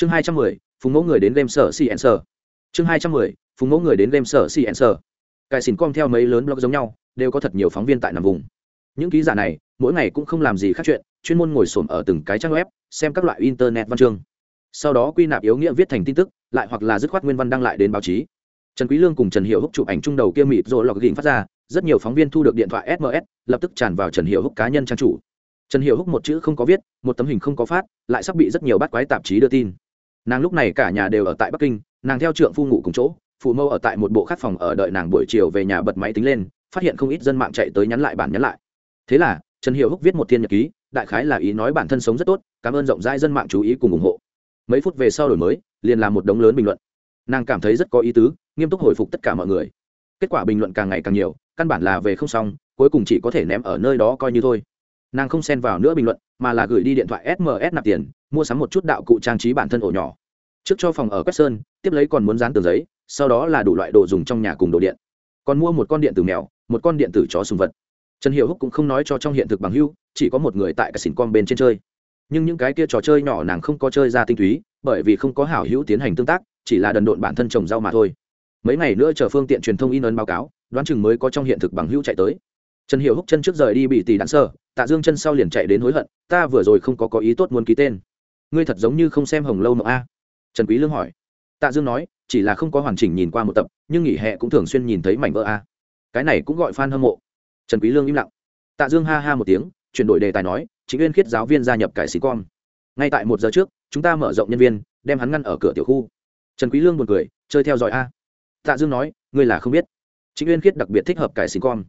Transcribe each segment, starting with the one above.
chương hai trăm mười, phùng mẫu người đến game sở cn sở. Chương hai trăm mười, phùng mẫu người đến game sở cn sở. Cài xỉn com theo mấy lớn blog giống nhau, đều có thật nhiều phóng viên tại nằm vùng. Những ký giả này, mỗi ngày cũng không làm gì khác chuyện, chuyên môn ngồi xổm ở từng cái trang web, xem các loại internet văn chương. Sau đó quy nạp yếu nghĩa viết thành tin tức, lại hoặc là dứt khoát nguyên văn đăng lại đến báo chí. Trần quý lương cùng trần hiệu húc chụp ảnh chung đầu kia mịt rồi lọc gỉnh phát ra, rất nhiều phóng viên thu được điện thoại sms lập tức tràn vào trần hiệu húc cá nhân trang chủ. Trần hiệu húc một chữ không có viết, một tấm hình không có phát, lại sắp bị rất nhiều bắt quái tạp chí đưa tin nàng lúc này cả nhà đều ở tại bắc kinh, nàng theo trượng phu ngủ cùng chỗ, phụ mâu ở tại một bộ khắc phòng ở đợi nàng buổi chiều về nhà bật máy tính lên, phát hiện không ít dân mạng chạy tới nhắn lại bản nhắn lại. Thế là, trần hiệu húc viết một thiên nhật ký, đại khái là ý nói bản thân sống rất tốt, cảm ơn rộng rãi dân mạng chú ý cùng ủng hộ. Mấy phút về sau đổi mới, liền làm một đống lớn bình luận. Nàng cảm thấy rất có ý tứ, nghiêm túc hồi phục tất cả mọi người. Kết quả bình luận càng ngày càng nhiều, căn bản là về không xong, cuối cùng chỉ có thể ném ở nơi đó coi như thôi. Nàng không xen vào nữa bình luận mà là gửi đi điện thoại sms nạp tiền, mua sắm một chút đạo cụ trang trí bản thân ổ nhỏ. Trước cho phòng ở quét sơn, tiếp lấy còn muốn dán tờ giấy, sau đó là đủ loại đồ dùng trong nhà cùng đồ điện. Còn mua một con điện tử mèo, một con điện tử chó sùng vật. Trần hiệu húc cũng không nói cho trong hiện thực bằng hưu chỉ có một người tại cả xỉn con bên trên chơi. Nhưng những cái kia trò chơi nhỏ nàng không có chơi ra tinh túy, bởi vì không có hảo hữu tiến hành tương tác, chỉ là đần độn bản thân trồng rau mà thôi. Mấy ngày nữa chờ phương tiện truyền thông in ấn báo cáo, đoán chừng mới có trong hiện thực bằng hữu chạy tới trần hiệu húc chân trước rời đi bị tỷ đạn sơ tạ dương chân sau liền chạy đến hối hận, ta vừa rồi không có có ý tốt muốn ký tên. Ngươi thật giống như không xem hồng lâu mộng a. Trần quý lương hỏi. Tạ dương nói, chỉ là không có hoàn chỉnh nhìn qua một tập, nhưng nghỉ hè cũng thường xuyên nhìn thấy mảnh vỡ a. Cái này cũng gọi fan hâm mộ. Trần quý lương im lặng. Tạ dương ha ha một tiếng, chuyển đổi đề tài nói, chính uyên khiết giáo viên gia nhập cải sĩ con. Ngay tại một giờ trước, chúng ta mở rộng nhân viên, đem hắn ngăn ở cửa tiểu khu. Trần quý lương buồn cười, chơi theo dõi a. Tạ dương nói, ngươi là không biết. Chính uyên khiết đặc biệt thích hợp cải sĩ con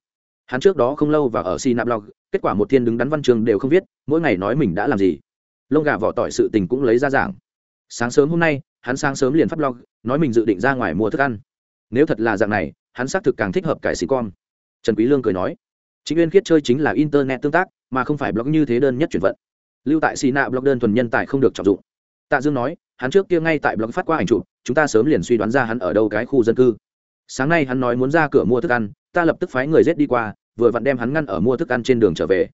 hắn trước đó không lâu và ở sinablog, kết quả một thiên đứng đắn văn trường đều không viết, mỗi ngày nói mình đã làm gì. Lông gà vỏ tỏi sự tình cũng lấy ra giảng. Sáng sớm hôm nay, hắn sáng sớm liền phát blog, nói mình dự định ra ngoài mua thức ăn. Nếu thật là dạng này, hắn xác thực càng thích hợp cải sĩ con. Trần quý lương cười nói chính uyên khiết chơi chính là internet tương tác, mà không phải blog như thế đơn nhất chuyển vận. Lưu tại xì nạ blog đơn thuần nhân tài không được trọng dụng. Tạ dương nói, hắn trước kia ngay tại blog phát qua ảnh chụp, chúng ta sớm liền suy đoán ra hắn ở đâu cái khu dân cư. Sáng nay hắn nói muốn ra cửa mua thức ăn ta lập tức phái người rết đi qua, vừa vặn đem hắn ngăn ở mua thức ăn trên đường trở về.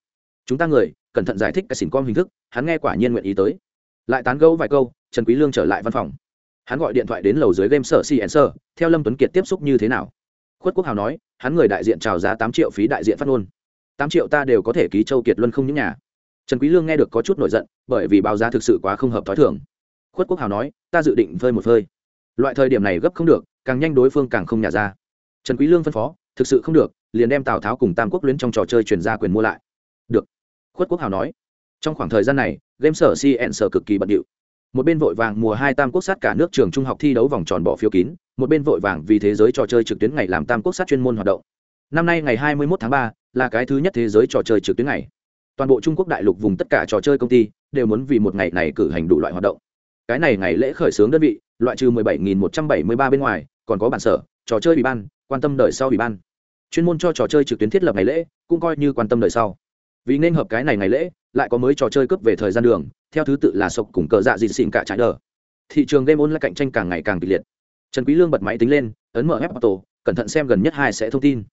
Chúng ta người, cẩn thận giải thích cái xỉn com hình thức, hắn nghe quả nhiên nguyện ý tới. Lại tán gẫu vài câu, trần quý lương trở lại văn phòng. Hắn gọi điện thoại đến lầu dưới game sở cn theo lâm tuấn kiệt tiếp xúc như thế nào? Khuất quốc hào nói, hắn người đại diện chào giá tám triệu phí đại diện phát ngôn. Tám triệu ta đều có thể ký châu kiệt luân không những nhà. Trần quý lương nghe được có chút nổi giận, bởi vì báo giá thực sự quá không hợp thói thường. Khuất quốc hào nói, ta dự định phơi một phơi. Loại thời điểm này gấp không được, càng nhanh đối phương càng không nhả ra. Trần quý lương phân phó thực sự không được, liền đem tào tháo cùng tam quốc luyến trong trò chơi chuyển ra quyền mua lại. Được. Khuất quốc hào nói. Trong khoảng thời gian này, game sở cn sở cực kỳ bận điệu. Một bên vội vàng mùa hai tam quốc sát cả nước trường trung học thi đấu vòng tròn bỏ phiếu kín, một bên vội vàng vì thế giới trò chơi trực tuyến ngày làm tam quốc sát chuyên môn hoạt động. Năm nay ngày 21 tháng 3 là cái thứ nhất thế giới trò chơi trực tuyến ngày. Toàn bộ trung quốc đại lục vùng tất cả trò chơi công ty đều muốn vì một ngày này cử hành đủ loại hoạt động. Cái này ngày lễ khởi xướng đơn vị, loại trừ 17.173 bên ngoài, còn có bản sở, trò chơi ủy ban quan tâm đời sau ủy ban. Chuyên môn cho trò chơi trực tuyến thiết lập ngày lễ, cũng coi như quan tâm đời sau. Vì nên hợp cái này ngày lễ, lại có mới trò chơi cướp về thời gian đường, theo thứ tự là sộc cùng cờ dạ dịt xịn cả trái đờ. Thị trường game online cạnh tranh càng ngày càng kịch liệt. Trần quý lương bật máy tính lên, ấn mở app auto cẩn thận xem gần nhất hai sẽ thông tin.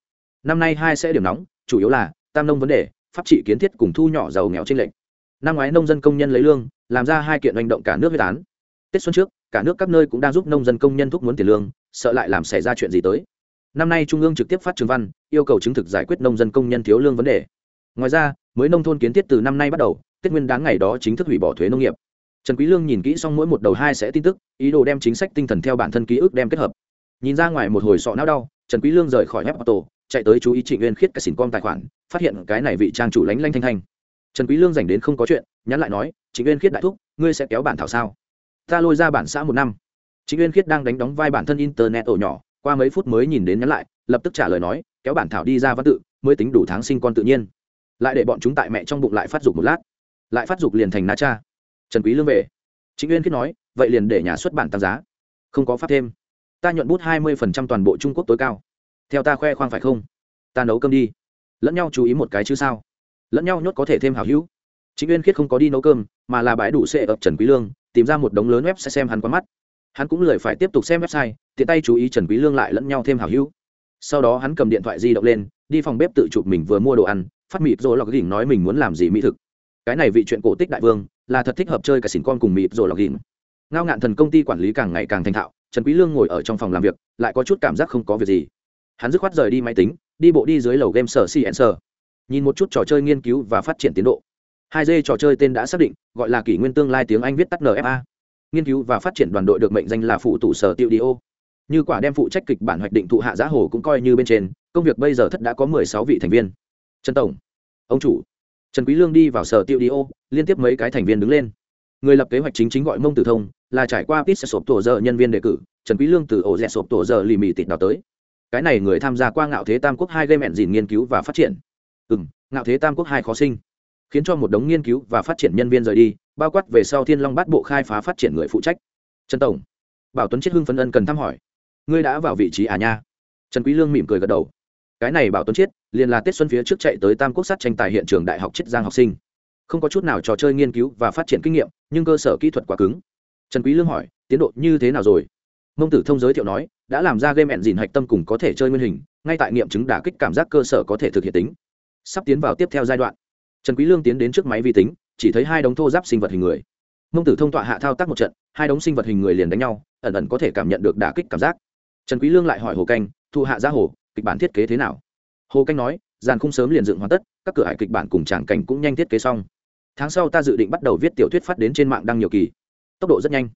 Năm nay hai sẽ điểm nóng, chủ yếu là tam nông vấn đề, pháp trị kiến thiết cùng thu nhỏ giàu nghèo trên lệnh năm ngoái nông dân công nhân lấy lương, làm ra hai kiện hành động cả nước huyết án tết xuân trước, cả nước các nơi cũng đang giúp nông dân công nhân thúc muốn tiền lương, sợ lại làm xảy ra chuyện gì tới năm nay trung ương trực tiếp phát trường văn, yêu cầu chứng thực giải quyết nông dân công nhân thiếu lương vấn đề. Ngoài ra, mới nông thôn kiến thiết từ năm nay bắt đầu, tết nguyên đáng ngày đó chính thức hủy bỏ thuế nông nghiệp. Trần quý lương nhìn kỹ xong mỗi một đầu hai sẽ tin tức, ý đồ đem chính sách tinh thần theo bản thân ký ức đem kết hợp. Nhìn ra ngoài một hồi sọ não đau, trần quý lương rời khỏi web auto chạy tới chú ý trịnh nguyên khiết cái xỉn com tài khoản, phát hiện cái này vị trang chủ lánh lanh thanh thanh. Trần quý lương dành đến không có chuyện, nhắn lại nói, trịnh nguyên khiết đại thúc, ngươi sẽ kéo bản thảo sao? Ta lôi ra bản xã một năm. Trịnh nguyên khiết đang đánh đóng vai bản thân internet ổ nhỏ qua mấy phút mới nhìn đến nhắn lại, lập tức trả lời nói, kéo bản thảo đi ra văn tự, mới tính đủ tháng sinh con tự nhiên. Lại để bọn chúng tại mẹ trong bụng lại phát dục một lát. Lại phát dục liền thành na cha. Trần quý lương về. Chính uyên kết nói, vậy liền để nhà xuất bản tăng giá. Không có phát thêm. Ta nhuận bút hai mươi phần trăm toàn bộ trung quốc tối cao. Theo ta khoe khoang phải không? Ta nấu cơm đi. Lẫn nhau chú ý một cái chứ sao? Lẫn nhau nhốt có thể thêm hảo hữu. Chính uyên khiết không có đi nấu cơm, mà là bãi đủ sệ ập trần quý lương, tìm ra một đống lớn web sẽ xem hắn qua mắt hắn cũng lười phải tiếp tục xem website, tiện tay chú ý trần quý lương lại lẫn nhau thêm hảo hữu. Sau đó hắn cầm điện thoại di động lên, đi phòng bếp tự chụp mình vừa mua đồ ăn, phát mịt rồi lọc đỉnh nói mình muốn làm gì mỹ thực. Cái này vị chuyện cổ tích đại vương, là thật thích hợp chơi cả xỉn con cùng mịt rồi lọc đỉnh ngao ngạn thần công ty quản lý càng ngày càng thành thạo, trần quý lương ngồi ở trong phòng làm việc, lại có chút cảm giác không có việc gì. Hắn dứt khoát rời đi máy tính, đi bộ đi dưới lầu game sở cn sở. Nhìn một chút trò chơi nghiên cứu và phát triển tiến độ. Hai d trò chơi tên đã xác định, gọi là kỷ nguyên tương lai tiếng anh viết tắt nfa nghiên cứu và phát triển đoàn đội được mệnh danh là phụ tụ sở tiêu đi ô. Như quả đem phụ trách kịch bản hoạch định thụ hạ giá hồ cũng coi như bên trên, công việc bây giờ thất đã có mười sáu vị thành viên. Trần tổng, ông chủ. Trần quý lương đi vào sở tiêu đi ô, liên tiếp mấy cái thành viên đứng lên. Người lập kế hoạch chính chính gọi mông tử thông, là trải qua pit sẽ sộp tổ giờ nhân viên đề cử, trần quý lương từ ổ rẽ sộp tổ giờ lì mì tịt nào tới. Cái này người tham gia qua ngạo thế tam quốc hai gây mẹn dìn nghiên cứu và phát triển. Ừ ngạo thế tam quốc hai khó sinh khiến cho một đống nghiên cứu và phát triển nhân viên rời đi, bao quát về sau thiên long bát bộ khai phá phát triển người phụ trách. Trần tổng, bảo tuấn chiết hưng phấn ân cần thăm hỏi. Ngươi đã vào vị trí à nha? Trần quý lương mỉm cười gật đầu. Cái này bảo tuấn chiết, liền là tết xuân phía trước chạy tới tam quốc sát tranh tài hiện trường đại học chiết giang học sinh. Không có chút nào trò chơi nghiên cứu và phát triển kinh nghiệm, nhưng cơ sở kỹ thuật quá cứng. Trần quý lương hỏi, tiến độ như thế nào rồi? Mông tử thông giới thiệu nói, đã làm ra game ẹn dìn hạch tâm cùng có thể chơi nguyên hình, ngay tại nghiệm chứng đả kích cảm giác cơ sở có thể thực hiện tính. Sắp tiến vào tiếp theo giai đoạn trần quý lương tiến đến trước máy vi tính, chỉ thấy hai đống thô giáp sinh vật hình người. Mông tử thông tọa hạ thao tác một trận, hai đống sinh vật hình người liền đánh nhau, ẩn ẩn có thể cảm nhận được đả kích cảm giác. Trần quý lương lại hỏi hồ canh, thu hạ ra hồ, kịch bản thiết kế thế nào? Hồ canh nói dàn khung sớm liền dựng hoàn tất, các cửa hải kịch bản cùng tràng cảnh cũng nhanh thiết kế xong. Tháng sau ta dự định bắt đầu viết tiểu thuyết phát đến trên mạng đăng nhiều kỳ. Tốc độ rất nhanh.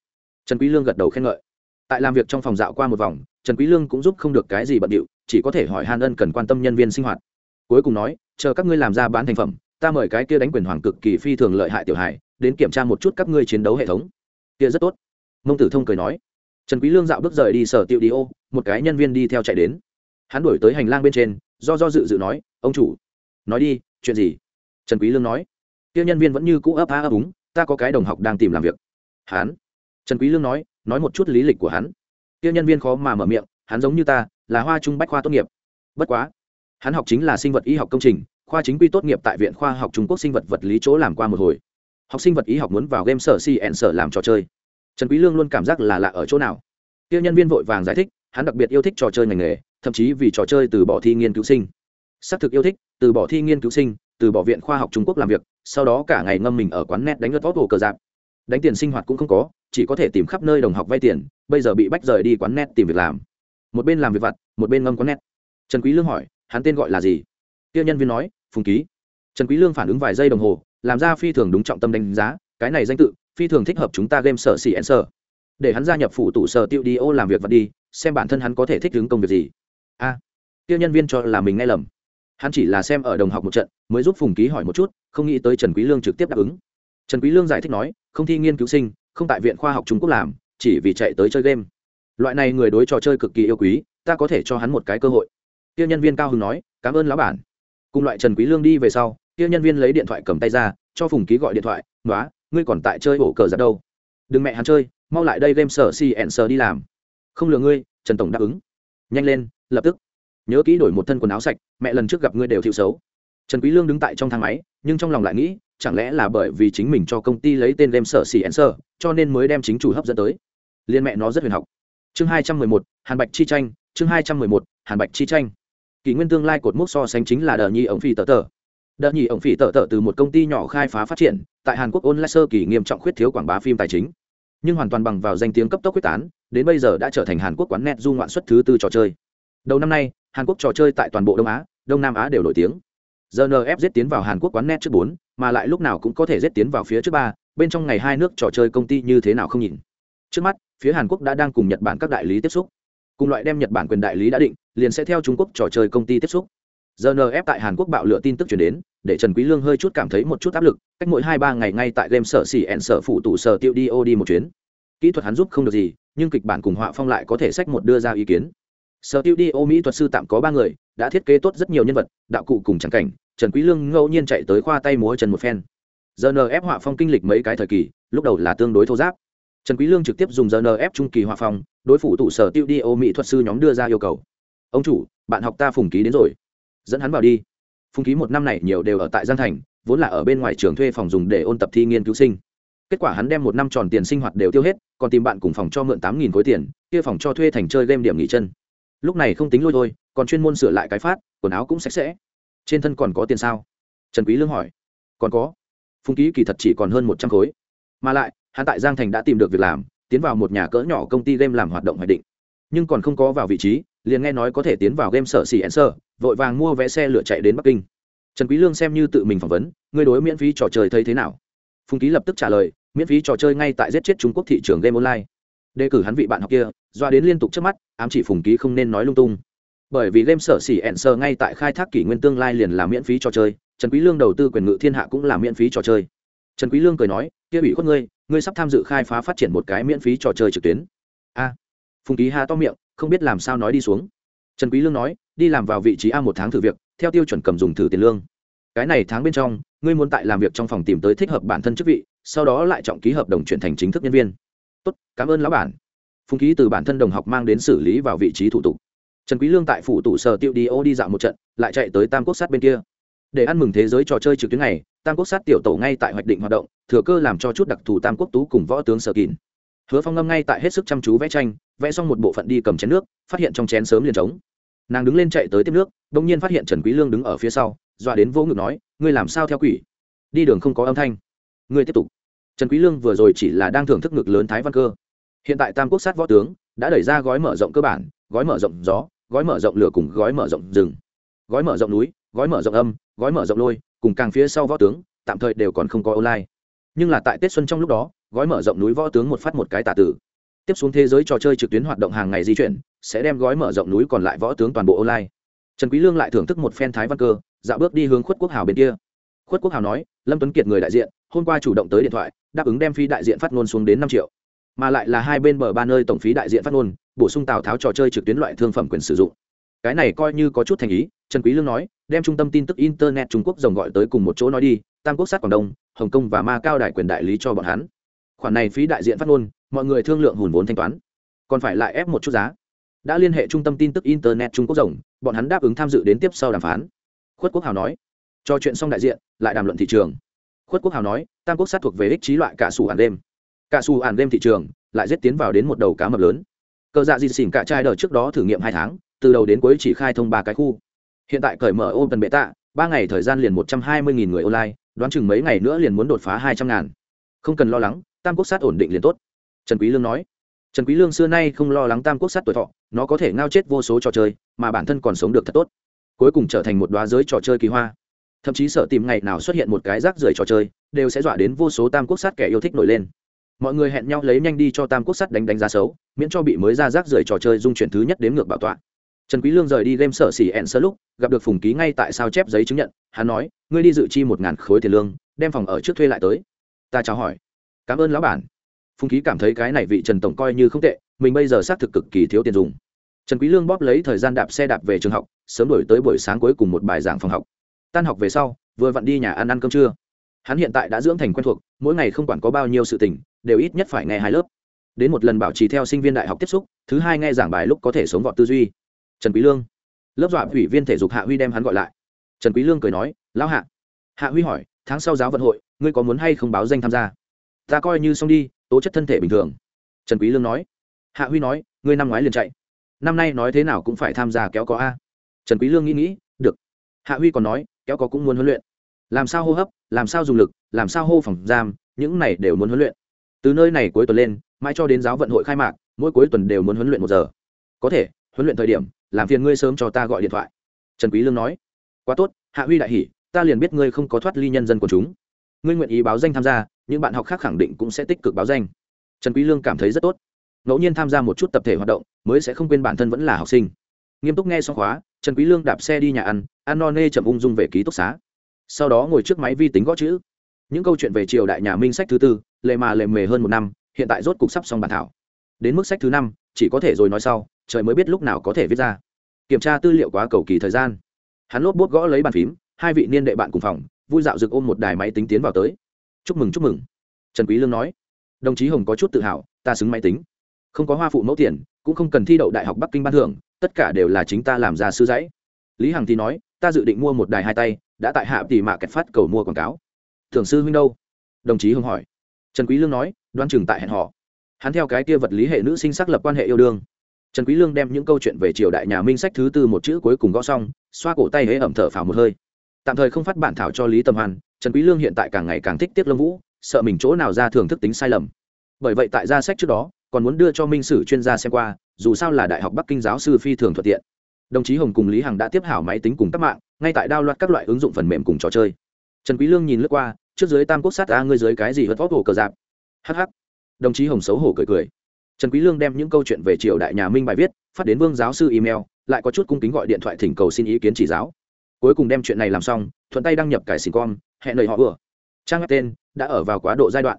Trần quý lương gật đầu khen ngợi. Tại làm việc trong phòng dạo qua một vòng, trần quý lương cũng giúp không được cái gì bận điệu, chỉ có thể hỏi han ân cần quan tâm nhân viên sinh hoạt. Cuối cùng nói, chờ các ngươi làm ra bán thành phẩm ta mời cái kia đánh quyền hoàng cực kỳ phi thường lợi hại tiểu hải đến kiểm tra một chút các ngươi chiến đấu hệ thống. Kia rất tốt. Mông tử thông cười nói. Trần quý lương dạo bước rời đi sở tiệu đi ô, một cái nhân viên đi theo chạy đến. Hắn đuổi tới hành lang bên trên, do do dự dự nói, ông chủ, nói đi, chuyện gì? Trần quý lương nói. Kia nhân viên vẫn như cũ ấp á ấp úng, ta có cái đồng học đang tìm làm việc. Hắn. Trần quý lương nói nói một chút lý lịch của hắn. Kia nhân viên khó mà mở miệng, hắn giống như ta, là hoa trung bách khoa tốt nghiệp. Bất quá, hắn học chính là sinh vật y học công trình khoa chính quy tốt nghiệp tại viện khoa học trung quốc sinh vật vật lý chỗ làm qua một hồi. Học sinh vật y học muốn vào game sở cn sở làm trò chơi. Trần quý lương luôn cảm giác là lạ ở chỗ nào. Kia nhân viên vội vàng giải thích, hắn đặc biệt yêu thích trò chơi ngành nghề, thậm chí vì trò chơi từ bỏ thi nghiên cứu sinh. Xác thực yêu thích, từ bỏ thi nghiên cứu sinh, từ bỏ viện khoa học trung quốc làm việc, sau đó cả ngày ngâm mình ở quán net đánh lượt vót hồ cờ dạp. đánh tiền sinh hoạt cũng không có, chỉ có thể tìm khắp nơi đồng học vay tiền, bây giờ bị bách rời đi quán net tìm việc làm. Một bên làm việc vặt, một bên ngâm quán net. Trần quý lương hỏi, hắn tên gọi là gì? Kia nhân viên nói phùng ký. Trần quý lương phản ứng vài giây đồng hồ làm ra phi thường đúng trọng tâm đánh giá cái này danh tự phi thường thích hợp chúng ta game sở xỉ en sở để hắn gia nhập phủ tủ sở tiêu đi ô làm việc vật đi xem bản thân hắn có thể thích ứng công việc gì. A à, nhân viên cho là mình nghe lầm. Hắn chỉ là xem ở đồng học một trận mới giúp phùng ký hỏi một chút không nghĩ tới trần quý lương trực tiếp đáp ứng. Trần quý lương giải thích nói không thi nghiên cứu sinh không tại viện khoa học trung quốc làm chỉ vì chạy tới chơi game. Loại này người đối trò chơi cực kỳ yêu quý ta có thể cho hắn một cái cơ hội. Tiêu nhân viên cao hứng nói cảm ơn lão bản cùng loại trần quý lương đi về sau, kia nhân viên lấy điện thoại cầm tay ra, cho phùng ký gọi điện thoại nói ngươi còn tại chơi ổ cờ giặt đâu? Đừng mẹ hắn chơi, mau lại đây game sở si ẹn sở đi làm. Không lừa ngươi, trần tổng đáp ứng. Nhanh lên, lập tức. Nhớ kỹ đổi một thân quần áo sạch, mẹ lần trước gặp ngươi đều thiệu xấu. Trần quý lương đứng tại trong thang máy, nhưng trong lòng lại nghĩ, chẳng lẽ là bởi vì chính mình cho công ty lấy tên game sở xỉ ẹn sở, cho nên mới đem chính chủ hấp dẫn tới. Liên mẹ nó rất huyền học. Chương hai trăm mười một, hàn bạch chi tranh, chương hai trăm mười một, hàn bạch chi tranh kỷ nguyên tương lai cột mốc so sánh chính là đờ nhi ổng phi tờ tờ. Đờ nhi ổng phi tờ tờ từ một công ty nhỏ khai phá phát triển, tại hàn quốc online sơ kỳ nghiêm trọng khuyết thiếu quảng bá phim tài chính. Nhưng hoàn toàn bằng vào danh tiếng cấp tốc quyết tán, đến bây giờ đã trở thành hàn quốc quán net du ngoạn xuất thứ tư trò chơi. Đầu năm nay, hàn quốc trò chơi tại toàn bộ đông á, đông nam á đều nổi tiếng. Rnf giết tiến vào hàn quốc quán net trước bốn, mà lại lúc nào cũng có thể giết tiến vào phía trước ba, bên trong ngày hai nước trò chơi công ty như thế nào không nhìn. Trước mắt, phía hàn quốc đã đang cùng nhật bản các đại lý tiếp xúc cùng loại đem nhật bản quyền đại lý đã định, liền sẽ theo trung quốc trò chơi công ty tiếp xúc. Rnf tại hàn quốc bạo lựa tin tức chuyển đến, để trần quý lương hơi chút cảm thấy một chút áp lực, cách mỗi hai ba ngày ngay tại game sở xỉ ẹn sở phụ tủ sở tiêu đi ô đi một chuyến. Kỹ thuật hắn giúp không được gì, nhưng kịch bản cùng họa phong lại có thể sách một đưa ra ý kiến. Sở tiêu đi ô mỹ thuật sư tạm có ba người, đã thiết kế tốt rất nhiều nhân vật, đạo cụ cùng trắng cảnh, trần quý lương ngẫu nhiên chạy tới khoa tay múa chân một phen. Rnf họa phong kinh lịch mấy cái thời kỳ, lúc đầu là tương đối thô giáp. Trần quý lương trực tiếp dùng rnf trung kỳ họa phong đối phủ tụ sở tiêu đi ô mỹ thuật sư nhóm đưa ra yêu cầu. Ông chủ, bạn học ta phùng ký đến rồi. Dẫn hắn vào đi. Phùng ký một năm này nhiều đều ở tại giang thành, vốn là ở bên ngoài trường thuê phòng dùng để ôn tập thi nghiên cứu sinh. Kết quả hắn đem một năm tròn tiền sinh hoạt đều tiêu hết, còn tìm bạn cùng phòng cho mượn tám nghìn khối tiền, kia phòng cho thuê thành chơi game điểm nghỉ chân. Lúc này không tính lôi thôi, còn chuyên môn sửa lại cái phát, quần áo cũng sạch sẽ. Trên thân còn có tiền sao? Trần quý lương hỏi. Còn có. Phùng ký kỳ thật chỉ còn hơn một trăm khối. Mà lại, hắn tại giang thành đã tìm được việc làm tiến vào một nhà cỡ nhỏ công ty game làm hoạt động hoạch định. Nhưng còn không có vào vị trí, liền nghe nói có thể tiến vào game sở xỉ ẩn sơ, vội vàng mua vé xe lựa chạy đến bắc kinh. Trần quý lương xem như tự mình phỏng vấn, ngươi đối miễn phí trò chơi thấy thế nào? Phùng ký lập tức trả lời, miễn phí trò chơi ngay tại giết chết trung quốc thị trường game online. Đề cử hắn vị bạn học kia, doa đến liên tục trước mắt, ám chỉ phùng ký không nên nói lung tung. Bởi vì game sở xỉ ẩn sơ ngay tại khai thác kỷ nguyên tương lai liền là miễn phí trò chơi, trần quý lương đầu tư quyền ngự thiên hạ cũng là miễn phí trò chơi trần quý lương cười nói, kia ủy khuất ngươi ngươi sắp tham dự khai phá phát triển một cái miễn phí trò chơi trực tuyến. A. Phùng ký ha to miệng, không biết làm sao nói đi xuống. Trần quý lương nói, đi làm vào vị trí a một tháng thử việc, theo tiêu chuẩn cầm dùng thử tiền lương. Cái này tháng bên trong, ngươi muốn tại làm việc trong phòng tìm tới thích hợp bản thân chức vị, sau đó lại trọng ký hợp đồng chuyển thành chính thức nhân viên. Tốt, cảm ơn lão bản. Phùng ký từ bản thân đồng học mang đến xử lý vào vị trí thủ tục. Trần quý lương tại phủ tủ sở tiêu đi ô đi dạo một trận, lại chạy tới tam quốc sát bên kia. Để ăn mừng thế giới trò chơi trực tuyến này tam quốc sát tiểu tổ ngay tại hoạch định hoạt động, thừa cơ làm cho chút đặc thù tam quốc tú cùng võ tướng sở kín hứa phong ngâm ngay tại hết sức chăm chú vẽ tranh, vẽ xong một bộ phận đi cầm chén nước, phát hiện trong chén sớm liền trống. Nàng đứng lên chạy tới tiếp nước đ ỗ n g nhiên phát hiện trần quý lương đứng ở phía sau, dọa đến vô ngực nói, ngươi làm sao theo quỷ? Đi đường không có âm thanh. Ngươi tiếp tục. Trần quý lương vừa rồi chỉ là đang thưởng thức ngực lớn thái văn cơ. Hiện tại tam quốc sát võ tướng đã đẩy ra gói mở rộng cơ bản, gói mở rộng gió, gói mở rộng lửa cùng gói mở rộng rừng. Gói mở rộng núi, gói mở rộng âm, gói mở rộng lôi cùng càng phía sau võ tướng, tạm thời đều còn không có online. Nhưng là tại tết xuân trong lúc đó, gói mở rộng núi võ tướng một phát một cái tả tử. Tiếp xuống thế giới trò chơi trực tuyến hoạt động hàng ngày di chuyển, sẽ đem gói mở rộng núi còn lại võ tướng toàn bộ online. Trần quý lương lại thưởng thức một phen thái văn cơ, dạo bước đi hướng khuất quốc hào bên kia. Khuất quốc hào nói, lâm tuấn kiệt người đại diện, hôm qua chủ động tới điện thoại, đáp ứng đem phí đại diện phát ngôn xuống đến năm triệu. Mà lại là hai bên bờ ba nơi tổng phí đại diện phát ngôn, bổ sung tào tháo trò chơi trực tuyến loại thương phẩm quyền sử dụng cái này coi như có chút thành ý, trần quý lương nói, đem trung tâm tin tức internet trung quốc rồng gọi tới cùng một chỗ nói đi, tam quốc sát quảng đông, hồng kông và ma cao đại quyền đại lý cho bọn hắn. Khoản này phí đại diện phát ngôn, mọi người thương lượng hùn vốn thanh toán. Còn phải lại ép một chút giá. Đã liên hệ trung tâm tin tức internet trung quốc rồng, bọn hắn đáp ứng tham dự đến tiếp sau đàm phán. Khuất quốc hào nói, cho chuyện xong đại diện, lại đàm luận thị trường. Khuất quốc hào nói, tam quốc sát thuộc về ích trí loại cả sủ ản đêm. Cả sủ ản đêm thị trường, lại giết tiến vào đến một đầu cá mập lớn. Cờ dạ gì xỉn cả trai đời trước đó thử nghiệm hai tháng từ đầu đến cuối chỉ khai thông ba cái khu. Hiện tại cởi mở open bệ tạ ba ngày thời gian liền một trăm hai mươi người online, đoán chừng mấy ngày nữa liền muốn đột phá hai trăm ngàn. Không cần lo lắng, tam quốc sát ổn định liền tốt. Trần quý lương nói. Trần quý lương xưa nay không lo lắng tam quốc sát tuổi thọ, nó có thể ngao chết vô số trò chơi, mà bản thân còn sống được thật tốt. Cuối cùng trở thành một đóa giới trò chơi kỳ hoa. Thậm chí sợ tìm ngày nào xuất hiện một cái rác rưởi trò chơi, đều sẽ dọa đến vô số tam quốc sát kẻ yêu thích nổi lên. Mọi người hẹn nhau lấy nhanh đi cho tam quốc sát đánh đánh giá xấu, miễn cho bị mới ra rác rưởi trò chơi dung chuyển thứ nhất đến ngược bảo tọa trần quý lương rời đi game sở xỉ ẹn sơ lúc, gặp được phùng ký ngay tại sao chép giấy chứng nhận, hắn nói, ngươi đi dự chi một ngàn khối tiền lương, đem phòng ở trước thuê lại tới. Ta chào hỏi. Cảm ơn lão bản. Phùng ký cảm thấy cái này vị trần tổng coi như không tệ, mình bây giờ xác thực cực kỳ thiếu tiền dùng. Trần quý lương bóp lấy thời gian đạp xe đạp về trường học, sớm đổi tới buổi sáng cuối cùng một bài giảng phòng học. Tan học về sau, vừa vặn đi nhà ăn ăn cơm trưa. Hắn hiện tại đã dưỡng thành quen thuộc, mỗi ngày không quản có bao nhiêu sự tình, đều ít nhất phải nghe hai lớp. Đến một lần bảo trì theo sinh viên đại học tiếp xúc, thứ hai nghe giảng bài lúc có thể sống vọt tư duy trần quý lương. Lớp dọa ủy viên thể dục hạ huy đem hắn gọi lại. Trần quý lương cười nói, lão hạ. Hạ huy hỏi, tháng sau giáo vận hội, ngươi có muốn hay không báo danh tham gia? Ta coi như xong đi, tố chất thân thể bình thường. Trần quý lương nói. Hạ huy nói, ngươi năm ngoái liền chạy. Năm nay nói thế nào cũng phải tham gia kéo có a. Trần quý lương nghĩ nghĩ, được. Hạ huy còn nói, kéo có cũng muốn huấn luyện. Làm sao hô hấp, làm sao dùng lực, làm sao hô phòng giam, những này đều muốn huấn luyện. Từ nơi này cuối tuần lên, mãi cho đến giáo vận hội khai mạc, mỗi cuối tuần đều muốn huấn luyện một giờ. Có thể, huấn luyện thời điểm làm phiền ngươi sớm cho ta gọi điện thoại. Trần quý lương nói. Quá tốt, hạ huy đại hỉ, ta liền biết ngươi không có thoát ly nhân dân của chúng. Ngươi nguyện ý báo danh tham gia, những bạn học khác khẳng định cũng sẽ tích cực báo danh. Trần quý lương cảm thấy rất tốt. Ngẫu nhiên tham gia một chút tập thể hoạt động, mới sẽ không quên bản thân vẫn là học sinh. Nghiêm túc nghe xong khóa, trần quý lương đạp xe đi nhà ăn ăn no nê chậm ung dung về ký túc xá. Sau đó ngồi trước máy vi tính gõ chữ. Những câu chuyện về triều đại nhà minh sách thứ tư, lề mà lề mề hơn một năm, hiện tại rốt cục sắp xong bản thảo. Đến mức sách thứ năm, chỉ có thể rồi nói sau trời mới biết lúc nào có thể viết ra. Kiểm tra tư liệu quá cầu kỳ thời gian. Hắn lốp bút gõ lấy bàn phím, hai vị niên đệ bạn cùng phòng, vui dạo rực ôm một đài máy tính tiến vào tới. Chúc mừng chúc mừng. Trần quý lương nói. Đồng chí hồng có chút tự hào, ta xứng máy tính. Không có hoa phụ mẫu tiền, cũng không cần thi đậu đại học bắc kinh ban thưởng, tất cả đều là chính ta làm ra sư dãy lý hằng thì nói, ta dự định mua một đài hai tay, đã tại hạ tỷ mạ kẹt phát cầu mua quảng cáo. Thưởng sư huynh đâu? Đồng chí hồng hỏi. Trần quý lương nói, đoan chừng tại hẹn họ hắn theo cái kia vật lý hệ nữ sinh xác lập quan hệ yêu đương trần quý lương đem những câu chuyện về triều đại nhà minh sách thứ tư một chữ cuối cùng gõ xong, xoa cổ tay hễ ẩm thở phào một hơi. Tạm thời không phát bản thảo cho lý tâm hoàn, trần quý lương hiện tại càng ngày càng thích tiết lâm vũ, sợ mình chỗ nào ra thường thức tính sai lầm. Bởi vậy tại ra sách trước đó, còn muốn đưa cho minh sử chuyên gia xem qua, dù sao là đại học bắc kinh giáo sư phi thường thuận tiện. Đồng chí hồng cùng lý hằng đã tiếp hảo máy tính cùng các mạng, ngay tại đao loạt các loại ứng dụng phần mềm cùng trò chơi. Trần quý lương nhìn lướt qua, trước dưới tam quốc sát a ngươi dưới cái gì hất vót hồ cờ dạp hắc. đồng chí hồng xấu hổ cười cười trần quý lương đem những câu chuyện về triều đại nhà minh bài viết, phát đến vương giáo sư email, lại có chút cung kính gọi điện thoại thỉnh cầu xin ý kiến chỉ giáo. Cuối cùng đem chuyện này làm xong, thuận tay đăng nhập cải xỉn com, hẹn lời họ vừa. Trang web tên, đã ở vào quá độ giai đoạn.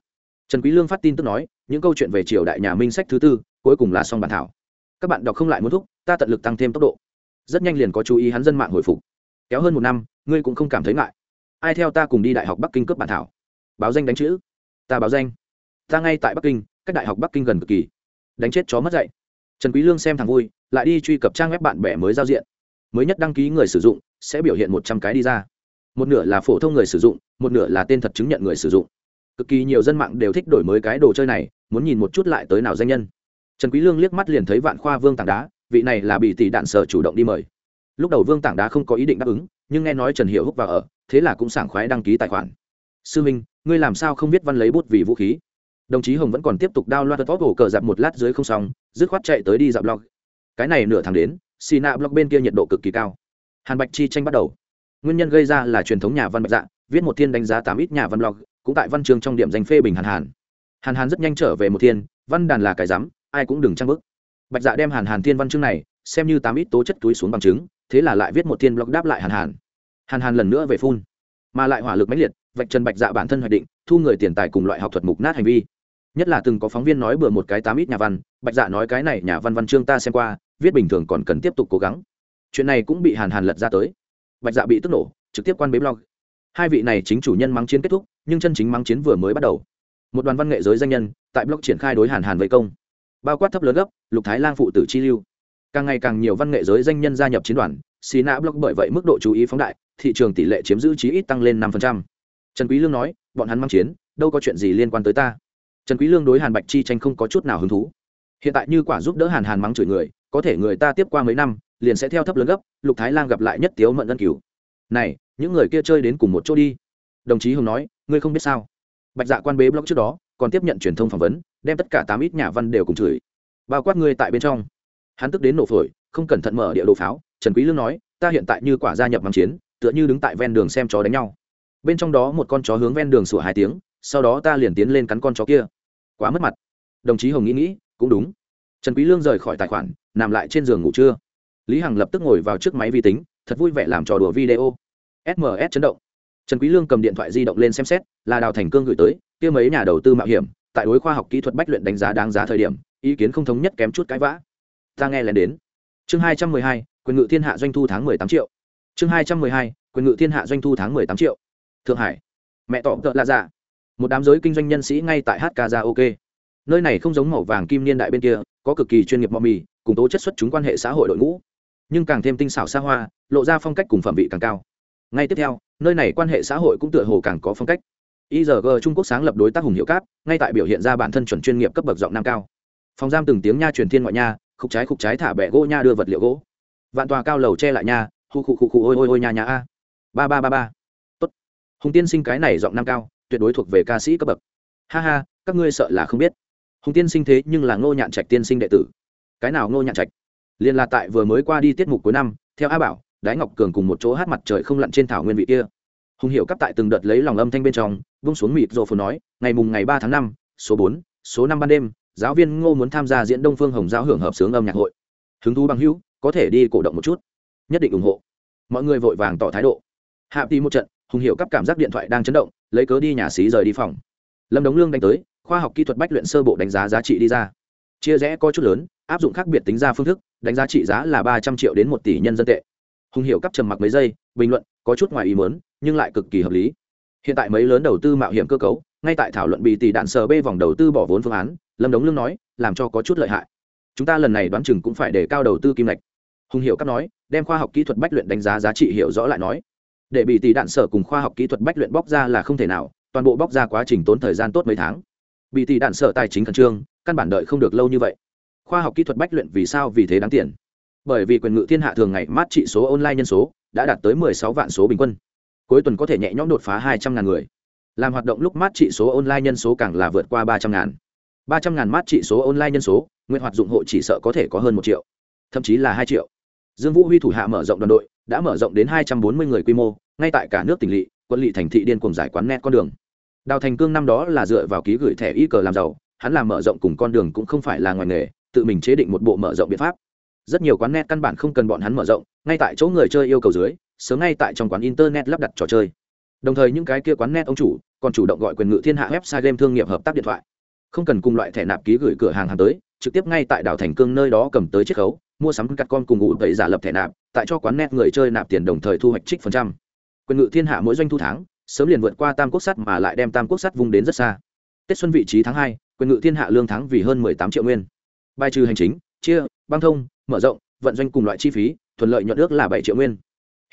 Trần quý lương phát tin tức nói, những câu chuyện về triều đại nhà minh sách thứ tư, cuối cùng là xong bản thảo. Các bạn đọc không lại muốn thúc, ta tận lực tăng thêm tốc độ. Rất nhanh liền có chú ý hắn dân mạng hồi phục. Kéo hơn một năm, ngươi cũng không cảm thấy ngại. Ai theo ta cùng đi đại học bắc kinh cướp bản thảo? Báo danh đánh chữ. Ta báo danh. Ta ngay tại bắc kinh, cách đại học bắc kinh gần cực kỳ đánh chết chó mất dạy. Trần quý lương xem thằng vui, lại đi truy cập trang web bạn bè mới giao diện. Mới nhất đăng ký người sử dụng, sẽ biểu hiện một trăm cái đi ra. Một nửa là phổ thông người sử dụng, một nửa là tên thật chứng nhận người sử dụng. Cực kỳ nhiều dân mạng đều thích đổi mới cái đồ chơi này, muốn nhìn một chút lại tới nào danh nhân. Trần quý lương liếc mắt liền thấy vạn khoa vương tảng đá, vị này là bị tỷ đạn sở chủ động đi mời. Lúc đầu vương tảng đá không có ý định đáp ứng, nhưng nghe nói trần hiệu húc vào ở, thế là cũng sảng khoái đăng ký tài khoản. Sư minh, ngươi làm sao không biết văn lấy bút vì vũ khí? Đồng chí hồng vẫn còn tiếp tục đao loạt vót cổ cờ dạp một lát dưới không xong, dứt khoát chạy tới đi dạp blog. Cái này nửa tháng đến, xì nạ blog bên kia nhiệt độ cực kỳ cao. Hàn bạch chi tranh bắt đầu. Nguyên nhân gây ra là truyền thống nhà văn bạch dạ viết một thiên đánh giá tám ít nhà văn blog, cũng tại văn chương trong điểm danh phê bình hàn hàn. Hàn hàn rất nhanh trở về một thiên, văn đàn là cái rắm, ai cũng đừng trang bức. Bạch dạ đem hàn hàn thiên văn chương này, xem như tám ít tố chất túi xuống bằng chứng, thế là lại viết một thiên blog đáp lại hàn hàn. Hàn hàn lần nữa về phun, mà lại hỏa lực mãnh liệt, vạch trần bạch dạ bản thân hoạch định, thu người tiền tài cùng loại học thuật mục nát hành vi nhất là từng có phóng viên nói bừa một cái tám ít nhà văn, bạch dạ nói cái này nhà văn văn chương ta xem qua, viết bình thường còn cần tiếp tục cố gắng. Chuyện này cũng bị hàn hàn lật ra tới. Bạch dạ bị tức nổ, trực tiếp quan bế blog. Hai vị này chính chủ nhân mắng chiến kết thúc, nhưng chân chính mắng chiến vừa mới bắt đầu. Một đoàn văn nghệ giới danh nhân, tại blog triển khai đối hàn hàn vây công. Bao quát thấp lớn gấp, lục thái lang phụ tử chi lưu. Càng ngày càng nhiều văn nghệ giới danh nhân gia nhập chiến đoàn xì nã blog bởi vậy mức độ chú ý phóng đại, thị trường tỷ lệ chiếm giữ chí ít tăng lên năm trần quý lương nói, bọn hắn mang chiến, đâu có chuyện gì liên quan tới ta trần quý lương đối hàn bạch chi tranh không có chút nào hứng thú. Hiện tại như quả giúp đỡ hàn hàn mắng chửi người, có thể người ta tiếp qua mấy năm, liền sẽ theo thấp lớn gấp, lục thái lang gặp lại nhất tiếu mận ân cửu. Này, những người kia chơi đến cùng một chỗ đi. Đồng chí hùng nói, ngươi không biết sao. Bạch dạ quan bế blog trước đó, còn tiếp nhận truyền thông phỏng vấn, đem tất cả tám ít nhà văn đều cùng chửi. Bao quát ngươi tại bên trong. Hắn tức đến nổ phổi, không cẩn thận mở địa đồ pháo, trần quý lương nói, ta hiện tại như quả gia nhập mắng chiến, tựa như đứng tại ven đường xem chó đánh nhau. Bên trong đó một con chó hướng ven đường sủa hai tiếng, sau đó ta liền tiến lên cắn con chó kia quá mất mặt. Đồng chí hồng nghĩ nghĩ, cũng đúng. Trần quý lương rời khỏi tài khoản, nằm lại trên giường ngủ trưa. Lý hằng lập tức ngồi vào trước máy vi tính, thật vui vẻ làm trò đùa video. Sms chấn động. Trần quý lương cầm điện thoại di động lên xem xét, là đào thành cương gửi tới, kia mấy nhà đầu tư mạo hiểm, tại đối khoa học kỹ thuật bách luyện đánh giá đáng giá thời điểm, ý kiến không thống nhất kém chút cãi vã. Ta nghe lén đến. Chương hai trăm mười hai, quyền ngự thiên hạ doanh thu tháng mười tám triệu. Chương hai trăm mười hai, quyền ngự thiên hạ doanh thu tháng mười tám triệu. Thượng hải. Mẹ tỏ tợ là giả một đám giới kinh doanh nhân sĩ ngay tại hát ra ok. Nơi này không giống màu vàng kim niên đại bên kia, có cực kỳ chuyên nghiệp mò mì, cùng tố chất xuất chúng quan hệ xã hội đội ngũ. Nhưng càng thêm tinh xảo xa hoa, lộ ra phong cách cùng phẩm vị càng cao. Ngay tiếp theo, nơi này quan hệ xã hội cũng tựa hồ càng có phong cách. Igg trung quốc sáng lập đối tác hùng hiệu cáp, ngay tại biểu hiện ra bản thân chuẩn chuyên nghiệp cấp bậc giọng nam cao. Phòng giam từng tiếng nha truyền thiên ngoại nha, khúc trái khúc trái thả bẹ gỗ nha đưa vật liệu gỗ. Vạn tòa cao lầu che lại nha, khu khu khu khu ôi ôi ôi nha nha a. Ba ba ba ba. Tốt. Hùng tiên sinh cái này giọng nam cao tuyệt đối thuộc về ca sĩ cấp bậc. Ha ha, các ngươi sợ là không biết. Hùng tiên sinh thế nhưng là ngô nhạn trạch tiên sinh đệ tử. Cái nào ngô nhạn trạch? Liên là tại vừa mới qua đi tiết mục cuối năm, theo a bảo, đái ngọc cường cùng một chỗ hát mặt trời không lặn trên thảo nguyên vị kia. Hùng hiệu cấp tại từng đợt lấy lòng âm thanh bên trong vung xuống mịt rồ phù nói, ngày mùng ngày ba tháng năm, số bốn, số năm ban đêm, giáo viên ngô muốn tham gia diễn đông phương hồng giáo hưởng hợp sướng âm nhạc hội. Hứng thú bằng hữu, có thể đi cổ động một chút. Nhất định ủng hộ. Mọi người vội vàng tỏ thái độ. Hạ tí một trận, hùng hiệu cấp cảm giác điện thoại đang chấn động lấy cớ đi nhà xí rời đi phòng. Lâm đống lương đánh tới, khoa học kỹ thuật bách luyện sơ bộ đánh giá giá trị đi ra. Chia rẽ có chút lớn, áp dụng khác biệt tính ra phương thức, đánh giá trị giá là ba trăm triệu đến một tỷ nhân dân tệ. Hùng hiệu cấp trầm mặc mấy giây, bình luận, có chút ngoài ý mớn nhưng lại cực kỳ hợp lý. Hiện tại mấy lớn đầu tư mạo hiểm cơ cấu, ngay tại thảo luận bị tỷ đạn sờ bê vòng đầu tư bỏ vốn phương án, lâm đống lương nói, làm cho có chút lợi hại. Chúng ta lần này đoán chừng cũng phải để cao đầu tư kim ngạch. Hùng hiệu cấp nói, đem khoa học kỹ thuật bách luyện đánh giá giá trị hiểu rõ lại nói để bị tỷ đạn sở cùng khoa học kỹ thuật bách luyện bóc ra là không thể nào, toàn bộ bóc ra quá trình tốn thời gian tốt mấy tháng. Bị tỷ đạn sở tài chính khẩn trương, căn bản đợi không được lâu như vậy. Khoa học kỹ thuật bách luyện vì sao vì thế đáng tiền? Bởi vì quyền ngự thiên hạ thường ngày mát trị số online nhân số đã đạt tới 16 vạn số bình quân. Cuối tuần có thể nhẹ nhõm đột phá 200 ngàn người. Làm hoạt động lúc mát trị số online nhân số càng là vượt qua 300 ngàn. ba trăm ngàn mát trị số online nhân số, nguyện hoạt dụng hộ chỉ sợ có thể có hơn một triệu, thậm chí là hai triệu. Dương vũ huy thủ hạ mở rộng đoàn đội đã mở rộng đến hai trăm bốn mươi người quy mô, ngay tại cả nước tỉnh lỵ, quận lỵ thành thị điên cùng giải quán net con đường. Đào thành cương năm đó là dựa vào ký gửi thẻ y cờ làm giàu, hắn làm mở rộng cùng con đường cũng không phải là ngoài nghề, tự mình chế định một bộ mở rộng biện pháp. Rất nhiều quán net căn bản không cần bọn hắn mở rộng, ngay tại chỗ người chơi yêu cầu dưới, sớm ngay tại trong quán internet lắp đặt trò chơi. Đồng thời những cái kia quán net ông chủ còn chủ động gọi quyền ngự thiên hạ website game thương nghiệp hợp tác điện thoại. Không cần cùng loại thẻ nạp ký gửi cửa hàng hàng tới, trực tiếp ngay tại đảo thành cương nơi đó cầm tới chiết khấu mua sắm cắt con cùng ngụ tẩy giả lập thẻ nạp, tại cho quán net người chơi nạp tiền đồng thời thu hoạch trích phần trăm. Quyền ngự thiên hạ mỗi doanh thu tháng, sớm liền vượt qua tam quốc sắt mà lại đem tam quốc sắt vung đến rất xa. Tết xuân vị trí tháng hai, quyền ngự thiên hạ lương tháng vì hơn mười tám triệu nguyên. Bài trừ hành chính, chia, băng thông, mở rộng, vận doanh cùng loại chi phí, thuận lợi nhuận ước là bảy triệu nguyên.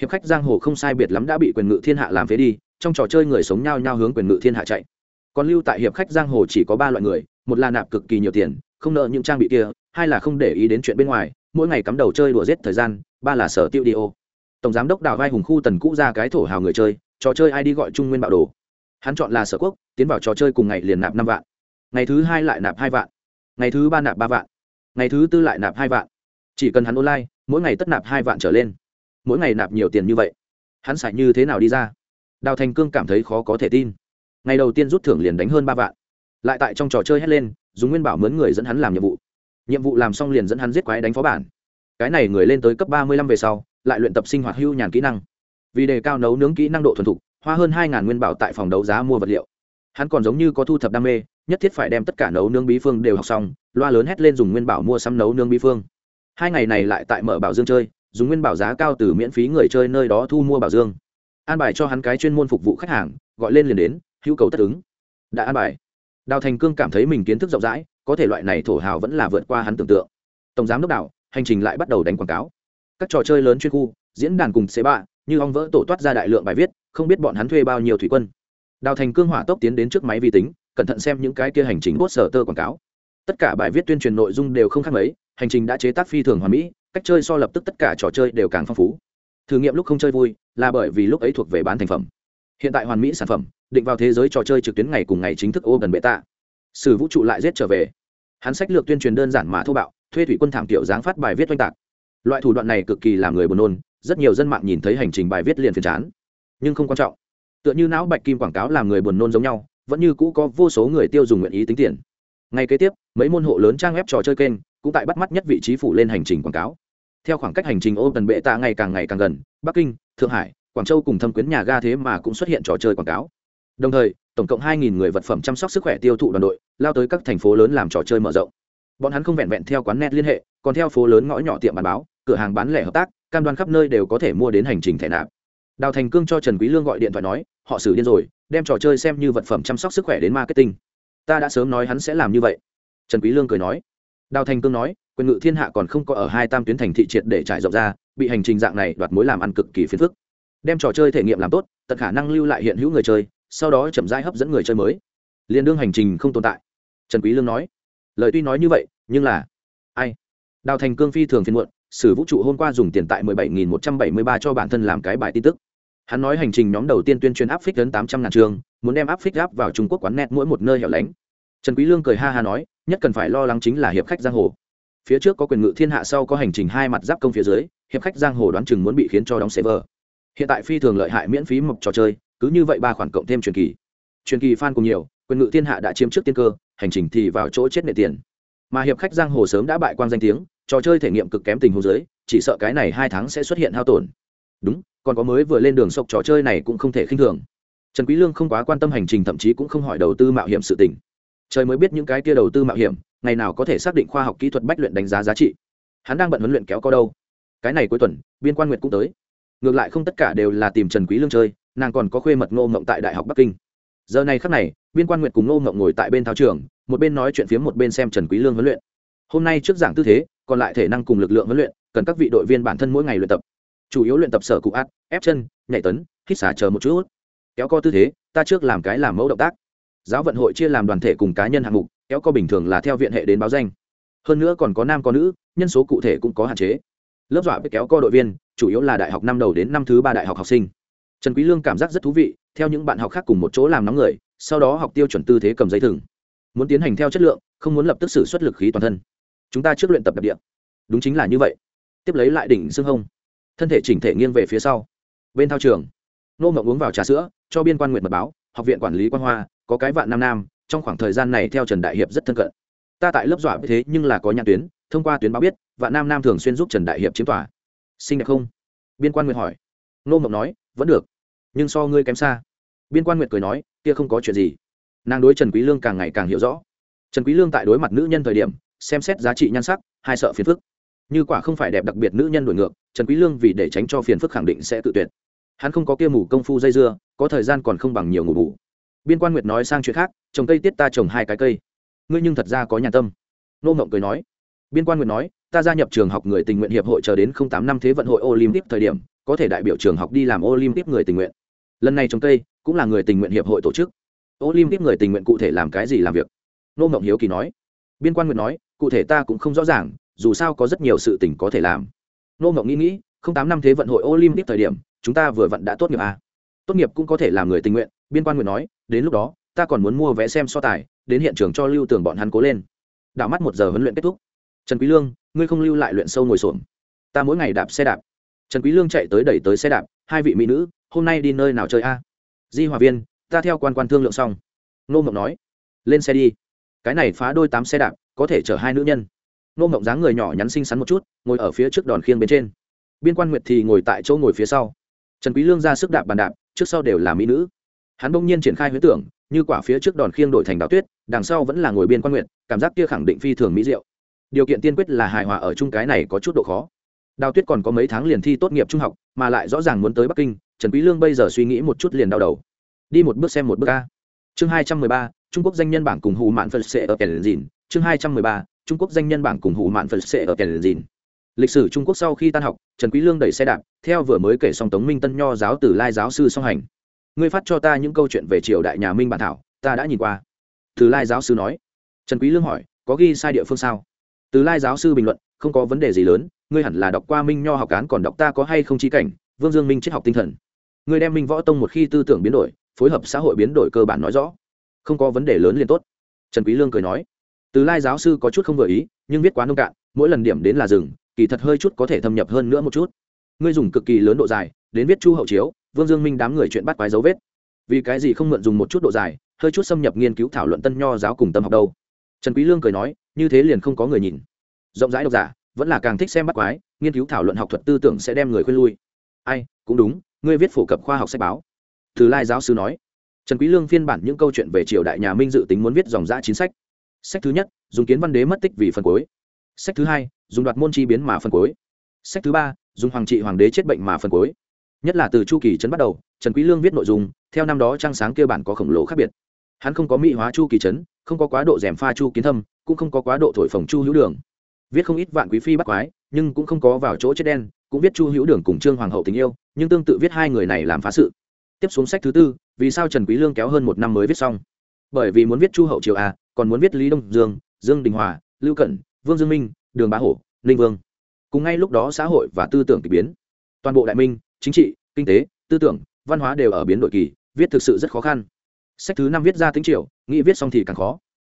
Hiệp khách giang hồ không sai biệt lắm đã bị quyền ngự thiên hạ làm phế đi, trong trò chơi người sống nhau nhau hướng quyền ngự thiên hạ chạy. Còn lưu tại hiệp khách giang hồ chỉ có ba loại người, một là nạp cực kỳ nhiều tiền, không nợ những trang bị kia, hai là không để ý đến chuyện bên ngoài mỗi ngày cắm đầu chơi đùa giết thời gian, ba là sở tiêu đi ô. Tổng giám đốc đào vai hùng khu tần cũ ra cái thổ hào người chơi, trò chơi ai đi gọi trung nguyên bạo đồ. Hắn chọn là sở quốc, tiến vào trò chơi cùng ngày liền nạp năm vạn. Ngày thứ hai lại nạp hai vạn. Ngày thứ ba nạp ba vạn. Ngày thứ tư lại nạp hai vạn. Chỉ cần hắn online, mỗi ngày tất nạp hai vạn trở lên. Mỗi ngày nạp nhiều tiền như vậy, hắn xài như thế nào đi ra? Đào thành cương cảm thấy khó có thể tin. Ngày đầu tiên rút thưởng liền đánh hơn ba vạn. Lại tại trong trò chơi hét lên, dùng nguyên bảo mướn người dẫn hắn làm nhiệm vụ nhiệm vụ làm xong liền dẫn hắn giết quái đánh phó bản. Cái này người lên tới cấp ba mươi lăm về sau, lại luyện tập sinh hoạt hưu nhàn kỹ năng. Vì đề cao nấu nướng kỹ năng độ thuần thục, hoa hơn hai nguyên bảo tại phòng đấu giá mua vật liệu. Hắn còn giống như có thu thập đam mê, nhất thiết phải đem tất cả nấu nướng bí phương đều học xong, loa lớn hét lên dùng nguyên bảo mua sắm nấu nướng bí phương. Hai ngày này lại tại mở bảo dương chơi, dùng nguyên bảo giá cao từ miễn phí người chơi nơi đó thu mua bảo dương. An bài cho hắn cái chuyên môn phục vụ khách hàng, gọi lên liền đến, hữu cầu tất ứng. Đã an bài. Đào thành cương cảm thấy mình kiến thức rộng rãi có thể loại này thổ hào vẫn là vượt qua hắn tưởng tượng. Tổng giám đốc đảo, hành trình lại bắt đầu đánh quảng cáo. Các trò chơi lớn chuyên khu, diễn đàn cùng xế bạ như ong vỡ tổ toát ra đại lượng bài viết, không biết bọn hắn thuê bao nhiêu thủy quân. Đào thành cương hỏa tốc tiến đến trước máy vi tính, cẩn thận xem những cái kia hành trình bốt sở tơ quảng cáo. Tất cả bài viết tuyên truyền nội dung đều không khác mấy, hành trình đã chế tác phi thường hoàn mỹ, cách chơi so lập tức tất cả trò chơi đều càng phong phú. Thử nghiệm lúc không chơi vui, là bởi vì lúc ấy thuộc về bán thành phẩm. Hiện tại hoàn mỹ sản phẩm, định vào thế giới trò chơi trực tuyến ngày cùng ngày chính thức ô gần bệ tạ sử vũ trụ lại giết trở về. Hắn sách lược tuyên truyền đơn giản mà thô bạo, thuê thủy quân thảm kiểu dáng phát bài viết oanh tạc. Loại thủ đoạn này cực kỳ làm người buồn nôn, rất nhiều dân mạng nhìn thấy hành trình bài viết liền phiền chán. Nhưng không quan trọng. Tựa như não bạch kim quảng cáo làm người buồn nôn giống nhau, vẫn như cũ có vô số người tiêu dùng nguyện ý tính tiền. Ngay kế tiếp, mấy môn hộ lớn trang web trò chơi kênh cũng tại bắt mắt nhất vị trí phủ lên hành trình quảng cáo. Theo khoảng cách hành trình ô tần bệ tạ ngày càng ngày càng gần, bắc kinh, thượng hải, quảng châu cùng thâm quyến nhà ga thế mà cũng xuất hiện trò chơi quảng cáo. Đồng thời tổng cộng 2.000 người vật phẩm chăm sóc sức khỏe tiêu thụ đoàn đội, lao tới các thành phố lớn làm trò chơi mở rộng. Bọn hắn không vẹn vẹn theo quán net liên hệ, còn theo phố lớn ngõ nhỏ tiệm bán báo, cửa hàng bán lẻ hợp tác, cam đoan khắp nơi đều có thể mua đến hành trình thẻ nạp. Đào thành cương cho trần quý lương gọi điện thoại nói, họ xử điên rồi, đem trò chơi xem như vật phẩm chăm sóc sức khỏe đến marketing. Ta đã sớm nói hắn sẽ làm như vậy. Trần quý lương cười nói. Đào thành cương nói, quyền ngự thiên hạ còn không có ở hai tam tuyến thành thị triệt để trải rộng ra, bị hành trình dạng này đoạt mối làm ăn cực kỳ phiền phức. Đem trò chơi thể nghiệm làm tốt, tận khả năng lưu lại hiện hữu người chơi sau đó chậm rãi hấp dẫn người chơi mới. Liên đương hành trình không tồn tại. Trần quý lương nói, lời tuy nói như vậy, nhưng là, ai? Đào thành cương phi thường phiền muộn, sử vũ trụ hôm qua dùng tiền tại 17.173 cho bản thân làm cái bài tin tức. Hắn nói hành trình nhóm đầu tiên tuyên truyền áp phích đến 800 ngàn trường, muốn đem áp phích áp vào trung quốc quán net mỗi một nơi hẻo lánh. Trần quý lương cười ha ha nói, nhất cần phải lo lắng chính là hiệp khách giang hồ. Phía trước có quyền ngự thiên hạ sau có hành trình hai mặt giáp công phía dưới, hiệp khách giang hồ đoán chừng muốn bị khiến cho đóng server. Hiện tại phi thường lợi hại miễn phí mộc trò chơi cứ như vậy ba khoản cộng thêm truyền kỳ. Truyền kỳ fan cùng nhiều, quyền ngự thiên hạ đã chiếm trước tiên cơ, hành trình thì vào chỗ chết nệ tiền. Mà hiệp khách giang hồ sớm đã bại quan danh tiếng, trò chơi thể nghiệm cực kém tình hồ dưới, chỉ sợ cái này hai tháng sẽ xuất hiện hao tổn. Đúng, còn có mới vừa lên đường sộc trò chơi này cũng không thể khinh thường. Trần quý lương không quá quan tâm hành trình, thậm chí cũng không hỏi đầu tư mạo hiểm sự tình. Trời mới biết những cái kia đầu tư mạo hiểm, ngày nào có thể xác định khoa học kỹ thuật bách luyện đánh giá giá trị. Hắn đang bận huấn luyện kéo co đâu. Cái này cuối tuần, biên quan nguyệt cũng tới. Ngược lại không tất cả đều là tìm trần quý lương chơi nàng còn có khuê mật ngô ngộng tại đại học bắc kinh. Giờ này khắc này, biên quan nguyệt cùng ngô ngộng ngồi tại bên thao trường, một bên nói chuyện phía một bên xem trần quý lương huấn luyện. Hôm nay trước giảng tư thế, còn lại thể năng cùng lực lượng huấn luyện, cần các vị đội viên bản thân mỗi ngày luyện tập. Chủ yếu luyện tập sở cụ át, ép chân, nhảy tấn, hít xả chờ một chút kéo co tư thế, ta trước làm cái làm mẫu động tác. Giáo vận hội chia làm đoàn thể cùng cá nhân hạng mục, kéo co bình thường là theo viện hệ đến báo danh. Hơn nữa còn có nam có nữ, nhân số cụ thể cũng có hạn chế. Lớp dọa với kéo co đội viên, chủ yếu là đại học năm đầu đến năm thứ ba đại học học sinh trần quý lương cảm giác rất thú vị, theo những bạn học khác cùng một chỗ làm nóng người, sau đó học tiêu chuẩn tư thế cầm giấy thừng. Muốn tiến hành theo chất lượng, không muốn lập tức sử xuất lực khí toàn thân. Chúng ta trước luyện tập đập địa. Đúng chính là như vậy. Tiếp lấy lại đỉnh xương hông. Thân thể chỉnh thể nghiêng về phía sau. Bên thao trường, nô mộng uống vào trà sữa, cho biên quan nguyện mật báo, học viện quản lý quan hoa, có cái vạn nam nam, trong khoảng thời gian này theo trần đại hiệp rất thân cận. Ta tại lớp dọa thế nhưng là có nhãn tuyến, thông qua tuyến báo biết, vạn nam nam thường xuyên giúp trần đại hiệp chiếm tòa. Xinh đẹp không? Biên quan nguyện hỏi. Nô mộng nói, vẫn được nhưng so ngươi kém xa. Biên quan nguyệt cười nói, kia không có chuyện gì. Nàng đối trần quý lương càng ngày càng hiểu rõ. Trần quý lương tại đối mặt nữ nhân thời điểm, xem xét giá trị nhan sắc, hai sợ phiền phức. Như quả không phải đẹp đặc biệt nữ nhân đổi ngược, trần quý lương vì để tránh cho phiền phức khẳng định sẽ tự tuyệt. Hắn không có kia mù công phu dây dưa, có thời gian còn không bằng nhiều ngủ bù. Biên quan nguyệt nói sang chuyện khác, trồng cây tiết ta trồng hai cái cây. Ngươi nhưng thật ra có nhà tâm. Nô ngọng cười nói. Biên quan nguyệt nói, ta gia nhập trường học người tình nguyện hiệp hội chờ đến không tám năm thế vận hội olympic thời điểm, có thể đại biểu trường học đi làm olympic người tình nguyện lần này trồng cây, cũng là người tình nguyện hiệp hội tổ chức. Olympic người tình nguyện cụ thể làm cái gì làm việc? Nô ngộng hiếu kỳ nói. Biên quan nguyện nói, cụ thể ta cũng không rõ ràng, dù sao có rất nhiều sự tình có thể làm. Nô ngộng nghĩ nghĩ, không tám năm thế vận hội olympic thời điểm, chúng ta vừa vặn đã tốt nghiệp à. tốt nghiệp cũng có thể làm người tình nguyện, biên quan nguyện nói, đến lúc đó, ta còn muốn mua vé xem so tài, đến hiện trường cho lưu tưởng bọn hắn cố lên. Đảo mắt một giờ huấn luyện kết thúc. Trần quý lương, ngươi không lưu lại luyện sâu ngồi xổm. Ta mỗi ngày đạp xe đạp. Trần quý lương chạy tới đẩy tới xe đạp, hai vị mỹ nữ hôm nay đi nơi nào chơi a? Di hòa viên, ta theo quan quan thương lượng xong. Nô mộng nói, lên xe đi. Cái này phá đôi tám xe đạp, có thể chở hai nữ nhân. Nô mộng dáng người nhỏ nhắn xinh xắn một chút, ngồi ở phía trước đòn khiêng bên trên. Biên quan nguyệt thì ngồi tại chỗ ngồi phía sau. Trần quý lương ra sức đạp bàn đạp, trước sau đều là mỹ nữ. Hắn bỗng nhiên triển khai huyễn tưởng, như quả phía trước đòn khiêng đổi thành đào tuyết, đằng sau vẫn là ngồi biên quan nguyệt, cảm giác kia khẳng định phi thường mỹ diệu. Điều kiện tiên quyết là hài hòa ở chung cái này có chút độ khó đào tuyết còn có mấy tháng liền thi tốt nghiệp trung học, mà lại rõ ràng muốn tới bắc kinh, trần quý lương bây giờ suy nghĩ một chút liền đau đầu. Đi một bước xem một bước a. Chương hai trăm mười ba, trung quốc danh nhân bảng cùng hù mạn phật sẽ ở kèn dìn. Chương hai trăm mười ba, trung quốc danh nhân bảng cùng hù mạn phật sẽ ở kèn dìn. Lịch sử trung quốc sau khi tan học, trần quý lương đẩy xe đạp, theo vừa mới kể xong tống minh tân nho giáo từ lai giáo sư song hành. Ngươi phát cho ta những câu chuyện về triều đại nhà minh bản thảo, ta đã nhìn qua. Từ lai giáo sư nói. Trần quý lương hỏi, có ghi sai địa phương sao? Từ lai giáo sư bình luận, không có vấn đề gì lớn ngươi hẳn là đọc qua minh nho học cán còn đọc ta có hay không chi cảnh? Vương dương minh triết học tinh thần. Ngươi đem minh võ tông một khi tư tưởng biến đổi phối hợp xã hội biến đổi cơ bản nói rõ. Không có vấn đề lớn liền tốt. Trần quý lương cười nói. Từ lai giáo sư có chút không vừa ý nhưng viết quá nông cạn mỗi lần điểm đến là dừng, kỳ thật hơi chút có thể thâm nhập hơn nữa một chút. Ngươi dùng cực kỳ lớn độ dài đến viết chu hậu chiếu vương dương minh đám người chuyện bắt quái dấu vết. Vì cái gì không mượn dùng một chút độ dài hơi chút xâm nhập nghiên cứu thảo luận tân nho giáo cùng tâm học đâu? Trần quý lương cười nói như thế liền không có người nhìn. Rộng rãi độc giả vẫn là càng thích xem bắt quái, nghiên cứu thảo luận học thuật tư tưởng sẽ đem người khuyên lui. Ai, cũng đúng, ngươi viết phổ cập khoa học sách báo. Từ lai giáo sư nói. Trần quý lương phiên bản những câu chuyện về triều đại nhà minh dự tính muốn viết dòng dã chính sách. Sách thứ nhất, dùng kiến văn đế mất tích vì phần cuối. Sách thứ hai, dùng đoạt môn chi biến mà phần cuối. Sách thứ ba, dùng hoàng trị hoàng đế chết bệnh mà phần cuối. Nhất là từ chu kỳ trấn bắt đầu, trần quý lương viết nội dung, theo năm đó trang sáng kia bản có khổng lồ khác biệt. Hắn không có mỹ hóa chu kỳ trấn, không có quá độ rèm pha chu kiến thâm, cũng không có quá độ thổi phồng chu hữu đường viết không ít vạn quý phi bắt quái nhưng cũng không có vào chỗ chết đen cũng viết chu hữu đường cùng trương hoàng hậu tình yêu nhưng tương tự viết hai người này làm phá sự. Tiếp xuống sách thứ tư vì sao trần quý lương kéo hơn một năm mới viết xong? Bởi vì muốn viết chu hậu triều a còn muốn viết lý đông dương dương đình hòa lưu cẩn vương dương minh đường bá hổ ninh vương. Cùng ngay lúc đó xã hội và tư tưởng kỳ biến. Toàn bộ đại minh chính trị kinh tế tư tưởng văn hóa đều ở biến đổi kỳ viết thực sự rất khó khăn. Sách thứ năm viết ra tính triều, nghĩ viết xong thì càng khó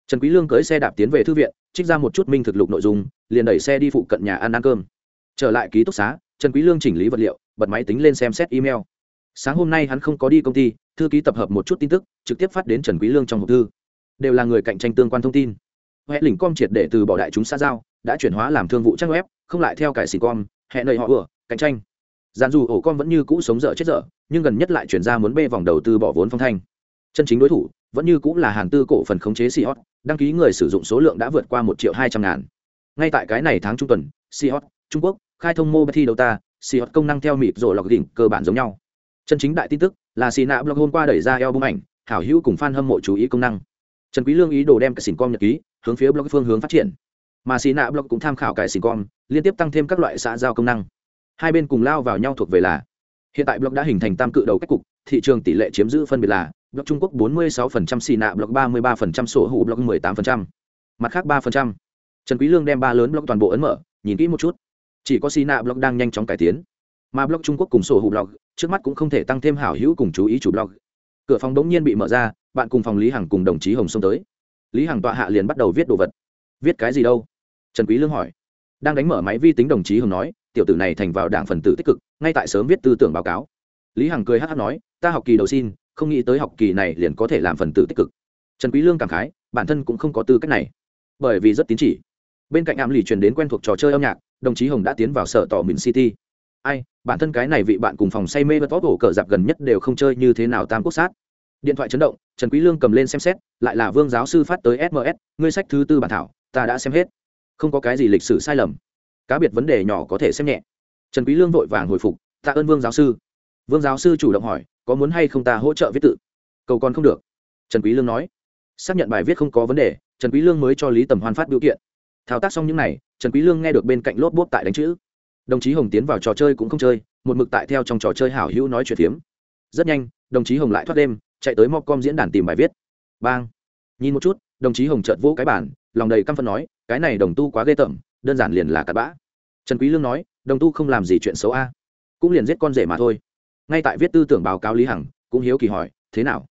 trần quý lương cưỡi xe đạp tiến về thư viện, trích ra một chút minh thực lục nội dung, liền đẩy xe đi phụ cận nhà ăn ăn cơm. Trở lại ký túc xá, trần quý lương chỉnh lý vật liệu, bật máy tính lên xem xét email. Sáng hôm nay hắn không có đi công ty, thư ký tập hợp một chút tin tức, trực tiếp phát đến trần quý lương trong hộp thư. Đều là người cạnh tranh tương quan thông tin. Hệ lĩnh com triệt để từ bỏ đại chúng xã giao, đã chuyển hóa làm thương vụ trang web, không lại theo cải xì com hẹn nơi họ vừa, cạnh tranh. Giàn dù ổ con vẫn như cũ sống dở chết dở, nhưng gần nhất lại chuyển ra muốn bê vòng đầu tư bỏ vốn phong thanh. Chân chính đối thủ vẫn như cũng là hàn tư cổ phần khống chế Seahawks, đăng ký người sử dụng số lượng đã vượt qua một triệu hai trăm ngàn. Ngay tại cái này tháng trung tuần, Seahawks, Trung Quốc, khai thông mô thi đầu ta, Seahawks công năng theo mịp rồi lọc đỉnh cơ bản giống nhau. Chân chính đại tin tức là Sina blog hôm qua đẩy ra eo album ảnh, hảo hữu cùng fan hâm mộ chú ý công năng. Trần Quý Lương ý đồ đem cái xỉn com nhật ký, hướng phía blog phương hướng phát triển. Mà Sina blog cũng tham khảo cái xỉn com, liên tiếp tăng thêm các loại xã giao công năng. Hai bên cùng lao vào nhau thuộc về là. Hiện tại blog đã hình thành tam cự đầu cách cục, thị trường tỷ lệ chiếm giữ phân biệt là block Trung Quốc 46%, xì nạ block 33%, sổ hữu block 18%. Mặt khác 3%. Trần Quý Lương đem ba lớn block toàn bộ ấn mở, nhìn kỹ một chút. Chỉ có xì nạ block đang nhanh chóng cải tiến. Mà block Trung Quốc cùng sổ hữu block, trước mắt cũng không thể tăng thêm hảo hữu cùng chú ý chủ block. Cửa phòng đống nhiên bị mở ra, bạn cùng phòng Lý Hằng cùng đồng chí Hồng xông tới. lý hằng tọa hạ liền bắt đầu viết đồ vật viết cái gì đâu trần quý lương hỏi đang đánh mở máy vi tính đồng chí hồng nói tiểu tử này thành vào đảng phần tử tích cực ngay tại sớm viết tư tưởng báo cáo lý hằng cười hắc hắc nói ta học kỳ đầu xin không nghĩ tới học kỳ này liền có thể làm phần tử tích cực. Trần quý lương cảm khái, bản thân cũng không có tư cách này. Bởi vì rất tín chỉ. Bên cạnh ảm lì truyền đến quen thuộc trò chơi âm nhạc, đồng chí hồng đã tiến vào sở tỏ mình city. Ai, bản thân cái này vị bạn cùng phòng say mê và tốt ổ cờ dạp gần nhất đều không chơi như thế nào tam quốc sát. Điện thoại chấn động, trần quý lương cầm lên xem xét, lại là vương giáo sư phát tới sms ngươi sách thứ tư bản thảo, ta đã xem hết. Không có cái gì lịch sử sai lầm. Cá biệt vấn đề nhỏ có thể xem nhẹ. Trần quý lương vội vàng hồi phục tạ ơn vương giáo sư vương giáo sư chủ động hỏi, có muốn hay không ta hỗ trợ viết tự? Cầu còn không được. Trần quý lương nói. Xác nhận bài viết không có vấn đề, trần quý lương mới cho lý tầm hoan phát biểu kiện. Thao tác xong những này, trần quý lương nghe được bên cạnh lốp bốp tại đánh chữ. Đồng chí hồng tiến vào trò chơi cũng không chơi, một mực tại theo trong trò chơi hảo hữu nói chuyện phiếm. Rất nhanh, đồng chí hồng lại thoát đêm, chạy tới mobcom diễn đàn tìm bài viết. Bang! Nhìn một chút, đồng chí hồng chợt vỗ cái bản lòng đầy căm phẫn nói, cái này đồng tu quá ghê tởm, đơn giản liền là cặn bã. Trần quý lương nói, đồng tu không làm gì chuyện xấu a, cũng liền giết con rể mà thôi ngay tại viết tư tưởng báo cáo lý hằng, cũng hiếu kỳ hỏi, thế nào?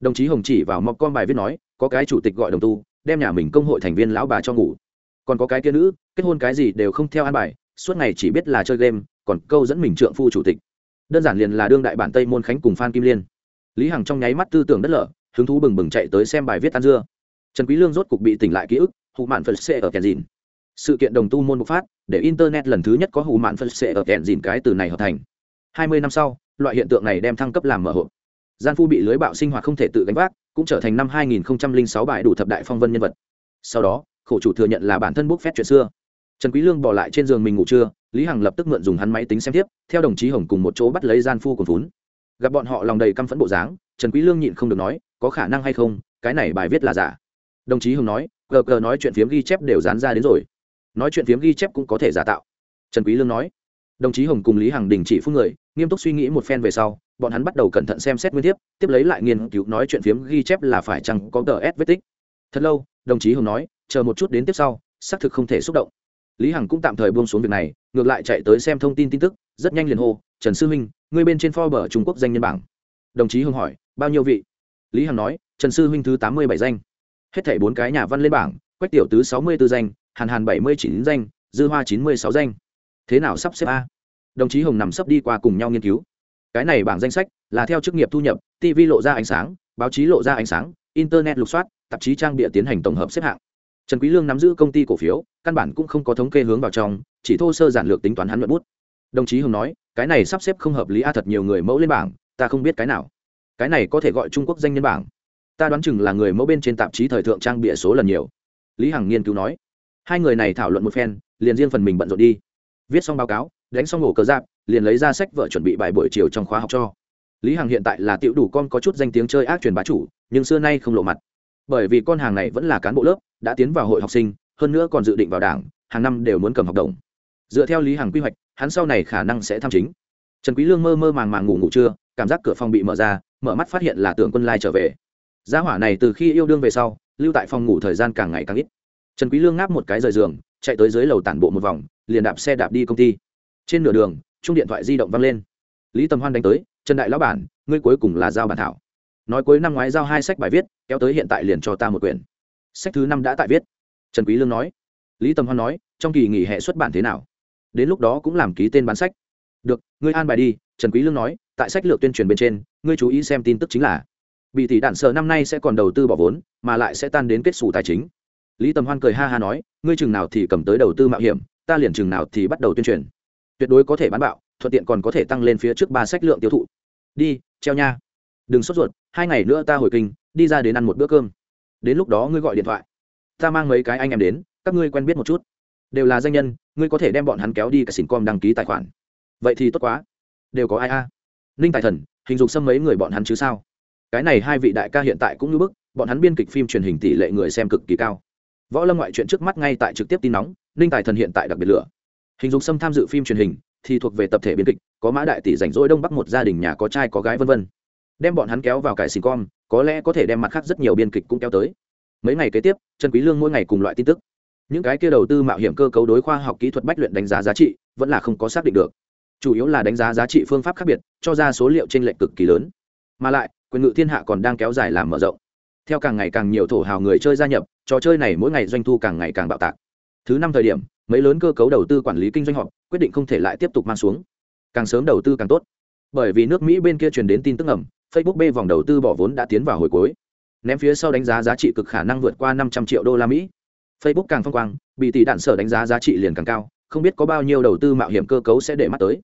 Đồng chí hồng chỉ vào mọc con bài viết nói, có cái chủ tịch gọi đồng tu, đem nhà mình công hội thành viên lão bà cho ngủ. Còn có cái kia nữ, kết hôn cái gì đều không theo an bài, suốt ngày chỉ biết là chơi game, còn câu dẫn mình trượng phu chủ tịch. Đơn giản liền là đương đại bản tây môn khánh cùng phan kim liên. Lý hằng trong nháy mắt tư tưởng đất lở, hứng thú bừng bừng chạy tới xem bài viết tan dưa. Trần quý lương rốt cục bị tỉnh lại ký ức hụ mạn phật xệ ở kèn dìn. Sự kiện đồng tu môn bộc phát, để internet lần thứ nhất có hụ mạn phật xệ ở kèn dìn cái từ này hợp thành. 20 năm sau loại hiện tượng này đem thăng cấp làm mở hộp. Gian phu bị lưới bạo sinh hoạt không thể tự gánh vác, cũng trở thành năm 2006 bài đủ thập đại phong vân nhân vật. Sau đó, khổ chủ thừa nhận là bản thân bốc phét chuyện xưa. Trần quý lương bỏ lại trên giường mình ngủ trưa, lý hằng lập tức mượn dùng hắn máy tính xem tiếp, theo đồng chí hồng cùng một chỗ bắt lấy gian phu của vốn gặp bọn họ lòng đầy căm phẫn bộ dáng, trần quý lương nhịn không được nói, có khả năng hay không? Cái này bài viết là giả. Đồng chí hồng nói gờ gờ nói chuyện phiếm ghi chép đều dán ra đến rồi. Nói chuyện phiếm ghi chép cũng có thể giả tạo. Trần quý lương nói đồng chí hồng cùng lý hằng đình chỉ phun người, nghiêm túc suy nghĩ một phen về sau, bọn hắn bắt đầu cẩn thận xem xét nguyên tiếp tiếp lấy lại nghiên cứu nói chuyện phiếm ghi chép là phải chăng có tờ s vết tích. Thật lâu, đồng chí hồng nói, chờ một chút đến tiếp sau, xác thực không thể xúc động. Lý hằng cũng tạm thời buông xuống việc này, ngược lại chạy tới xem thông tin tin tức, rất nhanh liền hô, trần sư huynh, ngươi bên trên forbes trung quốc danh nhân bảng. Đồng chí hồng hỏi, bao nhiêu vị? Lý hằng nói, trần sư huynh thứ tám mươi bảy danh. Hết thảy bốn cái nhà văn lên bảng, quách tiểu tứ sáu mươi b ố danh, hàn hàn bảy mươi chín danh, dư hoa chín mươi sáu danh thế nào sắp xếp a? Đồng chí hồng nằm sấp đi qua cùng nhau nghiên cứu. Cái này bảng danh sách là theo chức nghiệp thu nhập tv lộ ra ánh sáng, báo chí lộ ra ánh sáng, internet lục soát, tạp chí trang bịa tiến hành tổng hợp xếp hạng. Trần quý lương nắm giữ công ty cổ phiếu, căn bản cũng không có thống kê hướng vào trong, chỉ thô sơ giản lược tính toán hắn luận bút. Đồng chí hồng nói, cái này sắp xếp không hợp lý a, thật nhiều người mẫu lên bảng, ta không biết cái nào. Cái này có thể gọi trung quốc danh nhân bảng. Ta đoán chừng là người mẫu bên trên tạp chí thời thượng trang bịa số lần nhiều. Lý hằng nghiên cứu nói, hai người này thảo luận một phen, liền riêng phần mình bận rộn đi viết xong báo cáo, đánh xong ngủ cờ giáp, liền lấy ra sách vợ chuẩn bị bài buổi chiều trong khóa học cho. Lý hằng hiện tại là tiểu đủ con có chút danh tiếng chơi ác truyền bá chủ, nhưng xưa nay không lộ mặt. Bởi vì con hàng này vẫn là cán bộ lớp, đã tiến vào hội học sinh, hơn nữa còn dự định vào đảng, hàng năm đều muốn cầm học đồng. Dựa theo lý hằng quy hoạch, hắn sau này khả năng sẽ tham chính. Trần quý lương mơ mơ màng màng ngủ ngủ trưa, cảm giác cửa phòng bị mở ra, mở mắt phát hiện là tưởng quân lai trở về. Gia hỏa này từ khi yêu đương về sau, lưu tại phòng ngủ thời gian càng ngày càng ít. Trần quý lương ngáp một cái rời giường, chạy tới dưới lầu tản bộ một vòng liền đạp xe đạp đi công ty. Trên nửa đường chung điện thoại di động văng lên. Lý tầm hoan đánh tới, trần đại lão bản, ngươi cuối cùng là giao bản thảo. Nói cuối năm ngoái giao hai sách bài viết, kéo tới hiện tại liền cho ta một quyển. Sách thứ năm đã tại viết. Trần quý lương nói. Lý tầm hoan nói, trong kỳ nghỉ hè xuất bản thế nào? Đến lúc đó cũng làm ký tên bán sách. Được, ngươi an bài đi. Trần quý lương nói, tại sách lược tuyên truyền bên trên, ngươi chú ý xem tin tức chính là, bị tỷ đạn sợ năm nay sẽ còn đầu tư bỏ vốn, mà lại sẽ tan đến kết xù tài chính. Lý tầm hoan cười ha ha nói, ngươi chừng nào thì cầm tới đầu tư mạo hiểm ta liền chừng nào thì bắt đầu tuyên truyền. Tuyệt đối có thể bán bạo, thuận tiện còn có thể tăng lên phía trước ba sách lượng tiêu thụ. Đi, treo nha. Đừng sốt ruột, hai ngày nữa ta hồi kinh, đi ra đến ăn một bữa cơm. Đến lúc đó ngươi gọi điện thoại. Ta mang mấy cái anh em đến, các ngươi quen biết một chút. Đều là danh nhân, ngươi có thể đem bọn hắn kéo đi cả xin com đăng ký tài khoản. Vậy thì tốt quá. Đều có ai a? Ninh tài thần, hình dục xâm mấy người bọn hắn chứ sao? Cái này hai vị đại ca hiện tại cũng như bức, bọn hắn biên kịch phim truyền hình tỷ lệ người xem cực kỳ cao. Võ lâm ngoại chuyện trước mắt ngay tại trực tiếp tin nóng ninh tài thần hiện tại đặc biệt lửa. Hình dục xâm tham dự phim truyền hình, thì thuộc về tập thể biên kịch, có mã đại tỷ rảnh rỗi đông bắc một gia đình nhà có trai có gái vân vân. Đem bọn hắn kéo vào cải xin com, có lẽ có thể đem mặt khác rất nhiều biên kịch cũng kéo tới. Mấy ngày kế tiếp, trần quý lương mỗi ngày cùng loại tin tức. Những cái kia đầu tư mạo hiểm cơ cấu đối khoa học kỹ thuật bách luyện đánh giá giá trị, vẫn là không có xác định được. Chủ yếu là đánh giá giá trị phương pháp khác biệt, cho ra số liệu trên lệnh cực kỳ lớn. Mà lại, quyền ngự thiên hạ còn đang kéo dài làm mở rộng. Theo càng ngày càng nhiều thổ hào người chơi gia nhập, trò chơi này mỗi ngày doanh thu càng ngày càng bạo tạc thứ năm thời điểm, mấy lớn cơ cấu đầu tư quản lý kinh doanh họp, quyết định không thể lại tiếp tục mang xuống. Càng sớm đầu tư càng tốt. Bởi vì nước mỹ bên kia truyền đến tin tức ẩm facebook b vòng đầu tư bỏ vốn đã tiến vào hồi cuối. Ném phía sau đánh giá giá trị cực khả năng vượt qua năm trăm triệu đô la mỹ. Facebook càng phong quang, bị tỷ đạn sở đánh giá giá trị liền càng cao, không biết có bao nhiêu đầu tư mạo hiểm cơ cấu sẽ để mắt tới.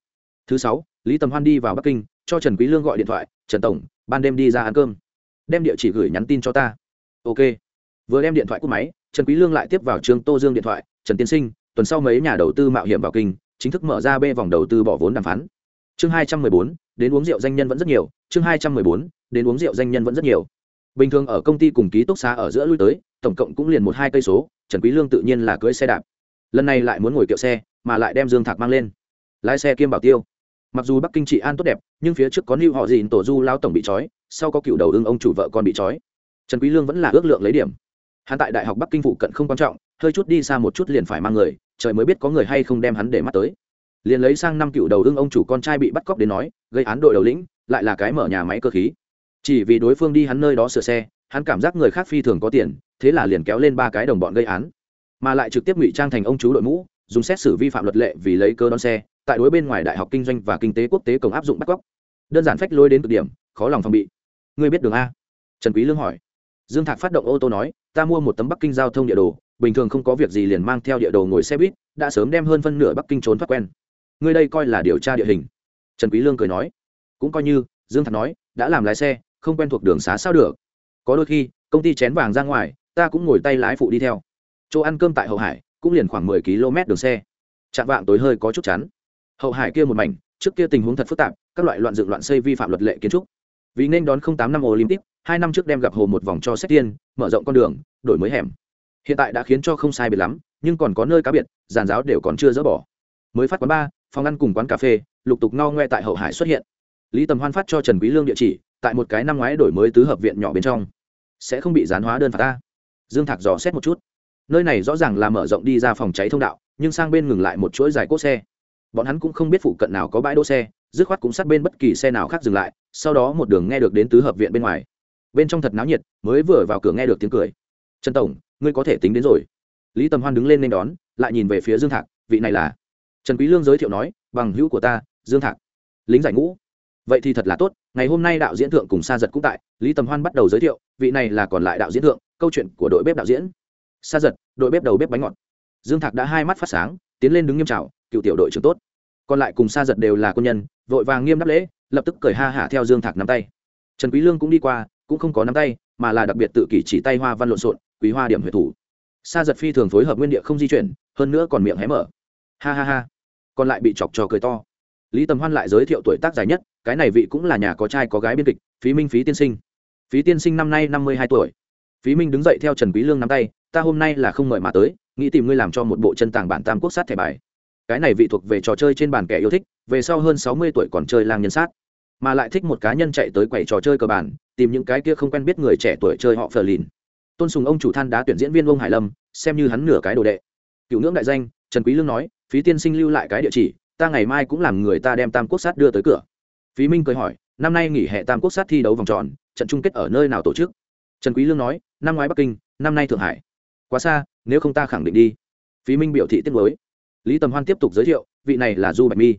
Thứ sáu, lý tầm hoan đi vào bắc kinh, cho trần quý lương gọi điện thoại, trần tổng, ban đêm đi ra ăn cơm. Đem địa chỉ gửi nhắn tin cho ta. Ok. Vừa đem điện thoại cúp máy, trần quý lương lại tiếp vào trương tô dương điện thoại trần tiên sinh, tuần sau mấy nhà đầu tư mạo hiểm vào kinh, chính thức mở ra b vòng đầu tư bỏ vốn đàm phán. Chương hai trăm mười bốn, đến uống rượu danh nhân vẫn rất nhiều. Chương hai trăm mười bốn, đến uống rượu danh nhân vẫn rất nhiều. Bình thường ở công ty cùng ký túc xá ở giữa lui tới, tổng cộng cũng liền một hai cây số, trần quý lương tự nhiên là cưỡi xe đạp. Lần này lại muốn ngồi kiệu xe, mà lại đem dương thạc mang lên. Lái xe kiêm bảo tiêu. Mặc dù bắc kinh trị an tốt đẹp, nhưng phía trước có lưu họ dìn tổ du lao tổng bị trói, sau có cựu đầu ưng ông chủ vợ con bị trói. Trần quý lương vẫn là ước lượng lấy điểm. Hắn tại đại học bắc kinh phụ cận không quan trọng hơi chút đi xa một chút liền phải mang người, trời mới biết có người hay không đem hắn để mắt tới. Liền lấy sang năm cựu đầu ưng ông chủ con trai bị bắt cóc đến nói, gây án đội đầu lĩnh, lại là cái mở nhà máy cơ khí. Chỉ vì đối phương đi hắn nơi đó sửa xe, hắn cảm giác người khác phi thường có tiền, thế là liền kéo lên ba cái đồng bọn gây án. Mà lại trực tiếp ngụy trang thành ông chú đội mũ, dùng xét xử vi phạm luật lệ vì lấy cơ đón xe, tại đối bên ngoài đại học kinh doanh và kinh tế quốc tế cổng áp dụng bắt cóc. Đơn giản phách lôi đến cực điểm, khó lòng phòng bị. Ngươi biết đường a? Trần quý lương hỏi. Dương thạc phát động ô tô nói, ta mua một tấm bắc kinh giao thông địa đồ bình thường không có việc gì liền mang theo địa đồ ngồi xe buýt, đã sớm đem hơn phân nửa bắc kinh trốn thoát quen. Ngươi đây coi là điều tra địa hình. Trần quý lương cười nói, cũng coi như, dương thạc nói, đã làm lái xe, không quen thuộc đường xá sao được. Có đôi khi, công ty chén vàng ra ngoài, ta cũng ngồi tay lái phụ đi theo. Chỗ ăn cơm tại hậu hải, cũng liền khoảng mười km đường xe. Chạm vạng tối hơi có chút chán. Hậu hải kia một mảnh, trước kia tình huống thật phức tạp, các loại loạn dựng loạn xây vi phạm luật lệ kiến trúc. Vì nên đón không tám năm olympic, hai năm trước đem gặp hồ một vòng cho xét tiên, mở rộng con đường, đổi mới hẻm hiện tại đã khiến cho không sai biệt lắm, nhưng còn có nơi cá biệt, giàn giáo đều còn chưa dỡ bỏ. Mới phát quán ba phòng ăn cùng quán cà phê, lục tục no ngoe tại hậu hải xuất hiện. Lý tầm hoan phát cho trần quý lương địa chỉ, tại một cái năm ngoái đổi mới tứ hợp viện nhỏ bên trong. Sẽ không bị gián hóa đơn phạt ta. Dương thạc dò xét một chút. Nơi này rõ ràng là mở rộng đi ra phòng cháy thông đạo, nhưng sang bên ngừng lại một chuỗi dài cốt xe. Bọn hắn cũng không biết phụ cận nào có bãi đỗ xe, dứt khoát cũng sát bên bất kỳ xe nào khác dừng lại, sau đó một đường nghe được đến tứ hợp viện bên ngoài. Bên trong thật náo nhiệt, mới vừa vào cửa nghe được tiếng cười trần tổng, ngươi có thể tính đến rồi. Lý tầm hoan đứng lên nên đón, lại nhìn về phía dương thạc, vị này là? Trần quý lương giới thiệu nói, bằng hữu của ta, dương thạc. Lính giải ngũ. Vậy thì thật là tốt, ngày hôm nay đạo diễn thượng cùng sa giật cũng tại, lý tầm hoan bắt đầu giới thiệu, vị này là còn lại đạo diễn thượng, câu chuyện của đội bếp đạo diễn. Sa giật, đội bếp đầu bếp bánh ngọt. Dương thạc đã hai mắt phát sáng, tiến lên đứng nghiêm trào cựu tiểu đội trưởng tốt. Còn lại cùng sa giật đều là quân nhân, vội vàng nghiêm đáp lễ, lập tức cười ha hả theo dương thạc nắm tay. Trần quý lương cũng đi qua, cũng không có nắm tay, mà là đặc biệt tự kỷ chỉ tay hoa văn lộn xộn quý hoa điểm huyệt thủ. Sa giật phi thường phối hợp nguyên địa không di chuyển, hơn nữa còn miệng hé mở. Ha ha ha. Còn lại bị chọc trò cười to. Lý tầm hoan lại giới thiệu tuổi tác dài nhất, cái này vị cũng là nhà có trai có gái biên kịch, phí minh phí tiên sinh. Phí tiên sinh năm nay năm mươi hai tuổi. Phí minh đứng dậy theo trần quý lương nắm tay, ta hôm nay là không mời mà tới, nghĩ tìm ngươi làm cho một bộ chân tàng bản tam quốc sát thẻ bài. Cái này vị thuộc về trò chơi trên bàn kẻ yêu thích, về sau hơn sáu mươi tuổi còn chơi lang nhân sát. Mà lại thích một cá nhân chạy tới quầy trò chơi cờ bản tìm những cái kia không quen biết người trẻ tuổi chơi họ phờ lìn tôn sùng ông chủ than đá tuyển diễn viên ông hải lâm, xem như hắn nửa cái đồ đệ. Cựu ngưỡng đại danh, trần quý lương nói, phí tiên sinh lưu lại cái địa chỉ, ta ngày mai cũng làm người ta đem tam quốc sát đưa tới cửa. Phí minh cười hỏi, năm nay nghỉ hè tam quốc sát thi đấu vòng tròn, trận chung kết ở nơi nào tổ chức? Trần quý lương nói, năm ngoái bắc kinh, năm nay thượng hải. Quá xa, nếu không ta khẳng định đi. Phí minh biểu thị tiếc nuối. Lý tầm hoan tiếp tục giới thiệu, vị này là du bạch mi.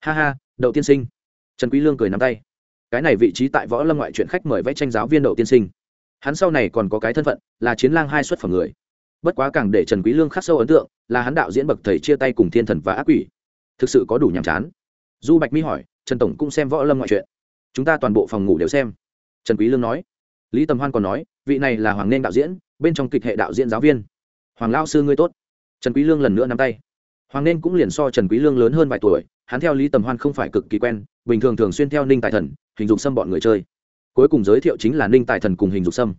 Ha ha, đậu tiên sinh. Trần quý lương cười nắm tay. Cái này vị trí tại võ lâm ngoại truyện khách mời vẽ tranh giáo viên đậu tiên sinh hắn sau này còn có cái thân phận, là chiến lang hai xuất phẩm người. Bất quá càng để trần quý lương khắc sâu ấn tượng, là hắn đạo diễn bậc thầy chia tay cùng thiên thần và ác quỷ. Thực sự có đủ nhàm chán. Du bạch mi hỏi, trần tổng cũng xem võ lâm ngoại truyện. Chúng ta toàn bộ phòng ngủ đều xem. Trần quý lương nói. Lý tầm hoan còn nói, vị này là hoàng nên đạo diễn, bên trong kịch hệ đạo diễn giáo viên. Hoàng lao sư ngươi tốt. Trần quý lương lần nữa nắm tay. Hoàng nên cũng liền so trần quý lương lớn hơn vài tuổi, hắn theo lý tầm hoan không phải cực kỳ quen, bình thường thường xuyên theo ninh tài thần, hình dung xâm bọn người chơi cuối cùng giới thiệu chính là ninh tài thần cùng hình dục sâm.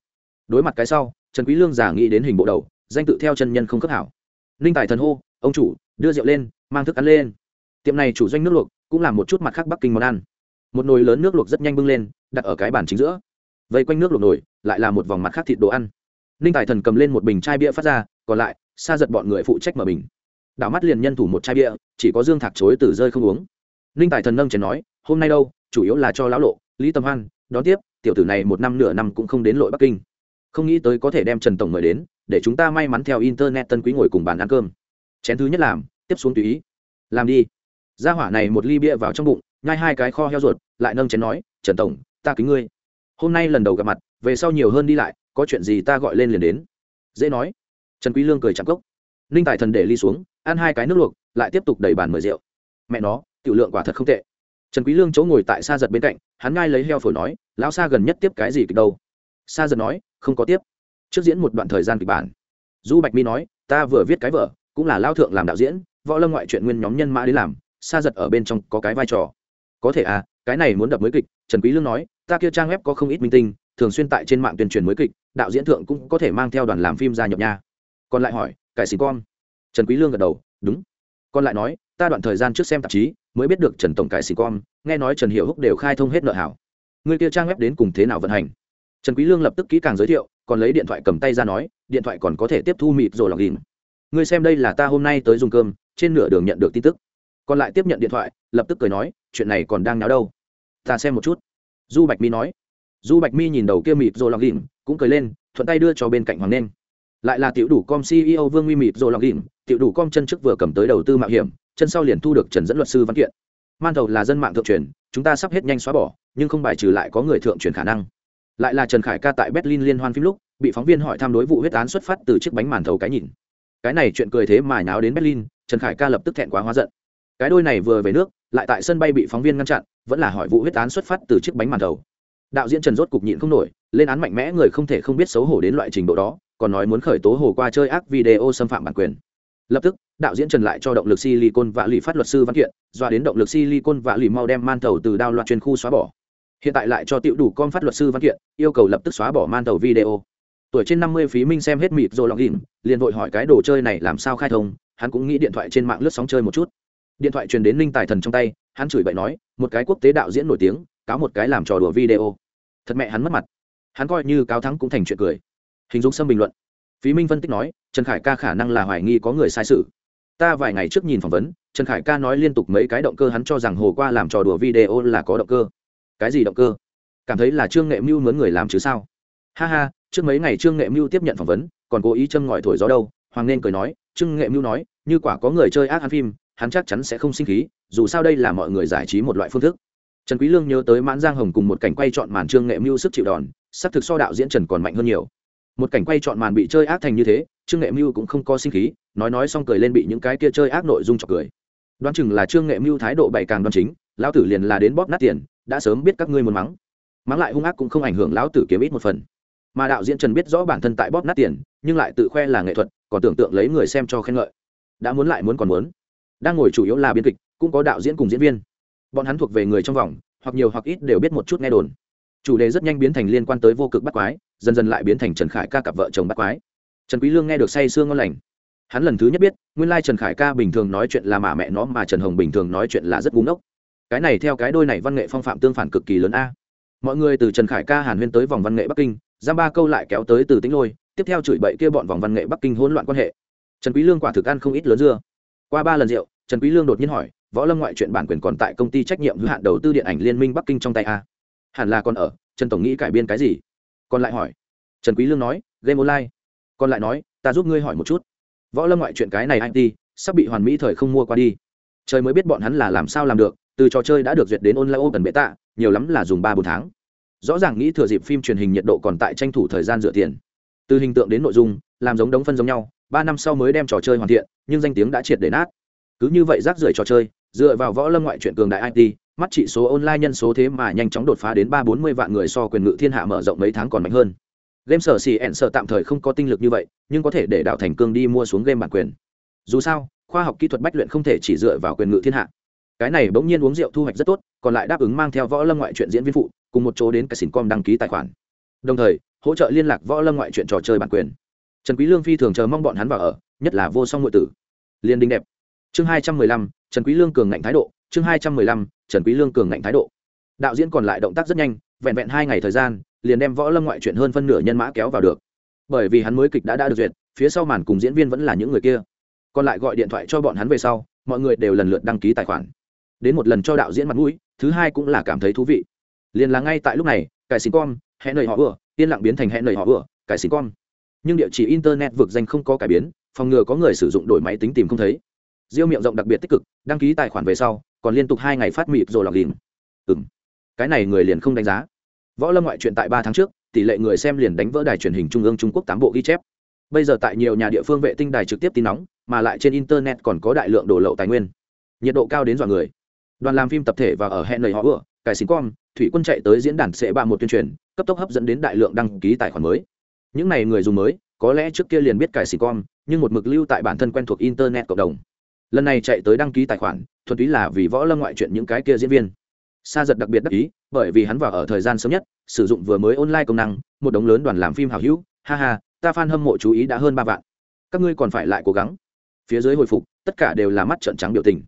đối mặt cái sau, trần quý lương giả nghĩ đến hình bộ đầu, danh tự theo chân nhân không cấp hảo. Ninh tài thần hô, ông chủ, đưa rượu lên, mang thức ăn lên. Tiệm này chủ doanh nước luộc, cũng làm một chút mặt khác bắc kinh món ăn. Một nồi lớn nước luộc rất nhanh bưng lên, đặt ở cái bàn chính giữa. Vây quanh nước luộc nồi, lại là một vòng mặt khác thịt đồ ăn. Ninh tài thần cầm lên một bình chai bia phát ra, còn lại, xa giật bọn người phụ trách mở bình. Đảo mắt liền nhân thủ một chai bia, chỉ có dương thạc chối từ rơi không uống. Ninh tài thần nâng chén nói, hôm nay đâu, chủ yếu là cho lão lộ, lý tâm hoan đón tiếp, tiểu tử này một năm nửa năm cũng không đến lội bắc kinh. Không nghĩ tới có thể đem trần tổng mời đến, để chúng ta may mắn theo internet tân quý ngồi cùng bàn ăn cơm. Chén thứ nhất làm, tiếp xuống tùy ý. Làm đi. Ra hỏa này một ly bia vào trong bụng, nhai hai cái kho heo ruột, lại nâng chén nói, trần tổng, ta kính ngươi. Hôm nay lần đầu gặp mặt, về sau nhiều hơn đi lại, có chuyện gì ta gọi lên liền đến. Dễ nói. Trần quý lương cười chạm cốc. Ninh tài thần để ly xuống, ăn hai cái nước luộc, lại tiếp tục đẩy bàn mời rượu. Mẹ nó, tiểu lượng quả thật không tệ trần quý lương chỗ ngồi tại xa giật bên cạnh, hắn ngay lấy heo phổi nói, lão xa gần nhất tiếp cái gì kịch đâu? Xa giật nói, không có tiếp. Trước diễn một đoạn thời gian kịch bản. Du bạch mi nói, ta vừa viết cái vở, cũng là lao thượng làm đạo diễn, võ lâm ngoại truyện nguyên nhóm nhân mã đến làm xa giật ở bên trong có cái vai trò. Có thể à cái này muốn đập mới kịch. Trần quý lương nói, ta kia trang web có không ít minh tinh, thường xuyên tại trên mạng tuyên truyền mới kịch, đạo diễn thượng cũng có thể mang theo đoàn làm phim ra nhập nha. Còn lại hỏi, cải xì con? Trần quý lương gật đầu, đúng. Còn lại nói ta đoạn thời gian trước xem tạp chí, mới biết được trần tổng cải xì com nghe nói trần hiệu húc đều khai thông hết nợ hảo. Người kia trang web đến cùng thế nào vận hành? Trần quý lương lập tức kỹ càng giới thiệu, còn lấy điện thoại cầm tay ra nói, điện thoại còn có thể tiếp thu mịp rồi lọc in ngươi xem đây là ta hôm nay tới dùng cơm, trên nửa đường nhận được tin tức. Còn lại tiếp nhận điện thoại, lập tức cười nói, chuyện này còn đang náo đâu? Ta xem một chút. Du bạch mi nói. Du bạch mi nhìn đầu kia mịp rồi lọc in cũng cười lên, thuận tay đưa cho bên cạnh hoàng nên. Lại là tiểu đủ com ceo vương nguy mịp rồi lọc in tiểu đủ com chân chức vừa cầm tới đầu tư mạo hiểm chân sau liền thu được trần dẫn luật sư văn kiện. Man thầu là dân mạng thượng truyền, chúng ta sắp hết nhanh xóa bỏ, nhưng không bài trừ lại có người thượng truyền khả năng. Lại là trần khải ca tại berlin liên hoan phim lúc, bị phóng viên hỏi tham đối vụ huyết án xuất phát từ chiếc bánh màn thầu cái nhìn. Cái này chuyện cười thế mà nháo đến berlin, trần khải ca lập tức thẹn quá hóa giận. Cái đôi này vừa về nước, lại tại sân bay bị phóng viên ngăn chặn, vẫn là hỏi vụ huyết án xuất phát từ chiếc bánh màn thầu. Đạo diễn trần rốt cục nhịn không nổi, lên án mạnh mẽ người không thể không biết xấu hổ đến loại trình độ đó, còn nói muốn khởi tố hồ qua chơi ác video xâm phạm bản quyền. Lập tức đạo diễn trần lại cho động lực silicon và lì phát luật sư văn kiện, doa đến động lực silicon và lì mau đem man thầu từ đao loạt chuyên khu xóa bỏ. Hiện tại lại cho tiểu đủ con phát luật sư văn kiện, yêu cầu lập tức xóa bỏ man thầu video. Tuổi trên năm mươi phí minh xem hết mịt rồi lọc in liền vội hỏi cái đồ chơi này làm sao khai thông, hắn cũng nghĩ điện thoại trên mạng lướt sóng chơi một chút. Điện thoại truyền đến linh tài thần trong tay, hắn chửi bậy nói, một cái quốc tế đạo diễn nổi tiếng, cáo một cái làm trò đùa video. Thật mẹ hắn mất mặt. Hắn coi như cáo thắng cũng thành chuyện cười. Hình dung sâm bình luận. Phí minh phân tích nói, trần khải ca khả năng là hoài nghi có người sai sự ta vài ngày trước nhìn phỏng vấn, trần khải ca nói liên tục mấy cái động cơ hắn cho rằng hồ qua làm trò đùa video là có động cơ. Cái gì động cơ? Cảm thấy là trương nghệ mưu mướn người làm chứ sao? Ha ha, trước mấy ngày trương nghệ mưu tiếp nhận phỏng vấn, còn cố ý châm ngòi thổi gió đâu, hoàng nên cười nói, trương nghệ mưu nói, như quả có người chơi ác ăn phim, hắn chắc chắn sẽ không sinh khí, dù sao đây là mọi người giải trí một loại phương thức. Trần quý lương nhớ tới mãn giang hồng cùng một cảnh quay chọn màn trương nghệ mưu sức chịu đòn, sắp thực so đạo diễn trần còn mạnh hơn nhiều một cảnh quay chọn màn bị chơi ác thành như thế, trương nghệ mưu cũng không có sinh khí, nói nói xong cười lên bị những cái kia chơi ác nội dung chọc cười. Đoán chừng là trương nghệ mưu thái độ bày càng đoan chính, lão tử liền là đến bóp nát tiền, đã sớm biết các ngươi muốn mắng. Mắng lại hung ác cũng không ảnh hưởng lão tử kiếm ít một phần. Mà đạo diễn trần biết rõ bản thân tại bóp nát tiền, nhưng lại tự khoe là nghệ thuật, còn tưởng tượng lấy người xem cho khen ngợi. Đã muốn lại muốn còn muốn. Đang ngồi chủ yếu là biên kịch, cũng có đạo diễn cùng diễn viên. Bọn hắn thuộc về người trong vòng, hoặc nhiều hoặc ít đều biết một chút nghe đồn. Chủ đề rất nhanh biến thành liên quan tới vô cực bắt quái dần dần lại biến thành trần khải ca cặp vợ chồng bắt quái. Trần quý lương nghe được say sương ngon lành. Hắn lần thứ nhất biết, nguyên lai trần khải ca bình thường nói chuyện là mà mẹ nó mà trần hồng bình thường nói chuyện là rất ngu ngốc. Cái này theo cái đôi này văn nghệ phong phạm tương phản cực kỳ lớn a. Mọi người từ trần khải ca hàn huyên tới vòng văn nghệ bắc kinh, giam ba câu lại kéo tới từ tính lôi, tiếp theo chửi bậy kia bọn vòng văn nghệ bắc kinh hỗn loạn quan hệ. Trần quý lương quả thực ăn không ít lớn dưa. Qua ba lần rượu, trần quý lương đột nhiên hỏi, võ lâm ngoại chuyện bản quyền còn tại công ty trách nhiệm hữu hạn đầu tư điện ảnh liên minh bắc kinh trong tay a? Hẳn là còn ở, trần tổng nghĩ cải biên cái gì? Còn lại hỏi. Trần quý lương nói, game online. Còn lại nói, ta giúp ngươi hỏi một chút. Võ lâm ngoại chuyện cái này it sắp bị hoàn mỹ thời không mua qua đi. Trời mới biết bọn hắn là làm sao làm được, từ trò chơi đã được duyệt đến online open tạ nhiều lắm là dùng ba bốn tháng. Rõ ràng nghĩ thừa dịp phim truyền hình nhiệt độ còn tại tranh thủ thời gian dựa tiền. Từ hình tượng đến nội dung, làm giống đống phân giống nhau, ba năm sau mới đem trò chơi hoàn thiện, nhưng danh tiếng đã triệt để nát. Cứ như vậy rác rưởi trò chơi, dựa vào võ lâm ngoại truyện cường đại it mắt chỉ số online nhân số thế mà nhanh chóng đột phá đến ba bốn mươi vạn người so quyền ngự thiên hạ mở rộng mấy tháng còn mạnh hơn. Game sở xì ẹn sợ tạm thời không có tinh lực như vậy, nhưng có thể để đạo thành cương đi mua xuống game bản quyền. Dù sao, khoa học kỹ thuật bách luyện không thể chỉ dựa vào quyền ngự thiên hạ. Cái này bỗng nhiên uống rượu thu hoạch rất tốt, còn lại đáp ứng mang theo võ lâm ngoại truyện diễn viên phụ, cùng một chỗ đến cả xỉn com đăng ký tài khoản. Đồng thời, hỗ trợ liên lạc võ lâm ngoại truyện trò chơi bản quyền. Trần quý lương phi thường chờ mong bọn hắn vào ở, nhất là vô song nội tử. Liên đinh đẹp. Chương hai trăm mười lăm, trần quý lương cường ngạnh thái độ chương hai trăm mười lăm, trần quý lương cường ngạnh thái độ. Đạo diễn còn lại động tác rất nhanh, vẹn vẹn hai ngày thời gian, liền đem võ lâm ngoại truyện hơn phân nửa nhân mã kéo vào được. Bởi vì hắn mới kịch đã đã được duyệt, phía sau màn cùng diễn viên vẫn là những người kia. Còn lại gọi điện thoại cho bọn hắn về sau, mọi người đều lần lượt đăng ký tài khoản. Đến một lần cho đạo diễn mặt mũi, thứ hai cũng là cảm thấy thú vị. Liền là ngay tại lúc này, cải xin con hẹn nầy họ vừa, yên lặng biến thành hẹn nầy họ vừa, cải xin con nhưng địa chỉ internet vực danh không có cải biến, phòng ngừa có người sử dụng đổi máy tính tìm không thấy diêu miệng rộng đặc biệt tích cực đăng ký tài khoản về sau còn liên tục hai ngày phát mịt rồi lọc đỉnh Ừm, cái này người liền không đánh giá. Võ lâm ngoại truyện tại ba tháng trước tỷ lệ người xem liền đánh vỡ đài truyền hình trung ương trung quốc tám bộ ghi chép. Bây giờ tại nhiều nhà địa phương vệ tinh đài trực tiếp tin nóng mà lại trên internet còn có đại lượng đồ lậu tài nguyên. Nhiệt độ cao đến dọa người. Đoàn làm phim tập thể và ở hẹn lời họ ựa cải xin com thủy quân chạy tới diễn đàn sẽ ba một tuyên truyền cấp tốc hấp dẫn đến đại lượng đăng ký tài khoản mới. Những n à y người dùng mới có lẽ trước kia liền biết cải xin com nhưng một mực lưu tại bản thân quen thuộc internet cộng đồng lần này chạy tới đăng ký tài khoản, thuần túy là vì võ lâm ngoại chuyện những cái kia diễn viên. Sa giật đặc biệt đắc ý, bởi vì hắn vào ở thời gian sớm nhất, sử dụng vừa mới online công năng, một đống lớn đoàn làm phim hào hữu. Ha ha, ta f a n hâm mộ chú ý đã hơn ba vạn. Các ngươi còn phải lại cố gắng. Phía dưới hồi phục, tất cả đều là mắt trợn trắng biểu tình.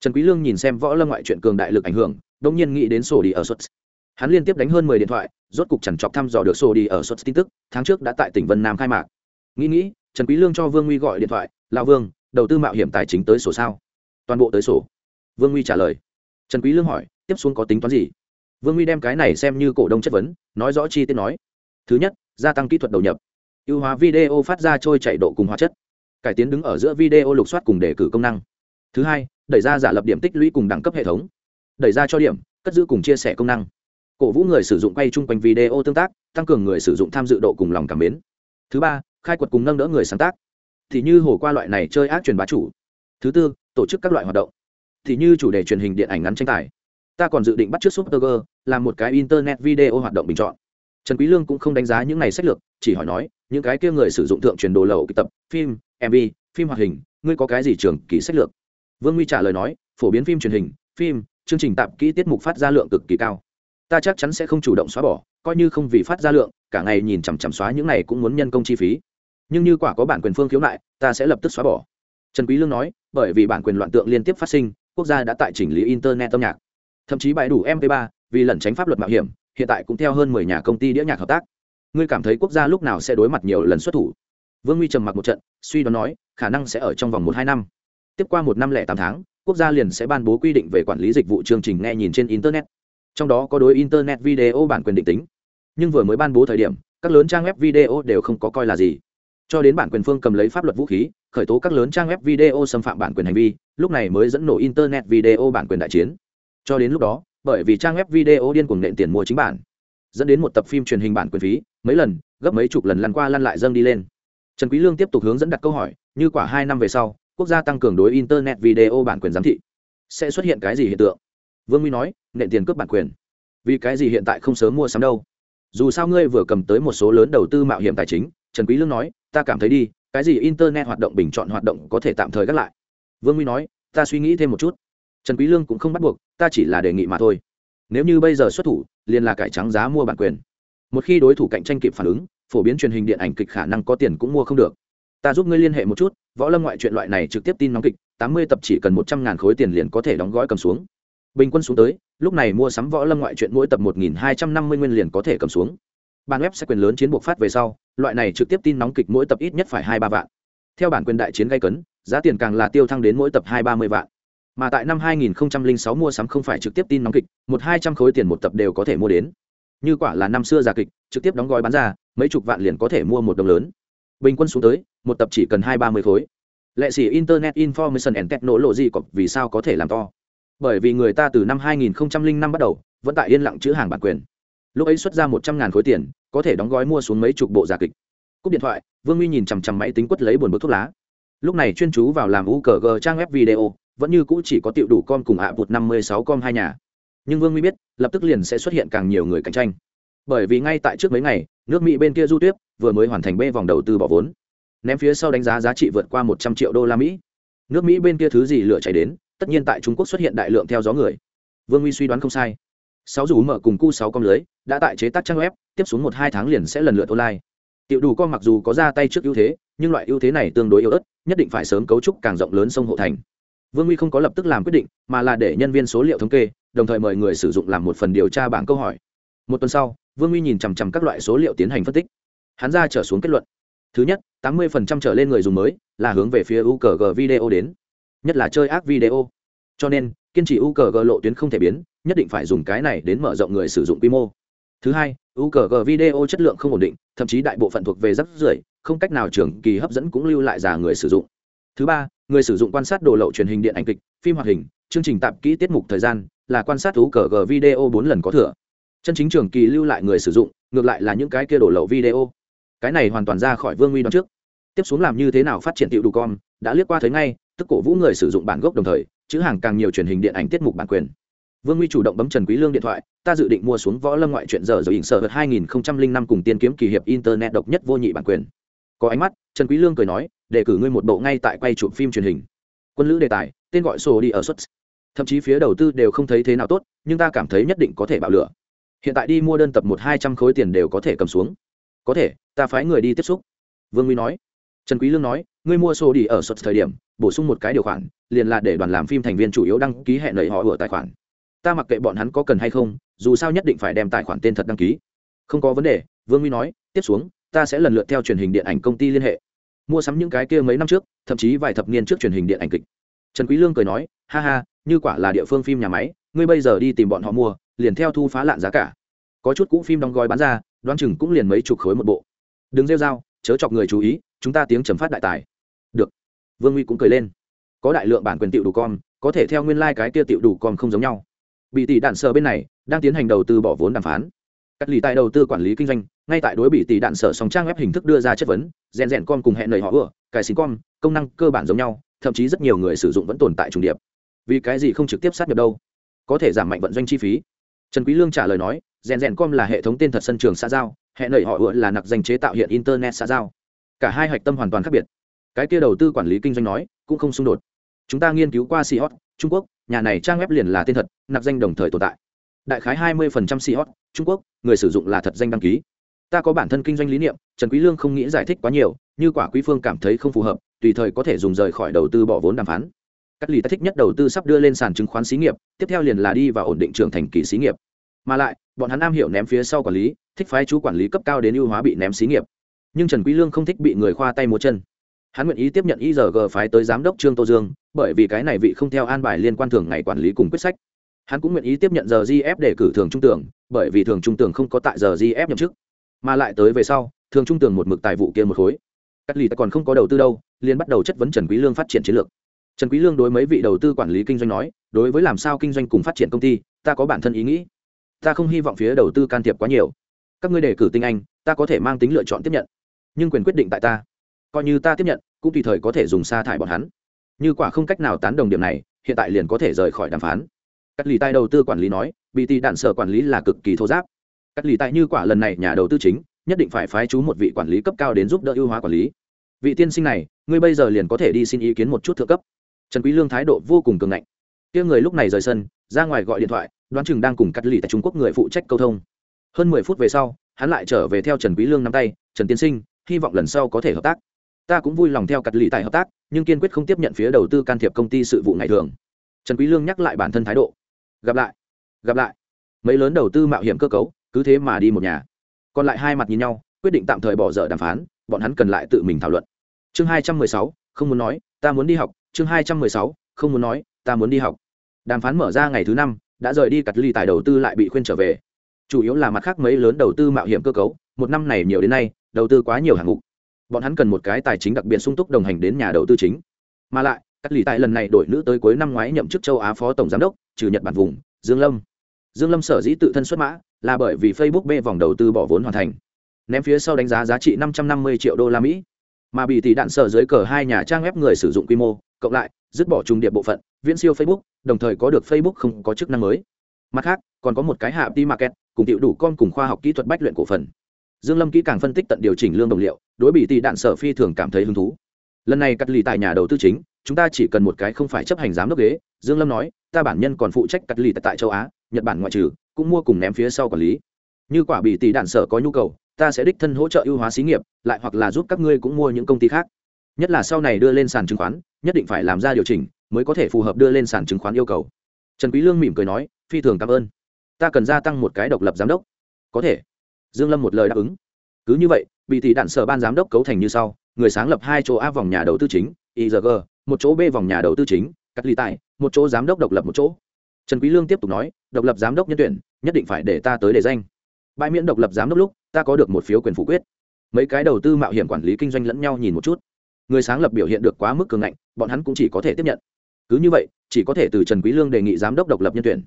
Trần quý lương nhìn xem võ lâm ngoại truyện cường đại lực ảnh hưởng đông nhiên nghĩ đến sổ đi ở xuất hắn liên tiếp đánh hơn mười điện thoại, rốt cục chẳng chọc thăm dò được sổ đi ở xuất tin tức, tháng trước đã tại tỉnh vân nam khai mạc. Nghĩ nghĩ, trần quý lương cho vương nguy gọi điện thoại, lão vương đầu tư mạo hiểm tài chính tới sổ sao? Toàn bộ tới sổ. Vương huy trả lời. Trần quý lương hỏi, tiếp xuống có tính toán gì? Vương huy đem cái này xem như cổ đông chất vấn, nói rõ chi tiết nói. Thứ nhất, gia tăng kỹ thuật đầu nhập. Ưu hóa video phát ra trôi chạy độ cùng hóa chất. Cải tiến đứng ở giữa video lục soát cùng đề cử công năng. Thứ hai, đẩy ra giả lập điểm tích lũy cùng đẳng cấp hệ thống. Đẩy ra cho điểm, cất giữ cùng chia sẻ công năng. Cổ vũ người sử dụng quay chung quanh video tương tác, tăng cường người sử dụng tham dự độ cùng lòng cảm mến. Thứ ba, khai quật cùng nâng đỡ người sáng tác thì như hồ qua loại này chơi ác truyền bá chủ. Thứ tư, tổ chức các loại hoạt động. Thì như chủ đề truyền hình điện ảnh ngắn tranh tài. Ta còn dự định bắt t r ư ớ c superger làm một cái internet video hoạt động bình chọn. Trần quý lương cũng không đánh giá những này sách lược, chỉ hỏi nói, những cái kia người sử dụng thượng truyền đồ lậu kịch tập, phim mv phim hoạt hình, ngươi có cái gì trường kỳ sách lược? Vương huy trả lời nói, phổ biến phim truyền hình, phim, chương trình tạp kỹ tiết mục phát ra lượng cực kỳ cao. Ta chắc chắn sẽ không chủ động xóa bỏ, coi như không vì phát ra lượng, cả ngày nhìn chằm chằm xóa những này cũng muốn nhân công chi phí nhưng như quả có bản quyền phương khiếu nại, ta sẽ lập tức xóa bỏ. Trần quý lương nói, bởi vì bản quyền loạn tượng liên tiếp phát sinh, quốc gia đã tại chỉnh lý internet âm nhạc. Thậm chí bãi đủ mp 3 vì lẩn tránh pháp luật mạo hiểm, hiện tại cũng theo hơn 10 nhà công ty đĩa nhạc hợp tác. Ngươi cảm thấy quốc gia lúc nào sẽ đối mặt nhiều lần xuất thủ? Vương Huy trầm mặc một trận, suy đoán nói, khả năng sẽ ở trong vòng một hai năm. Tiếp qua một năm lẻ tám tháng, quốc gia liền sẽ ban bố quy định về quản lý dịch vụ chương trình nghe nhìn trên internet. Trong đó có đối internet video bản quyền định tính. Nhưng vừa mới ban bố thời điểm, các lớn trang web video đều không có coi là gì cho đến bản quyền phương cầm lấy pháp luật vũ khí, khởi tố các lớn trang web video xâm phạm bản quyền hành vi, lúc này mới dẫn nổ internet video bản quyền đại chiến. Cho đến lúc đó, bởi vì trang web video điên cuồng nện tiền mua chính bản, dẫn đến một tập phim truyền hình bản quyền phí, mấy lần, gấp mấy chục lần lăn qua lăn lại dâng đi lên. Trần quý lương tiếp tục hướng dẫn đặt câu hỏi, như quả hai năm về sau, quốc gia tăng cường đối internet video bản quyền giám thị, sẽ xuất hiện cái gì hiện tượng? Vương huy nói, nện tiền cướp bản quyền. Vì cái gì hiện tại không sớm mua sắm đâu? Dù sao ngươi vừa cầm tới một số lớn đầu tư mạo hiểm tài chính, trần quý lương nói ta cảm thấy đi, cái gì internet hoạt động bình chọn hoạt động có thể tạm thời gác lại. Vương huy nói, ta suy nghĩ thêm một chút. Trần quý lương cũng không bắt buộc, ta chỉ là đề nghị mà thôi. Nếu như bây giờ xuất thủ, liền là cải trắng giá mua bản quyền. Một khi đối thủ cạnh tranh kịp phản ứng, phổ biến truyền hình điện ảnh kịch khả năng có tiền cũng mua không được. Ta giúp ngươi liên hệ một chút, võ lâm ngoại truyện loại này trực tiếp tin nóng kịch, tám mươi tập chỉ cần một trăm ngàn khối tiền liền có thể đóng gói cầm xuống. Bình quân xuống tới, lúc này mua sắm võ lâm ngoại truyện mỗi tập một nghìn hai trăm năm mươi nguyên liền có thể cầm xuống ban web sẽ quyền lớn chiến buộc phát về sau, loại này trực tiếp tin nóng kịch mỗi tập ít nhất phải hai ba vạn. Theo bản quyền đại chiến gây cấn, giá tiền càng là tiêu thăng đến mỗi tập hai ba mươi vạn. Mà tại năm 2006 mua sắm không phải trực tiếp tin nóng kịch, một hai trăm khối tiền một tập đều có thể mua đến. Như quả là năm xưa giả kịch, trực tiếp đóng gói bán ra, mấy chục vạn liền có thể mua một đồng lớn. Bình quân xuống tới, một tập chỉ cần hai ba mươi khối. Lệ sĩ internet information and technology cọc vì sao có thể làm to? Bởi vì người ta từ năm 2005 bắt đầu, vẫn tại yên lặng chữ hàng bản quyền lúc ấy xuất ra một trăm ngàn khối tiền, có thể đóng gói mua xuống mấy chục bộ giả kịch. Cúp điện thoại, vương huy nhìn chằm chằm máy tính quất lấy buồn bực thuốc lá. Lúc này chuyên chú vào làm u cờ g trang web video, vẫn như cũ chỉ có tiệu đủ com cùng ạ bụt năm mươi sáu com hai nhà. Nhưng vương huy biết, lập tức liền sẽ xuất hiện càng nhiều người cạnh tranh. Bởi vì ngay tại trước mấy ngày, nước mỹ bên kia du tuyết vừa mới hoàn thành bê vòng đầu tư bỏ vốn. Ném phía sau đánh giá giá trị vượt qua một trăm triệu đô la mỹ. Nước mỹ bên kia thứ gì lửa chảy đến, tất nhiên tại trung quốc xuất hiện đại lượng theo gió người. Vương huy suy đoán không sai sáu rủ mở cùng cu sáu con lưới, đã tại chế tác trang web, tiếp xuống một hai tháng liền sẽ lần lượt online. Tiểu đủ con mặc dù có ra tay trước ưu thế, nhưng loại ưu thế này tương đối yếu ớt, nhất định phải sớm cấu trúc càng rộng lớn sông hộ thành. Vương huy không có lập tức làm quyết định, mà là để nhân viên số liệu thống kê, đồng thời mời người sử dụng làm một phần điều tra bảng câu hỏi. Một tuần sau, vương huy nhìn chằm chằm các loại số liệu tiến hành phân tích. Hắn ra trở xuống kết luận. Thứ nhất, tám mươi trở lên người dùng mới là hướng về phía ukg video đến, nhất là chơi ác video. Cho nên, kiên trì ukg lộ tuyến không thể biến nhất định phải dùng cái này đến mở rộng người sử dụng quy mô. Thứ hai ukg video chất lượng không ổn định, thậm chí đại bộ phận thuộc về rắc rưởi, không cách nào trường kỳ hấp dẫn cũng lưu lại già người sử dụng. Thứ ba, người sử dụng quan sát đồ lậu truyền hình điện ảnh kịch, phim hoạt hình, chương trình tạp kỹ tiết mục thời gian, là quan sát ukg video bốn lần có thừa. Chân chính trường kỳ lưu lại người sử dụng, ngược lại là những cái kia đổ lậu video. Cái này hoàn toàn ra khỏi vương nguy đoán trước. Tiếp xuống làm như thế nào phát triển tiệu đủ com, đã liếc qua thấy ngay, tức cổ vũ người sử dụng bản gốc đồng thời, chữ hàng càng nhiều truyền hình điện ảnh tiết mục bản quyền vương nguy chủ động bấm trần quý lương điện thoại, ta dự định mua xuống võ lâm ngoại truyện giờ rồi hình sở vật 2005 cùng tiên kiếm kỳ hiệp internet độc nhất vô nhị bản quyền. Có ánh mắt, trần quý lương cười nói, để cử ngươi một bộ ngay tại quay chụp phim truyền hình. Quân lữ đề tài, tên gọi sổ đi ở xuất. Thậm chí phía đầu tư đều không thấy thế nào tốt, nhưng ta cảm thấy nhất định có thể bạo lửa. Hiện tại đi mua đơn tập một hai trăm khối tiền đều có thể cầm xuống. Có thể, ta phái người đi tiếp xúc. Vương nguy nói. Trần quý lương nói, ngươi mua sổ đi ở xuất thời điểm, bổ sung một cái điều khoản, liền là để đoàn làm phim thành viên chủ yếu đăng ký hẹn lợi họ ở tài khoản ta mặc kệ bọn hắn có cần hay không, dù sao nhất định phải đem tài khoản tên thật đăng ký. Không có vấn đề, vương huy nói, tiếp xuống, ta sẽ lần lượt theo truyền hình điện ảnh công ty liên hệ. Mua sắm những cái kia mấy năm trước, thậm chí vài thập niên trước truyền hình điện ảnh kịch. Trần quý lương cười nói, ha ha, như quả là địa phương phim nhà máy, ngươi bây giờ đi tìm bọn họ mua, liền theo thu phá lạn giá cả. Có chút cũ phim đóng gói bán ra, đoán chừng cũng liền mấy chục khối một bộ. Đừng rêu dao chớ chọc người chú ý, chúng ta tiếng trầm phát đại tài. Được. Vương uy cũng cười lên. Có đại lượng bản quyền tiệu đủ con có thể theo nguyên lai cái kia tiệu đủ con không giống nhau bị tỷ đạn sở bên này đang tiến hành đầu tư bỏ vốn đàm phán. Cắt lì tại đầu tư quản lý kinh doanh ngay tại đối bị tỷ đạn sở song trang web hình thức đưa ra chất vấn rèn rèn com cùng hẹn lời họ vừa cài xin com, công năng cơ bản giống nhau thậm chí rất nhiều người sử dụng vẫn tồn tại trùng điệp. Vì cái gì không trực tiếp sát nhập đâu? Có thể giảm mạnh vận doanh chi phí. Trần quý lương trả lời nói rèn rèn com là hệ thống tên thật sân trường xã giao hẹn lời họ vừa là nặc danh chế tạo hiện internet xã giao. Cả hai hạch tâm hoàn toàn khác biệt. Cái kia đầu tư quản lý kinh doanh nói cũng không xung đột. Chúng ta nghiên cứu qua Seahawk, Trung Quốc, nhà này trang web liền là tên thật, nạp danh đồng thời tồn tại. Đại khái hai mươi phần trăm si hot Trung Quốc, người sử dụng là thật danh đăng ký. Ta có bản thân kinh doanh lý niệm, Trần Quý Lương không nghĩ giải thích quá nhiều, như quả Quý Phương cảm thấy không phù hợp, tùy thời có thể dùng rời khỏi đầu tư bỏ vốn đàm phán. Cắt lì ta thích nhất đầu tư sắp đưa lên sàn chứng khoán xí nghiệp, tiếp theo liền là đi vào ổn định trưởng thành kỳ xí nghiệp. Mà lại, bọn hắn am hiểu ném phía sau quản lý, thích phái chú quản lý cấp cao đến ưu hóa bị ném xí nghiệp. Nhưng Trần Quý Lương không thích bị người khoa tay múa chân hắn nguyện ý tiếp nhận igg phái tới giám đốc trương tô dương, bởi vì cái này vị không theo an bài liên quan thường ngày quản lý cùng quyết sách. Hắn cũng nguyện ý tiếp nhận giờ gf để cử thường trung tưởng, bởi vì thường trung tưởng không có tại giờ gf nhậm chức. Mà lại tới về sau, thường trung tưởng một mực tài vụ kia một khối. Cắt lì còn không có đầu tư đâu liên bắt đầu chất vấn trần quý lương phát triển chiến lược. Trần quý lương đối mấy vị đầu tư quản lý kinh doanh nói, đối với làm sao kinh doanh cùng phát triển công ty, ta có bản thân ý nghĩ. Ta không hy vọng phía đầu tư can thiệp quá nhiều. Các ngươi đề cử tinh anh, ta có thể mang tính lựa chọn tiếp nhận. Nhưng quyền quyết định tại ta coi như ta tiếp nhận, cũng tùy thời có thể dùng sa thải bọn hắn. Như quả không cách nào tán đồng điểm này, hiện tại liền có thể rời khỏi đàm phán. Cắt lì tài đầu tư quản lý nói, bị tì đạn sở quản lý là cực kỳ thô giáp. Cắt lì tài như quả lần này nhà đầu tư chính, nhất định phải phái chú một vị quản lý cấp cao đến giúp đỡ ưu hóa quản lý. Vị tiên sinh này, ngươi bây giờ liền có thể đi xin ý kiến một chút thượng cấp. Trần quý lương thái độ vô cùng cường ngạnh. Kia người lúc này rời sân, ra ngoài gọi điện thoại, đoán chừng đang cùng cắt lì tại trung quốc người phụ trách câu thông. Hơn mười phút về sau, hắn lại trở về theo trần quý lương nắm tay, trần tiên sinh, hy vọng lần sau có thể hợp tác ta cũng vui lòng theo cặt lì tài hợp tác, nhưng kiên quyết không tiếp nhận phía đầu tư can thiệp công ty sự vụ ngày thường. Trần quý lương nhắc lại bản thân thái độ. Gặp lại gặp lại. Mấy lớn đầu tư mạo hiểm cơ cấu, cứ thế mà đi một nhà. Còn lại hai mặt nhìn nhau, quyết định tạm thời bỏ dở đàm phán, bọn hắn cần lại tự mình thảo luận. Chương hai trăm mười sáu, không muốn nói, ta muốn đi học. Chương hai trăm mười sáu, không muốn nói, ta muốn đi học. Đàm phán mở ra ngày thứ năm, đã rời đi cặt ly tài đầu tư lại bị khuyên trở về. Chủ yếu là mặt khác mấy lớn đầu tư mạo hiểm cơ cấu, một năm này nhiều đến nay, đầu tư quá nhiều hạng mục bọn hắn cần một cái tài chính đặc biệt sung túc đồng hành đến nhà đầu tư chính. Mà lại, cắt lì tại lần này đổi nữ tới cuối năm ngoái nhậm chức châu á phó tổng giám đốc, trừ nhật bản vùng, dương lâm. Dương lâm sở dĩ tự thân xuất mã, là bởi vì facebook bê vòng đầu tư bỏ vốn hoàn thành. Ném phía sau đánh giá giá trị 550 triệu đô la mỹ. Mà bị tỷ đạn sở dưới cờ hai nhà trang web người sử dụng quy mô, cộng lại, dứt bỏ trùng điệp bộ phận, viễn siêu facebook, đồng thời có được facebook không có chức năng mới. Mặt khác, còn có một cái hạ đi market, cùng tiểu đủ con cùng khoa học kỹ thuật bách luyện cổ phần dương lâm kỹ càng phân tích tận điều chỉnh lương đồng liệu, đối bị tỷ đạn sở phi thường cảm thấy hứng thú. Lần này cắt lì tại nhà đầu tư chính, chúng ta chỉ cần một cái không phải chấp hành giám đốc ghế, dương lâm nói, ta bản nhân còn phụ trách cắt lì tại châu á, nhật bản ngoại trừ, cũng mua cùng ném phía sau quản lý. Như quả bị tỷ đạn sở có nhu cầu, ta sẽ đích thân hỗ trợ ưu hóa xí nghiệp, lại hoặc là giúp các ngươi cũng mua những công ty khác. Nhất là sau này đưa lên sàn chứng khoán, nhất định phải làm ra điều chỉnh, mới có thể phù hợp đưa lên sàn chứng khoán yêu cầu. Trần quý lương mỉm cười nói, phi thường cảm ơn. Ta cần gia tăng một cái độc lập giám đốc. Có thể dương lâm một lời đáp ứng. Cứ như vậy, bị tỷ đạn sở ban giám đốc cấu thành như sau, người sáng lập hai chỗ a vòng nhà đầu tư chính igg một chỗ b vòng nhà đầu tư chính cắt ly tại một chỗ giám đốc độc lập một chỗ. Trần quý lương tiếp tục nói, độc lập giám đốc nhân tuyển, nhất định phải để ta tới đề danh. Bãi miễn độc lập giám đốc lúc, ta có được một phiếu quyền phủ quyết. Mấy cái đầu tư mạo hiểm quản lý kinh doanh lẫn nhau nhìn một chút. Người sáng lập biểu hiện được quá mức cường ngạnh, bọn hắn cũng chỉ có thể tiếp nhận. Cứ như vậy, chỉ có thể từ trần quý lương đề nghị giám đốc độc lập nhân tuyển.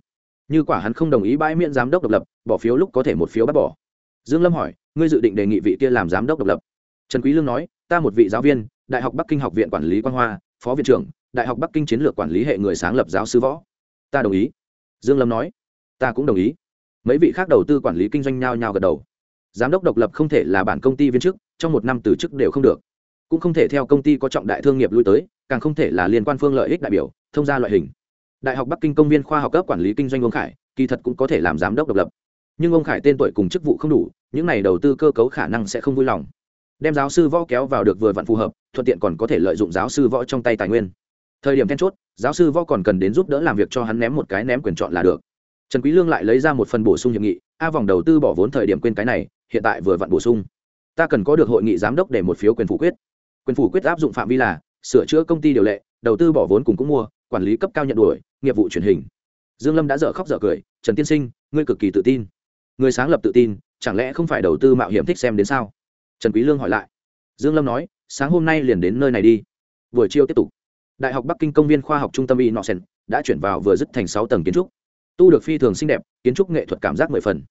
Như quả hắn không đồng ý bãi miễn giám đốc độc lập, bỏ phiếu lúc có thể một phiếu bắt bỏ dương lâm hỏi, ngươi dự định đề nghị vị kia làm giám đốc độc lập? Trần quý lương nói, ta một vị giáo viên, đại học bắc kinh học viện quản lý quan hoa, phó viện trưởng, đại học bắc kinh chiến lược quản lý hệ người sáng lập giáo sư võ. Ta đồng ý. Dương lâm nói, ta cũng đồng ý. Mấy vị khác đầu tư quản lý kinh doanh nhau nhau gật đầu. Giám đốc độc lập không thể là bản công ty viên chức, trong một năm từ chức đều không được. Cũng không thể theo công ty có trọng đại thương nghiệp lui tới, càng không thể là liên quan phương lợi ích đại biểu, thông gia loại hình. Đại học bắc kinh công viên khoa học cấp quản lý kinh doanh ông khải, kỳ thật cũng có thể làm giám đốc độc lập. Nhưng ông khải tên tuổi cùng chức vụ không đủ những này đầu tư cơ cấu khả năng sẽ không vui lòng. Đem giáo sư võ kéo vào được vừa vặn phù hợp, thuận tiện còn có thể lợi dụng giáo sư võ trong tay tài nguyên. Thời điểm then chốt, giáo sư võ còn cần đến giúp đỡ làm việc cho hắn ném một cái ném quyền chọn là được. Trần quý lương lại lấy ra một phần bổ sung hiệp nghị, a vòng đầu tư bỏ vốn thời điểm quên cái này, hiện tại vừa vặn bổ sung. Ta cần có được hội nghị giám đốc để một phiếu quyền phủ quyết. Quyền phủ quyết áp dụng phạm vi là, sửa chữa công ty điều lệ, đầu tư bỏ vốn cùng cũng mua, quản lý cấp cao nhận đuổi, nghiệp vụ truyền hình. Dương lâm đã dở khóc dở cười, trần tiên sinh, ngươi cực kỳ tự tin người sáng lập tự tin, chẳng lẽ không phải đầu tư mạo hiểm thích xem đến sao? Trần quý lương hỏi lại. Dương lâm nói, sáng hôm nay liền đến nơi này đi. Buổi chiều tiếp tục. Đại học bắc kinh công viên khoa học trung tâm y nọ sen đã chuyển vào vừa dứt thành sáu tầng kiến trúc. Tu được phi thường xinh đẹp, kiến trúc nghệ thuật cảm giác mười phần.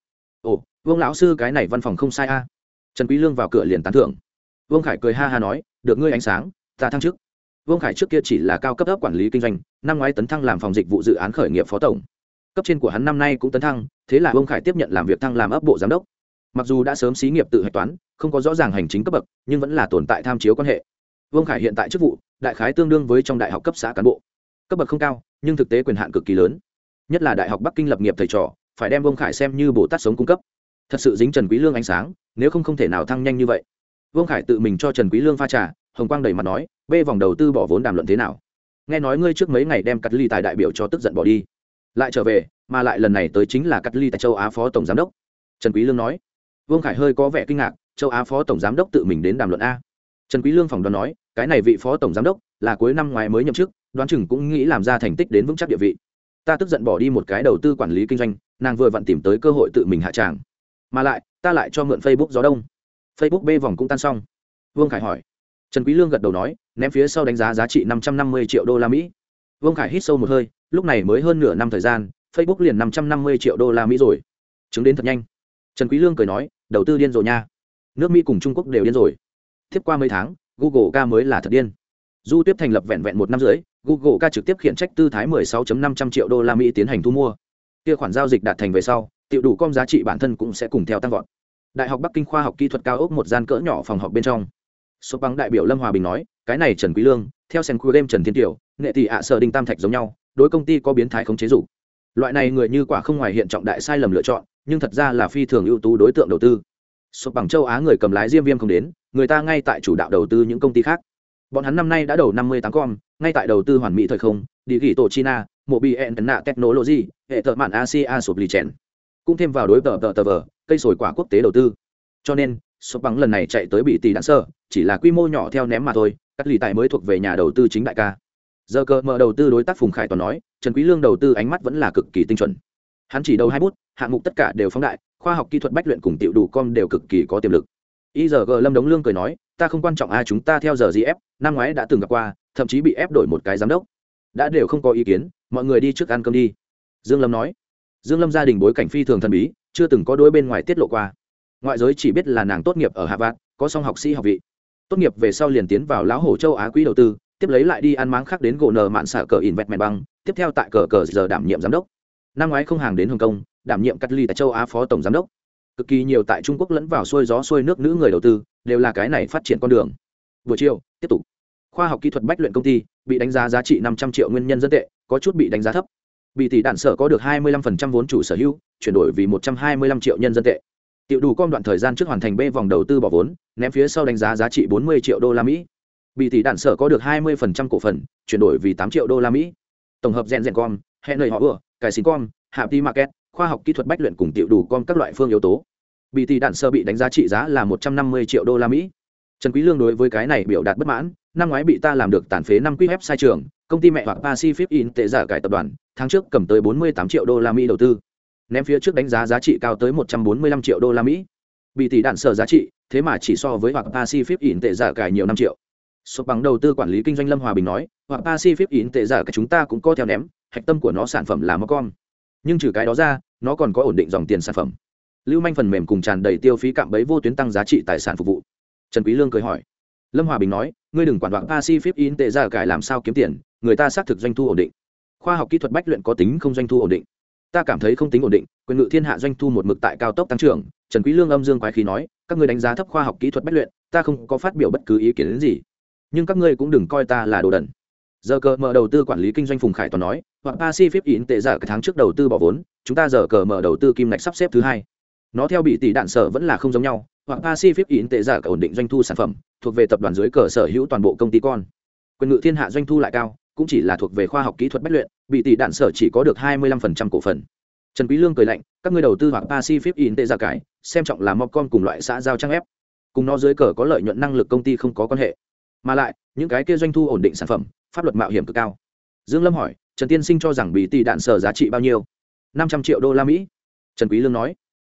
Ồ, vương lão sư, cái này văn phòng không sai a. Trần quý lương vào cửa liền tán thưởng. Vương khải cười ha ha nói, được ngươi ánh sáng, ta thăng chức. Vương khải trước kia chỉ là cao cấp ấp quản lý kinh doanh, năm ngoái tấn thăng làm phòng dịch vụ dự án khởi nghiệp phó tổng cấp trên của hắn năm nay cũng tấn thăng, thế là vương khải tiếp nhận làm việc thăng làm ấp bộ giám đốc. Mặc dù đã sớm xí nghiệp tự hạch toán, không có rõ ràng hành chính cấp bậc, nhưng vẫn là tồn tại tham chiếu quan hệ. Vương khải hiện tại chức vụ, đại khái tương đương với trong đại học cấp xã cán bộ. Cấp bậc không cao, nhưng thực tế quyền hạn cực kỳ lớn. Nhất là đại học bắc kinh lập nghiệp thầy trò, phải đem vương khải xem như bồ tát sống cung cấp. Thật sự dính trần quý lương ánh sáng, nếu không không thể nào thăng nhanh như vậy. Vương khải tự mình cho trần quý lương pha trà, hồng quang đầy mặt nói, bê vòng đầu tư bỏ vốn đàm luận thế nào? Nghe nói ngươi trước mấy ngày đem cắt ly tài đại biểu cho tức giận bỏ đi lại trở về, mà lại lần này tới chính là cắt ly tại châu á phó tổng giám đốc. Trần quý lương nói. Vương khải hơi có vẻ kinh ngạc, châu á phó tổng giám đốc tự mình đến đàm luận a. Trần quý lương phòng đoán nói, cái này vị phó tổng giám đốc là cuối năm ngoái mới nhậm chức, đoán chừng cũng nghĩ làm ra thành tích đến vững chắc địa vị. Ta tức giận bỏ đi một cái đầu tư quản lý kinh doanh, nàng vừa vặn tìm tới cơ hội tự mình hạ tràng. Mà lại, ta lại cho mượn facebook gió đông. Facebook b vòng cũng tan xong. Vương khải hỏi. Trần quý lương gật đầu nói, ném phía sau đánh giá giá trị năm trăm năm mươi triệu đô la mỹ. Vương khải hít sâu một hơi lúc này mới hơn nửa năm thời gian, facebook liền năm trăm năm mươi triệu đô la mỹ rồi. Chứng đến thật nhanh. Trần quý lương cười nói, đầu tư điên rồi nha. Nước mỹ cùng trung quốc đều điên rồi. Tiếp qua mấy tháng, google ca mới là thật điên. Du tiếp thành lập vẹn vẹn một năm rưỡi, google ca trực tiếp khiển trách tư thái 16.500 triệu đô la mỹ tiến hành thu mua. Kia khoản giao dịch đạt thành về sau, tiểu đủ com giá trị bản thân cũng sẽ cùng theo tăng vọt. Đại học bắc kinh khoa học kỹ thuật cao ốc một gian cỡ nhỏ phòng họp bên trong. Số băng đại biểu lâm hòa bình nói, cái này trần quý lương, theo sen khu đêm trần thiên tiểu, nghệ tỷ ạ sở đinh tam thạch giống nhau đối công ty có biến thái không chế dục. Loại này người như quả không ngoài hiện trọng đại sai lầm lựa chọn, nhưng thật ra là phi thường ưu tú đối tượng đầu tư. Sụp bằng châu á người cầm lái diêm viêm không đến, người ta ngay tại chủ đạo đầu tư những công ty khác. Bọn hắn năm nay đã đầu năm mươi tám con ngay tại đầu tư hoàn mỹ thời không địa ghi tổ china mộ bị ẹn nạ technology, hệ thợ mạn asia sụp lì chèn. Cũng thêm vào đối tờ tờ tờ vờ, cây sồi quả quốc tế đầu tư. Cho nên, sụp bằng lần này chạy tới bị tỷ đạn sơ, chỉ là quy mô nhỏ theo ném mà thôi, cắt lì tại mới thuộc về nhà đầu tư chính đại ca giờ cờ mở đầu tư đối tác phùng khải toàn nói, trần quý lương đầu tư ánh mắt vẫn là cực kỳ tinh chuẩn. Hắn chỉ đầu hai bút, hạng mục tất cả đều phóng đại, khoa học kỹ thuật bách luyện cùng tiểu đủ com đều cực kỳ có tiềm lực. Igg lâm đống lương cười nói, ta không quan trọng ai, chúng ta theo giờ gì ép, năm ngoái đã từng gặp qua, thậm chí bị ép đổi một cái giám đốc. Đã đều không có ý kiến, mọi người đi trước ăn cơm đi. Dương lâm nói. Dương lâm gia đình bối cảnh phi thường thần bí, chưa từng có đối bên ngoài tiết lộ qua. Ngoại giới chỉ biết là nàng tốt nghiệp ở hạ vạn, có song học sĩ học vị. Tốt nghiệp về sau liền tiến vào lão hổ châu á quỹ đầu tư tiếp lấy lại đi ăn máng khác đến gỗ nờ mạn xả cờ in vẹt mẹn băng, tiếp theo tại cờ cờ giờ đảm nhiệm giám đốc. Năm ngoái không hàng đến hồng kông, đảm nhiệm cắt ly tại châu á phó tổng giám đốc. Cực kỳ nhiều tại trung quốc lẫn vào xuôi gió xuôi nước nữ người đầu tư, đều là cái này phát triển con đường. Buổi chiều, tiếp tục. Khoa học kỹ thuật bách luyện công ty bị đánh giá giá trị năm trăm triệu nguyên nhân dân tệ, có chút bị đánh giá thấp. Bị tỷ đạn sở có được hai mươi 25% vốn chủ sở hữu, chuyển đổi vì một trăm hai mươi 125 triệu nhân dân tệ. Tiểu đủ com đoạn thời gian trước hoàn thành b vòng đầu tư bỏ vốn, ném phía sau đánh giá giá trị bốn mươi triệu đô la mỹ bị tỷ đạn sở có được hai mươi cổ phần, chuyển đổi vì 8 triệu đô la mỹ. Tổng hợp rèn rèn com hẹn lời họ vừa, cải xin com, hạ ti market, khoa học kỹ thuật bách luyện cùng tiểu đủ com các loại phương yếu tố. Bị tỷ đạn sở bị đánh giá trị giá là một trăm năm mươi triệu đô la mỹ. Trần quý lương đối với cái này biểu đạt bất mãn, năm ngoái bị ta làm được tàn phế năm quý web sai trường, công ty mẹ hoặc pacific in tệ giả cải tập đoàn, tháng trước cầm tới bốn mươi tám triệu đô la mỹ đầu tư. Ném phía trước đánh giá giá trị cao tới 145 triệu đô la mỹ. Bị tỷ đạn sở giá trị, thế mà chỉ so với hoặc pacific in tệ giả cải nhiều năm triệu số bằng đầu tư quản lý kinh doanh lâm hòa bình nói, hoặc pacific in tệ giả cả chúng ta cũng có theo ném, hạch tâm của nó sản phẩm là móc con nhưng trừ cái đó ra, nó còn có ổn định dòng tiền sản phẩm. Lưu manh phần mềm cùng tràn đầy tiêu phí cạm bẫy vô tuyến tăng giá trị tài sản phục vụ. Trần quý lương cười hỏi, lâm hòa bình nói, ngươi đừng quản đoạn pacific in tệ giả cải làm sao kiếm tiền, người ta xác thực doanh thu ổn định. Khoa học kỹ thuật bách luyện có tính không doanh thu ổn định. Ta cảm thấy không tính ổn định, quyền ngự thiên hạ doanh thu một mực tại cao tốc tăng trưởng. Trần quý lương âm dương quái khí nói, các ngươi đánh giá thấp khoa học kỹ thuật bách luyện, ta không có phát biểu bất cứ ý kiến đến gì nhưng các ngươi cũng đừng coi ta là đồ đần. Giờ cờ mở đầu tư quản lý kinh doanh phùng khải toàn nói, hoặc pacific in tệ giả cái tháng trước đầu tư bỏ vốn, chúng ta giờ cờ mở đầu tư kim ngạch sắp xếp thứ hai. Nó theo bị tỷ đạn sở vẫn là không giống nhau, hoặc pacific in tệ giả cả ổn định doanh thu sản phẩm, thuộc về tập đoàn dưới cờ sở hữu toàn bộ công ty con. Quyền ngự thiên hạ doanh thu lại cao, cũng chỉ là thuộc về khoa học kỹ thuật bách luyện, bị tỷ đạn sở chỉ có được hai mươi 25% cổ phần. Trần quý lương cười lạnh, các ngươi đầu tư hoặc pacific in tệ giả cái, xem trọng là con cùng loại xã giao trang ép. Cùng nó dưới cờ có lợi nhuận năng lực công ty không có quan hệ mà lại, những cái kia doanh thu ổn định sản phẩm, pháp luật mạo hiểm cực cao. Dương lâm hỏi, trần tiên sinh cho rằng bị tỷ đạn sở giá trị bao nhiêu? năm trăm triệu đô la mỹ. Trần quý lương nói.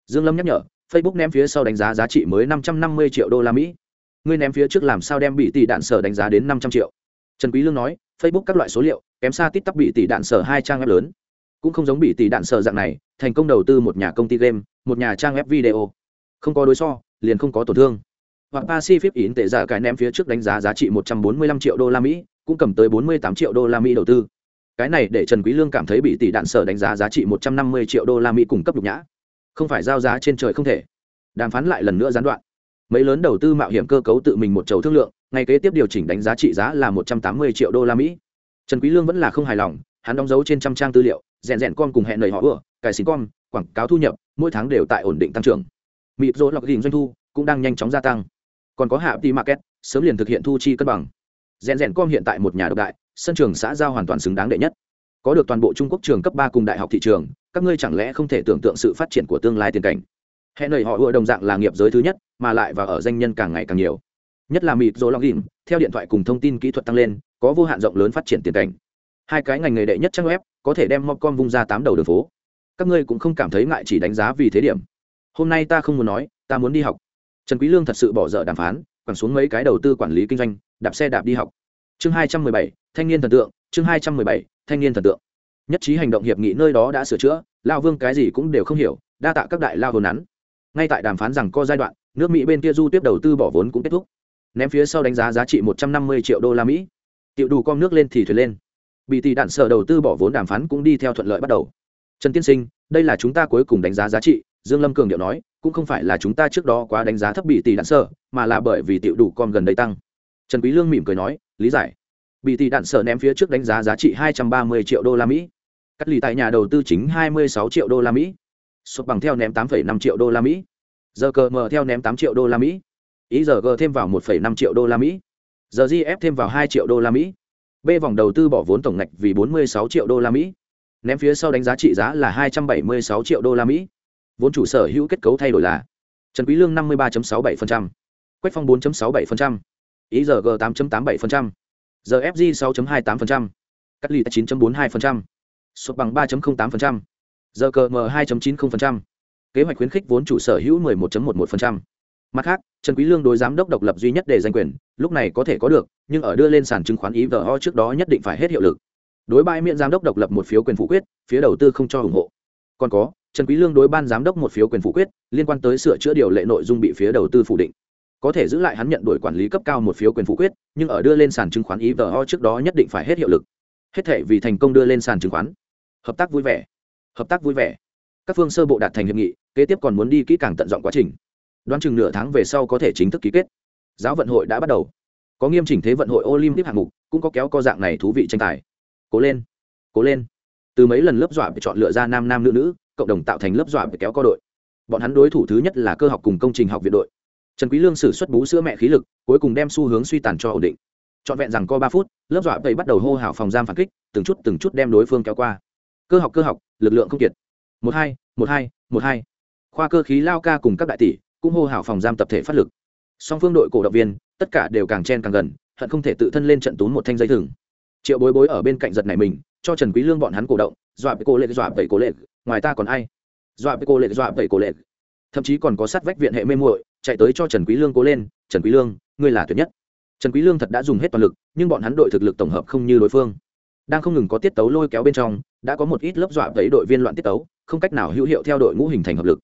Dương lâm nhắc nhở, facebook ném phía sau đánh giá giá trị mới năm trăm năm mươi triệu đô la mỹ. Ngươi ném phía trước làm sao đem bị tỷ đạn sở đánh giá đến năm trăm triệu? Trần quý lương nói, facebook các loại số liệu, kém xa tít tắp bị tỷ đạn sở hai trang web lớn. Cũng không giống bị tỷ đạn sở dạng này, thành công đầu tư một nhà công ty game, một nhà trang web video. Không có đối so, liền không có tổn thương hoặc pacific in tệ giả cái ném phía trước đánh giá giá trị một trăm bốn mươi lăm triệu đô la mỹ, cũng cầm tới bốn mươi tám triệu đô la mỹ đầu tư. Cái này để trần quý lương cảm thấy bị tỷ đạn sở đánh giá giá trị một trăm năm mươi triệu đô la mỹ cung cấp đục nhã. Không phải giao giá trên trời không thể. Đàm phán lại lần nữa gián đoạn. Mấy lớn đầu tư mạo hiểm cơ cấu tự mình một chầu thương lượng, ngày kế tiếp điều chỉnh đánh giá trị giá là một trăm tám mươi triệu đô la mỹ. Trần quý lương vẫn là không hài lòng, hắn đóng dấu trên trăm trang tư liệu, rèn rèn con cùng hẹn lời họ vừa cải xin con quảng cáo thu nhập, mỗi tháng đều tại ổn định tăng trưởng. Mịp rỗ lọc hình doanh thu cũng đang nhanh chóng gia tăng còn có hạ đi market, sớm liền thực hiện thu chi cân bằng. Rèn rèn com hiện tại một nhà độc đại, sân trường xã giao hoàn toàn xứng đáng đệ nhất. Có được toàn bộ trung quốc trường cấp ba cùng đại học thị trường, các ngươi chẳng lẽ không thể tưởng tượng sự phát triển của tương lai tiền cảnh? Hẹn lời họ ưa đồng dạng là nghiệp giới thứ nhất, mà lại và ở danh nhân càng ngày càng nhiều. Nhất là mịt rô login theo điện thoại cùng thông tin kỹ thuật tăng lên, có vô hạn rộng lớn phát triển tiền cảnh. Hai cái ngành nghề đệ nhất trang web, có thể đem mobcom vung ra tám đầu đường phố. Các ngươi cũng không cảm thấy ngại chỉ đánh giá vì thế điểm. Hôm nay ta không muốn nói, ta muốn đi học trần quý lương thật sự bỏ dở đàm phán, quẳng xuống mấy cái đầu tư quản lý kinh doanh, đạp xe đạp đi học. Chương hai trăm mười bảy, thanh niên thần tượng, chương hai trăm mười bảy, thanh niên thần tượng. Nhất trí hành động hiệp nghị nơi đó đã sửa chữa, lao vương cái gì cũng đều không hiểu, đa tạ các đại lao hồn nắn. Ngay tại đàm phán rằng có giai đoạn, nước mỹ bên kia du tiếp đầu tư bỏ vốn cũng kết thúc. Ném phía sau đánh giá giá trị một trăm năm mươi triệu đô la mỹ. Tiệu đủ con nước lên thì thuyền lên. Bị tỷ đạn sở đầu tư bỏ vốn đàm phán cũng đi theo thuận lợi bắt đầu. Trần tiên sinh, đây là chúng ta cuối cùng đánh giá giá trị dương lâm cường điệu nói cũng không phải là chúng ta trước đó quá đánh giá thấp bị tỷ đạn sở mà là bởi vì Tiểu đủ con gần đây tăng. Trần quý lương mỉm cười nói lý giải. Bị tỷ đạn sở ném phía trước đánh giá giá trị 230 triệu đô la mỹ. Cắt lì tại nhà đầu tư chính 26 triệu đô la mỹ. Xuất bằng theo ném 8,5 triệu đô la mỹ. Giờ cờ mờ theo ném 8 triệu đô la mỹ. Ý giờ g thêm vào 1,5 triệu đô la mỹ. Giờ gf thêm vào 2 triệu đô la mỹ. B vòng đầu tư bỏ vốn tổng ngạch vì 46 triệu đô la mỹ. Ném phía sau đánh giá trị giá là 276 triệu đô la mỹ vốn chủ sở hữu kết cấu thay đổi là trần quý lương 53.67%, quách phong 4.67%, ý giờ g 8.87%, giờ fg 6.28%, cắt lì 9.42%, xuất bằng 3.08%, giờ cờ m 2.90%, kế hoạch khuyến khích vốn chủ sở hữu 11.11%. mặt khác trần quý lương đối giám đốc độc lập duy nhất để giành quyền lúc này có thể có được nhưng ở đưa lên sàn chứng khoán ivo trước đó nhất định phải hết hiệu lực đối bãi miễn giám đốc độc lập một phiếu quyền phủ quyết phía đầu tư không cho ủng hộ còn có trần quý lương đối ban giám đốc một phiếu quyền phủ quyết, liên quan tới sửa chữa điều lệ nội dung bị phía đầu tư phủ định. Có thể giữ lại hắn nhận đổi quản lý cấp cao một phiếu quyền phủ quyết, nhưng ở đưa lên sàn chứng khoán ivo trước đó nhất định phải hết hiệu lực. Hết thể vì thành công đưa lên sàn chứng khoán. Hợp tác vui vẻ. Hợp tác vui vẻ. Các phương sơ bộ đạt thành hiệp nghị, kế tiếp còn muốn đi kỹ càng tận dọn quá trình. Đoán chừng nửa tháng về sau có thể chính thức ký kết. Giáo vận hội đã bắt đầu. Có nghiêm chỉnh thế vận hội olympic hạng mục, cũng có kéo co dạng này thú vị tranh tài. Cố lên. Cố lên. Từ mấy lần lớp dọa bị chọn lựa ra nam nam nữ nữ cộng đồng tạo thành lớp dọa để kéo co đội. Bọn hắn đối thủ thứ nhất là cơ học cùng công trình học viện đội. Trần quý lương sử xuất bú sữa mẹ khí lực, cuối cùng đem xu hướng suy tàn cho ổn định. Trọn vẹn rằng co ba phút, lớp dọa tây bắt đầu hô hào phòng giam phản kích, từng chút từng chút đem đối phương kéo qua. Cơ học cơ học, lực lượng không kiệt. Một hai một hai một hai. Khoa cơ khí lao ca cùng các đại tỷ cũng hô hào phòng giam tập thể phát lực. Song phương đội cổ động viên, tất cả đều càng chen càng gần, hận không thể tự thân lên trận tún một thanh dây thừng. Triệu bối bối ở bên cạnh giật này mình cho trần quý lương bọn hắn cổ động, dọa với cô lệ dọa vậy cô lệ ngoài ta còn ai? Dọa với cô lệ dọa vậy cô lệ thậm chí còn có sát vách viện hệ mê muội, chạy tới cho trần quý lương cố lên, trần quý lương, ngươi là tuyệt nhất. Trần quý lương thật đã dùng hết toàn lực, nhưng bọn hắn đội thực lực tổng hợp không như đối phương. Đang không ngừng có tiết tấu lôi kéo bên trong, đã có một ít lớp dọa với đội viên loạn tiết tấu, không cách nào hữu hiệu theo đội ngũ hình thành hợp lực.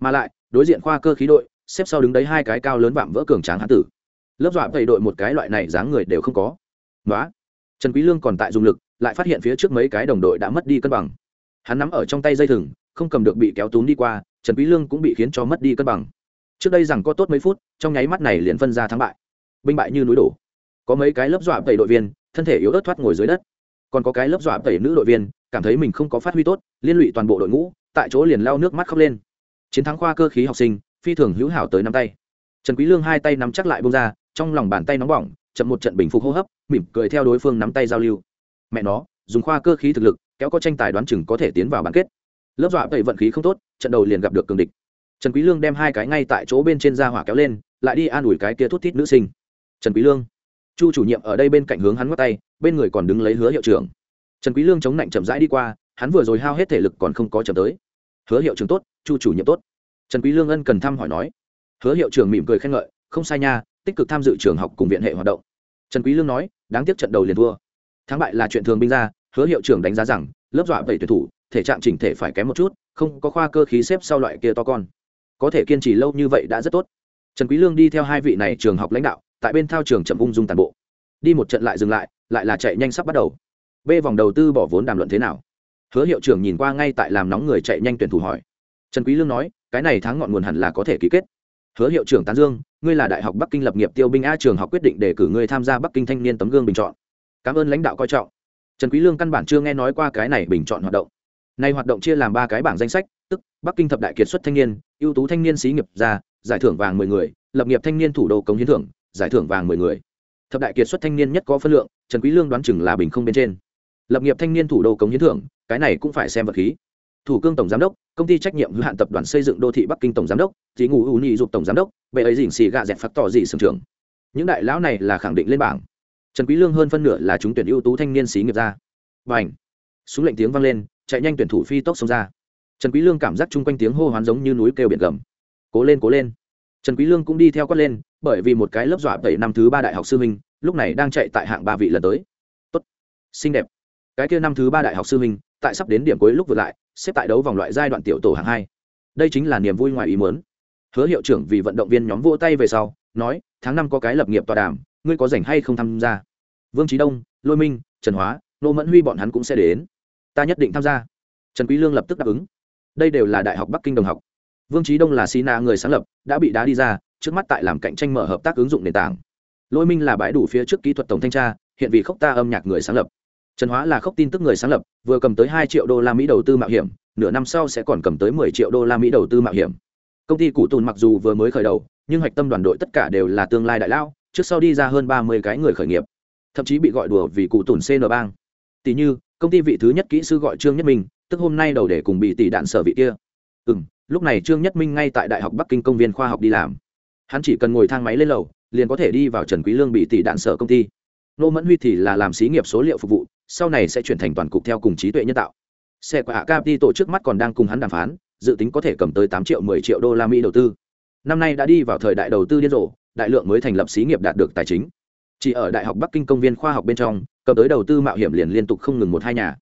Mà lại, đối diện khoa cơ khí đội, xếp sau đứng đấy hai cái cao lớn vạm vỡ cường tráng hán tử. Lớp dọa vậy đội một cái loại này dáng người đều không có. Nói trần quý lương còn tại dùng lực lại phát hiện phía trước mấy cái đồng đội đã mất đi cân bằng. Hắn nắm ở trong tay dây thừng, không cầm được bị kéo túm đi qua, trần quý lương cũng bị khiến cho mất đi cân bằng. Trước đây rằng có tốt mấy phút, trong nháy mắt này liền phân ra thắng bại. Binh bại như núi đổ. Có mấy cái lớp dọa tẩy đội viên, thân thể yếu ớt thoát ngồi dưới đất. Còn có cái lớp dọa tẩy nữ đội viên, cảm thấy mình không có phát huy tốt, liên lụy toàn bộ đội ngũ, tại chỗ liền lao nước mắt khóc lên. Chiến thắng khoa cơ khí học sinh, phi thường hữu hảo tới nắm tay. Trần quý lương hai tay nắm chắc lại bông ra, trong lòng bàn tay nóng bỏng, chậm một trận bình phục hô hấp, mỉm cười theo đối phương nắm tay giao lưu mẹ nó, dùng khoa cơ khí thực lực, kéo có tranh tài đoán chừng có thể tiến vào bán kết. Lớp dọa tẩy vận khí không tốt, trận đầu liền gặp được cường địch. Trần quý lương đem hai cái ngay tại chỗ bên trên ra hỏa kéo lên, lại đi an ủi cái kia thút thít nữ sinh. Trần quý lương. Chu chủ nhiệm ở đây bên cạnh hướng hắn ngắt tay, bên người còn đứng lấy hứa hiệu trưởng. Trần quý lương chống nạnh chậm rãi đi qua, hắn vừa rồi hao hết thể lực còn không có chậm tới. Hứa hiệu trưởng tốt, chu chủ nhiệm tốt. Trần quý lương ân cần thăm hỏi nói. Hứa hiệu trưởng mỉm cười khen ngợi, không sai nha, tích cực tham dự trường học cùng viện hệ hoạt động. Trần quý lương nói, đáng tiếc trận đầu liền thua thắng bại là chuyện thường binh ra, hứa hiệu trưởng đánh giá rằng, lớp dọa vậy tuyển thủ, thể trạng chỉnh thể phải kém một chút, không có khoa cơ khí xếp sau loại kia to con. Có thể kiên trì lâu như vậy đã rất tốt. Trần quý lương đi theo hai vị này trường học lãnh đạo, tại bên thao trường chậm ung dung toàn bộ. Đi một trận lại dừng lại lại là chạy nhanh sắp bắt đầu. B vòng đầu tư bỏ vốn đàm luận thế nào? Hứa hiệu trưởng nhìn qua ngay tại làm nóng người chạy nhanh tuyển thủ hỏi. Trần quý lương nói, cái này thắng ngọn nguồn hẳn là có thể ký kết. Hứa hiệu trưởng tán dương, ngươi là đại học bắc kinh lập nghiệp tiêu binh a trường học quyết định để cử ngươi tham gia bắc kinh thanh niên tấm gương bình chọn cảm ơn lãnh đạo coi trọng. Trần quý lương căn bản chưa nghe nói qua cái này bình chọn hoạt động. Nay hoạt động chia làm ba cái bảng danh sách, tức bắc kinh thập đại kiệt xuất thanh niên, ưu tú thanh niên xí nghiệp gia giải thưởng vàng mười người, lập nghiệp thanh niên thủ đô cống hiến thưởng, giải thưởng vàng mười người. Thập đại kiệt xuất thanh niên nhất có phân lượng, trần quý lương đoán chừng là bình không bên trên. Lập nghiệp thanh niên thủ đô cống hiến thưởng, cái này cũng phải xem vật khí. Thủ cương tổng giám đốc, công ty trách nhiệm hữu hạn tập đoàn xây dựng đô thị bắc kinh tổng giám đốc dì ngủ u nhị dục tổng giám đốc, bệ ấy dình xì gạ dẹp phát tỏ gì sưởng trưởng. Những đại lão này là khẳng định lên bảng trần quý lương hơn phân nửa là chúng tuyển ưu tú thanh niên xí nghiệp ra. Bành! Súng lệnh tiếng vang lên, chạy nhanh tuyển thủ phi tốc xông ra. Trần quý lương cảm giác chung quanh tiếng hô hoán giống như núi kêu biển gầm. Cố lên cố lên! Trần quý lương cũng đi theo quát lên, bởi vì một cái lớp dọa tẩy năm thứ ba đại học sư minh lúc này đang chạy tại hạng ba vị lần tới. Tốt! Xinh đẹp! Cái kia năm thứ ba đại học sư minh tại sắp đến điểm cuối lúc vượt lại, xếp tại đấu vòng loại giai đoạn tiểu tổ hạng hai. Đây chính là niềm vui ngoài ý muốn. Hứa hiệu trưởng vì vận động viên nhóm vỗ tay về sau, nói, tháng năm có cái lập nghiệp tọa đàm ngươi có rảnh hay không tham gia? Vương trí đông, lôi minh, trần hóa, nô mẫn huy bọn hắn cũng sẽ đến. Ta nhất định tham gia. Trần quý lương lập tức đáp ứng. Đây đều là đại học bắc kinh đồng học. Vương trí đông là sina người sáng lập, đã bị đá đi ra, trước mắt tại làm cạnh tranh mở hợp tác ứng dụng nền tảng. Lôi minh là bãi đủ phía trước kỹ thuật tổng thanh tra, hiện vì khốc ta âm nhạc người sáng lập. Trần hóa là khốc tin tức người sáng lập, vừa cầm tới hai triệu đô la mỹ đầu tư mạo hiểm, nửa năm sau sẽ còn cầm tới mười triệu đô la mỹ đầu tư mạo hiểm. Công ty cụ tùn mặc dù vừa mới khởi đầu, nhưng hạch tâm đoàn đội tất cả đều là tương lai đại lao trước sau đi ra hơn ba mươi cái người khởi nghiệp, thậm chí bị gọi đùa vì cụ tủn cn bang. Tỷ như, công ty vị thứ nhất kỹ sư gọi trương nhất minh, tức hôm nay đầu để cùng bị tỷ đạn sở vị kia. Ừ m lúc này trương nhất minh ngay tại đại học bắc kinh công viên khoa học đi làm. Hắn chỉ cần ngồi thang máy lên lầu, liền có thể đi vào trần quý lương bị tỷ đạn sở công ty. Nô mẫn huy thì là làm xí nghiệp số liệu phục vụ, sau này sẽ chuyển thành toàn cục theo cùng trí tuệ nhân tạo. Xe của hạ capi tổ trước mắt còn đang cùng hắn đàm phán, dự tính có thể cầm tới tám triệu mười triệu đô la mỹ đầu tư. Năm nay đã đi vào thời đại đầu tư điên rồ đại lượng mới thành lập xí nghiệp đạt được tài chính. Chỉ ở đại học bắc kinh công viên khoa học bên trong cầm tới đầu tư mạo hiểm liền liên tục không ngừng một hai nhà.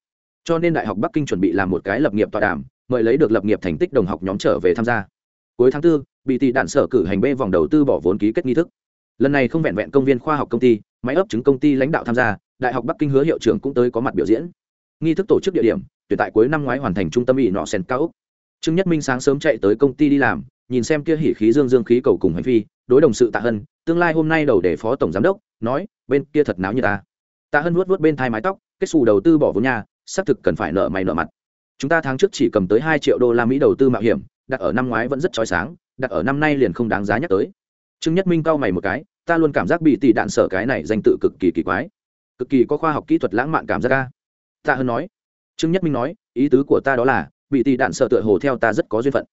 Cho nên đại học bắc kinh chuẩn bị làm một cái lập nghiệp tọa đàm mời lấy được lập nghiệp thành tích đồng học nhóm trở về tham gia. Cuối tháng 4, bị tỷ đạn sở cử hành bê vòng đầu tư bỏ vốn ký kết nghi thức. Lần này không vẹn vẹn công viên khoa học công ty máy ấp chứng công ty lãnh đạo tham gia đại học bắc kinh hứa hiệu trưởng cũng tới có mặt biểu diễn. Nghi thức tổ chức địa điểm tuyển tại cuối năm ngoái hoàn thành trung tâm ỵ nọ sen cao úc. Trương nhất minh sáng sớm chạy tới công ty đi làm nhìn xem kia hỉ khí dương dương khí cầu cùng hành vi đối đồng sự tạ hân, tương lai hôm nay đầu để phó tổng giám đốc, nói, bên kia thật náo như ta. Tạ hân vuốt vuốt bên thai mái tóc, kết xù đầu tư bỏ vốn nhà, xác thực cần phải nợ mày nợ mặt. Chúng ta tháng trước chỉ cầm tới hai triệu đô la mỹ đầu tư mạo hiểm, đặt ở năm ngoái vẫn rất trói sáng, đặt ở năm nay liền không đáng giá nhắc tới. Trương nhất minh cau mày một cái, ta luôn cảm giác bị tỷ đạn sở cái này danh tự cực kỳ kỳ quái. Cực kỳ có khoa học kỹ thuật lãng mạn cảm giác ca tạ hân nói. Trương nhất minh nói, ý tứ của ta đó là, bị tỷ đạn sở tựa hồ theo ta rất có duyên phận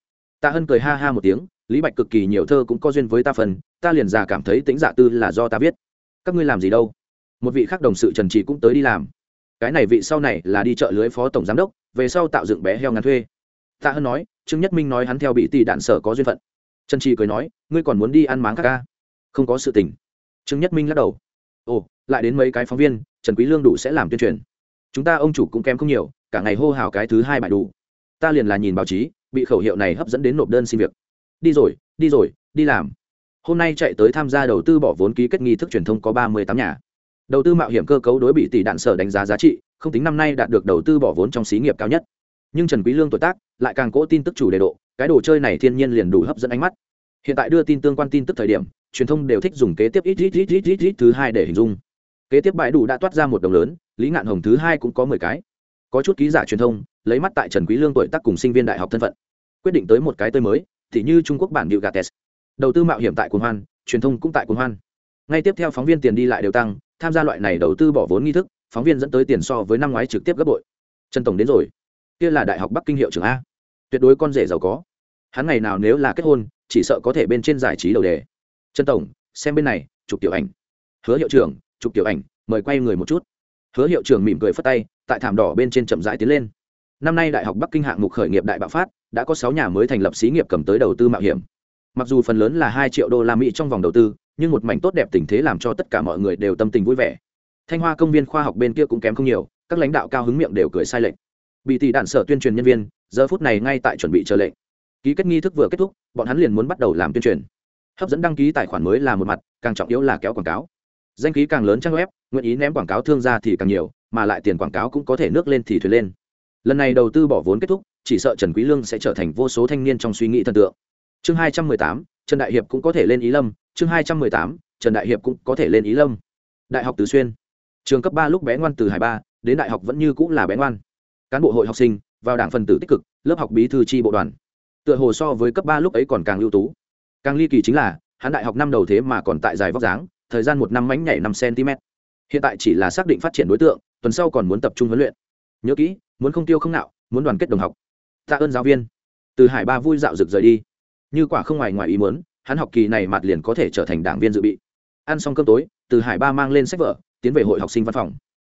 tạ hân cười ha ha một tiếng, lý bạch cực kỳ nhiều thơ cũng có duyên với ta phần, ta liền già cảm thấy tính dạ tư là do ta viết. Các ngươi làm gì đâu? Một vị khác đồng sự trần trì cũng tới đi làm. Cái này vị sau này là đi chợ lưới phó tổng giám đốc, về sau tạo dựng bé heo ngàn thuê. Tạ hân nói, trương nhất minh nói hắn theo bị tỷ đạn sở có duyên phận. Trần trì cười nói, ngươi còn muốn đi ăn máng các ca à? không có sự tình. Trương nhất minh lắc đầu. Ồ, lại đến mấy cái phóng viên, trần quý lương đủ sẽ làm tuyên truyền. Chúng ta ông chủ cũng kém không nhiều, cả ngày hô hào cái thứ hai bài đủ ta liền là nhìn báo chí, bị khẩu hiệu này hấp dẫn đến nộp đơn xin việc. Đi rồi đi rồi, đi làm. Hôm nay chạy tới tham gia đầu tư bỏ vốn ký kết nghi thức truyền thông có ba mươi tám nhà. Đầu tư mạo hiểm cơ cấu đối bị tỷ đạn sở đánh giá giá trị, không tính năm nay đạt được đầu tư bỏ vốn trong xí nghiệp cao nhất. Nhưng trần quý lương tuổi tác, lại càng cố tin tức chủ đề độ, cái đồ chơi này thiên nhiên liền đủ hấp dẫn ánh mắt. Hiện tại đưa tin tương quan tin tức thời điểm, truyền thông đều thích dùng kế tiếp ít ít ít ít ít ít thứ hai để hình dung. Kế tiếp bãi đủ đã toát ra một đồng lớn, lý ngạn hồng thứ hai cũng có mười cái. Có chút ký giả truyền thông lấy mắt tại trần quý lương tuổi tác cùng sinh viên đại học thân phận, quyết định tới một cái tươi mới, thì như trung quốc bản điệu gates đầu tư mạo hiểm tại cuồng hoan, truyền thông cũng tại cuồng hoan. Ngay tiếp theo phóng viên tiền đi lại đều tăng, tham gia loại này đầu tư bỏ vốn nghi thức, phóng viên dẫn tới tiền so với năm ngoái trực tiếp gấp bội. Trần tổng đến rồi. Kia là đại học bắc kinh hiệu trưởng a. Tuyệt đối con rể giàu có. Hắn ngày nào nếu là kết hôn, chỉ sợ có thể bên trên giải trí đầu đề. Trần tổng, xem bên này, chụp tiểu ảnh. Hứa hiệu trưởng, chụp tiểu ảnh, mời quay người một chút. Hứa hiệu trưởng mỉm cười phất tay, tại thảm đỏ bên trên chậm rãi tiến lên năm nay đại học bắc kinh hạng mục khởi nghiệp đại bạo phát, đã có sáu nhà mới thành lập xí nghiệp cầm tới đầu tư mạo hiểm. Mặc dù phần lớn là hai triệu đô la mỹ trong vòng đầu tư, nhưng một mảnh tốt đẹp tình thế làm cho tất cả mọi người đều tâm tình vui vẻ. Thanh hoa công viên khoa học bên kia cũng kém không nhiều, các lãnh đạo cao hứng miệng đều cười sai lệch. Bị tỷ đạn sở tuyên truyền nhân viên, giờ phút này ngay tại chuẩn bị chờ lệnh. Ký kết nghi thức vừa kết thúc, bọn hắn liền muốn bắt đầu làm tuyên truyền. Hấp dẫn đăng ký tài khoản mới là một mặt, càng trọng yếu là kéo quảng cáo. Danh khí càng lớn trang web, nguyện ý ném quảng cáo thương ra thì càng nhiều, mà lại tiền quảng cáo cũng có thể nước lên thì thuyền lên lần này đầu tư bỏ vốn kết thúc, chỉ sợ trần quý lương sẽ trở thành vô số thanh niên trong suy nghĩ thần tượng. Chương hai trăm mười tám, trần đại hiệp cũng có thể lên ý lâm. Chương hai trăm mười tám, trần đại hiệp cũng có thể lên ý lâm. Đại học tứ xuyên. Trường cấp ba lúc bé ngoan từ hải ba, đến đại học vẫn như cũng là bé ngoan. Cán bộ hội học sinh, vào đảng phần tử tích cực, lớp học bí thư tri bộ đoàn. Tựa hồ so với cấp ba lúc ấy còn càng ưu tú. Càng ly kỳ chính là, hắn đại học năm đầu thế mà còn tại dài vóc dáng, thời gian một năm mánh nhảy năm cm hiện tại chỉ là xác định phát triển đối tượng, tuần sau còn muốn tập trung huấn luyện. Nhớ kỹ muốn không tiêu không nạo muốn đoàn kết đồng học. Tạ ơn giáo viên. Từ hải ba vui dạo rực rời đi. Như quả không ngoài ngoài ý muốn, hắn học kỳ này mặt liền có thể trở thành đảng viên dự bị. Ăn xong cơm tối, từ hải ba mang lên sách vở, tiến về hội học sinh văn phòng.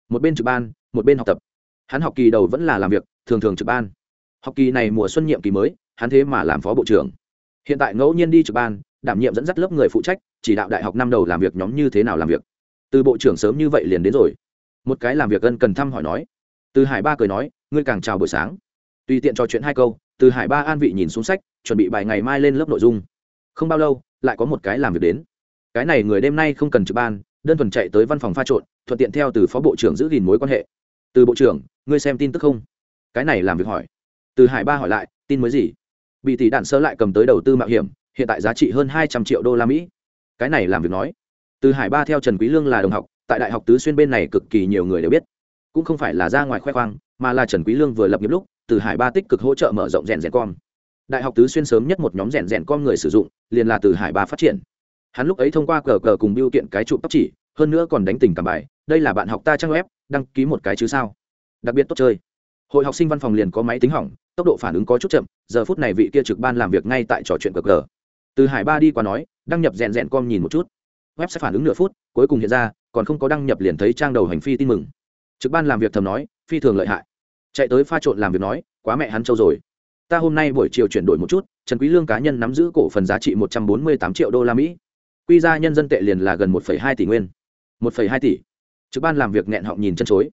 Một bên trực ban, một bên học tập. Hắn học kỳ đầu vẫn là làm việc, thường thường trực ban. Học kỳ này mùa xuân nhiệm kỳ mới, hắn thế mà làm phó bộ trưởng. Hiện tại ngẫu nhiên đi trực ban, đảm nhiệm dẫn dắt lớp người phụ trách, chỉ đạo đại học năm đầu làm việc nhóm như thế nào làm việc. Từ bộ trưởng sớm như vậy liền đến rồi. Một cái làm việc ân cần thăm hỏi nói từ hải ba cười nói, ngươi càng chào buổi sáng. Tùy tiện trò chuyện hai câu, từ hải ba an vị nhìn xuống sách, chuẩn bị bài ngày mai lên lớp nội dung. Không bao lâu, lại có một cái làm việc đến. Cái này người đêm nay không cần trực ban, đơn thuần chạy tới văn phòng pha trộn, thuận tiện theo từ phó bộ trưởng giữ gìn mối quan hệ. Từ bộ trưởng, ngươi xem tin tức không? Cái này làm việc hỏi. Từ hải ba hỏi lại, tin mới gì? Bị tỷ đạn sơ lại cầm tới đầu tư mạo hiểm, hiện tại giá trị hơn hai trăm triệu đô la mỹ. Cái này làm việc nói. Từ hải ba theo trần quý lương là đồng học, tại đại học tứ xuyên bên này cực kỳ nhiều người đều biết cũng không phải là ra ngoài khoe khoang, mà là trần quý lương vừa lập nghiệp lúc, từ hải ba tích cực hỗ trợ mở rộng rèn rèn com. Đại học tứ xuyên sớm nhất một nhóm rèn rèn com người sử dụng, liền là từ hải ba phát triển. Hắn lúc ấy thông qua cờ cờ cùng biêu kiện cái trụ tóc chỉ, hơn nữa còn đánh tình cảm bài, đây là bạn học ta trang web, đăng ký một cái chứ sao? Đặc biệt tốt chơi. Hội học sinh văn phòng liền có máy tính hỏng, tốc độ phản ứng có chút chậm, giờ phút này vị kia trực ban làm việc ngay tại trò chuyện cờ cờ. Từ hải ba đi qua nói, đăng nhập rèn rèn com nhìn một chút. Web sẽ phản ứng nửa phút, cuối cùng hiện ra, còn không có đăng nhập liền thấy trang đầu hành phi tin mừng trực ban làm việc thầm nói, phi thường lợi hại. Chạy tới pha trộn làm việc nói, quá mẹ hắn châu rồi. Ta hôm nay buổi chiều chuyển đổi một chút, trần quý lương cá nhân nắm giữ cổ phần giá trị một trăm bốn mươi tám triệu đô la mỹ. Quy ra nhân dân tệ liền là gần một hai tỷ nguyên. một hai tỷ. Trực ban làm việc nghẹn họng nhìn chân chối.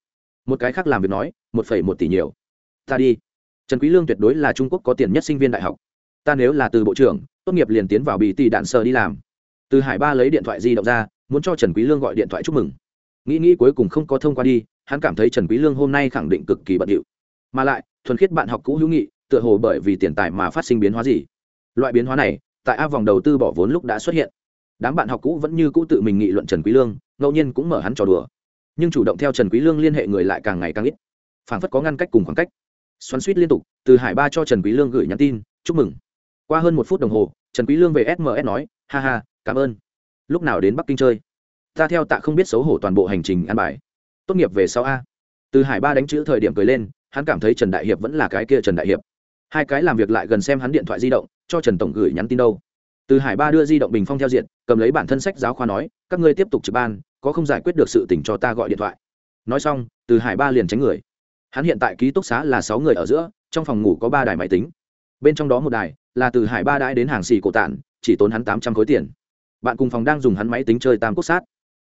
Một cái khác làm việc nói, một một tỷ nhiều. Ta đi. Trần quý lương tuyệt đối là trung quốc có tiền nhất sinh viên đại học. Ta nếu là từ bộ trưởng, tốt nghiệp liền tiến vào bị tỷ đạn sờ đi làm. Từ hải ba lấy điện thoại di động ra, muốn cho trần quý lương gọi điện thoại chúc mừng. Nghĩ nghĩ cuối cùng không có thông qua đi hắn cảm thấy trần quý lương hôm nay khẳng định cực kỳ bận rộn mà lại, thuần khiết bạn học cũ hữu nghị, tựa hồ bởi vì tiền tài mà phát sinh biến hóa gì. Loại biến hóa này, tại a vòng đầu tư bỏ vốn lúc đã xuất hiện. Đám bạn học cũ vẫn như cũ tự mình nghị luận trần quý lương, ngẫu nhiên cũng mở hắn trò đùa. Nhưng chủ động theo trần quý lương liên hệ người lại càng ngày càng ít. Phảng phất có ngăn cách cùng khoảng cách. Xoắn xuýt liên tục, từ hải ba cho trần quý lương gửi nhắn tin, chúc mừng. Qua hơn một phút đồng hồ, trần quý lương về sms nói, ha ha, cảm ơn. Lúc nào đến bắc kinh chơi? Ta theo tạ không biết xấu hổ toàn bộ hành trình ăn bài tốt nghiệp về sau a. Từ hải ba đánh chữ thời điểm cười lên, hắn cảm thấy trần đại hiệp vẫn là cái kia trần đại hiệp. Hai cái làm việc lại gần xem hắn điện thoại di động, cho trần tổng gửi nhắn tin đâu. Từ hải ba đưa di động bình phong theo diện, cầm lấy bản thân sách giáo khoa nói, các ngươi tiếp tục trực ban, có không giải quyết được sự tình cho ta gọi điện thoại. Nói xong, từ hải ba liền tránh người. Hắn hiện tại ký túc xá là sáu người ở giữa, trong phòng ngủ có ba đài máy tính. Bên trong đó một đài là từ hải ba đãi đến hàng xì cổ tản, chỉ tốn hắn tám trăm khối tiền. Bạn cùng phòng đang dùng hắn máy tính chơi tam quốc sát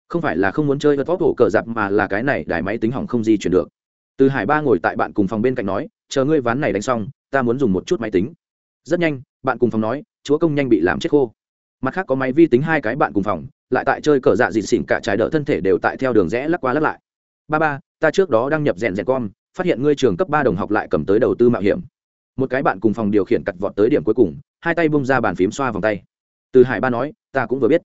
không phải là không muốn chơi vật vóc hổ cờ dạp mà là cái này đài máy tính hỏng không di chuyển được. Từ hải ba ngồi tại bạn cùng phòng bên cạnh nói, chờ ngươi ván này đánh xong, ta muốn dùng một chút máy tính. Rất nhanh, bạn cùng phòng nói, chúa công nhanh bị làm chết khô. Mặt khác có máy vi tính hai cái bạn cùng phòng, lại tại chơi cờ dạ dịt xỉn cả trái đỡ thân thể đều tại theo đường rẽ lắc qua lắc lại. Ba ba, ta trước đó đăng nhập rèn rèn com, phát hiện ngươi trường cấp ba đồng học lại cầm tới đầu tư mạo hiểm. Một cái bạn cùng phòng điều khiển cặt vọt tới điểm cuối cùng, hai tay bung ra bàn phím xoa vòng tay. Từ hải ba nói, ta cũng vừa biết.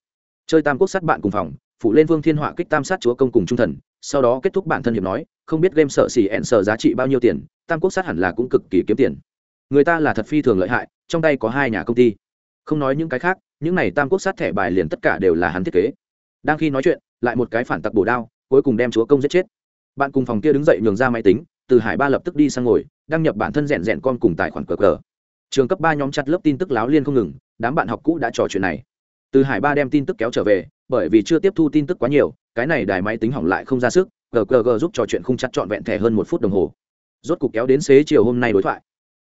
Chơi tam quốc sát bạn cùng phòng phụ lên vương thiên họa kích tam sát chúa công cùng trung thần, sau đó kết thúc bản thân hiệp nói, không biết game sợ xỉ ẹn sợ giá trị bao nhiêu tiền, tam quốc sát hẳn là cũng cực kỳ kiếm tiền. Người ta là thật phi thường lợi hại, trong tay có hai nhà công ty. Không nói những cái khác, những này tam quốc sát thẻ bài liền tất cả đều là hắn thiết kế. Đang khi nói chuyện, lại một cái phản tặc bổ đao, cuối cùng đem chúa công giết chết. Bạn cùng phòng kia đứng dậy nhường ra máy tính, từ hải ba lập tức đi sang ngồi, đăng nhập bản thân rèn rèn con cùng tài khoản cờ cờ. Trường cấp ba nhóm chặt lớp tin tức láo liên không ngừng, đám bạn học cũ đã trò chuyện này từ hải ba đem tin tức kéo trở về, bởi vì chưa tiếp thu tin tức quá nhiều, cái này đài máy tính hỏng lại không ra sức gg giúp trò chuyện không chặt trọn vẹn thẻ hơn một phút đồng hồ. Rốt cục kéo đến xế chiều hôm nay đối thoại.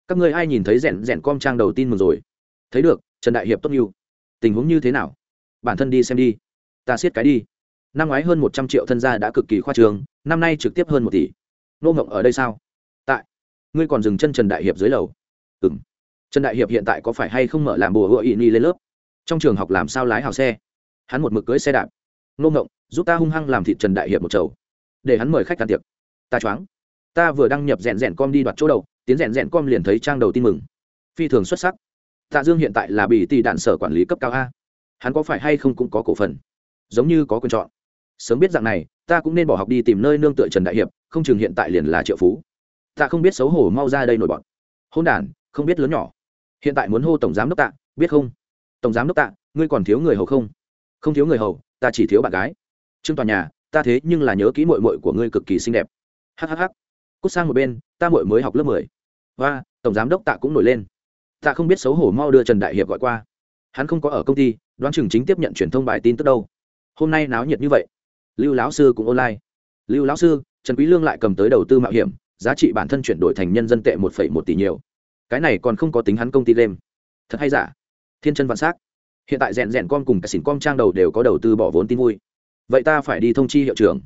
Các ngươi ai nhìn thấy rèn rèn com trang đầu tin mừng rồi? Thấy được, trần đại hiệp tốt nhiều. Tình huống như thế nào? Bản thân đi xem đi. Ta siết cái đi. Năm ngoái hơn một trăm triệu thân gia đã cực kỳ khoa trường năm nay trực tiếp hơn một tỷ. Nô ngộng ở đây sao? Tại. Ngươi còn dừng chân trần đại hiệp dưới lầu. Ừ m trần đại hiệp hiện tại có phải hay không mở làm bùa hựa ỵ ni lên lớp? Trong trường học làm sao lái hào xe? Hắn một mực cưới xe đạp. Nô ngộng, giúp ta hung hăng làm thịt trần đại hiệp một chầu. Để hắn mời khách can tiệc. Ta choáng. Ta vừa đăng nhập rèn rèn com đi đoạt chỗ đầu, tiến rèn rèn com liền thấy trang đầu tin mừng. Phi thường xuất sắc. Tạ dương hiện tại là bị tỷ đạn sở quản lý cấp cao a. Hắn có phải hay không cũng có cổ phần. Giống như có quyền chọn. Sớm biết dạng này, ta cũng nên bỏ học đi tìm nơi nương tựa trần đại hiệp, không chừng hiện tại liền là triệu phú. Ta không biết xấu hổ mau ra đây nổi bọn. Hôn đản không biết lớn nhỏ. Hiện tại muốn hô tổng giám đốc tạ, biết không? Tổng giám đốc tạ, ngươi còn thiếu người hầu không? Không thiếu người hầu, ta chỉ thiếu bạn gái. Trương tòa nhà, ta thế nhưng là nhớ kỹ mội mội của ngươi cực kỳ xinh đẹp. Hhh cút sang một bên, ta mội mới học lớp mười. Và, tổng giám đốc tạ cũng nổi lên. Tạ không biết xấu hổ mau đưa trần đại hiệp gọi qua. Hắn không có ở công ty, đoán chừng chính tiếp nhận truyền thông bài tin tức đâu. Hôm nay náo nhiệt như vậy. Lưu lão sư cũng online. Lưu lão sư, trần quý lương lại cầm tới đầu tư mạo hiểm, giá trị bản thân chuyển đổi thành nhân dân tệ một một tỷ nhiều. Cái này còn không có tính hắn công ty game. Thật hay giả? Thiên chân vạn sắc hiện tại rèn rèn con cùng cả xỉn con trang đầu đều có đầu tư bỏ vốn tin vui vậy ta phải đi thông chi hiệu trưởng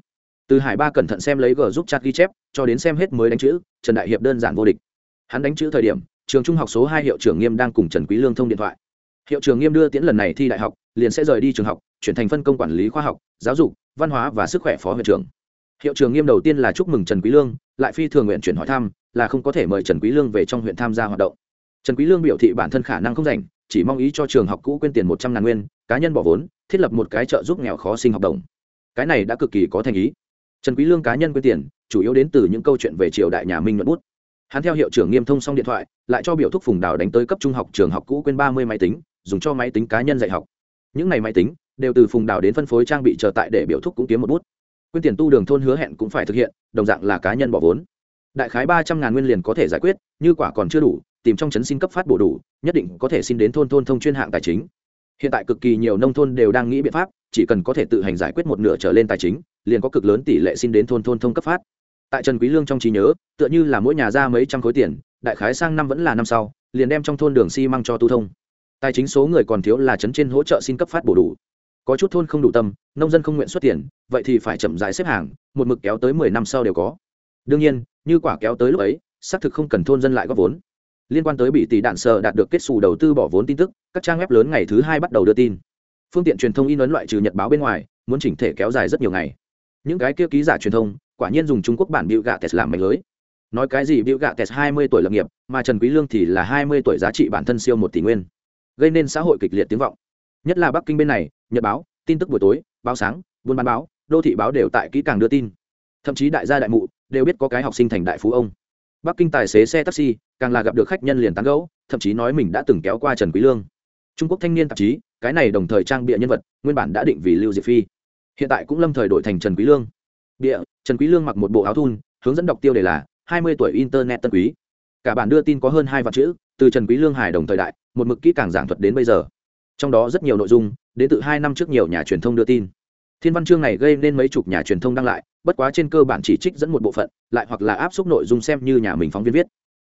từ hải ba cẩn thận xem lấy g giúp chat ghi chép cho đến xem hết mới đánh chữ trần đại hiệp đơn giản vô địch hắn đánh chữ thời điểm trường trung học số hai hiệu trưởng nghiêm đang cùng trần quý lương thông điện thoại hiệu trưởng nghiêm đưa tiễn lần này thi đại học liền sẽ rời đi trường học chuyển thành phân công quản lý khoa học giáo dục văn hóa và sức khỏe phó hiệu trưởng hiệu trưởng nghiêm đầu tiên là chúc mừng trần quý lương lại phi thường nguyện chuyển hỏi thăm là không có thể mời trần quý lương về trong huyện tham gia hoạt động trần quý lương biểu thị bản thân khả năng không rảnh chỉ mong ý cho trường học cũ quên tiền một trăm ngàn nguyên, cá nhân bỏ vốn, thiết lập một cái trợ giúp nghèo khó sinh học đồng. Cái này đã cực kỳ có thành ý. Trần quý lương cá nhân quên tiền, chủ yếu đến từ những câu chuyện về triều đại nhà minh nhuận bút. Hắn theo hiệu trưởng nghiêm thông xong điện thoại, lại cho biểu thúc phùng đào đánh tới cấp trung học trường học cũ quên ba mươi máy tính, dùng cho máy tính cá nhân dạy học. Những này máy tính, đều từ phùng đào đến phân phối trang bị chờ tại để biểu thúc cũng kiếm một bút. Quyên tiền tu đường thôn hứa hẹn cũng phải thực hiện, đồng dạng là cá nhân bỏ vốn. Đại khái ba trăm ngàn nguyên liền có thể giải quyết, như quả còn chưa đủ tìm trong chấn xin cấp phát bổ đủ, nhất định có thể xin đến thôn thôn thông chuyên hạng tài chính. Hiện tại cực kỳ nhiều nông thôn đều đang nghĩ biện pháp, chỉ cần có thể tự hành giải quyết một nửa trở lên tài chính, liền có cực lớn tỷ lệ xin đến thôn thôn thông cấp phát. Tại trần quý lương trong trí nhớ, tựa như là mỗi nhà ra mấy trăm khối tiền, đại khái sang năm vẫn là năm sau, liền đem trong thôn đường xi măng cho tu thông. Tài chính số người còn thiếu là chấn trên hỗ trợ xin cấp phát bổ đủ. Có chút thôn không đủ tâm, nông dân không nguyện xuất tiền, vậy thì phải chậm rãi xếp hàng, một mực kéo tới mười năm sau đều có. Đương nhiên, như quả kéo tới lúc ấy, xác thực không cần thôn dân lại góp vốn liên quan tới bị tỷ đạn sờ đạt được kết xù đầu tư bỏ vốn tin tức, các trang web lớn ngày thứ hai bắt đầu đưa tin. Phương tiện truyền thông in ấn loại trừ nhật báo bên ngoài, muốn chỉnh thể kéo dài rất nhiều ngày. Những cái kia ký giả truyền thông, quả nhiên dùng trung quốc bản biểu gạ tes làm mạnh lưới. Nói cái gì biểu gạ tes hai mươi tuổi lập nghiệp, mà trần quý lương thì là hai mươi tuổi giá trị bản thân siêu một tỷ nguyên. Gây nên xã hội kịch liệt tiếng vọng. Nhất là bắc kinh bên này, nhật báo, tin tức buổi tối, báo sáng, buôn bán báo, đô thị báo đều tại kỹ càng đưa tin. Thậm chí đại gia đại mụ đều biết có cái học sinh thành đại phú ông. Bắc kinh tài xế xe taxi càng là gặp được khách nhân liền tán gẫu, thậm chí nói mình đã từng kéo qua trần quý lương. Trung quốc thanh niên tạp chí, cái này đồng thời trang bịa nhân vật, nguyên bản đã định vì lưu diệp phi. Hiện tại cũng lâm thời đổi thành trần quý lương. Bịa, trần quý lương mặc một bộ áo thun, hướng dẫn đọc tiêu đề là 20 tuổi internet tân quý. Cả bản đưa tin có hơn hai vạn chữ, từ trần quý lương hài đồng thời đại, một mực kỹ càng giảng thuật đến bây giờ. Trong đó rất nhiều nội dung, đến từ hai năm trước nhiều nhà truyền thông đưa tin. Thiên văn chương này gây nên mấy chục nhà truyền thông đăng lại, bất quá trên cơ bản chỉ trích dẫn một bộ phận, lại hoặc là áp suất nội dung xem như nhà mình phóng viên viết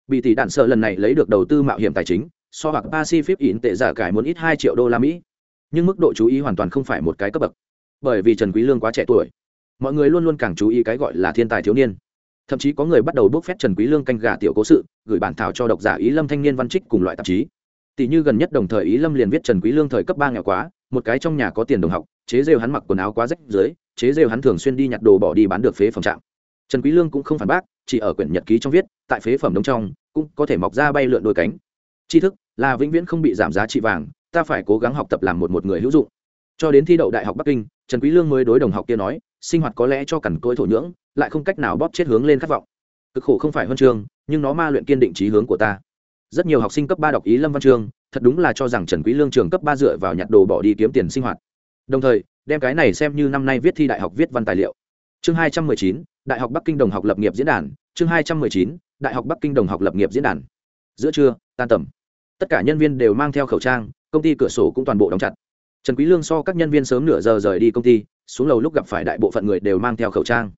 bị tỷ đạn sợ lần này lấy được đầu tư mạo hiểm tài chính, so hoặc pacific in tệ giả cải muốn ít hai triệu đô la mỹ. Nhưng mức độ chú ý hoàn toàn không phải một cái cấp bậc. Bởi vì trần quý lương quá trẻ tuổi. Mọi người luôn luôn càng chú ý cái gọi là thiên tài thiếu niên. Thậm chí có người bắt đầu bốc phép trần quý lương canh gà tiểu cố sự, gửi bản thảo cho độc giả ý lâm thanh niên văn trích cùng loại tạp chí. Tỷ như gần nhất đồng thời ý lâm liền viết trần quý lương thời cấp ba nghèo quá, một cái trong nhà có tiền đồng học, chế rêu hắn mặc quần áo quá rách dưới, chế rêu hắn thường xuyên đi nhặt đồ bỏ đi bán được phế phòng trạng trần quý lương cũng không phản bác chỉ ở quyển nhật ký trong viết tại phế phẩm đống trong cũng có thể mọc ra bay lượn đôi cánh. Tri thức là vĩnh viễn không bị giảm giá trị vàng ta phải cố gắng học tập làm một một người hữu dụng. Cho đến thi đậu đại học bắc kinh trần quý lương mới đối đồng học kia nói sinh hoạt có lẽ cho cẩn cỗi thổ nhưỡng lại không cách nào bóp chết hướng lên khát vọng. Cực khổ không phải huân trường, nhưng nó ma luyện kiên định trí hướng của ta. Rất nhiều học sinh cấp ba đọc ý lâm văn Trường, thật đúng là cho rằng trần quý lương trường cấp ba dựa vào nhặt đồ bỏ đi kiếm tiền sinh hoạt. Đồng thời đem cái này xem như năm nay viết thi đại học viết văn tài liệu chương hai trăm mười chín, đại học bắc kinh đồng học lập nghiệp diễn đàn. Chương hai trăm mười chín, đại học bắc kinh đồng học lập nghiệp diễn đàn. Giữa trưa, tan tầm. Tất cả nhân viên đều mang theo khẩu trang, công ty cửa sổ cũng toàn bộ đóng chặt. Trần quý lương so các nhân viên sớm nửa giờ rời đi công ty, xuống lầu lúc gặp phải đại bộ phận người đều mang theo khẩu trang.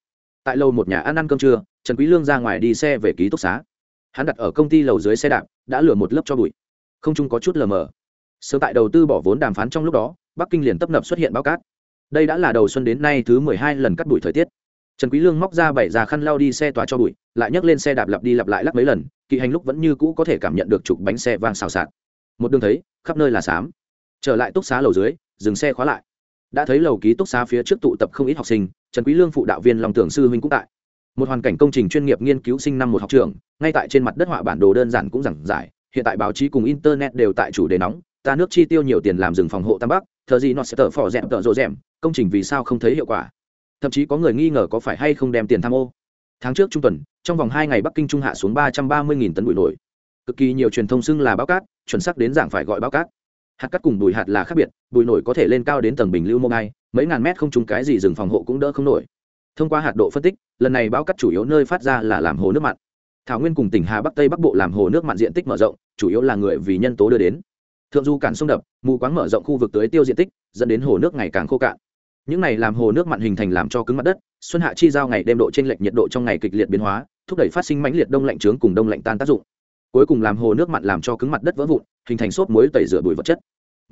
Tại lầu một nhà ăn ăn cơm trưa, trần quý lương ra ngoài đi xe về ký túc xá. Hắn đặt ở công ty lầu dưới xe đạp, đã lửa một lớp cho bụi. Không chung có chút lờ mờ. Sớm tại đầu tư bỏ vốn đàm phán trong lúc đó, bắc kinh liền tấp nập xuất hiện báo cát đây đã là đầu xuân đến nay thứ mười hai lần cắt bụi thời tiết. Trần quý lương móc ra bảy già khăn lau đi xe tỏa cho bụi, lại nhấc lên xe đạp lặp đi lặp lại lắc mấy lần, kỵ hành lúc vẫn như cũ có thể cảm nhận được trục bánh xe vang xào xạc. Một đường thấy, khắp nơi là sám. trở lại túc xá lầu dưới, dừng xe khóa lại. Đã thấy lầu ký túc xá phía trước tụ tập không ít học sinh, trần quý lương phụ đạo viên long tưởng sư huynh cũng tại. Một hoàn cảnh công trình chuyên nghiệp nghiên cứu sinh năm một học trường, ngay tại trên mặt đất họa bản đồ đơn giản cũng giảng giải, hiện tại báo chí cùng internet đều tại chủ đề nóng, ta nước chi tiêu nhiều tiền làm rừng phòng hộ tam bắc thờ gì nó sẽ tờ phỏ rẽm tờ rộ rẽm công trình vì sao không thấy hiệu quả? Thậm chí có người nghi ngờ có phải hay không đem tiền tham ô? Tháng trước trung tuần, trong vòng hai ngày bắc kinh trung hạ xuống ba trăm ba mươi tấn bụi nổi. Cực kỳ nhiều truyền thông xưng là báo cát, chuẩn xác đến dạng phải gọi báo cát. Hạt cát cùng bụi hạt là khác biệt, bụi nổi có thể lên cao đến tầng bình lưu mông ai, mấy ngàn mét không trúng cái gì rừng phòng hộ cũng đỡ không nổi. Thông qua hạt độ phân tích, lần này báo cát chủ yếu nơi phát ra là làm hồ nước mặn. Thảo nguyên cùng tỉnh hà bắc tây bắc bộ làm hồ nước mặn diện tích mở rộng, chủ yếu là người vì nhân tố đưa đến thượng du cản sông đập, mù quáng mở rộng khu vực tưới tiêu diện tích, dẫn đến hồ nước ngày càng khô cạn. Những này làm hồ nước mặn hình thành làm cho cứng mặt đất, xuân hạ chi giao ngày đêm độ t r ê n lệch nhiệt độ trong ngày kịch liệt biến hóa, thúc đẩy phát sinh mãnh liệt đông lạnh trướng cùng đông lạnh tan tác dụng. Cuối cùng làm hồ nước mặn làm cho cứng mặt đất vỡ vụn, hình thành xốp muối tẩy rửa bụi vật chất.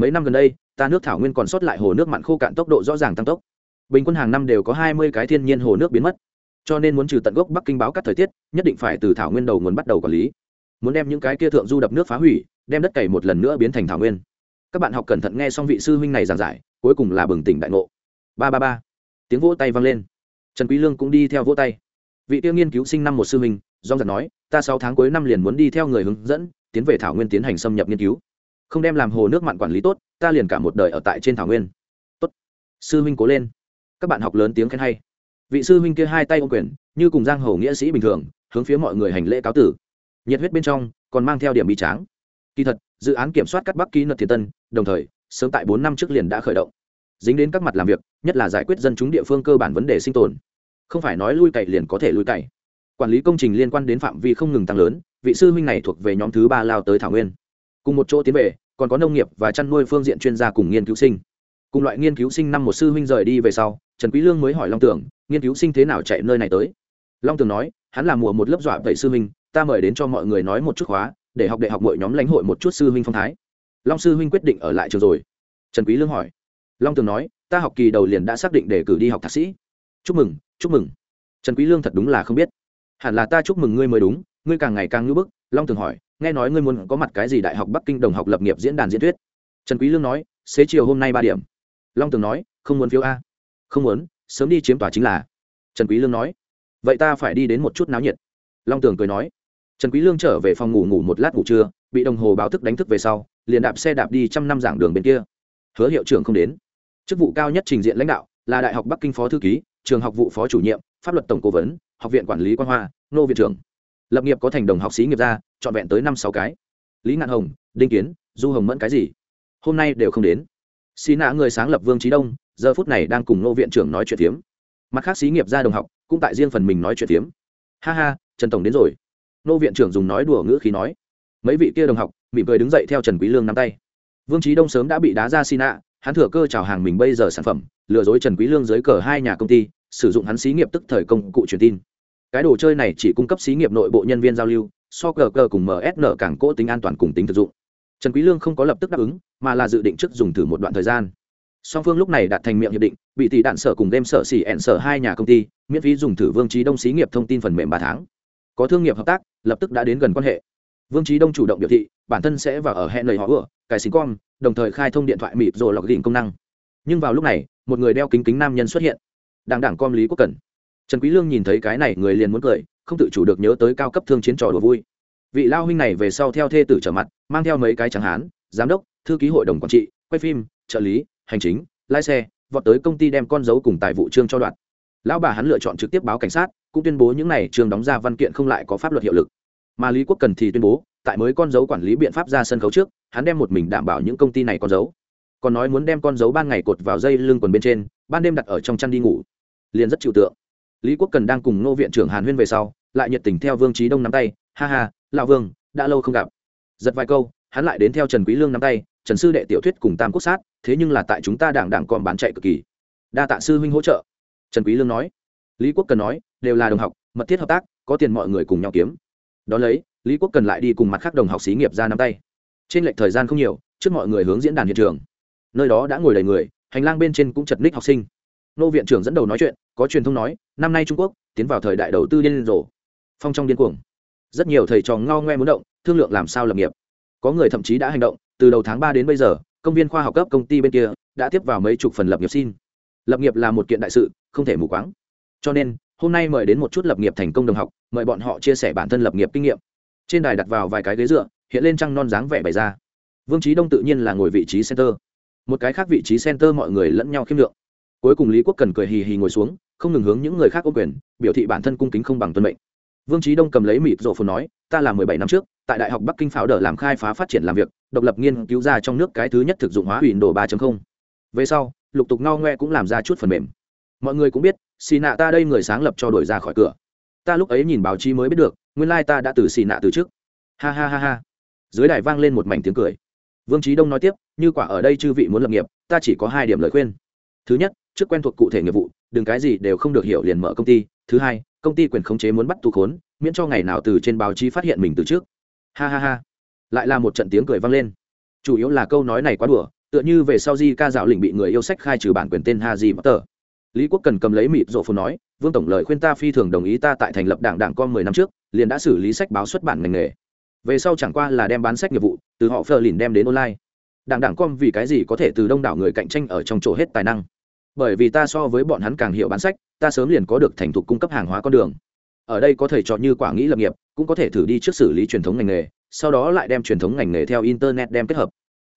Mấy năm gần đây, ta nước thảo nguyên còn sót lại hồ nước mặn khô cạn tốc độ rõ ràng tăng tốc. Bình quân hàng năm đều có hai mươi cái thiên nhiên hồ nước biến mất. Cho nên muốn trừ tận gốc bắc kinh báo các thời tiết, nhất định phải từ thảo nguyên đầu nguồn bắt đầu quản lý. Muốn đem những cái kia thượng du đập nước phá hủy đem đất cày một lần nữa biến thành thảo nguyên. Các bạn học cẩn thận nghe xong vị sư huynh này giảng giải, cuối cùng là bừng tỉnh đại ngộ. Ba ba ba. Tiếng vỗ tay vang lên. Trần quý lương cũng đi theo vỗ tay. Vị tiêu nghiên cứu sinh năm một sư huynh dong giật nói, ta sáu tháng cuối năm liền muốn đi theo người hướng dẫn, tiến về thảo nguyên tiến hành xâm nhập nghiên cứu. Không đem làm hồ nước mặn quản lý tốt, ta liền cả một đời ở tại trên thảo nguyên. Tốt. Sư huynh cố lên. Các bạn học lớn tiếng khen hay. Vị sư huynh kia hai tay ôm quyền, như cùng giang hồ nghĩa sĩ bình thường, hướng phía mọi người hành lễ cáo tử. Nhiệt huyết bên trong, còn mang theo điểm bi tráng kỳ thật, dự án kiểm soát cắt bắc ký nật thiệt tân, đồng thời, sớm tại bốn năm trước liền đã khởi động. Dính đến các mặt làm việc, nhất là giải quyết dân chúng địa phương cơ bản vấn đề sinh tồn. Không phải nói lui cày liền có thể lui cày. Quản lý công trình liên quan đến phạm vi không ngừng tăng lớn, vị sư huynh này thuộc về nhóm thứ ba lao tới thảo nguyên. Cùng một chỗ tiến về, còn có nông nghiệp và chăn nuôi phương diện chuyên gia cùng nghiên cứu sinh. Cùng loại nghiên cứu sinh năm một sư huynh rời đi về sau, trần quý lương mới hỏi long tưởng nghiên cứu sinh thế nào chạy nơi này tới? Long tưởng nói, hắn là mùa một lớp dọa vậy sư huynh, ta mời đến cho mọi người nói một chút khóa để học đại học mọi nhóm lãnh hội một chút sư huynh phong thái. Long sư huynh quyết định ở lại trường rồi. Trần quý lương hỏi. Long tường nói, ta học kỳ đầu liền đã xác định để cử đi học thạc sĩ. Chúc mừng chúc mừng. Trần quý lương thật đúng là không biết. Hẳn là ta chúc mừng ngươi mới đúng, ngươi càng ngày càng ngưỡng bức. Long tường hỏi, nghe nói ngươi muốn có mặt cái gì đại học bắc kinh đồng học lập nghiệp diễn đàn diễn thuyết? Trần quý lương nói, xế chiều hôm nay ba điểm. Long tường nói, không muốn phiếu a. Không muốn, sớm đi chiếm tòa chính là. Trần quý lương nói, vậy ta phải đi đến một chút náo nhiệt. Long tường cười nói trần quý lương trở về phòng ngủ ngủ một lát ngủ trưa, bị đồng hồ báo thức đánh thức về sau, liền đạp xe đạp đi trăm năm giảng đường bên kia. Hứa hiệu trưởng không đến. Chức vụ cao nhất trình diện lãnh đạo là đại học bắc kinh phó thư ký, trường học vụ phó chủ nhiệm, pháp luật tổng cố vấn, học viện quản lý quan hoa, nô viện trưởng. Lập nghiệp có thành đồng học sĩ nghiệp gia, trọn vẹn tới năm sáu cái. Lý ngạn hồng, đinh kiến, du hồng mẫn cái gì? Hôm nay đều không đến. Xí nạ người sáng lập vương trí đông, giờ phút này đang cùng nô viện trưởng nói chuyện phiếm. Mặt khác xí nghiệp gia đồng học cũng tại riêng phần mình nói chuyện phiếm. Ha ha, trần tổng đến rồi nô viện trưởng dùng nói đùa ngữ khí nói. Mấy vị kia đồng học, mỉm cười đứng dậy theo trần quý lương nắm tay. Vương trí đông sớm đã bị đá ra xin ạ, hắn thừa cơ chào hàng mình bây giờ sản phẩm, lừa dối trần quý lương dưới cờ hai nhà công ty, sử dụng hắn xí nghiệp tức thời công cụ truyền tin. Cái đồ chơi này chỉ cung cấp xí nghiệp nội bộ nhân viên giao lưu, so cờ cờ cùng msn càng cố tính an toàn cùng tính thực dụng. Trần quý lương không có lập tức đáp ứng, mà là dự định trước dùng thử một đoạn thời gian. Song phương lúc này đạt thành miệng hiệp định, bị tỷ đạn sở cùng đem sở xỉ ẹn sở hai nhà công ty, miễn phí dùng thử vương trí đông xí nghiệp thông tin phần mềm ba tháng có thương nghiệp hợp tác, lập tức đã đến gần quan hệ. Vương trí đông chủ động biểu thị, bản thân sẽ vào ở hẹn lời họ ửa cài xính com đồng thời khai thông điện thoại mịp rồi lọc đỉnh công năng. Nhưng vào lúc này, một người đeo kính kính nam nhân xuất hiện. Đảng đảng com lý quốc cần. trần quý lương nhìn thấy cái này người liền muốn cười, không tự chủ được nhớ tới cao cấp thương chiến trò đùa vui. Vị lao huynh này về sau theo thê tử trở mặt, mang theo mấy cái chẳng hán, giám đốc, thư ký hội đồng quản trị, quay phim, trợ lý, hành chính, lái xe, vọt tới công ty đem con dấu cùng tài vụ trương cho đoạn lão bà hắn lựa chọn trực tiếp báo cảnh sát, cũng tuyên bố những này trường đóng ra văn kiện không lại có pháp luật hiệu lực. Mà lý quốc cần thì tuyên bố, tại mới con dấu quản lý biện pháp ra sân khấu trước, hắn đem một mình đảm bảo những công ty này con dấu. Còn nói muốn đem con dấu ban ngày cột vào dây lưng quần bên trên, ban đêm đặt ở trong chăn đi ngủ. Liền rất chịu tượng. Lý quốc cần đang cùng nô viện trưởng hàn huyên về sau, lại nhiệt tình theo vương trí đông nắm tay, ha ha, lão vương, đã lâu không gặp. Giật vài câu, hắn lại đến theo trần quý lương nắm tay, trần sư đệ tiểu thuyết cùng tam quốc sát, thế nhưng là tại chúng ta đảng đảng còn bán chạy cực kỳ. Đa tạ sư huynh hỗ trợ trần quý lương nói. Lý quốc cần nói, đều là đồng học, mật thiết hợp tác, có tiền mọi người cùng nhau kiếm. Đó lấy, lý quốc cần lại đi cùng mặt khác đồng học xí nghiệp ra nắm tay. Trên lệch thời gian không nhiều, trước mọi người hướng diễn đàn hiện trường. Nơi đó đã ngồi đầy người, hành lang bên trên cũng chật ních học sinh. Nô viện trưởng dẫn đầu nói chuyện, có truyền thông nói, năm nay trung quốc tiến vào thời đại đầu tư điên rồ, phong trong điên cuồng. Rất nhiều thầy trò ngao ngoe muốn động, thương lượng làm sao lập nghiệp. Có người thậm chí đã hành động, từ đầu tháng ba đến bây giờ, công viên khoa học cấp công ty bên kia đã tiếp vào mấy chục phần lập nghiệp xin lập nghiệp là một kiện đại sự, không thể mù quáng. Cho nên, hôm nay mời đến một chút lập nghiệp thành công đồng học, mời bọn họ chia sẻ bản thân lập nghiệp kinh nghiệm. Trên đài đặt vào vài cái ghế dựa, hiện lên trăng non dáng vẻ bày ra. Vương trí đông tự nhiên là ngồi vị trí center. Một cái khác vị trí center mọi người lẫn nhau khiêm lượng. Cuối cùng lý quốc cần cười hì hì ngồi xuống, không ngừng hướng những người khác ô quyền, biểu thị bản thân cung kính không bằng tuân mệnh. Vương trí đông cầm lấy mịt rộ phồn nói, ta là mười bảy năm trước, tại đại học bắc kinh pháo đờ làm khai phá phát triển làm việc, độc lập nghiên cứu ra trong nước cái thứ nhất thực dụng hóa huyền đồ ba về sau, lục tục ngao ngoe cũng làm ra chút phần mềm. Mọi người cũng biết, xì nạ ta đây người sáng lập cho đổi ra khỏi cửa. Ta lúc ấy nhìn báo chí mới biết được, nguyên lai ta đã từ xì nạ từ trước. Ha ha ha ha. Dưới đài vang lên một mảnh tiếng cười. Vương trí đông nói tiếp, như quả ở đây chư vị muốn lập nghiệp, ta chỉ có hai điểm lời khuyên. Thứ nhất, trước quen thuộc cụ thể nghiệp vụ, đừng cái gì đều không được hiểu liền mở công ty. Thứ hai, công ty quyền khống chế muốn bắt tu khốn, miễn cho ngày nào từ trên báo chí phát hiện mình từ trước. Ha ha ha. Lại là một trận tiếng cười vang lên. Chủ yếu là câu nói này quá đùa tựa như về sau di ca dạo lĩnh bị người yêu sách khai trừ bản quyền tên ha di potter. Lý quốc cần cầm lấy mịt rộ phù nói, vương tổng lời khuyên ta phi thường đồng ý ta tại thành lập đảng đảng con mười năm trước, liền đã xử lý sách báo xuất bản ngành nghề. Về sau chẳng qua là đem bán sách nghiệp vụ, từ họ phờ lìn đem đến online. Đảng đảng com vì cái gì có thể từ đông đảo người cạnh tranh ở trong chỗ hết tài năng? Bởi vì ta so với bọn hắn càng hiểu bán sách, ta sớm liền có được thành thục cung cấp hàng hóa con đường. Ở đây có thể chọn như quả nghĩ lập nghiệp, cũng có thể thử đi trước xử lý truyền thống ngành nghề, sau đó lại đem truyền thống ngành nghề theo internet đem kết hợp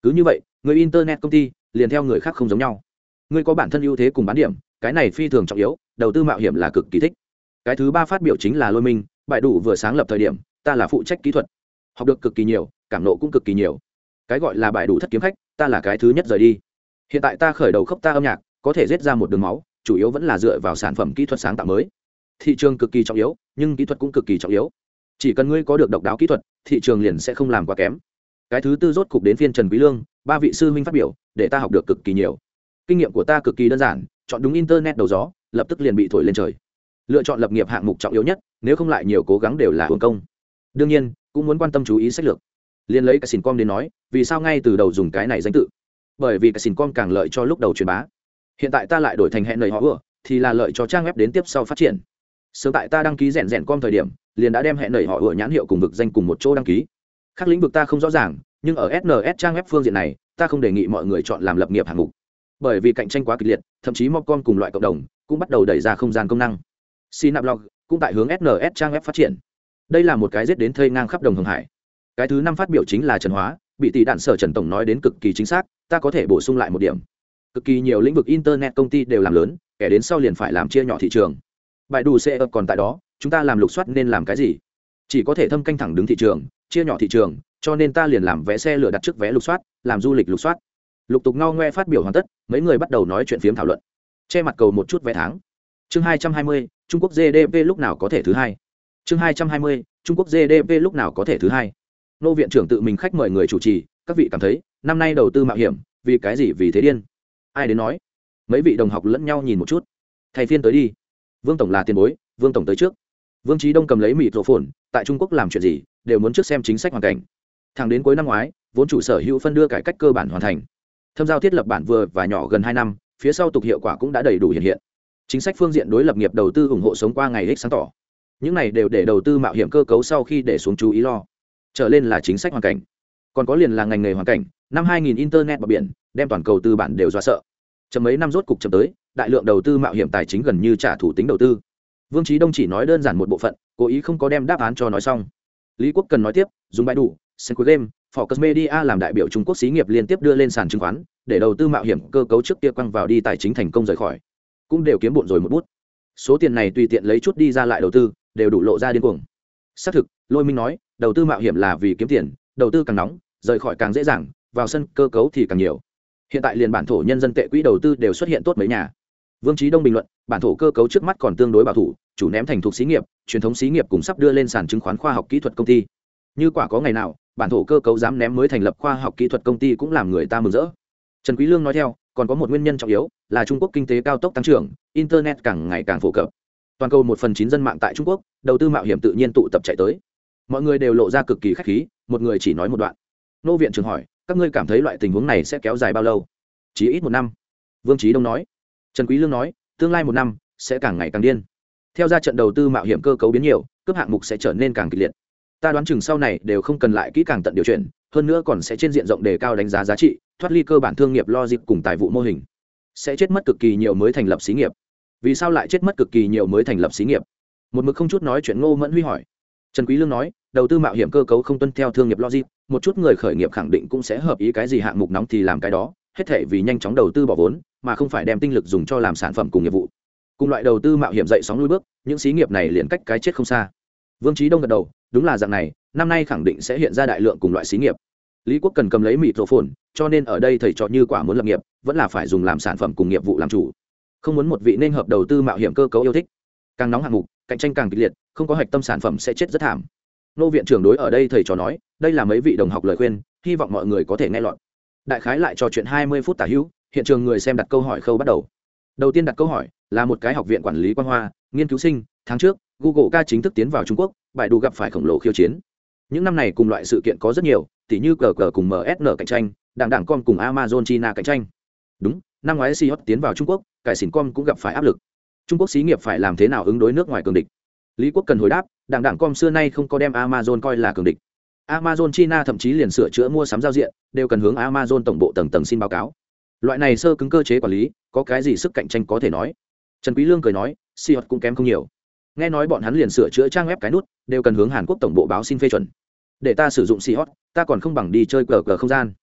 cứ như vậy, người internet công ty liền theo người khác không giống nhau. Người có bản thân ưu thế cùng bán điểm, cái này phi thường trọng yếu, đầu tư mạo hiểm là cực kỳ thích. Cái thứ ba phát biểu chính là lôi minh bại đủ vừa sáng lập thời điểm, ta là phụ trách kỹ thuật. Học được cực kỳ nhiều, cảm nộ cũng cực kỳ nhiều. Cái gọi là bại đủ thất kiếm khách, ta là cái thứ nhất rời đi. Hiện tại ta khởi đầu khốc ta âm nhạc, có thể giết ra một đường máu, chủ yếu vẫn là dựa vào sản phẩm kỹ thuật sáng tạo mới. Thị trường cực kỳ trọng yếu, nhưng kỹ thuật cũng cực kỳ trọng yếu. Chỉ cần ngươi có được độc đáo kỹ thuật, thị trường liền sẽ không làm quá kém cái thứ tư rốt cục đến phiên trần quý lương, ba vị sư huynh phát biểu, để ta học được cực kỳ nhiều. Kinh nghiệm của ta cực kỳ đơn giản, chọn đúng internet đầu gió, lập tức liền bị thổi lên trời. Lựa chọn lập nghiệp hạng mục trọng yếu nhất, nếu không lại nhiều cố gắng đều là hưởng công. Đương nhiên, cũng muốn quan tâm chú ý sách lược. Liền lấy cái xin com đến nói, vì sao ngay từ đầu dùng cái này danh tự? Bởi vì cái xin com càng lợi cho lúc đầu truyền bá. Hiện tại ta lại đổi thành hẹn lời họ vừa thì là lợi cho trang web đến tiếp sau phát triển. Sớm tại ta đăng ký rèn rèn com thời điểm, liền đã đem hẹn lời họ vừa nhãn hiệu cùng vực danh cùng một chỗ đăng ký khác lĩnh vực ta không rõ ràng, nhưng ở sns trang web phương diện này, ta không đề nghị mọi người chọn làm lập nghiệp hạng mục. Bởi vì cạnh tranh quá kịch liệt, thậm chí mobcom cùng loại cộng đồng cũng bắt đầu đẩy ra không gian công năng. Sinablog cũng tại hướng sns trang web phát triển. Đây là một cái giết đến thây ngang khắp đồng hồng hải. Cái thứ năm phát biểu chính là trần hóa, bị tỷ đạn sở trần tổng nói đến cực kỳ chính xác, ta có thể bổ sung lại một điểm. Cực kỳ nhiều lĩnh vực internet công ty đều làm lớn, kẻ đến sau liền phải làm chia nhỏ thị trường. Bài đủ xe còn tại đó, chúng ta làm lục soát nên làm cái gì? Chỉ có thể thâm canh thẳng đứng thị trường, chia nhỏ thị trường, cho nên ta liền làm vé xe lửa đặt trước vé lục soát, làm du lịch lục soát. Lục tục ngao ngoe phát biểu hoàn tất, mấy người bắt đầu nói chuyện phiếm thảo luận. Che mặt cầu một chút vé tháng. Chương hai trăm hai mươi, trung quốc gdp lúc nào có thể thứ hai? Chương hai trăm hai mươi, trung quốc gdp lúc nào có thể thứ hai? Nô viện trưởng tự mình khách mời người chủ trì, các vị cảm thấy, năm nay đầu tư mạo hiểm, vì cái gì vì thế điên? Ai đến nói? Mấy vị đồng học lẫn nhau nhìn một chút. Thầy phiên tới đi. Vương tổng là tiền bối, vương tổng tới trước vương trí đông cầm lấy mịt rổ phồn tại trung quốc làm chuyện gì, đều muốn trước xem chính sách hoàn cảnh. Thẳng đến cuối năm ngoái, vốn chủ sở hữu phân đưa cải cách cơ bản hoàn thành. Thâm giao thiết lập bản vừa và nhỏ gần hai năm, phía sau tục hiệu quả cũng đã đầy đủ hiện hiện. Chính sách phương diện đối lập nghiệp đầu tư ủng hộ sống qua ngày ích sáng tỏ. Những này đều để đầu tư mạo hiểm cơ cấu sau khi để xuống chú ý lo. Trở lên là chính sách hoàn cảnh. Còn có liền là ngành nghề hoàn cảnh, năm 2000 internet bờ biển, đem toàn cầu tư bản đều do sợ. Chậm mấy năm rốt cục chậm tới, đại lượng đầu tư mạo hiểm tài chính gần như trả thủ tính đầu tư vương trí đông chỉ nói đơn giản một bộ phận cố ý không có đem đáp án cho nói xong lý quốc cần nói tiếp dùng bãi đủ Senko Game, Focus Media làm đại biểu Trung Quốc xí nghiệp liên tiếp đưa lên sàn chứng khoán, để đầu tư mạo hiểm cơ cấu trước kia quăng vào đi tài chính thành công rời khỏi. Cũng đều kiếm bộn rồi một bút. Số tiền này tùy tiện lấy chút đi ra lại đầu tư, đều đủ lộ ra điên cuồng. Xác thực, Lôi Minh nói, đầu tư mạo hiểm là vì kiếm tiền, đầu tư càng nóng, rời khỏi càng dễ dàng, vào sân cơ cấu thì càng nhiều. Hiện tại liền bản thổ nhân dân tệ quỹ đầu tư đều xuất hiện tốt mấy nhà. Vương Chí Đông bình luận, bản thổ cơ cấu trước mắt còn tương đối bảo thủ, chủ ném thành thuộc xí nghiệp, truyền thống xí nghiệp cùng sắp đưa lên sàn chứng khoán khoa học kỹ thuật công ty. Như quả có ngày nào, bản thổ cơ cấu dám ném mới thành lập khoa học kỹ thuật công ty cũng làm người ta mừng rỡ. Trần quý lương nói theo còn có một nguyên nhân trọng yếu là trung quốc kinh tế cao tốc tăng trưởng internet càng ngày càng phổ cập. Toàn cầu một phần chín dân mạng tại trung quốc đầu tư mạo hiểm tự nhiên tụ tập chạy tới. Mọi người đều lộ ra cực kỳ khách khí một người chỉ nói một đoạn. Nô viện trưởng hỏi các ngươi cảm thấy loại tình huống này sẽ kéo dài bao lâu? Chỉ ít một năm. Vương trí đông nói trần quý lương nói, tương lai một năm, sẽ càng ngày càng điên. Theo ra trận đầu tư mạo hiểm cơ cấu biến nhiều, cướp hạng mục sẽ trở nên càng kịch liệt. Ta đoán chừng sau này đều không cần lại kỹ càng tận điều chuyển, hơn nữa còn sẽ trên diện rộng đề cao đánh giá giá trị, thoát ly cơ bản thương nghiệp logic cùng tài vụ mô hình. Sẽ chết mất cực kỳ nhiều mới thành lập xí nghiệp. Vì sao lại chết mất cực kỳ nhiều mới thành lập xí nghiệp? Một mực không chút nói chuyện ngô mẫn huy hỏi. Trần quý lương nói, đầu tư mạo hiểm cơ cấu không tuân theo thương nghiệp logic, một chút người khởi nghiệp khẳng định cũng sẽ hợp ý cái gì hạng mục nóng thì làm cái đó hết thể vì nhanh chóng đầu tư bỏ vốn, mà không phải đem tinh lực dùng cho làm sản phẩm cùng nghiệp vụ. Cùng loại đầu tư mạo hiểm dậy sóng lui bước, những xí nghiệp này liền cách cái chết không xa. Vương trí đông gật đầu, đúng là dạng này, năm nay khẳng định sẽ hiện ra đại lượng cùng loại xí nghiệp. Lý quốc cần cầm lấy mịt rộ phồn, cho nên ở đây thầy trò như quả muốn lập nghiệp, vẫn là phải dùng làm sản phẩm cùng nghiệp vụ làm chủ. Không muốn một vị nên hợp đầu tư mạo hiểm cơ cấu yêu thích. Càng nóng hạng mục, cạnh tranh càng kịch liệt, không có hạch tâm sản phẩm sẽ chết rất thảm. Nô viện trưởng đối ở đây thầy trò nói, đây là mấy vị đồng học lời khuyên, hy vọng mọi người có thể nghe lọt đại khái lại trò chuyện hai mươi phút tả hữu, hiện trường người xem đặt câu hỏi khâu bắt đầu. Đầu tiên đặt câu hỏi, là một cái học viện quản lý quan hoa, nghiên cứu sinh, tháng trước, google ca chính thức tiến vào trung quốc, bài đủ gặp phải khổng lồ khiêu chiến. Những năm này cùng loại sự kiện có rất nhiều, tỉ như cờ cờ cùng msn cạnh tranh, đảng đảng com cùng amazon china cạnh tranh. Đúng, năm ngoái si hot tiến vào trung quốc, cải xỉn com cũng gặp phải áp lực. Trung quốc xí nghiệp phải làm thế nào ứng đối nước ngoài cường địch? Lý quốc cần hồi đáp, đảng đảng com xưa nay không có đem amazon coi là cường địch amazon china thậm chí liền sửa chữa mua sắm giao diện, đều cần hướng amazon tổng bộ tầng tầng xin báo cáo. Loại này sơ cứng cơ chế quản lý, có cái gì sức cạnh tranh có thể nói? Trần quý lương cười nói si hot cũng kém không nhiều. Nghe nói bọn hắn liền sửa chữa trang web cái nút, đều cần hướng hàn quốc tổng bộ báo xin phê chuẩn. Để ta sử dụng si hot ta còn không bằng đi chơi cờ cờ không gian.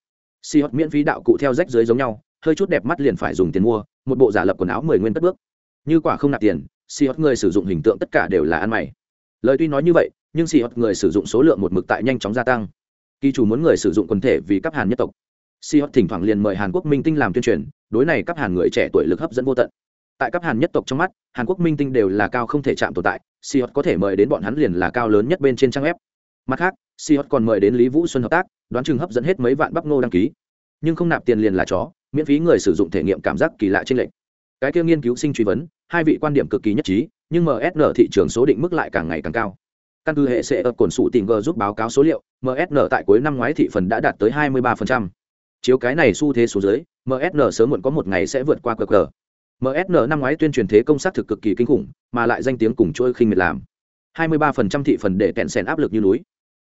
Si hot miễn phí đạo cụ theo rách dưới giống nhau, hơi chút đẹp mắt liền phải dùng tiền mua, một bộ giả lập quần áo mười nguyên tất bước. Như quả không nạp tiền si hot người sử dụng hình tượng tất cả đều là ăn mày. Lời tuy nói như vậy nhưng xì hot người sử dụng số lượng một mực tại nhanh chóng gia tăng. Kỳ chủ muốn người sử dụng quần thể vì cấp hàn nhất tộc. Xì hot thỉnh thoảng liền mời hàn quốc minh tinh làm tuyên truyền, đối này cấp hàn người trẻ tuổi lực hấp dẫn vô tận. Tại cấp hàn nhất tộc trong mắt, hàn quốc minh tinh đều là cao không thể chạm tồn tại, xì hot có thể mời đến bọn hắn liền là cao lớn nhất bên trên trang web. Mặt khác, xì hot còn mời đến lý vũ xuân hợp tác, đoán chừng hấp dẫn hết mấy vạn bắp ngô đăng ký. Nhưng không nạp tiền liền là chó, miễn phí người sử dụng thể nghiệm cảm giác kỳ lạ trên lệnh cái kia nghiên cứu sinh truy vấn, hai vị quan điểm cực kỳ nhất trí, nhưng msn thị trường số định mức lại càng ngày càng cao căn cứ hệ sẽ ở cồn sụ tìm g giúp báo cáo số liệu msn tại cuối năm ngoái thị phần đã đạt tới 23%. chiếu cái này xu thế số dưới msn sớm muộn có một ngày sẽ vượt qua cờ cờ. Msn năm ngoái tuyên truyền thế công sát thực cực kỳ kinh khủng, mà lại danh tiếng cùng trôi khinh miệt làm. 23% thị phần để kẹn sèn áp lực như núi.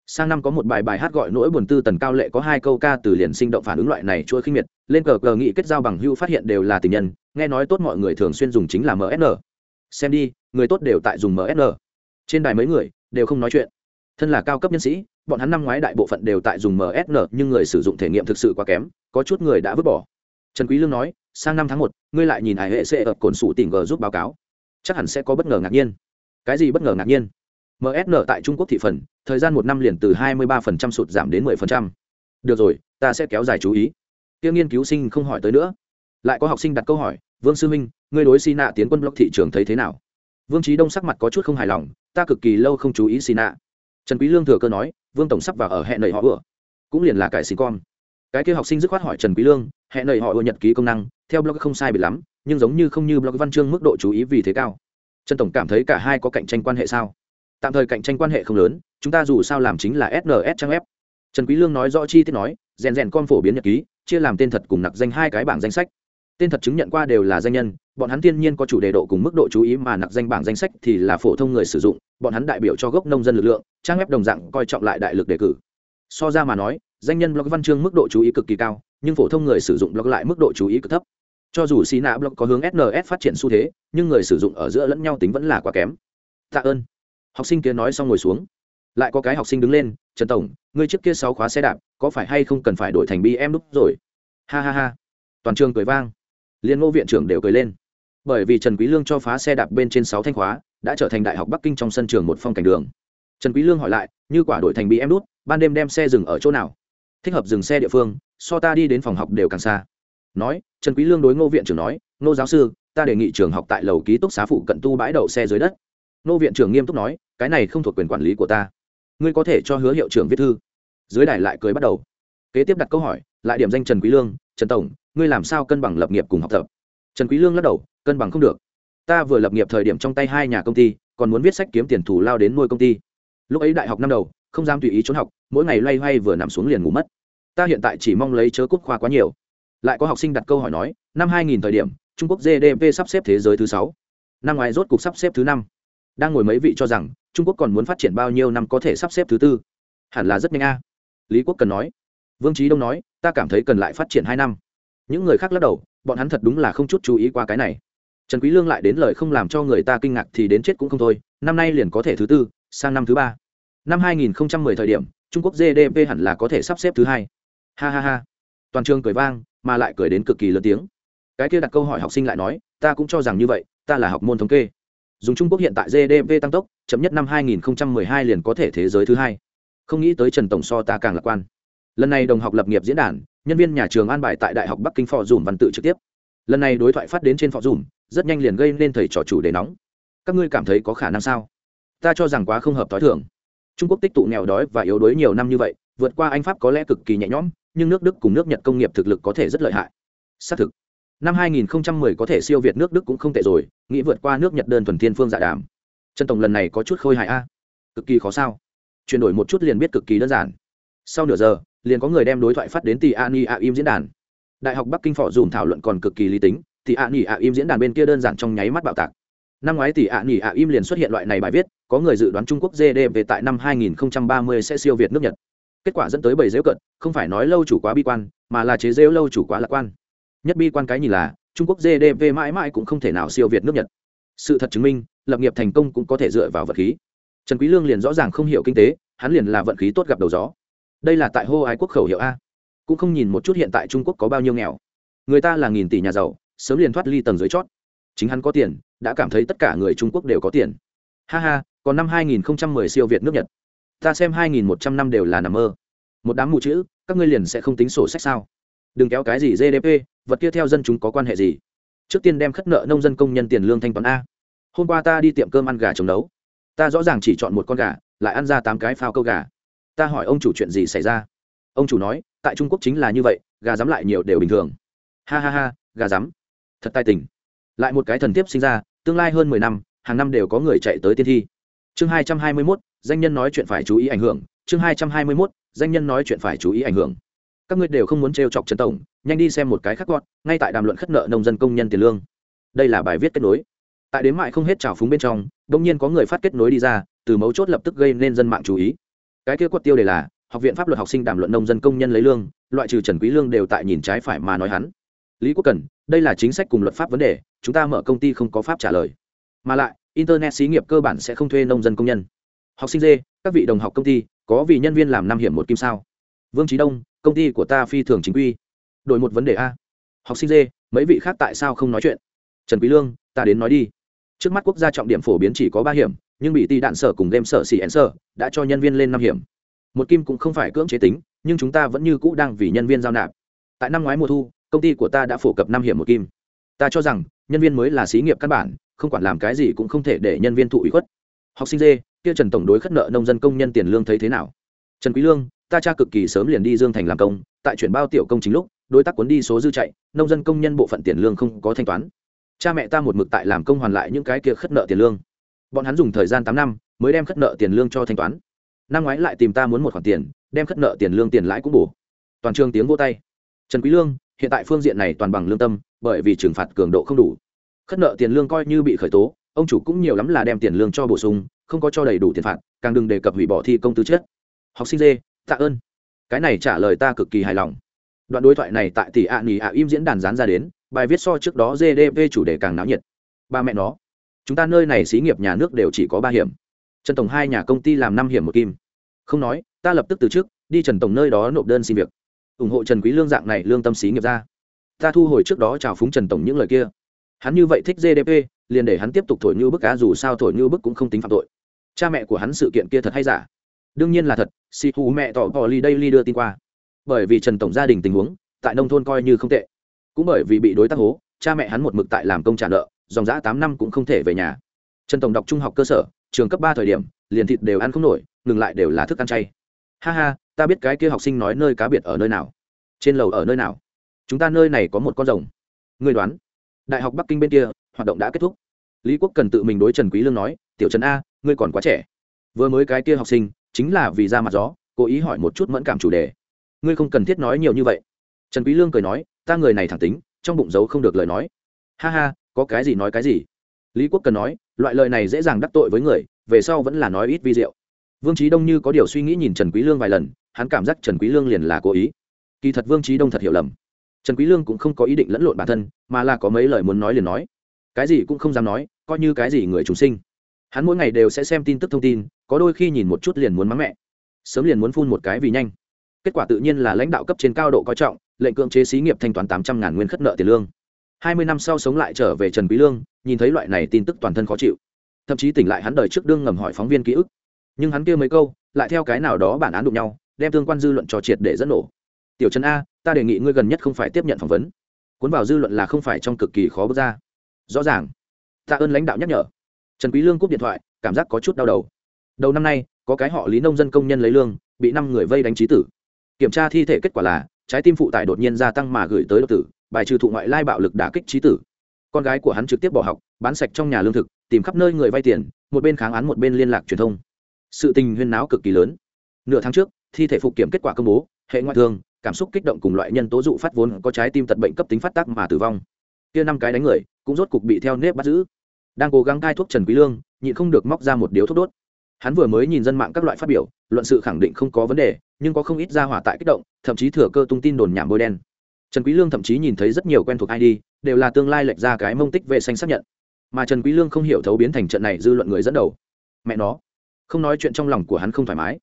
Sang năm có một bài bài hát gọi nỗi buồn tư tần cao lệ có hai câu ca từ liền sinh động phản ứng loại này chuỗi khinh miệt, lên cờ cờ nghị kết giao bằng hưu phát hiện đều là tình nhân, nghe nói tốt mọi người thường xuyên dùng chính là msn xem đi, người tốt đều tại dùng msn trên đài mấy người đều không nói chuyện. Thân là cao cấp nhân sĩ, bọn hắn năm ngoái đại bộ phận đều tại dùng msn nhưng người sử dụng thể nghiệm thực sự quá kém, có chút người đã vứt bỏ. Trần quý lương nói, sang năm tháng một, ngươi lại nhìn hải hệ sẽ ập cồn sủ tỉnh g giúp báo cáo. Chắc hẳn sẽ có bất ngờ ngạc nhiên. Cái gì bất ngờ ngạc nhiên? Msn tại trung quốc thị phần, thời gian một năm liền từ 23% sụt giảm đến 10%. được rồi, ta sẽ kéo dài chú ý. Tiêu nghiên cứu sinh không hỏi tới nữa. Lại có học sinh đặt câu hỏi, vương sư minh, ngươi đối xi nạ tiến quân block thị trường thấy thế nào? Vương trí đông sắc mặt có chút không hài lòng, ta cực kỳ lâu không chú ý xì nạ trần quý lương thừa cơ nói, vương tổng sắp vào ở hẹn nầy họ vừa. Cũng liền là cải xì con. Cái kia học sinh dứt khoát hỏi trần quý lương, hẹn nầy họ vừa nhật ký công năng, theo blog không sai biệt lắm, nhưng giống như không như blog văn chương mức độ chú ý vì thế cao. Trần tổng cảm thấy cả hai có cạnh tranh quan hệ sao? Tạm thời cạnh tranh quan hệ không lớn, chúng ta dù sao làm chính là sns trang web. Trần quý lương nói rõ chi tiết nói, rèn rèn con phổ biến nhật ký, chia làm tên thật cùng nặc danh hai cái bảng danh sách tên thật chứng nhận qua đều là danh nhân, bọn hắn thiên nhiên có chủ đề độ cùng mức độ chú ý mà nặc danh bảng danh sách thì là phổ thông người sử dụng, bọn hắn đại biểu cho gốc nông dân lực lượng, trang web đồng dạng coi trọng lại đại lực đề cử. So ra mà nói, danh nhân blog văn chương mức độ chú ý cực kỳ cao, nhưng phổ thông người sử dụng blog lại mức độ chú ý cực thấp. Cho dù xí nạ blog có hướng sns phát triển xu thế, nhưng người sử dụng ở giữa lẫn nhau tính vẫn là quá kém. Tạ ơn. Học sinh kia nói xong ngồi xuống. Lại có cái học sinh đứng lên, trần tổng, ngươi trước kia sáu khóa xe đạp, có phải hay không cần phải đổi thành bm đúc rồi? Ha ha ha. Toàn trường cười vang liên ngô viện trưởng đều cười lên. Bởi vì trần quý lương cho phá xe đạp bên trên sáu thanh khóa, đã trở thành đại học bắc kinh trong sân trường một phong cảnh đường. Trần quý lương hỏi lại, như quả đổi thành bị em đút, ban đêm đem xe dừng ở chỗ nào? Thích hợp dừng xe địa phương, so ta đi đến phòng học đều càng xa. Nói, trần quý lương đối ngô viện trưởng nói, ngô giáo sư, ta đề nghị trường học tại lầu ký túc xá phụ cận tu bãi đậu xe dưới đất. Ngô viện trưởng nghiêm túc nói, cái này không thuộc quyền quản lý của ta. Ngươi có thể cho hứa hiệu trưởng viết thư. Dưới đài lại cười bắt đầu. Kế tiếp đặt câu hỏi, lại điểm danh trần quý lương, trần tổng ngươi làm sao cân bằng lập nghiệp cùng học tập? Trần quý lương lắc đầu, cân bằng không được. Ta vừa lập nghiệp thời điểm trong tay hai nhà công ty, còn muốn viết sách kiếm tiền thù lao đến nuôi công ty. Lúc ấy đại học năm đầu, không dám tùy ý trốn học, mỗi ngày loay hoay vừa nằm xuống liền ngủ mất. Ta hiện tại chỉ mong lấy chớ cúp khoa quá nhiều. Lại có học sinh đặt câu hỏi nói, năm 2000 thời điểm, trung quốc gdp sắp xếp thế giới thứ sáu. Năm ngoái rốt cục sắp xếp thứ năm. Đang ngồi mấy vị cho rằng, trung quốc còn muốn phát triển bao nhiêu năm có thể sắp xếp thứ tư? Hẳn là rất nhanh a. Lý quốc cần nói. Vương trí đông nói, ta cảm thấy cần lại phát triển hai năm những người khác lắc đầu, bọn hắn thật đúng là không chút chú ý qua cái này. Trần quý lương lại đến lời không làm cho người ta kinh ngạc thì đến chết cũng không thôi, năm nay liền có thể thứ tư, sang năm thứ ba. Năm 2010 thời điểm, trung quốc gdp hẳn là có thể sắp xếp thứ hai. Ha ha ha. Toàn trường cười vang, mà lại cười đến cực kỳ lớn tiếng. Cái kia đặt câu hỏi học sinh lại nói, ta cũng cho rằng như vậy, ta là học môn thống kê. Dùng trung quốc hiện tại gdp tăng tốc, chậm nhất năm 2012 liền có thể thế giới thứ hai. Không nghĩ tới trần tổng so ta càng lạc quan lần này đồng học lập nghiệp diễn đàn, nhân viên nhà trường an bài tại đại học bắc kinh phò dùm văn tự trực tiếp. Lần này đối thoại phát đến trên phò dùm, rất nhanh liền gây nên thầy trò chủ đề nóng. Các ngươi cảm thấy có khả năng sao? Ta cho rằng quá không hợp t h o i thường. Trung quốc tích tụ nghèo đói và yếu đuối nhiều năm như vậy, vượt qua anh pháp có lẽ cực kỳ nhẹ nhõm, nhưng nước đức cùng nước nhật công nghiệp thực lực có thể rất lợi hại. Xác thực, năm 2010 có thể siêu việt nước đức cũng không tệ rồi, nghĩ vượt qua nước nhật đơn thuần thiên phương dạ đàm. Trần tổng lần này có chút khôi hài a. Cực kỳ khó sao. Chuyển đổi một chút liền biết cực kỳ đơn giản. Sau nửa giờ liền có người đem đối thoại phát đến tỷ an i a im diễn đàn. Đại học bắc kinh phò dùm thảo luận còn cực kỳ lý tính tỷ An nghỉ ạ im diễn đàn bên kia đơn giản trong nháy mắt bạo tạc. Năm ngoái tỷ An nghỉ ạ im liền xuất hiện loại này bài viết, có người dự đoán trung quốc gdp tại năm 2030 sẽ siêu việt nước nhật. Kết quả dẫn tới bảy dễu cận, không phải nói lâu chủ quá bi quan, mà là chế dễu lâu chủ quá lạc quan. Nhất bi quan cái nhìn là, trung quốc gdp mãi mãi cũng không thể nào siêu việt nước nhật. Sự thật chứng minh, lập nghiệp thành công cũng có thể dựa vào vật khí. Trần quý lương liền rõ ràng không hiểu kinh tế, hắn liền là vận khí tốt gặp đầu gió đây là tại hô ái quốc khẩu hiệu a. Cũng không nhìn một chút hiện tại trung quốc có bao nhiêu nghèo. Người ta là nghìn tỷ nhà giàu, sớm liền thoát ly tầng dưới chót. Chính hắn có tiền, đã cảm thấy tất cả người trung quốc đều có tiền. Ha ha, còn năm 2010 siêu việt nước nhật. Ta xem 2100 năm đều là nằm mơ. Một đám mù chữ, các ngươi liền sẽ không tính sổ sách sao? Đừng kéo cái gì gdp vật kia theo dân chúng có quan hệ gì? Trước tiên đem khất nợ nông dân công nhân tiền lương thanh toán a. Hôm qua ta đi tiệm cơm ăn gà chống đấu ta rõ ràng chỉ chọn một con gà, lại ăn ra tám cái phao câu gà ta hỏi ông chủ chuyện gì xảy ra? Ông chủ nói, tại trung quốc chính là như vậy, gà dám lại nhiều đều bình thường. Ha ha ha, gà dám thật tài tình. Lại một cái thần tiếp sinh ra, tương lai hơn mười năm, hàng năm đều có người chạy tới tiên thi. Chương hai trăm hai mươi mốt, danh nhân nói chuyện phải chú ý ảnh hưởng. Chương hai trăm hai mươi mốt, danh nhân nói chuyện phải chú ý ảnh hưởng. Các ngươi đều không muốn trêu chọc trần tổng, nhanh đi xem một cái khác gọn, ngay tại đàm luận khất nợ nông dân công nhân tiền lương. Đây là bài viết kết nối. Tại đến mại không hết trào phúng bên trong đông nhiên có người phát kết nối đi ra, từ mấu chốt lập tức gây nên dân mạng chú ý cái kia quất tiêu đề là, học viện pháp luật học sinh đàm luận nông dân công nhân lấy lương, loại trừ trần quý lương đều tại nhìn trái phải mà nói hắn. Lý quốc cần, đây là chính sách cùng luật pháp vấn đề, chúng ta mở công ty không có pháp trả lời. Mà lại, internet xí nghiệp cơ bản sẽ không thuê nông dân công nhân. Học sinh dê, các vị đồng học công ty, có vì nhân viên làm năm hiểm một kim sao? Vương trí đông, công ty của ta phi thường chính quy. Đổi một vấn đề a. Học sinh dê, mấy vị khác tại sao không nói chuyện? Trần quý lương, ta đến nói đi. Trước mắt quốc gia trọng điểm phổ biến chỉ có ba hiểm nhưng bị ti đạn sở cùng game sở xì ẩn sở đã cho nhân viên lên năm hiểm. Một kim cũng không phải cưỡng chế tính, nhưng chúng ta vẫn như cũ đang vì nhân viên giao nạp. Tại năm ngoái mùa thu, công ty của ta đã phổ cập năm hiểm một kim. Ta cho rằng, nhân viên mới là xí nghiệp căn bản, không quản làm cái gì cũng không thể để nhân viên thụ ủy khuất. Học sinh dê kia trần tổng đối khất nợ nông dân công nhân tiền lương thấy thế nào? Trần quý lương, ta cha cực kỳ sớm liền đi dương thành làm công, tại chuyển bao tiểu công chính lúc, đối tác cuốn đi số dư chạy, nông dân công nhân bộ phận tiền lương không có thanh toán. Cha mẹ ta một mực tại làm công hoàn lại những cái kia khất nợ tiền lương bọn hắn dùng thời gian tám năm mới đem khất nợ tiền lương cho thanh toán. Năm ngoái lại tìm ta muốn một khoản tiền, đem khất nợ tiền lương tiền lãi cũng bổ. Toàn trường tiếng vô tay. Trần quý lương, hiện tại phương diện này toàn bằng lương tâm, bởi vì trừng phạt cường độ không đủ. Khất nợ tiền lương coi như bị khởi tố, ông chủ cũng nhiều lắm là đem tiền lương cho bổ sung, không có cho đầy đủ tiền phạt, càng đừng đề cập hủy bỏ thi công tư chất. Học sinh dê, tạ ơn. Cái này trả lời ta cực kỳ hài lòng. Đoạn đối thoại này tại tỷ ạ nỉ ạ im diễn đàn dán ra đến, bài viết so trước đó gdp chủ đề càng náo nhiệt. Ba mẹ nó chúng ta nơi này xí nghiệp nhà nước đều chỉ có ba hiểm. Trần tổng hai nhà công ty làm năm hiểm một kim. Không nói, ta lập tức từ chức đi trần tổng nơi đó nộp đơn xin việc. Ủng hộ trần quý lương dạng này lương tâm xí nghiệp ra. Ta thu hồi trước đó chào phúng trần tổng những lời kia. Hắn như vậy thích gdp liền để hắn tiếp tục thổi như bức cá dù sao thổi như bức cũng không tính phạm tội. Cha mẹ của hắn sự kiện kia thật hay giả? Đương nhiên là thật si thu mẹ tỏ tỏ ly đây ly đưa tin qua. Bởi vì trần tổng gia đình tình huống, tại nông thôn coi như không tệ. Cũng bởi vì bị đối tác hố, cha mẹ hắn một mực tại làm công trả nợ dòng giã tám năm cũng không thể về nhà. Trần tổng đọc trung học cơ sở, trường cấp ba thời điểm, liền thịt đều ăn không nổi, ngừng lại đều là thức ăn chay. Ha ha, ta biết cái kia học sinh nói nơi cá biệt ở nơi nào. Trên lầu ở nơi nào? Chúng ta nơi này có một con rồng. Người đoán. Đại học bắc kinh bên kia, hoạt động đã kết thúc. Lý quốc cần tự mình đối trần quý lương nói, tiểu trần a, ngươi còn quá trẻ. Vừa mới cái kia học sinh, chính là vì ra mặt gió, cố ý hỏi một chút mẫn cảm chủ đề. Ngươi không cần thiết nói nhiều như vậy. Trần quý lương cười nói, ta người này thẳng tính, trong bụng giấu không được lời nói. Ha ha có cái gì nói cái gì. Lý quốc cần nói, loại lời này dễ dàng đắc tội với người, về sau vẫn là nói ít vi diệu. Vương trí đông như có điều suy nghĩ nhìn trần quý lương vài lần, hắn cảm giác trần quý lương liền là cố ý. Kỳ thật vương trí đông thật hiểu lầm. Trần quý lương cũng không có ý định lẫn lộn bản thân, mà là có mấy lời muốn nói liền nói. Cái gì cũng không dám nói, coi như cái gì người chúng sinh. Hắn mỗi ngày đều sẽ xem tin tức thông tin, có đôi khi nhìn một chút liền muốn mắng mẹ. Sớm liền muốn phun một cái vì nhanh. Kết quả tự nhiên là lãnh đạo cấp trên cao độ coi trọng, lệnh cưỡng chế xí nghiệp thanh toán tám trăm ngàn nguyên khất nợ tiền lương hai mươi năm sau sống lại trở về trần quý lương, nhìn thấy loại này tin tức toàn thân khó chịu. Thậm chí tỉnh lại hắn đời trước đương ngầm hỏi phóng viên ký ức. Nhưng hắn kia mấy câu, lại theo cái nào đó bản án đụng nhau, đem tương quan dư luận cho triệt để dẫn nổ. Tiểu trần a, ta đề nghị ngươi gần nhất không phải tiếp nhận phỏng vấn. Cuốn vào dư luận là không phải trong cực kỳ khó bước ra. Rõ ràng. Tạ ơn lãnh đạo nhắc nhở. Trần quý lương cúp điện thoại, cảm giác có chút đau đầu. Đầu năm nay, có cái họ lý nông dân công nhân lấy lương, bị năm người vây đánh trí tử. Kiểm tra thi thể kết quả là, trái tim phụ tải đột nhiên gia tăng mà gửi tới đột tử bài trừ thụ ngoại lai bạo lực đả kích trí tử. Con gái của hắn trực tiếp bỏ học, bán sạch trong nhà lương thực, tìm khắp nơi người vay tiền, một bên kháng án một bên liên lạc truyền thông. Sự tình huyên náo cực kỳ lớn. Nửa tháng trước, thi thể phục kiểm kết quả công bố, hệ ngoại thương, cảm xúc kích động cùng loại nhân tố dụ phát vốn có trái tim tật bệnh cấp tính phát tác mà tử vong. Kia năm cái đánh người, cũng rốt cục bị theo nếp bắt giữ. Đang cố gắng cai thuốc trần quý lương, nhịn không được móc ra một điếu thuốc đốt. Hắn vừa mới nhìn dân mạng các loại phát biểu, luận sự khẳng định không có vấn đề, nhưng có không ít ra hỏa tại kích động, thậm chí thừa cơ tung tin đồn nhảm bôi đen trần quý lương thậm chí nhìn thấy rất nhiều quen thuộc id đều là tương lai lệch ra cái mông tích về xanh xác nhận. Mà trần quý lương không hiểu thấu biến thành trận này dư luận người dẫn đầu. Mẹ nó, không nói chuyện trong lòng của hắn không thoải mái.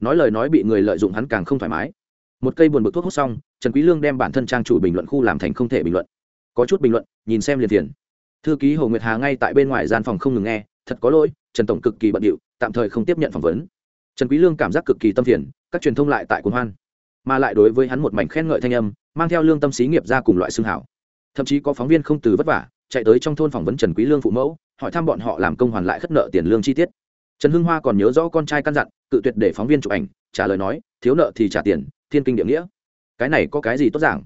Nói lời nói bị người lợi dụng hắn càng không thoải mái. Một cây buồn bực thuốc hút xong, trần quý lương đem bản thân trang chủ bình luận khu làm thành không thể bình luận. Có chút bình luận, nhìn xem liền tiền thư ký hồ nguyệt hà ngay tại bên ngoài gian phòng không ngừng nghe, thật có lỗi, trần tổng cực kỳ bận điệu, tạm thời không tiếp nhận phỏng vấn. Trần quý lương cảm giác cực kỳ tâm phiền, các truyền thông lại tại cuốn hoan mà lại đối với hắn một mảnh khen ngợi thanh âm, mang theo lương tâm xí nghiệp ra cùng loại xương hảo. Thậm chí có phóng viên không từ vất vả, chạy tới trong thôn phỏng vấn trần quý lương phụ mẫu, hỏi thăm bọn họ làm công hoàn lại khất nợ tiền lương chi tiết. Trần hưng hoa còn nhớ rõ con trai căn dặn, cự tuyệt để phóng viên chụp ảnh, trả lời nói, thiếu nợ thì trả tiền, thiên kinh địa nghĩa. Cái này có cái gì tốt giảng?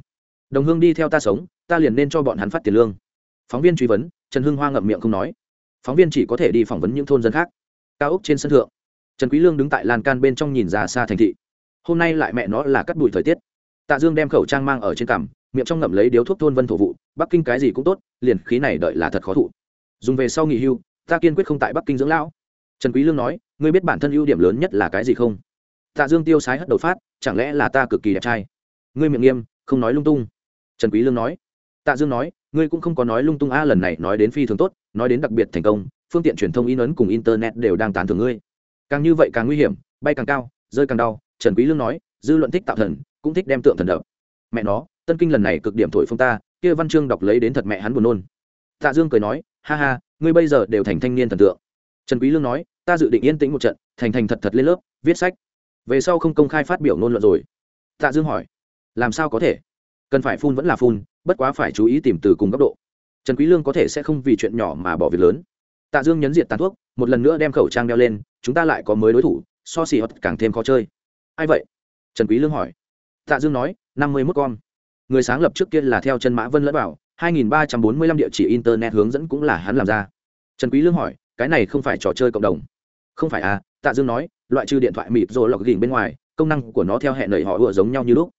Đồng hương đi theo ta sống, ta liền nên cho bọn hắn phát tiền lương. Phóng viên truy vấn, trần hưng hoa ngậm miệng không nói. Phóng viên chỉ có thể đi phỏng vấn những thôn dân khác. Cao ốc trên sân thượng. Trần quý lương đứng tại lan can bên trong nhìn ra xa thành thị hôm nay lại mẹ nó là cắt bụi thời tiết. Tạ dương đem khẩu trang mang ở trên cằm, miệng trong ngậm lấy điếu thuốc thôn vân thổ vụ, bắc kinh cái gì cũng tốt, liền khí này đợi là thật khó thụ. Dùng về sau nghỉ hưu, ta kiên quyết không tại bắc kinh dưỡng lão. Trần quý lương nói, ngươi biết bản thân ưu điểm lớn nhất là cái gì không? Tạ dương tiêu sái hất đầu phát, chẳng lẽ là ta cực kỳ đẹp trai? Ngươi miệng nghiêm, không nói lung tung. Trần quý lương nói, tạ dương nói, ngươi cũng không có nói lung tung a, lần này nói đến phi thường tốt, nói đến đặc biệt thành công, phương tiện truyền thông in ấn cùng internet đều đang tán thưởng ngươi. Càng như vậy càng nguy hiểm, bay càng cao, rơi càng đau trần quý lương nói, dư luận thích tạo thần, cũng thích đem tượng thần đập. Mẹ nó, tân kinh lần này cực điểm thổi phong ta, kia văn chương đọc lấy đến thật mẹ hắn buồn nôn. Tạ dương cười nói, ha ha, ngươi bây giờ đều thành thanh niên thần tượng. Trần quý lương nói, ta dự định yên tĩnh một trận, thành thành thật thật lên lớp, viết sách. Về sau không công khai phát biểu ngôn luận rồi. Tạ dương hỏi, làm sao có thể? Cần phải phun vẫn là phun, bất quá phải chú ý tìm từ cùng góc độ. Trần quý lương có thể sẽ không vì chuyện nhỏ mà bỏ việc lớn. Tạ dương nhấn diện tàn thuốc, một lần nữa đem khẩu trang đeo lên, chúng ta lại có mới đối thủ, so xì hot càng thêm khó chơi ai vậy? Trần quý lương hỏi. Tạ dương nói, năm mươi 51 con. Người sáng lập trước kia là theo chân mã vân lẫn vào 2345 địa chỉ internet hướng dẫn cũng là hắn làm ra. Trần quý lương hỏi, cái này không phải trò chơi cộng đồng? Không phải à. Tạ dương nói, loại trừ điện thoại mịp rồi lọc gỉnh bên ngoài, công năng của nó theo hệ nầy họ vừa giống nhau như lúc.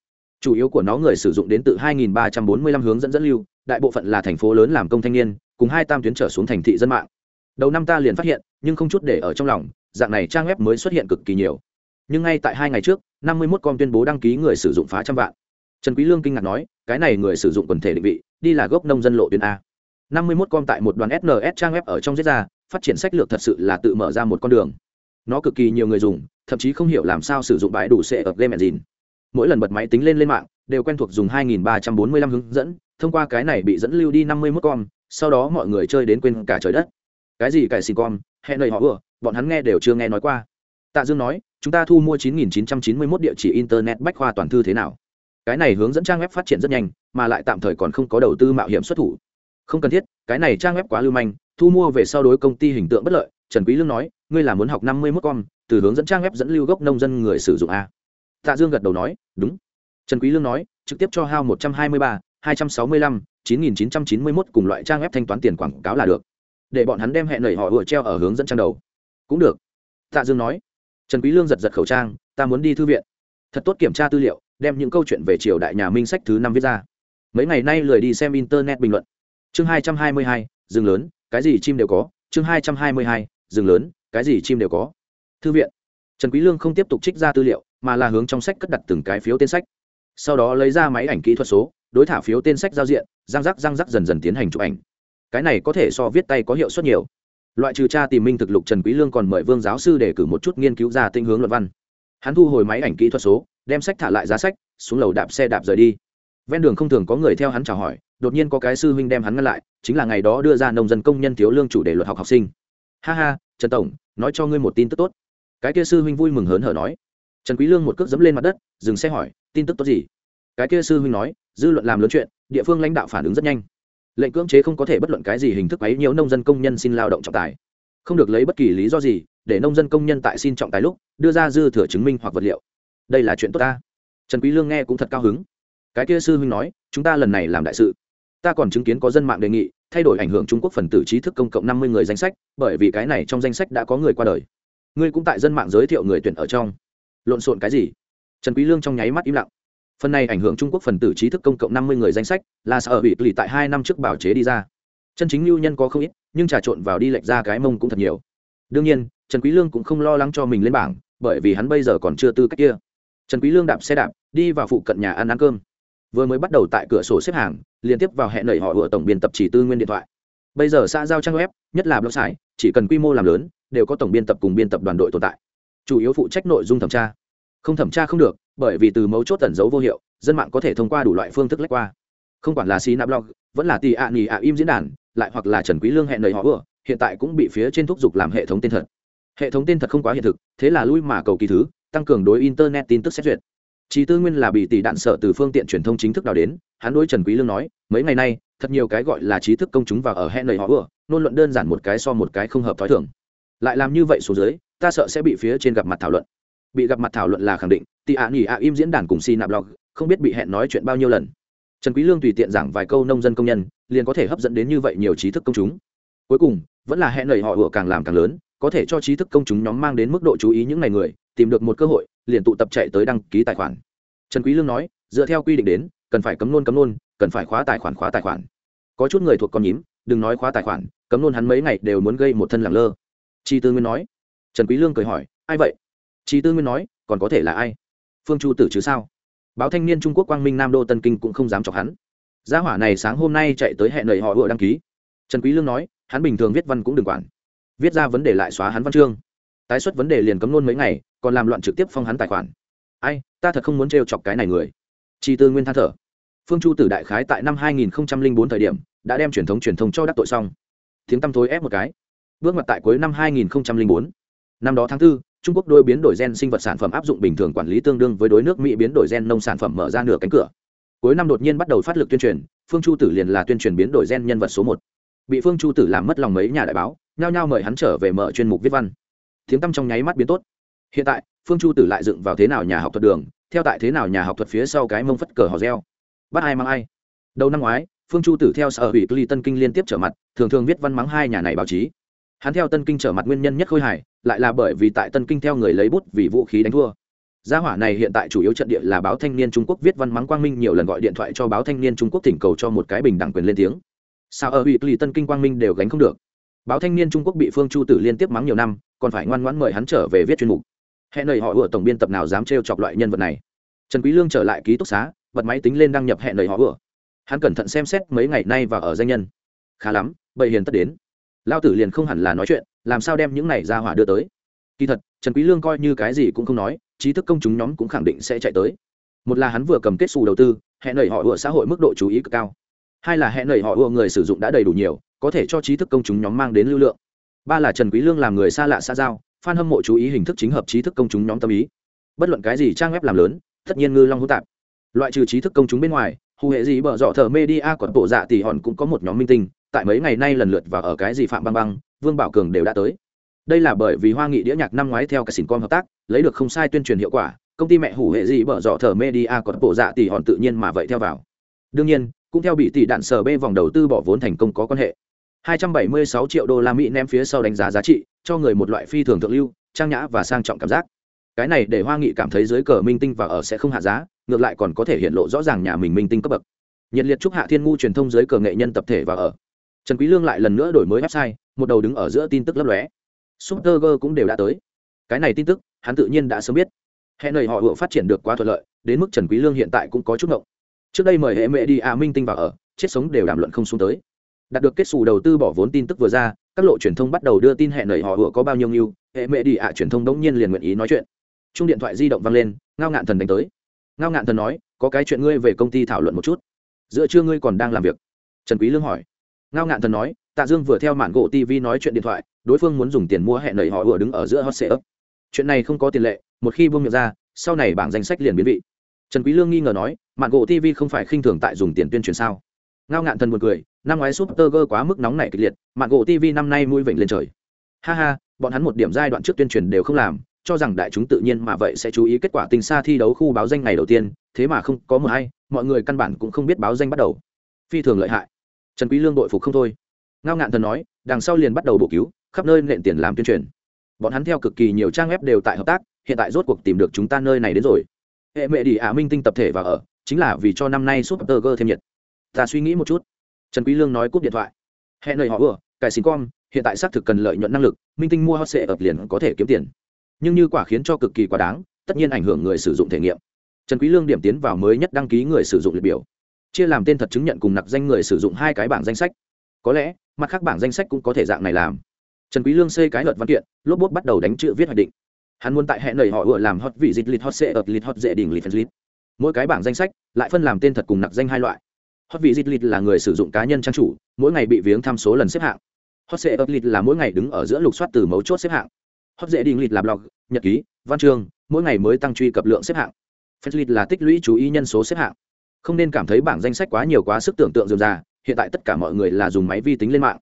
Chủ yếu của nó người sử dụng đến từ 2.345 hướng dẫn dẫn lưu, đại bộ phận là thành phố lớn làm công thanh niên, cùng hai tam tuyến trở xuống thành thị dân mạng. Đầu năm ta liền phát hiện, nhưng không chút để ở trong lòng, dạng này trang web mới xuất hiện cực kỳ nhiều nhưng ngay tại hai ngày trước 51 con tuyên bố đăng ký người sử dụng phá trăm vạn. Trần quý lương kinh ngạc nói, cái này người sử dụng quần thể định vị, đi là gốc nông dân lộ tuyến a. 51 con tại một đoàn sns trang web ở trong giết ra, phát triển sách lược thật sự là tự mở ra một con đường. Nó cực kỳ nhiều người dùng, thậm chí không hiểu làm sao sử dụng bãi đủ sẽ ở game engine. Mỗi lần bật máy tính lên lên mạng, đều quen thuộc dùng 2345 hướng dẫn, thông qua cái này bị dẫn lưu đi 51 con sau đó mọi người chơi đến quên cả trời đất. Cái gì cải xin con hẹn lời họ vừa, bọn hắn nghe đều chưa nghe nói qua tạ dương nói, chúng ta thu mua 9991 địa chỉ internet bách khoa toàn thư thế nào? Cái này hướng dẫn trang web phát triển rất nhanh, mà lại tạm thời còn không có đầu tư mạo hiểm xuất thủ. Không cần thiết, cái này trang web quá lưu manh, thu mua về sau đối công ty hình tượng bất lợi. Trần quý lương nói, ngươi là muốn học năm mươi mốt con từ hướng dẫn trang web dẫn lưu gốc nông dân người sử dụng a. Tạ dương gật đầu nói, đúng. Trần quý lương nói, trực tiếp cho hao một trăm hai mươi ba, hai trăm sáu mươi lăm, chín nghìn chín trăm chín mươi mốt cùng loại trang web thanh toán tiền quảng cáo là được. Để bọn hắn đem hẹn nảy họ vừa treo ở hướng dẫn trang đầu. Cũng được. Tạ dương nói trần quý lương giật giật khẩu trang, ta muốn đi thư viện. Thật tốt kiểm tra tư liệu, đem những câu chuyện về triều đại nhà minh sách thứ năm viết ra. Mấy ngày nay lười đi xem internet bình luận. Chương hai trăm hai mươi hai, rừng lớn, cái gì chim đều có. Chương hai trăm hai mươi hai, rừng lớn, cái gì chim đều có. Thư viện. Trần quý lương không tiếp tục trích ra tư liệu, mà là hướng trong sách cất đặt từng cái phiếu tên sách. Sau đó lấy ra máy ảnh kỹ thuật số, đối thả phiếu tên sách giao diện, răng rắc răng rắc dần dần tiến hành chụp ảnh. Cái này có thể so viết tay có hiệu suất nhiều loại trừ tra tìm minh thực lục trần quý lương còn mời vương giáo sư để cử một chút nghiên cứu ra tinh hướng luận văn. Hắn thu hồi máy ảnh kỹ thuật số, đem sách thả lại giá sách, xuống lầu đạp xe đạp rời đi. Ven đường không thường có người theo hắn chào hỏi, đột nhiên có cái sư huynh đem hắn ngăn lại, chính là ngày đó đưa ra nông dân công nhân thiếu lương chủ đề luật học học sinh. Ha ha, trần tổng, nói cho ngươi một tin tức tốt. Cái kia sư huynh vui mừng hớn hở nói. Trần quý lương một cước dẫm lên mặt đất, dừng xe hỏi, tin tức tốt gì? Cái kia sư huynh nói, dư luận làm lớn chuyện, địa phương lãnh đạo phản ứng rất nhanh lệnh cưỡng chế không có thể bất luận cái gì hình thức ấy nhiều nông dân công nhân xin lao động trọng tài. Không được lấy bất kỳ lý do gì để nông dân công nhân tại xin trọng tài lúc đưa ra dư thừa chứng minh hoặc vật liệu. Đây là chuyện tốt ta. Trần quý lương nghe cũng thật cao hứng. Cái kia sư huynh nói, chúng ta lần này làm đại sự. Ta còn chứng kiến có dân mạng đề nghị thay đổi ảnh hưởng trung quốc phần tử trí thức công cộng năm mươi người danh sách, bởi vì cái này trong danh sách đã có người qua đời. Ngươi cũng tại dân mạng giới thiệu người tuyển ở trong. Lộn xộn cái gì? Trần quý lương trong nháy mắt im lặng phần này ảnh hưởng trung quốc phần tử trí thức công cộng năm mươi người danh sách, là sở bị lì tại hai năm trước bảo chế đi ra. Chân chính lưu nhân có không ít, nhưng trà trộn vào đi lệch ra cái mông cũng thật nhiều. Đương nhiên, trần quý lương cũng không lo lắng cho mình lên bảng, bởi vì hắn bây giờ còn chưa tư cách kia. Trần quý lương đạp xe đạp, đi vào phụ cận nhà ăn ăn cơm. Vừa mới bắt đầu tại cửa sổ xếp hàng, liên tiếp vào hẹn nảy họ vừa tổng biên tập chỉ tư nguyên điện thoại. Bây giờ xã giao trang web, nhất là blog sải chỉ cần quy mô làm lớn, đều có tổng biên tập cùng biên tập đoàn đội tồn tại. Chủ yếu phụ trách nội dung thẩm tra. Không thẩm tra không được bởi vì từ mấu chốt tẩn dấu vô hiệu dân mạng có thể thông qua đủ loại phương thức lách qua không quản là xí nạp blog vẫn là tì ạ nỉ ạ im diễn đàn lại hoặc là trần quý lương hẹn lời họ vừa hiện tại cũng bị phía trên thúc giục làm hệ thống tên thật hệ thống tên thật không quá hiện thực thế là lui mà cầu kỳ thứ tăng cường đối internet tin tức xét duyệt Chỉ Tư Nguyên là bị tỷ đạn sợ từ phương tiện truyền thông chính thức đào đến, hắn đối Trần Quý Lương nói, mấy ngày nay, thật nhiều cái gọi là trí thức công chúng vào ở hẹn lời họ vừa, nôn luận đơn giản một cái so một cái không hợp thói thường. Lại làm như vậy số dưới, ta sợ sẽ bị phía trên gặp mặt thảo luận. Bị gặp mặt thảo luận là khẳng định, tỷ ạ nhỉ ạ im diễn đàn cùng si nạp blog, không biết bị hẹn nói chuyện bao nhiêu lần. Trần Quý Lương tùy tiện giảng vài câu nông dân công nhân, liền có thể hấp dẫn đến như vậy nhiều trí thức công chúng. Cuối cùng, vẫn là hẹn lời họ vừa càng làm càng lớn, có thể cho trí thức công chúng nhóm mang đến mức độ chú ý những ngày người, tìm được một cơ hội liền tụ tập chạy tới đăng ký tài khoản. Trần quý lương nói dựa theo quy định đến cần phải cấm nôn cấm nôn cần phải khóa tài khoản khóa tài khoản. Có chút người thuộc con nhím đừng nói khóa tài khoản cấm nôn hắn mấy ngày đều muốn gây một thân lẳng lơ. Chi tư nguyên nói. Trần quý lương cười hỏi ai vậy? Chi tư nguyên nói còn có thể là ai? Phương chu tử chứ sao? Báo thanh niên trung quốc quang minh nam đô tân kinh cũng không dám chọc hắn. Gia hỏa này sáng hôm nay chạy tới hẹn lời họ vừa đăng ký. Trần quý lương nói hắn bình thường viết văn cũng đừng quản. Viết ra vấn đề lại xóa hắn văn chương. Tái xuất vấn đề liền cấm luôn mấy ngày còn làm loạn trực tiếp phong hắn tài khoản. Ai ta thật không muốn trêu chọc cái này người. Chi tư nguyên than thở. Phương chu tử đại khái tại năm 2004 thời điểm đã đem truyền thống truyền thông cho đắc tội xong. Tiếng tăm thối ép một cái. Bước mặt tại cuối năm 2004 năm đó tháng 4, trung quốc đôi biến đổi gen sinh vật sản phẩm áp dụng bình thường quản lý tương đương với đối nước mỹ biến đổi gen nông sản phẩm mở ra nửa cánh cửa. Cuối năm đột nhiên bắt đầu phát lực tuyên truyền, phương chu tử liền là tuyên truyền biến đổi gen nhân vật số một. Bị phương chu tử làm mất lòng mấy nhà đại báo, nhao nhao mời hắn trở về mở chuyên mục viết văn. Tiếng tăm trong nháy mắt biến tốt. Hiện tại, phương chu tử lại dựng vào thế nào nhà học thuật đường, theo tại thế nào nhà học thuật phía sau cái mông phất cờ hò reo. Bắt ai mang ai. Đầu năm ngoái, phương chu tử theo sở hủy clinton tân kinh liên tiếp trở mặt, thường thường viết văn mắng hai nhà này báo chí hắn theo tân kinh trở mặt nguyên nhân nhất khôi hài, lại là bởi vì tại tân kinh theo người lấy bút vì vũ khí đánh thua. Gia hỏa này hiện tại chủ yếu trận địa là báo thanh niên trung quốc viết văn mắng quang minh, nhiều lần gọi điện thoại cho báo thanh niên trung quốc thỉnh cầu cho một cái bình đẳng quyền lên tiếng. Sao ở huyện lì tân kinh quang minh đều gánh không được. Báo thanh niên trung quốc bị phương chu tử liên tiếp mắng nhiều năm, còn phải ngoan ngoãn mời hắn trở về viết chuyên mục. Hẹn nầy họ ủa tổng biên tập nào dám trêu chọc loại nhân vật này. Trần quý lương trở lại ký túc xá, bật máy tính lên đăng nhập hẹn nầy họ ủa. Hắn cẩn thận xem xét mấy ngày nay và ở danh nhân. Khá lắm bệ hiền tất đến lao tử liền không hẳn là nói chuyện, làm sao đem những này ra hỏa đưa tới? Kỳ thật, trần quý lương coi như cái gì cũng không nói, trí thức công chúng nhóm cũng khẳng định sẽ chạy tới. Một là hắn vừa cầm kết xù đầu tư, hẹn nảy họ ủa xã hội mức độ chú ý cực cao. Hai là hẹn nảy họ ủa người sử dụng đã đầy đủ nhiều, có thể cho trí thức công chúng nhóm mang đến lưu lượng. Ba là trần quý lương làm người xa lạ xa giao, fan hâm mộ chú ý hình thức chính hợp trí thức công chúng nhóm tâm ý. Bất luận cái gì trang web làm lớn, tất nhiên ngư long hữu tạp. Loại trừ trí thức công chúng bên ngoài, hù hệ gì bở dọ thờ media còn bộ dạ tỷ hòn cũng có một nhóm minh tinh tại mấy ngày nay lần lượt vào ở cái gì phạm băng băng, vương bảo cường đều đã tới. Đây là bởi vì hoa nghị đĩa nhạc năm ngoái theo cả xỉn com hợp tác, lấy được không sai tuyên truyền hiệu quả, công ty mẹ hủ hệ gì bở dọ thờ media còn bộ dạ tỷ hòn tự nhiên mà vậy theo vào. Đương nhiên, cũng theo bị tỷ đạn sở bê vòng đầu tư bỏ vốn thành công có quan hệ. 276 triệu đô la mỹ ném phía sau đánh giá giá trị, cho người một loại phi thường thượng lưu, trang nhã và sang trọng cảm giác. Cái này để hoa nghị cảm thấy dưới cờ minh tinh và ở sẽ không hạ giá, ngược lại còn có thể hiện lộ rõ ràng nhà mình minh tinh cấp bậc. Nhiệt liệt chúc hạ thiên ngu truyền thông dưới cờ nghệ nhân tập thể và ở trần quý lương lại lần nữa đổi mới website, một đầu đứng ở giữa tin tức lấp lóe. Superger cũng đều đã tới. Cái này tin tức, hắn tự nhiên đã sớm biết. Hẹn này họ vừa phát triển được quá thuận lợi, đến mức trần quý lương hiện tại cũng có chút ngộng. Trước đây mời hệ mẹ đi à minh tinh vào ở, chết sống đều đàm luận không xuống tới. Đạt được kết xù đầu tư bỏ vốn tin tức vừa ra, các lộ truyền thông bắt đầu đưa tin hẹn này họ vừa có bao nhiêu nhiêu, hệ mẹ đi ạ truyền thông đống nhiên liền nguyện ý nói chuyện. Chung điện thoại di động vang lên, ngao ngạn thần đánh tới. Ngao ngạn thần nói, có cái chuyện ngươi về công ty thảo luận một chút. Giữa trưa ngươi còn đang làm việc. Trần quý lương hỏi ngao ngạn thần nói, tạ dương vừa theo mạn gỗ tv nói chuyện điện thoại, đối phương muốn dùng tiền mua hẹn nầy họ vừa đứng ở giữa hot sale chuyện này không có tiền lệ, một khi buông miệng ra, sau này bảng danh sách liền biến vị. Trần quý lương nghi ngờ nói, mạn gỗ tv không phải khinh thường tại dùng tiền tuyên truyền sao? Ngao ngạn thần buồn cười, năm ngoái super quá mức nóng nảy kịch liệt, mạn gỗ tv năm nay mũi vểnh lên trời. Ha ha, bọn hắn một điểm giai đoạn trước tuyên truyền đều không làm, cho rằng đại chúng tự nhiên mà vậy sẽ chú ý kết quả tinh xa thi đấu khu báo danh ngày đầu tiên, thế mà không có mờ hay, mọi người căn bản cũng không biết báo danh bắt đầu. Phi thường lợi hại trần quý lương đội phục không thôi. Ngao ngạn thần nói, đằng sau liền bắt đầu bổ cứu, khắp nơi nện tiền làm tuyên truyền. Bọn hắn theo cực kỳ nhiều trang web đều tại hợp tác, hiện tại rốt cuộc tìm được chúng ta nơi này đến rồi. Hệ mẹ đi ả minh tinh tập thể và ở, chính là vì cho năm nay súp tơ gơ thêm nhiệt. Ta suy nghĩ một chút. Trần quý lương nói cúp điện thoại. Hẹn lời họ vừa cải xin com hiện tại xác thực cần lợi nhuận năng lực, minh tinh mua hot sệ ập liền có thể kiếm tiền. Nhưng như quả khiến cho cực kỳ quá đáng, tất nhiên ảnh hưởng người sử dụng thể nghiệm. Trần quý lương điểm tiến vào mới nhất đăng ký người sử dụng liệt biểu chia làm tên thật chứng nhận cùng nặc danh người sử dụng hai cái bảng danh sách. Có lẽ, mặt khác bảng danh sách cũng có thể dạng này làm. Trần quý lương xây cái luật văn kiện, lốp bút bắt đầu đánh chữ viết hoạch định. Hắn muốn tại hệ nầy họ vừa làm hot vị dịch lịch hot sẽ ập lịch hot dễ đỉnh lịch phân lịch mỗi cái bảng danh sách lại phân làm tên thật cùng nặc danh hai loại. Hot vị dịch lịch là người sử dụng cá nhân trang chủ, mỗi ngày bị viếng thăm số lần xếp hạng. Hot sẽ ập lịch là mỗi ngày đứng ở giữa lục soát từ mấu chốt xếp hạng. Hot dễ đỉnh lịch là blog, nhật ký, văn chương, mỗi ngày mới tăng truy cập lượng xếp hạng. Phân lịch là tích lũy chú ý nhân số xếp hạng không nên cảm thấy bảng danh sách quá nhiều quá sức tưởng tượng dườm ra hiện tại tất cả mọi người là dùng máy vi tính lên mạng.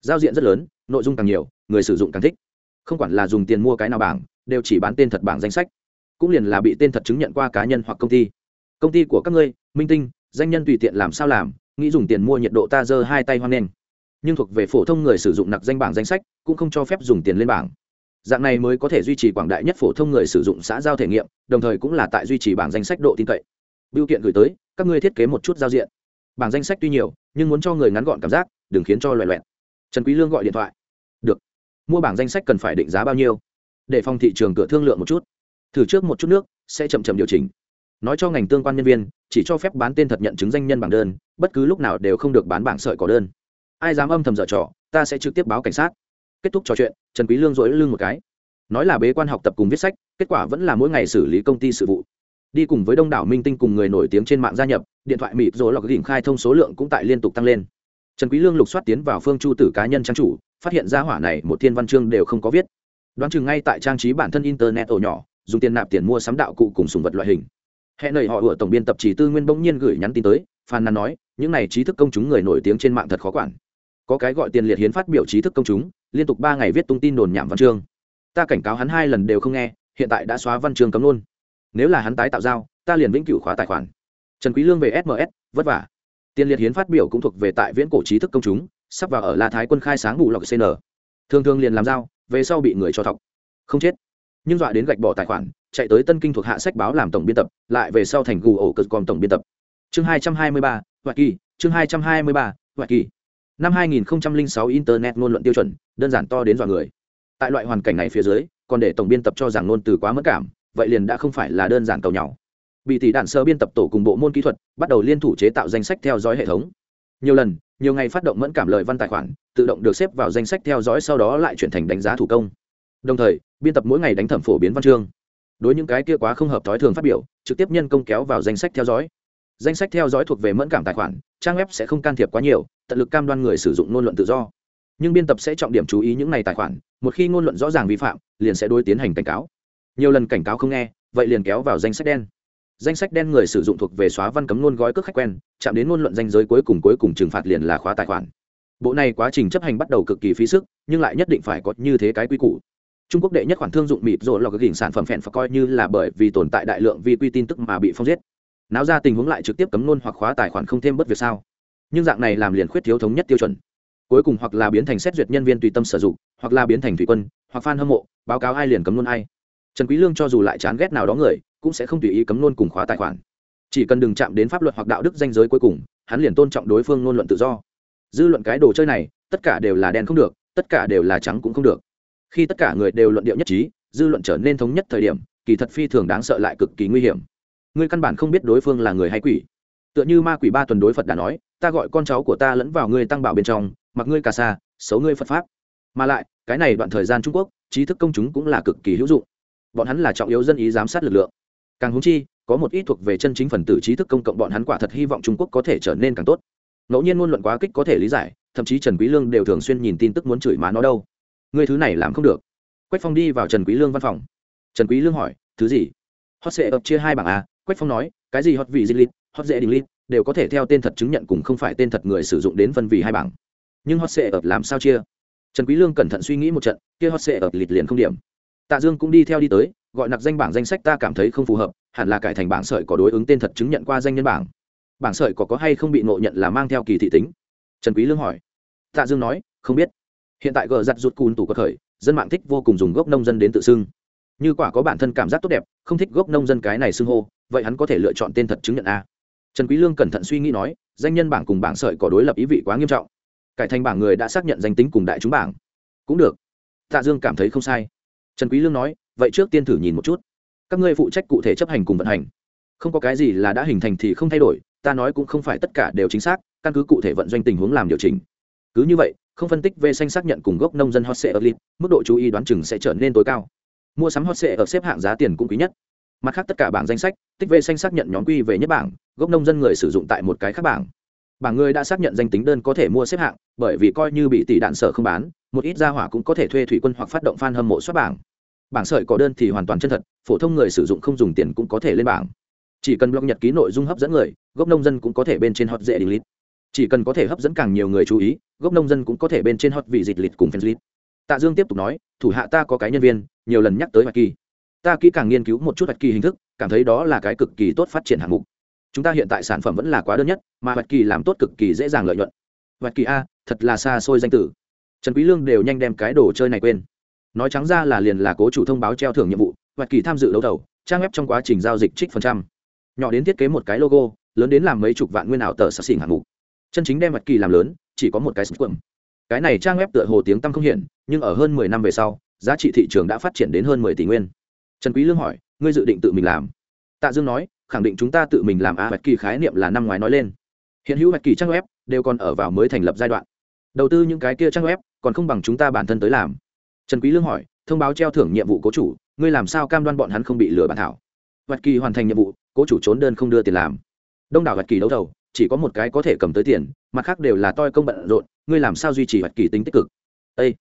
Giao diện rất lớn, nội dung càng nhiều, người sử dụng càng thích. Không quản là dùng tiền mua cái nào bảng, đều chỉ bán tên thật bảng danh sách. Cũng liền là bị tên thật chứng nhận qua cá nhân hoặc công ty. Công ty của các ngươi, minh tinh, danh nhân tùy tiện làm sao làm, nghĩ dùng tiền mua nhiệt độ ta giơ hai tay hoan nghênh. Nhưng thuộc về phổ thông người sử dụng nặc danh bảng danh sách, cũng không cho phép dùng tiền lên bảng. Dạng này mới có thể duy trì quảng đại nhất phổ thông người sử dụng xã giao thể nghiệm, đồng thời cũng là tại duy trì bảng danh sách độ tin cậy biêu kiện gửi tới, các ngươi thiết kế một chút giao diện. Bảng danh sách tuy nhiều, nhưng muốn cho người ngắn gọn cảm giác, đừng khiến cho loẹ loẹt trần quý lương gọi điện thoại. Được. Mua bảng danh sách cần phải định giá bao nhiêu? Để phòng thị trường cửa thương lượng một chút. Thử trước một chút nước, sẽ chậm chậm điều chỉnh. Nói cho ngành tương quan nhân viên, chỉ cho phép bán tên thật nhận chứng danh nhân bảng đơn, bất cứ lúc nào đều không được bán bảng sợi cỏ đơn. Ai dám âm thầm dở trò, ta sẽ trực tiếp báo cảnh sát. Kết thúc trò chuyện, trần quý lương dỗi lưng một cái. Nói là bế quan học tập cùng viết sách, kết quả vẫn là mỗi ngày xử lý công ty sự vụ đi cùng với đông đảo minh tinh cùng người nổi tiếng trên mạng gia nhập, điện thoại mịp rồi lọc đỉnh khai thông số lượng cũng tại liên tục tăng lên. Trần quý lương lục soát tiến vào phương chu tử cá nhân trang chủ, phát hiện ra hỏa này một thiên văn chương đều không có viết. Đoán chừng ngay tại trang trí bản thân internet ổ nhỏ, dùng tiền nạp tiền mua sắm đạo cụ cùng sùng vật loại hình. Hẹn nầy họ ở tổng biên tập chỉ tư nguyên bỗng nhiên gửi nhắn tin tới, phan nàn nói, những này trí thức công chúng người nổi tiếng trên mạng thật khó quản. Có cái gọi tiền liệt hiến phát biểu trí thức công chúng, liên tục ba ngày viết tung tin đồn nhảm văn chương. Ta cảnh cáo hắn hai lần đều không nghe, hiện tại đã xóa văn chương cấm luôn nếu là hắn tái tạo giao ta liền vĩnh cửu khóa tài khoản. Trần quý lương về sms vất vả. Tiền liệt hiến phát biểu cũng thuộc về tại viễn cổ trí thức công chúng sắp vào ở la thái quân khai sáng ngủ lọc cn thường thường liền làm giao, về sau bị người cho thọc. Không chết. Nhưng dọa đến gạch bỏ tài khoản chạy tới tân kinh thuộc hạ sách báo làm tổng biên tập lại về sau thành gù ổ cực còn tổng biên tập. Chương hai trăm hai mươi ba hoa kỳ chương hai trăm hai mươi ba hoa kỳ. Năm hai nghìn sáu internet ngôn luận tiêu chuẩn đơn giản to đến dọa người. Tại loại hoàn cảnh này phía dưới còn để tổng biên tập cho rằng ngôn từ quá mất cảm vậy liền đã không phải là đơn giản cầu nhau bị tỷ đạn sơ biên tập tổ cùng bộ môn kỹ thuật, bắt đầu liên thủ chế tạo danh sách theo dõi hệ thống. Nhiều lần, nhiều ngày phát động mẫn cảm lời văn tài khoản, tự động được xếp vào danh sách theo dõi sau đó lại chuyển thành đánh giá thủ công. Đồng thời, biên tập mỗi ngày đánh thẩm phổ biến văn chương. Đối những cái kia quá không hợp thói thường phát biểu, trực tiếp nhân công kéo vào danh sách theo dõi. Danh sách theo dõi thuộc về mẫn cảm tài khoản, trang web sẽ không can thiệp quá nhiều, tận lực cam đoan người sử dụng ngôn luận tự do. Nhưng biên tập sẽ trọng điểm chú ý những này tài khoản, một khi ngôn luận rõ ràng vi phạm, liền sẽ đối tiến hành cảnh cáo nhiều lần cảnh cáo không nghe, vậy liền kéo vào danh sách đen. Danh sách đen người sử dụng thuộc về xóa văn cấm ngôn gói cước khách quen, chạm đến ngôn luận danh giới cuối cùng cuối cùng trừng phạt liền là khóa tài khoản. Bộ này quá trình chấp hành bắt đầu cực kỳ phí sức, nhưng lại nhất định phải có như thế cái quy củ. Trung quốc đệ nhất khoản thương dụng mịp rồi lọc gỉnh sản phẩm phèn phải coi như là bởi vì tồn tại đại lượng vi quy tin tức mà bị phong giết. Náo ra tình huống lại trực tiếp cấm ngôn hoặc khóa tài khoản không thêm bất việc sao? Nhưng dạng này làm liền khuyết thiếu thống nhất tiêu chuẩn. Cuối cùng hoặc là biến thành xét duyệt nhân viên tùy tâm sử dụng, hoặc là biến thành thủy quân, hoặc fan hâm mộ, báo cáo ai liền cấm luôn ai trần quý lương cho dù lại chán ghét nào đó người, cũng sẽ không tùy ý cấm nôn cùng khóa tài khoản. Chỉ cần đừng chạm đến pháp luật hoặc đạo đức danh giới cuối cùng, hắn liền tôn trọng đối phương ngôn luận tự do. Dư luận cái đồ chơi này, tất cả đều là đen không được, tất cả đều là trắng cũng không được. Khi tất cả người đều luận điệu nhất trí, dư luận trở nên thống nhất thời điểm, kỳ thật phi thường đáng sợ lại cực kỳ nguy hiểm. Ngươi căn bản không biết đối phương là người hay quỷ. Tựa như ma quỷ ba tuần đối phật đã nói, ta gọi con cháu của ta lẫn vào ngươi tăng bảo bên trong, mặc ngươi cà sa, xấu ngươi phật pháp. Mà lại, cái này đoạn thời gian trung quốc, trí thức công chúng cũng là cực kỳ hữu dụng bọn hắn là trọng yếu dân ý giám sát lực lượng. Càng húng chi, có một ít thuộc về chân chính phần tử trí thức công cộng bọn hắn quả thật hy vọng trung quốc có thể trở nên càng tốt. Ngẫu nhiên ngôn luận quá kích có thể lý giải, thậm chí trần quý lương đều thường xuyên nhìn tin tức muốn chửi má nó đâu. Người thứ này làm không được. Quách phong đi vào trần quý lương văn phòng. Trần quý lương hỏi, thứ gì? Hot sẽ ập chia hai bảng a, quách phong nói, cái gì hot vị dịch lít hot dễ đình lít đều có thể theo tên thật chứng nhận cùng không phải tên thật người sử dụng đến phân vì hai bảng. Nhưng hot sẽ ập làm sao chia? Trần quý lương cẩn thận suy nghĩ một trận, kia hot sẽ ập lịt liền không điểm tạ dương cũng đi theo đi tới, gọi nặc danh bảng danh sách ta cảm thấy không phù hợp, hẳn là cải thành bảng sợi có đối ứng tên thật chứng nhận qua danh nhân bảng. Bảng sợi có có hay không bị ngộ nhận là mang theo kỳ thị tính? Trần quý lương hỏi. Tạ dương nói, không biết. Hiện tại gờ giặt rụt cùn tủ có khởi dân mạng thích vô cùng dùng gốc nông dân đến tự xưng. Như quả có bản thân cảm giác tốt đẹp, không thích gốc nông dân cái này xưng hô, vậy hắn có thể lựa chọn tên thật chứng nhận a. Trần quý lương cẩn thận suy nghĩ nói, danh nhân bảng cùng bảng sợi có đối lập ý vị quá nghiêm trọng. Cải thành bảng người đã xác nhận danh tính cùng đại chúng bảng. Cũng được. Tạ dương cảm thấy không sai trần quý lương nói, vậy trước tiên thử nhìn một chút. Các ngươi phụ trách cụ thể chấp hành cùng vận hành. Không có cái gì là đã hình thành thì không thay đổi, ta nói cũng không phải tất cả đều chính xác, căn cứ cụ thể vận doanh tình huống làm điều chỉnh. Cứ như vậy, không phân tích về xanh xác nhận cùng gốc nông dân hot sale elite mức độ chú ý đoán chừng sẽ trở nên tối cao. Mua sắm hot sale ở xếp hạng giá tiền cũng quý nhất. Mặt khác tất cả bảng danh sách, tích về xanh xác nhận nhóm quy về nhất bảng, gốc nông dân người sử dụng tại một cái khác bảng. Bảng người đã xác nhận danh tính đơn có thể mua xếp hạng, bởi vì coi như bị tỷ đạn sở không bán, một ít gia hỏa cũng có thể thuê thủy quân hoặc phát động fan hâm mộ xuất bảng bảng sợi có đơn thì hoàn toàn chân thật, phổ thông người sử dụng không dùng tiền cũng có thể lên bảng. Chỉ cần blog nhật ký nội dung hấp dẫn người, gốc nông dân cũng có thể bên trên hot dễ delete. Chỉ cần có thể hấp dẫn càng nhiều người chú ý, gốc nông dân cũng có thể bên trên hot vị dịch lịch cùng fan tạ dương tiếp tục nói, thủ hạ ta có cái nhân viên, nhiều lần nhắc tới hoạch kỳ. Ta kỹ càng nghiên cứu một chút hoạch kỳ hình thức, cảm thấy đó là cái cực kỳ tốt phát triển hạng mục. Chúng ta hiện tại sản phẩm vẫn là quá đơn nhất, mà hoạch kỳ làm tốt cực kỳ dễ dàng lợi nhuận. Hoạch kỳ a, thật là xa xôi danh tử. Trần quý lương đều nhanh đem cái đồ chơi này quên nói trắng ra là liền là cố chủ thông báo treo thưởng nhiệm vụ hoạch kỳ tham dự đấu thầu, trang web trong quá trình giao dịch trích phần trăm. Nhỏ đến thiết kế một cái logo, lớn đến làm mấy chục vạn nguyên ảo tờ sạc xỉn hạng mục. Chân chính đem hoạch kỳ làm lớn, chỉ có một cái squam cái này trang web tựa hồ tiếng tăm không hiện, nhưng ở hơn mười năm về sau, giá trị thị trường đã phát triển đến hơn mười tỷ nguyên. Trần quý lương hỏi, ngươi dự định tự mình làm? Tạ dương nói, khẳng định chúng ta tự mình làm a hoạch kỳ khái niệm là năm ngoái nói lên. Hiện hữu hoạch kỳ trang web đều còn ở vào mới thành lập giai đoạn. Đầu tư những cái kia trang web còn không bằng chúng ta bản thân tới làm trần quý lương hỏi, thông báo treo thưởng nhiệm vụ cố chủ, ngươi làm sao cam đoan bọn hắn không bị lừa bản thảo? Vật kỳ hoàn thành nhiệm vụ, cố chủ trốn đơn không đưa tiền làm. Đông đảo Vật kỳ đấu thầu, chỉ có một cái có thể cầm tới tiền, mặt khác đều là toi công bận rộn, ngươi làm sao duy trì Vật kỳ tính tích cực? Ê!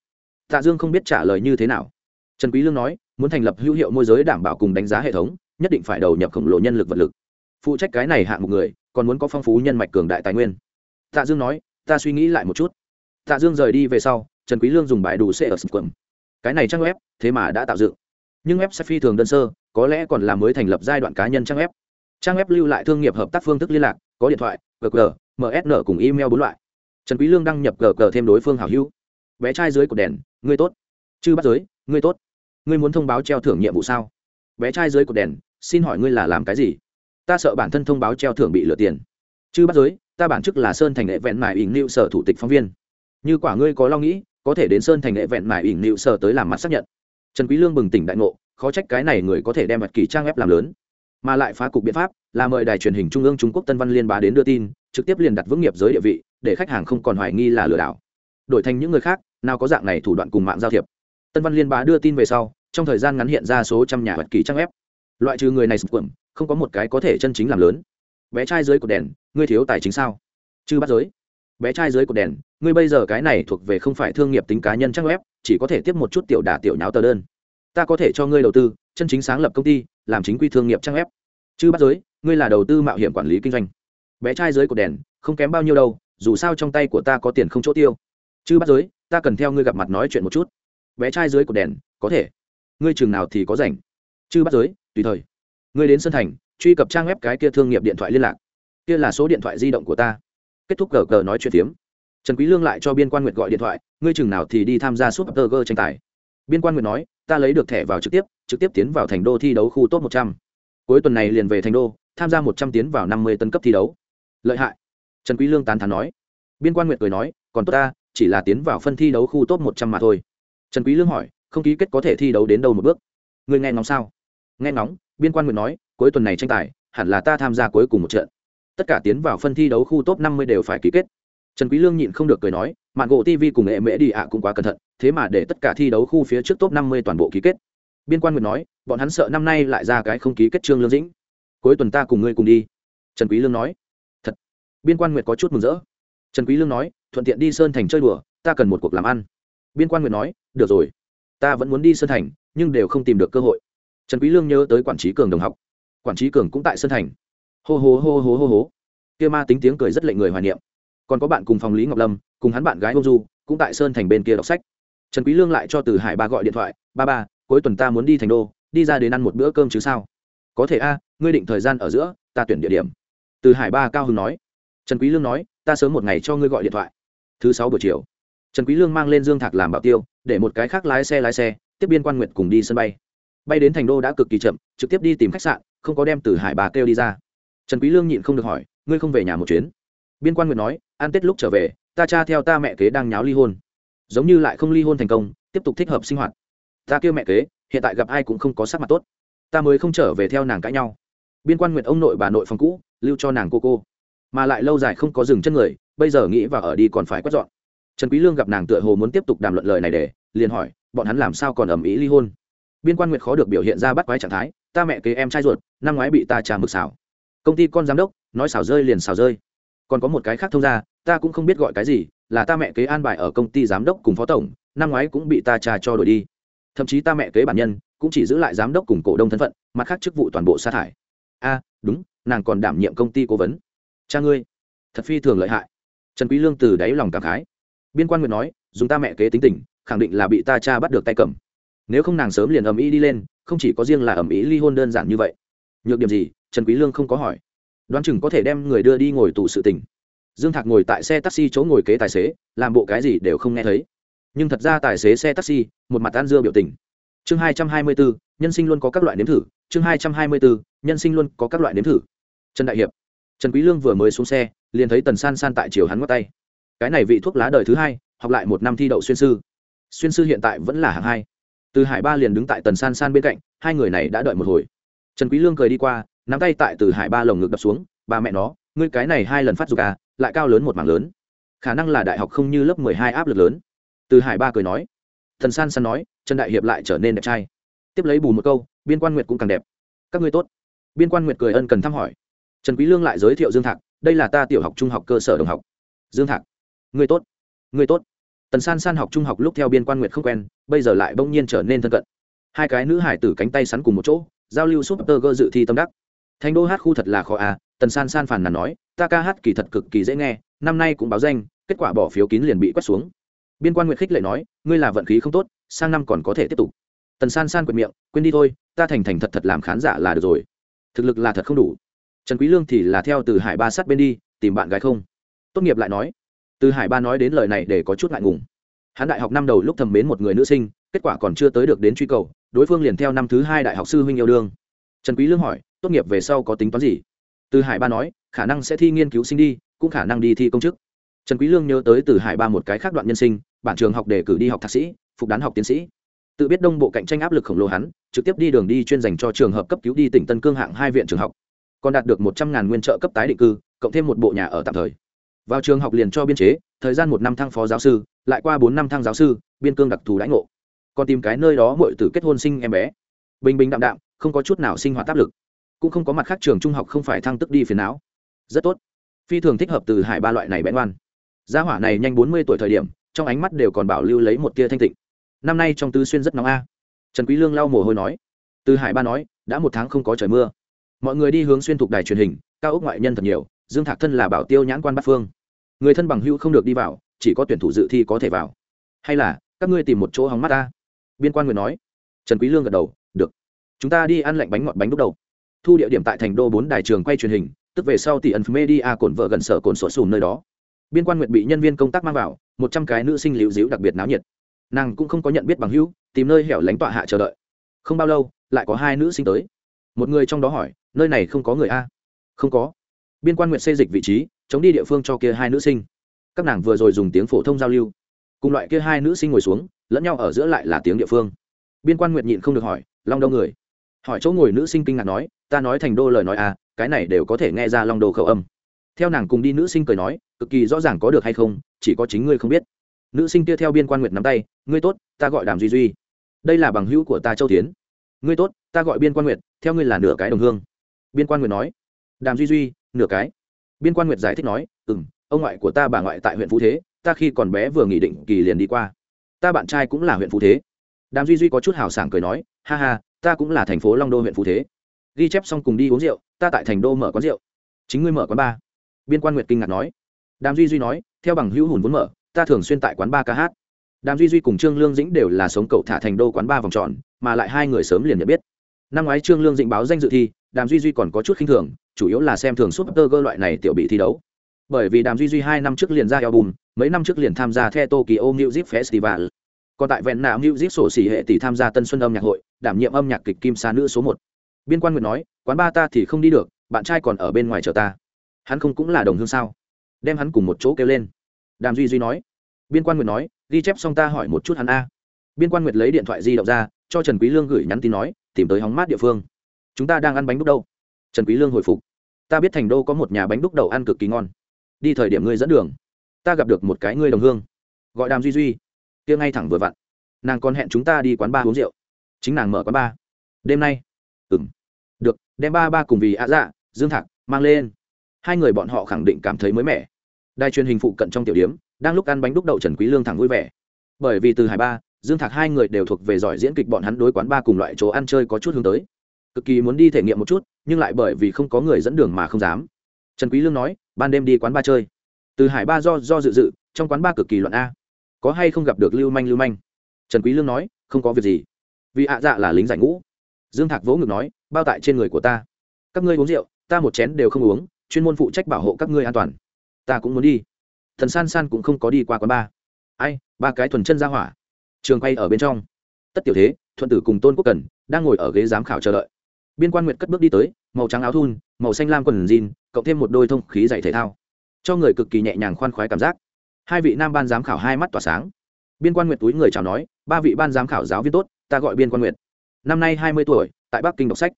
tạ dương không biết trả lời như thế nào. Trần quý lương nói, muốn thành lập hữu hiệu môi giới đảm bảo cùng đánh giá hệ thống, nhất định phải đầu nhập khổng lồ nhân lực vật lực. Phụ trách cái này hạng một người, còn muốn có phong phú nhân mạch cường đại tài nguyên. Tạ dương nói, ta suy nghĩ lại một chút. Tạ dương rời đi về sau, trần quý lương dùng bài đủ xe ở sầm quầm cái này trang web, thế mà đã tạo dựng. Nhưng web sẽ phi thường đơn sơ, có lẽ còn là mới thành lập giai đoạn cá nhân trang web. Trang web lưu lại thương nghiệp hợp tác phương thức liên lạc, có điện thoại gg msn cùng email bốn loại. Trần quý lương đăng nhập gg thêm đối phương hảo hữu. Bé trai dưới cột đèn, ngươi tốt. Chư bắt giới, ngươi tốt. Ngươi muốn thông báo treo thưởng nhiệm vụ sao? Bé trai dưới cột đèn, xin hỏi ngươi là làm cái gì? Ta sợ bản thân thông báo treo thưởng bị lừa tiền. Chư bắt giới, ta bản chức là sơn thành nghệ vẹn mài ỉn liệu sở thủ tịch phóng viên. Như quả ngươi có lo nghĩ có thể đến sơn thành nghệ vẹn mải ỉn nịu sở tới làm mặt xác nhận. Trần quý lương bừng tỉnh đại ngộ, khó trách cái này người có thể đem mặt kỳ trang ép làm lớn. Mà lại phá cục biện pháp, là mời đài truyền hình trung ương trung quốc tân văn liên bá đến đưa tin, trực tiếp liền đặt vững nghiệp giới địa vị, để khách hàng không còn hoài nghi là lừa đảo. Đổi thành những người khác, nào có dạng này thủ đoạn cùng mạng giao thiệp. Tân văn liên bá đưa tin về sau, trong thời gian ngắn hiện ra số trăm nhà mặt kỳ trang ép. Loại trừ người này sụp quẩm không có một cái có thể chân chính làm lớn. Bé trai dưới cột đèn, ngươi thiếu tài chính sao? Chư bắt giới bé trai dưới cột đèn, ngươi bây giờ cái này thuộc về không phải thương nghiệp tính cá nhân trang web, chỉ có thể tiếp một chút tiểu đà tiểu nháo tờ đơn. Ta có thể cho ngươi đầu tư, chân chính sáng lập công ty, làm chính quy thương nghiệp trang web. Chứ bắt giới, ngươi là đầu tư mạo hiểm quản lý kinh doanh. Bé trai dưới cột đèn, không kém bao nhiêu đâu, dù sao trong tay của ta có tiền không chỗ tiêu. Chứ bắt giới, ta cần theo ngươi gặp mặt nói chuyện một chút. Bé trai dưới cột đèn, có thể. Ngươi chừng nào thì có rảnh. Chứ bắt giới, tùy thời. Ngươi đến sân thành, truy cập trang web cái kia thương nghiệp điện thoại liên lạc. Kia là số điện thoại di động của ta kết thúc cờ cờ nói chuyện phiếm. Trần quý lương lại cho biên quan nguyệt gọi điện thoại, ngươi chừng nào thì đi tham gia suốt tơ gơ tranh tài? Biên quan nguyệt nói, ta lấy được thẻ vào trực tiếp trực tiếp tiến vào thành đô thi đấu khu top 100. cuối tuần này liền về thành đô, tham gia 100 tiến vào 50 tấn cấp thi đấu. Lợi hại. Trần quý lương tán thán nói. Biên quan nguyệt cười nói, còn tốt ta, chỉ là tiến vào phân thi đấu khu top 100 mà thôi. Trần quý lương hỏi, không ký kết có thể thi đấu đến đâu một bước? Ngươi nghe ngóng sao? Nghe ngóng, biên quan nguyệt nói, cuối tuần này tranh tài, hẳn là ta tham gia cuối cùng một trận tất cả tiến vào phân thi đấu khu top 50 đều phải ký kết. Trần quý lương nhịn không được cười nói, mạng gỗ tv cùng nghệ mễ đi ạ cũng quá cẩn thận, thế mà để tất cả thi đấu khu phía trước top 50 toàn bộ ký kết. Biên quan nguyệt nói, bọn hắn sợ năm nay lại ra cái không ký kết trương lương dĩnh. Cuối tuần ta cùng ngươi cùng đi. Trần quý lương nói, thật. Biên quan nguyệt có chút mừng rỡ. Trần quý lương nói, thuận tiện đi sơn thành chơi đùa, ta cần một cuộc làm ăn. Biên quan nguyệt nói, được rồi, ta vẫn muốn đi sơn thành, nhưng đều không tìm được cơ hội. Trần quý lương nhớ tới quản trí cường đồng học. Quản trí cường cũng tại sơn thành hô hô hô hô hô hô. Kia ma tính tiếng cười rất lệnh người hoài niệm. Còn có bạn cùng phòng lý ngọc lâm, cùng hắn bạn gái ông du, cũng tại sơn thành bên kia đọc sách. Trần quý lương lại cho từ hải ba gọi điện thoại, ba ba, cuối tuần ta muốn đi thành đô, đi ra đến ăn một bữa cơm chứ sao? Có thể a, ngươi định thời gian ở giữa, ta tuyển địa điểm. Từ hải ba cao hưng nói. Trần quý lương nói, ta sớm một ngày cho ngươi gọi điện thoại. Thứ sáu buổi chiều, trần quý lương mang lên dương thạc làm bảo tiêu, để một cái khác lái xe lái xe, tiếp biên quan nguyệt cùng đi sân bay. Bay đến thành đô đã cực kỳ chậm, trực tiếp đi tìm khách sạn, không có đem từ hải ba kêu đi ra trần quý lương nhịn không được hỏi, ngươi không về nhà một chuyến? Biên quan nguyệt nói, ăn tết lúc trở về, ta cha theo ta mẹ kế đang nháo ly hôn. Giống như lại không ly hôn thành công, tiếp tục thích hợp sinh hoạt. Ta kêu mẹ kế, hiện tại gặp ai cũng không có sắc mặt tốt. Ta mới không trở về theo nàng cãi nhau. Biên quan nguyệt ông nội bà nội phòng cũ, lưu cho nàng cô cô. Mà lại lâu dài không có dừng chân người, bây giờ nghĩ và ở đi còn phải quét dọn. Trần quý lương gặp nàng tựa hồ muốn tiếp tục đàm luận lời này để, liền hỏi, bọn hắn làm sao còn ầm ĩ ly hôn? Biên quan nguyệt khó được biểu hiện ra bắt quái trạng thái, ta mẹ kế em trai ruột, năm ngoái bị ta trà mực xảo công ty con giám đốc nói xảo rơi liền xảo rơi. Còn có một cái khác thông ra ta cũng không biết gọi cái gì, là ta mẹ kế an bài ở công ty giám đốc cùng phó tổng, năm ngoái cũng bị ta trà cho đổi đi. Thậm chí ta mẹ kế bản nhân cũng chỉ giữ lại giám đốc cùng cổ đông thân phận, mặt khác chức vụ toàn bộ sa thải. A, đúng, nàng còn đảm nhiệm công ty cố vấn. Cha ngươi, thật phi thường lợi hại. Trần quý lương từ đáy lòng cảm khái. Biên quan nguyệt nói, dùng ta mẹ kế tính tình, khẳng định là bị ta cha bắt được tay cầm. Nếu không nàng sớm liền ầm ĩ đi lên, không chỉ có riêng là ầm ĩ ly hôn đơn giản như vậy nhược điểm gì? Trần quý lương không có hỏi. Đoán chừng có thể đem người đưa đi ngồi tù sự tình. Dương thạc ngồi tại xe taxi chỗ ngồi kế tài xế, làm bộ cái gì đều không nghe thấy. Nhưng thật ra tài xế xe taxi, một mặt ăn dưa biểu tình. Chương hai trăm hai mươi bốn nhân sinh luôn có các loại nếm thử. Chương hai trăm hai mươi bốn nhân sinh luôn có các loại nếm thử. Trần đại hiệp. Trần quý lương vừa mới xuống xe, liền thấy tần san san tại chiều hắn ngắt tay. Cái này vị thuốc lá đời thứ hai, học lại một năm thi đậu xuyên sư. Xuyên sư hiện tại vẫn là hạng hai. Từ hải ba liền đứng tại tần san san bên cạnh, hai người này đã đợi một hồi trần quý lương cười đi qua, nắm tay tại từ hải ba lồng ngực đập xuống, ba mẹ nó, ngươi cái này hai lần phát dục à lại cao lớn một mảng lớn. Khả năng là đại học không như lớp mười hai áp lực lớn. Từ hải ba cười nói. Thần san san nói, trần đại hiệp lại trở nên đẹp trai. Tiếp lấy bù một câu, biên quan nguyệt cũng càng đẹp. Các ngươi tốt. Biên quan nguyệt cười ân cần thăm hỏi. Trần quý lương lại giới thiệu dương thạc, đây là ta tiểu học trung học cơ sở đồng học. Dương thạc, ngươi tốt ngươi tốt. Tần san san học trung học lúc theo biên quan nguyệt không quen, bây giờ lại bỗng nhiên trở nên thân cận. Hai cái nữ hải tử cánh tay sắn cùng một chỗ giao lưu súp tơ gơ dự thi tâm đắc. Thành đô hát khu thật là khó à tần san san phàn nàn nói, ta ca hát kỳ thật cực kỳ dễ nghe, năm nay cũng báo danh, kết quả bỏ phiếu kín liền bị quét xuống. Biên quan nguyệt khích lệ nói, ngươi là vận khí không tốt, sang năm còn có thể tiếp tục. Tần san san quyệt miệng, quên đi thôi, ta thành thành thật thật làm khán giả là được rồi. Thực lực là thật không đủ. Trần quý lương thì là theo từ hải ba sát bên đi, tìm bạn gái không? Tốt nghiệp lại nói. Từ hải ba nói đến lời này để có chút ngại ngùng. Hắn đại học năm đầu lúc thầm mến một người nữ sinh, kết quả còn chưa tới được đến truy cầu đối phương liền theo năm thứ hai đại học sư huynh yêu đương. Trần quý lương hỏi, tốt nghiệp về sau có tính toán gì? Từ hải ba nói, khả năng sẽ thi nghiên cứu sinh đi, cũng khả năng đi thi công chức. Trần quý lương nhớ tới từ hải ba một cái khác đoạn nhân sinh, bản trường học để cử đi học thạc sĩ, phục đán học tiến sĩ. Tự biết đông bộ cạnh tranh áp lực khổng lồ hắn, trực tiếp đi đường đi chuyên dành cho trường hợp cấp cứu đi tỉnh tân cương hạng hai viện trường học. Còn đạt được một trăm ngàn nguyên trợ cấp tái định cư, cộng thêm một bộ nhà ở tạm thời. Vào trường học liền cho biên chế, thời gian một năm thăng phó giáo sư, lại qua bốn năm thăng giáo sư, biên cương đặc thù lãnh ngộ còn tìm cái nơi đó mọi tử kết hôn sinh em bé. Bình bình đạm đạm, không có chút nào sinh hoạt áp lực. Cũng không có mặt khác trường trung học không phải thăng tức đi phiền não. Rất tốt. Phi thường thích hợp từ hải ba loại này bén oan gia hỏa này nhanh bốn mươi tuổi thời điểm, trong ánh mắt đều còn bảo lưu lấy một tia thanh tịnh. Năm nay trong tứ xuyên rất nóng a. Trần quý lương lau mồ hôi nói. Từ hải ba nói, đã một tháng không có trời mưa. Mọi người đi hướng xuyên thuộc đài truyền hình, cao ốc ngoại nhân thật nhiều, dương thạc thân là bảo tiêu nhãn quan bát phương. Người thân bằng hữu không được đi vào, chỉ có tuyển thủ dự thi có thể vào. Hay là, các ngươi tìm một chỗ hóng mắt ta biên quan nguyện nói. Trần quý lương gật đầu, được. Chúng ta đi ăn lạnh bánh ngọt bánh đúc đầu. Thu địa điểm tại thành đô bốn đài trường quay truyền hình, tức về sau tỷ ẩn media cồn vợ gần sở cồn sổ sùn nơi đó. Biên quan nguyện bị nhân viên công tác mang vào, một trăm cái nữ sinh liễu diễu đặc biệt náo nhiệt. Nàng cũng không có nhận biết bằng hữu, tìm nơi hẻo lánh tọa hạ chờ đợi. Không bao lâu, lại có hai nữ sinh tới. Một người trong đó hỏi, nơi này không có người a? Không có. Biên quan nguyện xây dịch vị trí, chống đi địa phương cho kia hai nữ sinh. Các nàng vừa rồi dùng tiếng phổ thông giao lưu cùng loại kia hai nữ sinh ngồi xuống, lẫn nhau ở giữa lại là tiếng địa phương. Biên quan nguyệt nhịn không được hỏi, long đâu người? Hỏi chỗ ngồi nữ sinh kinh ngạc nói, ta nói thành đô lời nói à cái này đều có thể nghe ra long đồ khẩu âm. Theo nàng cùng đi nữ sinh cười nói, cực kỳ rõ ràng có được hay không, chỉ có chính ngươi không biết. Nữ sinh kia theo biên quan nguyệt nắm tay, ngươi tốt, ta gọi đàm duy duy. Đây là bằng hữu của ta châu tiến. Ngươi tốt, ta gọi biên quan nguyệt, theo ngươi là nửa cái đồng hương. Biên quan nguyệt nói, đàm duy duy, nửa cái. Biên quan nguyệt giải thích nói ừ m ông ngoại của ta bà ngoại tại huyện phú thế ta khi còn bé vừa nghỉ định kỳ liền đi qua. Ta bạn trai cũng là huyện phú thế. Đàm duy duy có chút hào sảng cười nói, ha ha, ta cũng là thành phố long đô huyện phú thế. Ghi chép xong cùng đi uống rượu, ta tại thành đô mở quán rượu. Chính ngươi mở quán ba. Biên quan nguyệt kinh ngạc nói. Đàm duy duy nói, theo bằng hữu hùn vốn mở, ta thường xuyên tại quán ba ca hát. Đàm duy duy cùng trương lương dĩnh đều là sống cậu thả thành đô quán ba vòng tròn, mà lại hai người sớm liền nhận biết. Năm ngoái trương lương dĩnh báo danh dự thi, đàm duy duy còn có chút khinh thường, chủ yếu là xem thường súp tơ gơ loại này tiểu bị thi đấu bởi vì đàm duy duy hai năm trước liền ra album, mấy năm trước liền tham gia the tokyo music festival. Còn tại vẹn nạ music sổ xỉ hệ tỷ tham gia tân xuân âm nhạc hội, đảm nhiệm âm nhạc kịch kim sa nữ số một. Biên quan nguyện nói, quán ba ta thì không đi được, bạn trai còn ở bên ngoài chờ ta. Hắn không cũng là đồng hương sao? Đem hắn cùng một chỗ kêu lên. Đàm duy duy nói, biên quan nguyệt nói, ghi chép xong ta hỏi một chút hắn a. Biên quan nguyệt lấy điện thoại di động ra, cho trần quý lương gửi nhắn tin nói, tìm tới hóng mát địa phương. Chúng ta đang ăn bánh đúc đâu. Trần quý lương hồi phục, ta biết thành đô có một nhà bánh đúc đầu ăn cực kỳ ngon đi thời điểm ngươi dẫn đường. Ta gặp được một cái ngươi đồng hương. Gọi đàm duy duy. Kia ngay thẳng vừa vặn. Nàng còn hẹn chúng ta đi quán ba uống rượu. Chính nàng mở quán ba. Đêm nay. Ừm. Được, đem ba ba cùng vì ạ dạ dương thạc mang lên. Hai người bọn họ khẳng định cảm thấy mới mẻ. Đài truyền hình phụ cận trong tiểu điếm, đang lúc ăn bánh đúc đậu trần quý lương thẳng vui vẻ. Bởi vì từ hải ba, dương thạc hai người đều thuộc về giỏi diễn kịch bọn hắn đối quán ba cùng loại chỗ ăn chơi có chút hướng tới. Cực kỳ muốn đi thể nghiệm một chút, nhưng lại bởi vì không có người dẫn đường mà không dám. Trần quý lương nói ban đêm đi quán ba chơi. Từ hải ba do do dự dự, trong quán ba cực kỳ loạn a. Có hay không gặp được lưu manh lưu manh? Trần quý lương nói, không có việc gì. Vì ạ dạ là lính giải ngũ. Dương thạc vỗ ngực nói, bao tại trên người của ta. Các ngươi uống rượu, ta một chén đều không uống, chuyên môn phụ trách bảo hộ các ngươi an toàn. Ta cũng muốn đi. Thần san san cũng không có đi qua quán ba. Ai, ba cái thuần chân ra hỏa. Trường quay ở bên trong. Tất tiểu thế, thuận tử cùng tôn quốc cần đang ngồi ở ghế giám khảo chờ đợi biên quan nguyệt cất bước đi tới màu trắng áo thun màu xanh lam quần jean cộng thêm một đôi thông khí dạy thể thao. Cho người cực kỳ nhẹ nhàng khoan khoái cảm giác. Hai vị nam ban giám khảo hai mắt tỏa sáng. Biên quan nguyệt túi người chào nói ba vị ban giám khảo giáo viên tốt ta gọi biên quan nguyệt. Năm nay hai mươi tuổi tại bắc kinh đọc sách.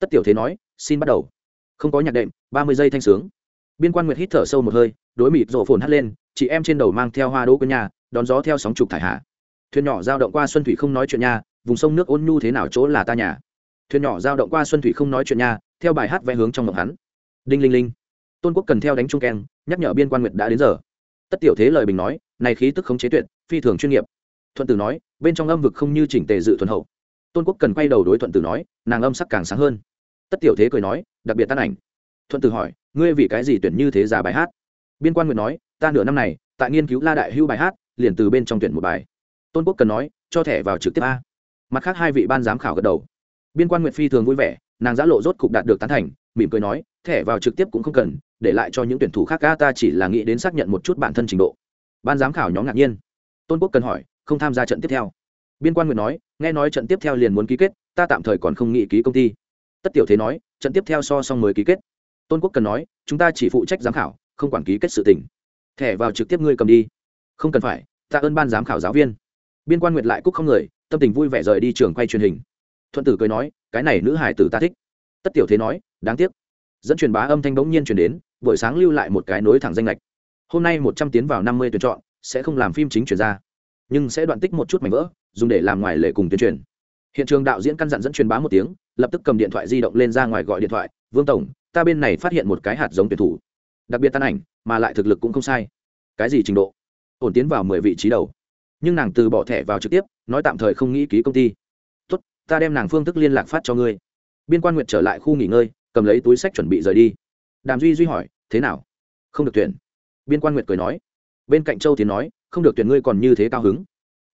Tất tiểu thế nói xin bắt đầu. Không có nhạc đệm ba mươi giây thanh sướng. Biên quan nguyệt hít thở sâu một hơi đối mịt rổ phồn hắt lên chị em trên đầu mang theo hoa đỗ cơ nhà đón gió theo sóng trục thải hạ. Thuyền nhỏ giao động qua xuân thủy không nói chuyện nhà, vùng sông nước ôn nhu thế nào chỗ là ta nhà thuyền nhỏ giao động qua xuân thủy không nói chuyện nha, theo bài hát vẽ hướng trong ngọc hắn. Đinh linh linh. Tôn quốc cần theo đánh trung keng, nhắc nhở biên quan nguyệt đã đến giờ. Tất tiểu thế lời bình nói, này khí tức không chế tuyệt, phi thường chuyên nghiệp. Thuận tử nói, bên trong âm vực không như chỉnh tề dự thuần hậu. Tôn quốc cần quay đầu đối thuận tử nói, nàng âm sắc càng sáng hơn. Tất tiểu thế cười nói, đặc biệt tan ảnh. Thuận tử hỏi, ngươi vì cái gì tuyển như thế già bài hát? Biên quan nguyệt nói, ta nửa năm này, tại nghiên cứu la đại hưu bài hát, liền từ bên trong tuyển một bài. Tôn quốc cần nói, cho thẻ vào trực tiếp a. Mặt khác hai vị ban giám khảo gật đầu biên quan nguyệt phi thường vui vẻ, nàng giã lộ rốt cục đạt được tán thành, mỉm cười nói, thẻ vào trực tiếp cũng không cần, để lại cho những tuyển thủ khác ca ta chỉ là nghĩ đến xác nhận một chút bản thân trình độ. Ban giám khảo nhóm ngạc nhiên. Tôn quốc cần hỏi, không tham gia trận tiếp theo? Biên quan nguyệt nói, nghe nói trận tiếp theo liền muốn ký kết, ta tạm thời còn không nghĩ ký công ty. Tất tiểu thế nói, trận tiếp theo so xong mới ký kết. Tôn quốc cần nói, chúng ta chỉ phụ trách giám khảo, không quản ký kết sự tình. Thẻ vào trực tiếp ngươi cầm đi. Không cần phải tạ ơn ban giám khảo giáo viên. Biên quan nguyệt lại cúc không người, tâm tình vui vẻ rời đi trường quay truyền hình thuận tử cười nói, cái này nữ hải tử ta thích. Tất tiểu thế nói, đáng tiếc. Dẫn truyền bá âm thanh bỗng nhiên truyền đến, buổi sáng lưu lại một cái nối thẳng danh lệch. Hôm nay một trăm tiến vào năm mươi tuyển chọn, sẽ không làm phim chính chuyển ra, nhưng sẽ đoạn tích một chút mảnh vỡ, dùng để làm ngoài lệ cùng tuyên truyền. Hiện trường đạo diễn căn dặn dẫn truyền bá một tiếng, lập tức cầm điện thoại di động lên ra ngoài gọi điện thoại, vương tổng, ta bên này phát hiện một cái hạt giống tuyển thủ. Đặc biệt tan ảnh, mà lại thực lực cũng không sai. Cái gì trình độ? Ổn tiến vào mười vị trí đầu. Nhưng nàng từ bỏ thẻ vào trực tiếp, nói tạm thời không nghĩ ký công ty ta đem nàng phương thức liên lạc phát cho ngươi. Biên quan nguyệt trở lại khu nghỉ ngơi, cầm lấy túi sách chuẩn bị rời đi. Đàm duy duy hỏi, thế nào? Không được tuyển. Biên quan nguyệt cười nói. Bên cạnh châu tiến nói, không được tuyển ngươi còn như thế cao hứng.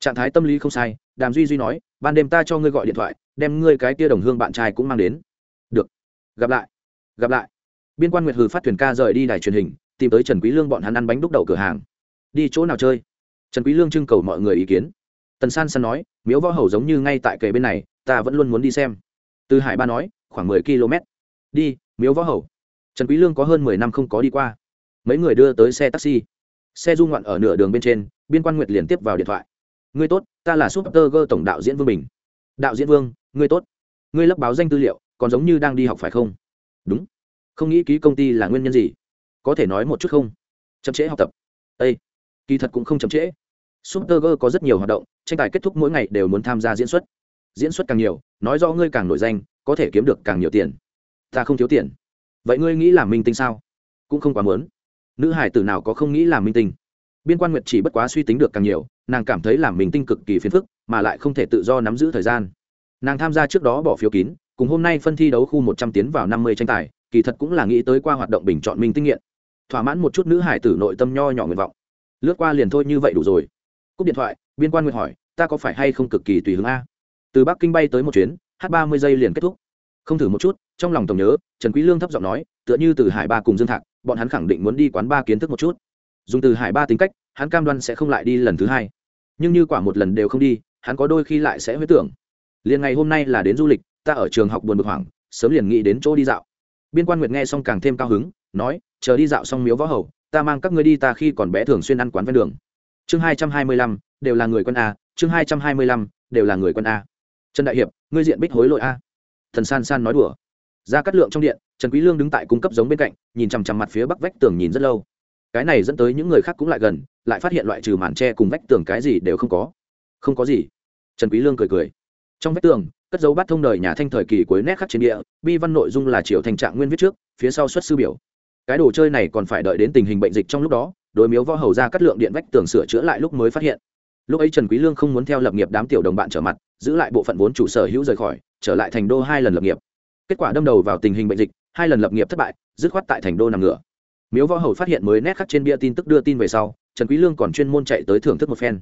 Trạng thái tâm lý không sai, đàm duy duy nói, ban đêm ta cho ngươi gọi điện thoại, đem ngươi cái tia đồng hương bạn trai cũng mang đến. Được, gặp lại gặp lại. Biên quan nguyệt hừ phát thuyền ca rời đi đài truyền hình, tìm tới trần quý lương bọn hắn ăn bánh đúc đậu cửa hàng. Đi chỗ nào chơi? Trần quý lương trưng cầu mọi người ý kiến tần san san nói, miếu võ hầu giống như ngay tại kề bên này, ta vẫn luôn muốn đi xem. Từ hải ba nói, khoảng mười km đi, miếu võ hầu. Trần quý lương có hơn mười năm không có đi qua. Mấy người đưa tới xe taxi. Xe du ngoạn ở nửa đường bên trên, biên quan nguyệt liền tiếp vào điện thoại. Ngươi tốt, ta là super gơ tổng đạo diễn vương bình. Đạo diễn vương, ngươi tốt. Ngươi lấp báo danh tư liệu, còn giống như đang đi học phải không? Đúng. Không nghĩ ký công ty là nguyên nhân gì? Có thể nói một chút không? Chậm trễ học tập. Ây kỳ thật cũng không chậm trễ. Superger có rất nhiều hoạt động, tranh tài kết thúc mỗi ngày đều muốn tham gia diễn xuất. Diễn xuất càng nhiều, nói rõ ngươi càng nổi danh, có thể kiếm được càng nhiều tiền. Ta không thiếu tiền. Vậy ngươi nghĩ làm minh tinh sao? Cũng không quá muốn. Nữ hải tử nào có không nghĩ làm minh tinh? Biên quan nguyệt chỉ bất quá suy tính được càng nhiều, nàng cảm thấy làm minh tinh cực kỳ phiền phức, mà lại không thể tự do nắm giữ thời gian. Nàng tham gia trước đó bỏ phiếu kín, cùng hôm nay phân thi đấu khu một trăm tiến vào năm mươi tranh tài, kỳ thật cũng là nghĩ tới qua hoạt động bình chọn minh tinh nghiện. Thỏa mãn một chút nữ hải tử nội tâm nho nhỏ nguyện vọng. Lướt qua liền thôi như vậy đủ rồi cúp điện thoại, biên quan nguyệt hỏi, ta có phải hay không cực kỳ tùy hướng a? Từ bắc kinh bay tới một chuyến h ba mươi giây liền kết thúc. Không thử một chút, trong lòng tổng nhớ, trần quý lương thấp giọng nói, tựa như từ hải ba cùng dương thạc, bọn hắn khẳng định muốn đi quán ba kiến thức một chút. Dùng từ hải ba tính cách, hắn cam đoan sẽ không lại đi lần thứ hai. Nhưng như quả một lần đều không đi, hắn có đôi khi lại sẽ huyết tưởng. Liền ngày hôm nay là đến du lịch, ta ở trường học buồn bực hoảng, sớm liền nghĩ đến chỗ đi dạo. Biên quan nguyệt nghe xong càng thêm cao hứng, nói, chờ đi dạo xong miếu võ hầu, ta mang các ngươi đi ta khi còn bé thường xuyên ăn quán ven đường chương hai trăm hai mươi lăm, đều là người quân a, chương hai trăm hai mươi lăm, đều là người quân a. Trần đại hiệp, ngươi diện bích hối lội a. Thần san san nói đùa. Ra cắt lượng trong điện, trần quý lương đứng tại cung cấp giống bên cạnh, nhìn chằm chằm mặt phía bắc vách tường nhìn rất lâu. Cái này dẫn tới những người khác cũng lại gần, lại phát hiện loại trừ màn tre cùng vách tường cái gì đều không có. Không có gì. Trần quý lương cười cười. Trong vách tường, cất dấu bát thông đời nhà thanh thời kỳ cuối nét khắc trên địa, bi văn nội dung là triều thành trạng nguyên viết trước, phía sau xuất sư biểu. Cái đồ chơi này còn phải đợi đến tình hình bệnh dịch trong lúc đó đối miếu võ hầu ra cắt lượng điện vách tường sửa chữa lại lúc mới phát hiện. Lúc ấy trần quý lương không muốn theo lập nghiệp đám tiểu đồng bạn trở mặt, giữ lại bộ phận vốn chủ sở hữu rời khỏi, trở lại thành đô hai lần lập nghiệp. Kết quả đâm đầu vào tình hình bệnh dịch, hai lần lập nghiệp thất bại, dứt khoát tại thành đô nằm ngửa. Miếu võ hầu phát hiện mới nét khắc trên bia tin tức đưa tin về sau, trần quý lương còn chuyên môn chạy tới thưởng thức một phen.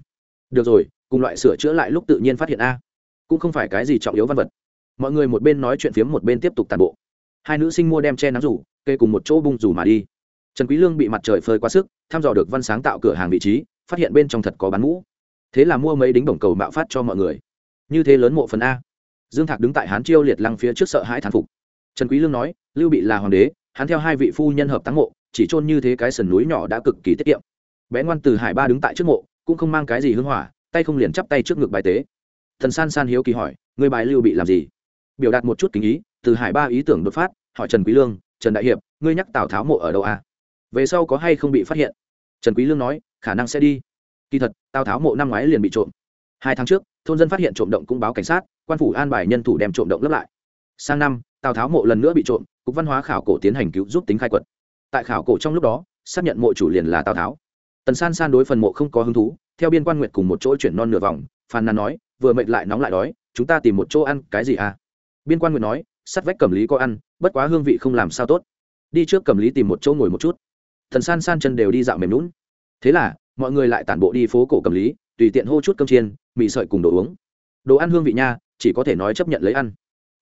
Được rồi, cùng loại sửa chữa lại lúc tự nhiên phát hiện a. Cũng không phải cái gì trọng yếu văn vật. Mọi người một bên nói chuyện phiếm một bên tiếp tục tàn bộ. Hai nữ sinh mua đem che nắng rủ, kê cùng một chỗ bung rủ mà đi trần quý lương bị mặt trời phơi quá sức, thăm dò được văn sáng tạo cửa hàng vị trí, phát hiện bên trong thật có bán mũ. Thế là mua mấy đính bổng cầu mạo phát cho mọi người. Như thế lớn mộ phần a. Dương thạc đứng tại hán chiêu liệt lăng phía trước sợ hãi thán phục. Trần quý lương nói, lưu bị là hoàng đế, hắn theo hai vị phu nhân hợp táng mộ, chỉ trôn như thế cái sườn núi nhỏ đã cực kỳ tiết kiệm. Bé ngoan từ hải ba đứng tại trước mộ, cũng không mang cái gì hương hỏa, tay không liền chắp tay trước ngực bài tế. Thần san san hiếu kỳ hỏi người bài lưu bị làm gì? Biểu đạt một chút kính ý, từ hải ba ý tưởng đột phát, hỏi trần quý lương, trần đại hiệp, ngươi nhắc tào tháo mộ ở đâu à về sau có hay không bị phát hiện? Trần quý lương nói, khả năng sẽ đi. Kỳ thật, tào tháo mộ năm ngoái liền bị trộm. Hai tháng trước, thôn dân phát hiện trộm động cũng báo cảnh sát, quan phủ an bài nhân thủ đem trộm động lấp lại. Sang năm, tào tháo mộ lần nữa bị trộm, cục văn hóa khảo cổ tiến hành cứu giúp tính khai quật. Tại khảo cổ trong lúc đó, xác nhận mộ chủ liền là tào tháo. Tần san san đối phần mộ không có hứng thú, theo biên quan nguyệt cùng một chỗ chuyển non nửa vòng, phàn nàn nói, vừa mệt lại nóng lại đói, chúng ta tìm một chỗ ăn, cái gì à? Biên quan nguyệt nói, sắt vách cẩm lý có ăn, bất quá hương vị không làm sao tốt. Đi trước cẩm lý tìm một chỗ ngồi một chút thần san san chân đều đi dạo mềm lún thế là, mọi người lại tản bộ đi phố cổ cầm lý, tùy tiện hô chút cơm chiên, mì sợi cùng đồ uống. Đồ ăn hương vị nha, chỉ có thể nói chấp nhận lấy ăn.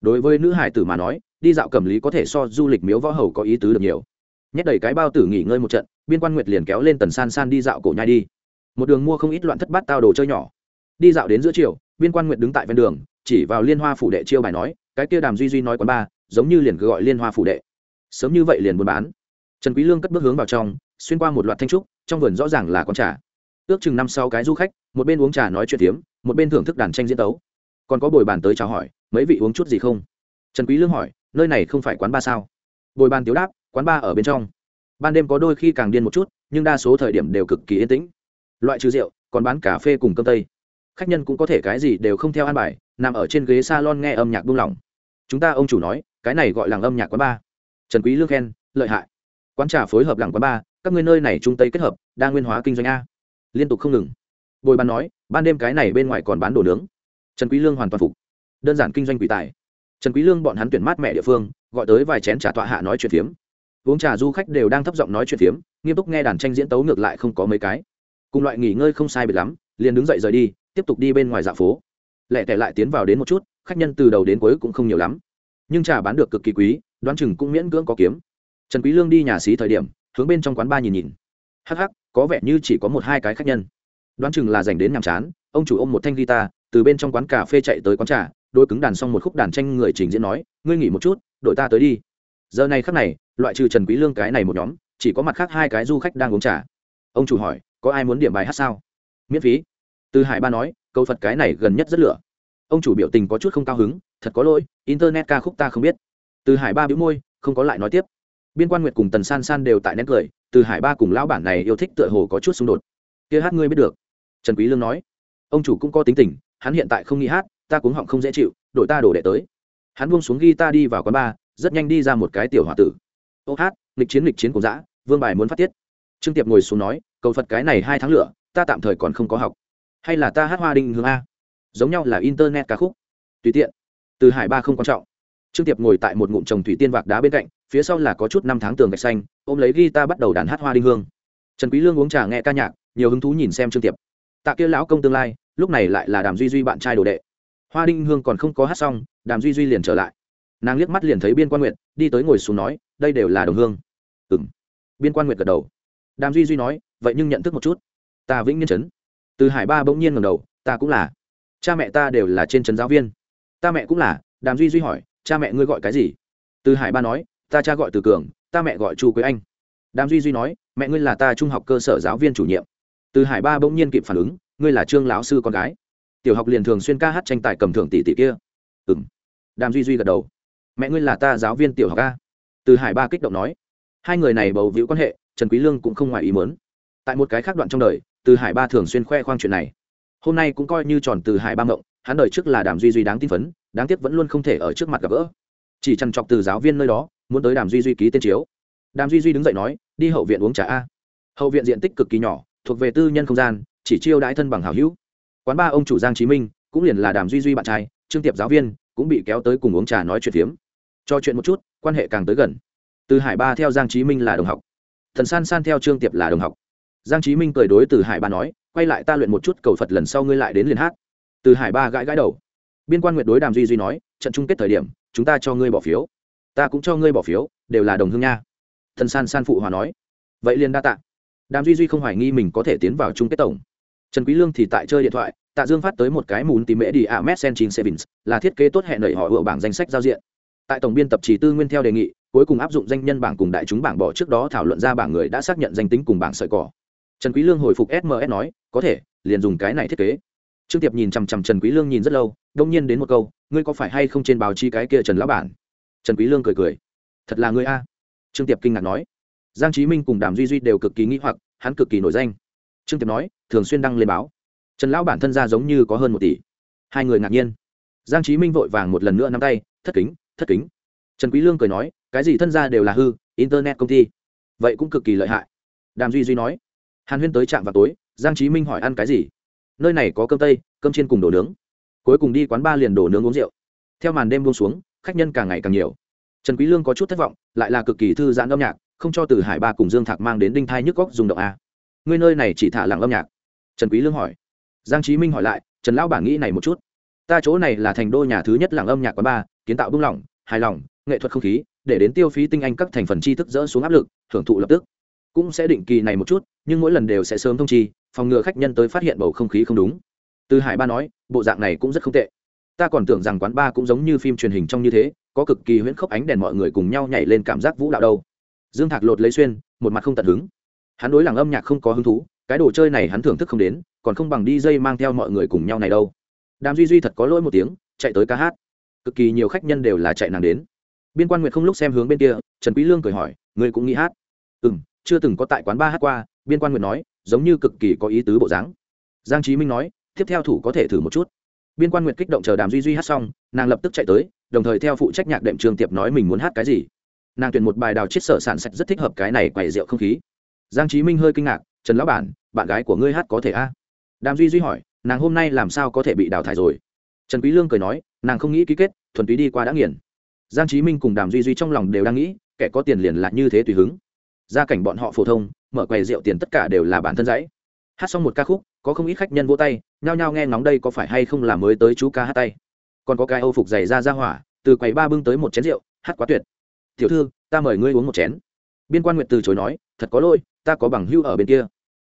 Đối với nữ hải tử mà nói, đi dạo cầm lý có thể so du lịch miếu võ hầu có ý tứ được nhiều. Nhét đầy cái bao tử nghỉ ngơi một trận, biên quan nguyệt liền kéo lên tần san san đi dạo cổ nhai đi. Một đường mua không ít loạn thất bát tao đồ chơi nhỏ. Đi dạo đến giữa chiều, biên quan nguyệt đứng tại ven đường, chỉ vào liên hoa phủ đệ chiêu bài nói, cái kia đàm duy duy nói quán ba, giống như liền gọi liên hoa phủ đệ. Sớm như vậy liền buôn bán trần quý lương cất bước hướng vào trong, xuyên qua một loạt thanh trúc, trong vườn rõ ràng là quán trà. Ước chừng năm sau cái du khách, một bên uống trà nói chuyện tiếm một bên thưởng thức đàn tranh diễn tấu. Còn có bồi bàn tới chào hỏi, mấy vị uống chút gì không? Trần quý lương hỏi, nơi này không phải quán ba sao? Bồi bàn tiếu đáp, quán ba ở bên trong. Ban đêm có đôi khi càng điên một chút, nhưng đa số thời điểm đều cực kỳ yên tĩnh. Loại trừ rượu, còn bán cà phê cùng cơm tây. Khách nhân cũng có thể cái gì đều không theo an bài, nằm ở trên ghế salon nghe âm nhạc buông lỏng. Chúng ta ông chủ nói, cái này gọi là âm nhạc quán ba. Trần quý lương khen, lợi hại quán trà phối hợp làng quán ba các ngươi nơi này trung tây kết hợp, đa nguyên hóa kinh doanh a. Liên tục không ngừng. Bồi bàn nói, ban đêm cái này bên ngoài còn bán đồ nướng. Trần quý lương hoàn toàn phục. Đơn giản kinh doanh quỷ tài. Trần quý lương bọn hắn tuyển mát mẹ địa phương, gọi tới vài chén trà tọa hạ nói chuyện phiếm. Uống trà du khách đều đang thấp giọng nói chuyện phiếm, nghiêm túc nghe đàn tranh diễn tấu ngược lại không có mấy cái. Cùng loại nghỉ ngơi không sai biệt lắm, liền đứng dậy rời đi, tiếp tục đi bên ngoài dạ phố. Lẹ tẻ lại tiến vào đến một chút, khách nhân từ đầu đến cuối cũng không nhiều lắm. Nhưng trà bán được cực kỳ quý, đoán chừng cũng miễn cưỡng có kiếm trần quý lương đi nhà xí thời điểm, hướng bên trong quán ba nhìn nhìn. Hắc hắc, có vẻ như chỉ có một hai cái khách nhân. Đoán chừng là dành đến nhàm chán, ông chủ ôm một thanh guitar, từ bên trong quán cà phê chạy tới quán trà, đôi cứng đàn xong một khúc đàn tranh người trình diễn nói, ngươi nghỉ một chút, đội ta tới đi. Giờ này khắc này, loại trừ trần quý lương cái này một nhóm, chỉ có mặt khác hai cái du khách đang uống trà. Ông chủ hỏi, có ai muốn điểm bài hát sao? Miễn phí. Từ hải ba nói, câu phật cái này gần nhất rất lửa. Ông chủ biểu tình có chút không cao hứng, thật có lỗi, internet ca khúc ta không biết. Từ hải ba bĩu môi, không có lại nói tiếp biên quan nguyệt cùng tần san san đều tại nét cười, từ hải ba cùng lão bản này yêu thích tựa hồ có chút xung đột. Kia hát ngươi biết được. Trần quý lương nói. Ông chủ cũng có tính tình, hắn hiện tại không nghĩ hát, ta cuống họng không dễ chịu đổi ta đổ đệ tới. Hắn buông xuống ghi ta đi vào quán bar, rất nhanh đi ra một cái tiểu hòa tử. Ô hát, nghịch chiến nghịch chiến cùng dã, vương bài muốn phát tiết. Trương tiệp ngồi xuống nói, cầu phật cái này hai tháng lửa, ta tạm thời còn không có học. Hay là ta hát hoa đinh hướng a? Giống nhau là internet ca khúc. Tùy tiện. Từ hải ba không quan trọng. Trương tiệp ngồi tại một ngụm trồng thủy tiên vạc đá bên cạnh phía sau là có chút năm tháng tường gạch xanh, ôm lấy guitar bắt đầu đàn hát hoa đinh hương. Trần quý lương uống trà nghe ca nhạc, nhiều hứng thú nhìn xem trương tiệp. Tạ kia lão công tương lai, lúc này lại là đàm duy duy bạn trai đồ đệ. Hoa đinh hương còn không có hát xong, đàm duy duy liền trở lại. Nàng liếc mắt liền thấy biên quan nguyệt, đi tới ngồi xuống nói, đây đều là đồng hương. Ừm. Biên quan nguyệt gật đầu. Đàm duy duy nói, vậy nhưng nhận thức một chút. Ta vĩnh niên chấn từ hải ba bỗng nhiên ngẩng đầu, ta cũng là. Cha mẹ ta đều là trên trấn giáo viên. Ta mẹ cũng là. Đàm duy duy hỏi, cha mẹ ngươi gọi cái gì? Từ hải ba nói ta cha gọi từ cường, ta mẹ gọi chu quế anh. Đàm duy duy nói, mẹ ngươi là ta trung học cơ sở giáo viên chủ nhiệm. Từ hải ba bỗng nhiên kịp phản ứng, ngươi là trương lão sư con gái. Tiểu học liền thường xuyên ca hát tranh tài cầm thưởng tỷ tỷ kia. Ừ m đàm duy duy gật đầu. Mẹ ngươi là ta giáo viên tiểu học ca từ hải ba kích động nói. Hai người này bầu víu quan hệ, trần quý lương cũng không ngoài ý muốn. Tại một cái khác đoạn trong đời, từ hải ba thường xuyên khoe khoang chuyện này. Hôm nay cũng coi như tròn từ hải ba mộng, hắn đời trước là đàm duy duy đáng tin phấn, đáng tiếc vẫn luôn không thể ở trước mặt gặp gỡ. Chỉ chăn chọc từ giáo viên nơi đó muốn tới đàm duy duy ký tên chiếu. Đàm duy duy đứng dậy nói, đi hậu viện uống trà a. Hậu viện diện tích cực kỳ nhỏ, thuộc về tư nhân không gian, chỉ chiêu đãi thân bằng hảo hữu. Quán ba ông chủ giang chí minh, cũng liền là đàm duy duy bạn trai, trương tiệp giáo viên, cũng bị kéo tới cùng uống trà nói chuyện phiếm. Cho chuyện một chút, quan hệ càng tới gần. Từ hải ba theo giang chí minh là đồng học. Thần san san theo trương tiệp là đồng học. Giang chí minh cười đối từ hải ba nói, quay lại ta luyện một chút cầu phật lần sau ngươi lại đến liền hát. Từ hải ba gãi gãi đầu. Biên quan nguyệt đối đàm duy duy nói, trận chung kết thời điểm, chúng ta cho ngươi bỏ phiếu ta cũng cho ngươi bỏ phiếu, đều là đồng hương nha. Thần san san phụ hòa nói. Vậy liền đa tạ. Đàm duy duy không hoài nghi mình có thể tiến vào chung kết tổng. Trần quý lương thì tại chơi điện thoại, tạ dương phát tới một cái mùn tìm mễ đi a messen chín sevens, là thiết kế tốt hẹn đẩy họ ở bảng danh sách giao diện. Tại tổng biên tập chỉ tư nguyên theo đề nghị, cuối cùng áp dụng danh nhân bảng cùng đại chúng bảng bỏ trước đó thảo luận ra bảng người đã xác nhận danh tính cùng bảng sợi cỏ. Trần quý lương hồi phục sms nói, có thể, liền dùng cái này thiết kế. Trương tiệp nhìn chằm chằm trần quý lương nhìn rất lâu, đông nhiên đến một câu, ngươi có phải hay không trên báo chí cái kia trần lão bản? Trần quý lương cười cười. Thật là ngươi a. Trương tiệp kinh ngạc nói. Giang chí minh cùng đàm duy duy đều cực kỳ nghĩ hoặc, hắn cực kỳ nổi danh. Trương tiệp nói, thường xuyên đăng lên báo. Trần lão bản thân ra giống như có hơn một tỷ. Hai người ngạc nhiên. Giang chí minh vội vàng một lần nữa nắm tay, thất kính thất kính. Trần quý lương cười nói, cái gì thân ra đều là hư, internet công ty. Vậy cũng cực kỳ lợi hại. Đàm duy duy nói. Hàn huyên tới trạm vào tối, giang chí minh hỏi ăn cái gì? Nơi này có cơm tây, cơm chiên cùng đồ nướng. Cuối cùng đi quán ba liền đồ nướng uống rượu. Theo màn đêm buông xuống khách nhân càng ngày càng nhiều. Trần quý lương có chút thất vọng, lại là cực kỳ thư giãn âm nhạc, không cho từ hải ba cùng dương thạc mang đến đinh thai nhức góc dùng động a. Ngươi nơi này chỉ thả lặng âm nhạc. Trần quý lương hỏi. Giang chí minh hỏi lại, trần lão bản nghĩ này một chút? Ta chỗ này là thành đô nhà thứ nhất lặng âm nhạc quán ba kiến tạo bung lỏng, hài lòng, nghệ thuật không khí, để đến tiêu phí tinh anh các thành phần tri thức dỡ xuống áp lực thưởng thụ lập tức. Cũng sẽ định kỳ này một chút, nhưng mỗi lần đều sẽ sớm thông chi, phòng ngừa khách nhân tới phát hiện bầu không khí không đúng. Từ hải ba nói, bộ dạng này cũng rất không tệ ta còn tưởng rằng quán ba cũng giống như phim truyền hình trong như thế, có cực kỳ huyễn khốc ánh đèn mọi người cùng nhau nhảy lên cảm giác vũ đạo đâu. Dương thạc lột lấy xuyên, một mặt không tận hứng. Hắn đối làng âm nhạc không có hứng thú, cái đồ chơi này hắn thưởng thức không đến, còn không bằng đi dây mang theo mọi người cùng nhau này đâu. Đàm duy duy thật có lỗi một tiếng, chạy tới ca hát. Cực kỳ nhiều khách nhân đều là chạy nàng đến. Biên quan nguyệt không lúc xem hướng bên kia, trần quý lương cười hỏi, ngươi cũng nghĩ hát? Ừ chưa từng có tại quán ba hát qua, biên quan nguyệt nói, giống như cực kỳ có ý tứ bộ dáng. Giang trí minh nói, tiếp theo thủ có thể thử một chút biên quan nguyệt kích động chờ đàm duy duy hát xong, nàng lập tức chạy tới, đồng thời theo phụ trách nhạc đệm trường tiệp nói mình muốn hát cái gì. Nàng tuyển một bài đào chết sở sản sạch rất thích hợp cái này quầy rượu không khí. Giang trí minh hơi kinh ngạc, trần lão bản, bạn gái của ngươi hát có thể a? Đàm duy duy hỏi, nàng hôm nay làm sao có thể bị đào thải rồi? Trần quý lương cười nói, nàng không nghĩ ký kết, thuần túy đi qua đã nghiền. Giang chí minh cùng đàm duy duy trong lòng đều đang nghĩ, kẻ có tiền liền là như thế tùy hứng. Gia cảnh bọn họ phổ thông, mở quầy rượu tiền tất cả đều là bản thân dãy. Hát xong một ca khúc, có không ít khách nhân vỗ tay nhao nhao nghe ngóng đây có phải hay không là mới tới chú ca hát tay. Còn có cái âu phục dày ra ra hỏa, từ quầy ba bưng tới một chén rượu, hát quá tuyệt. Tiểu thư, ta mời ngươi uống một chén. Biên quan nguyện từ chối nói, thật có lỗi, ta có bằng hữu ở bên kia.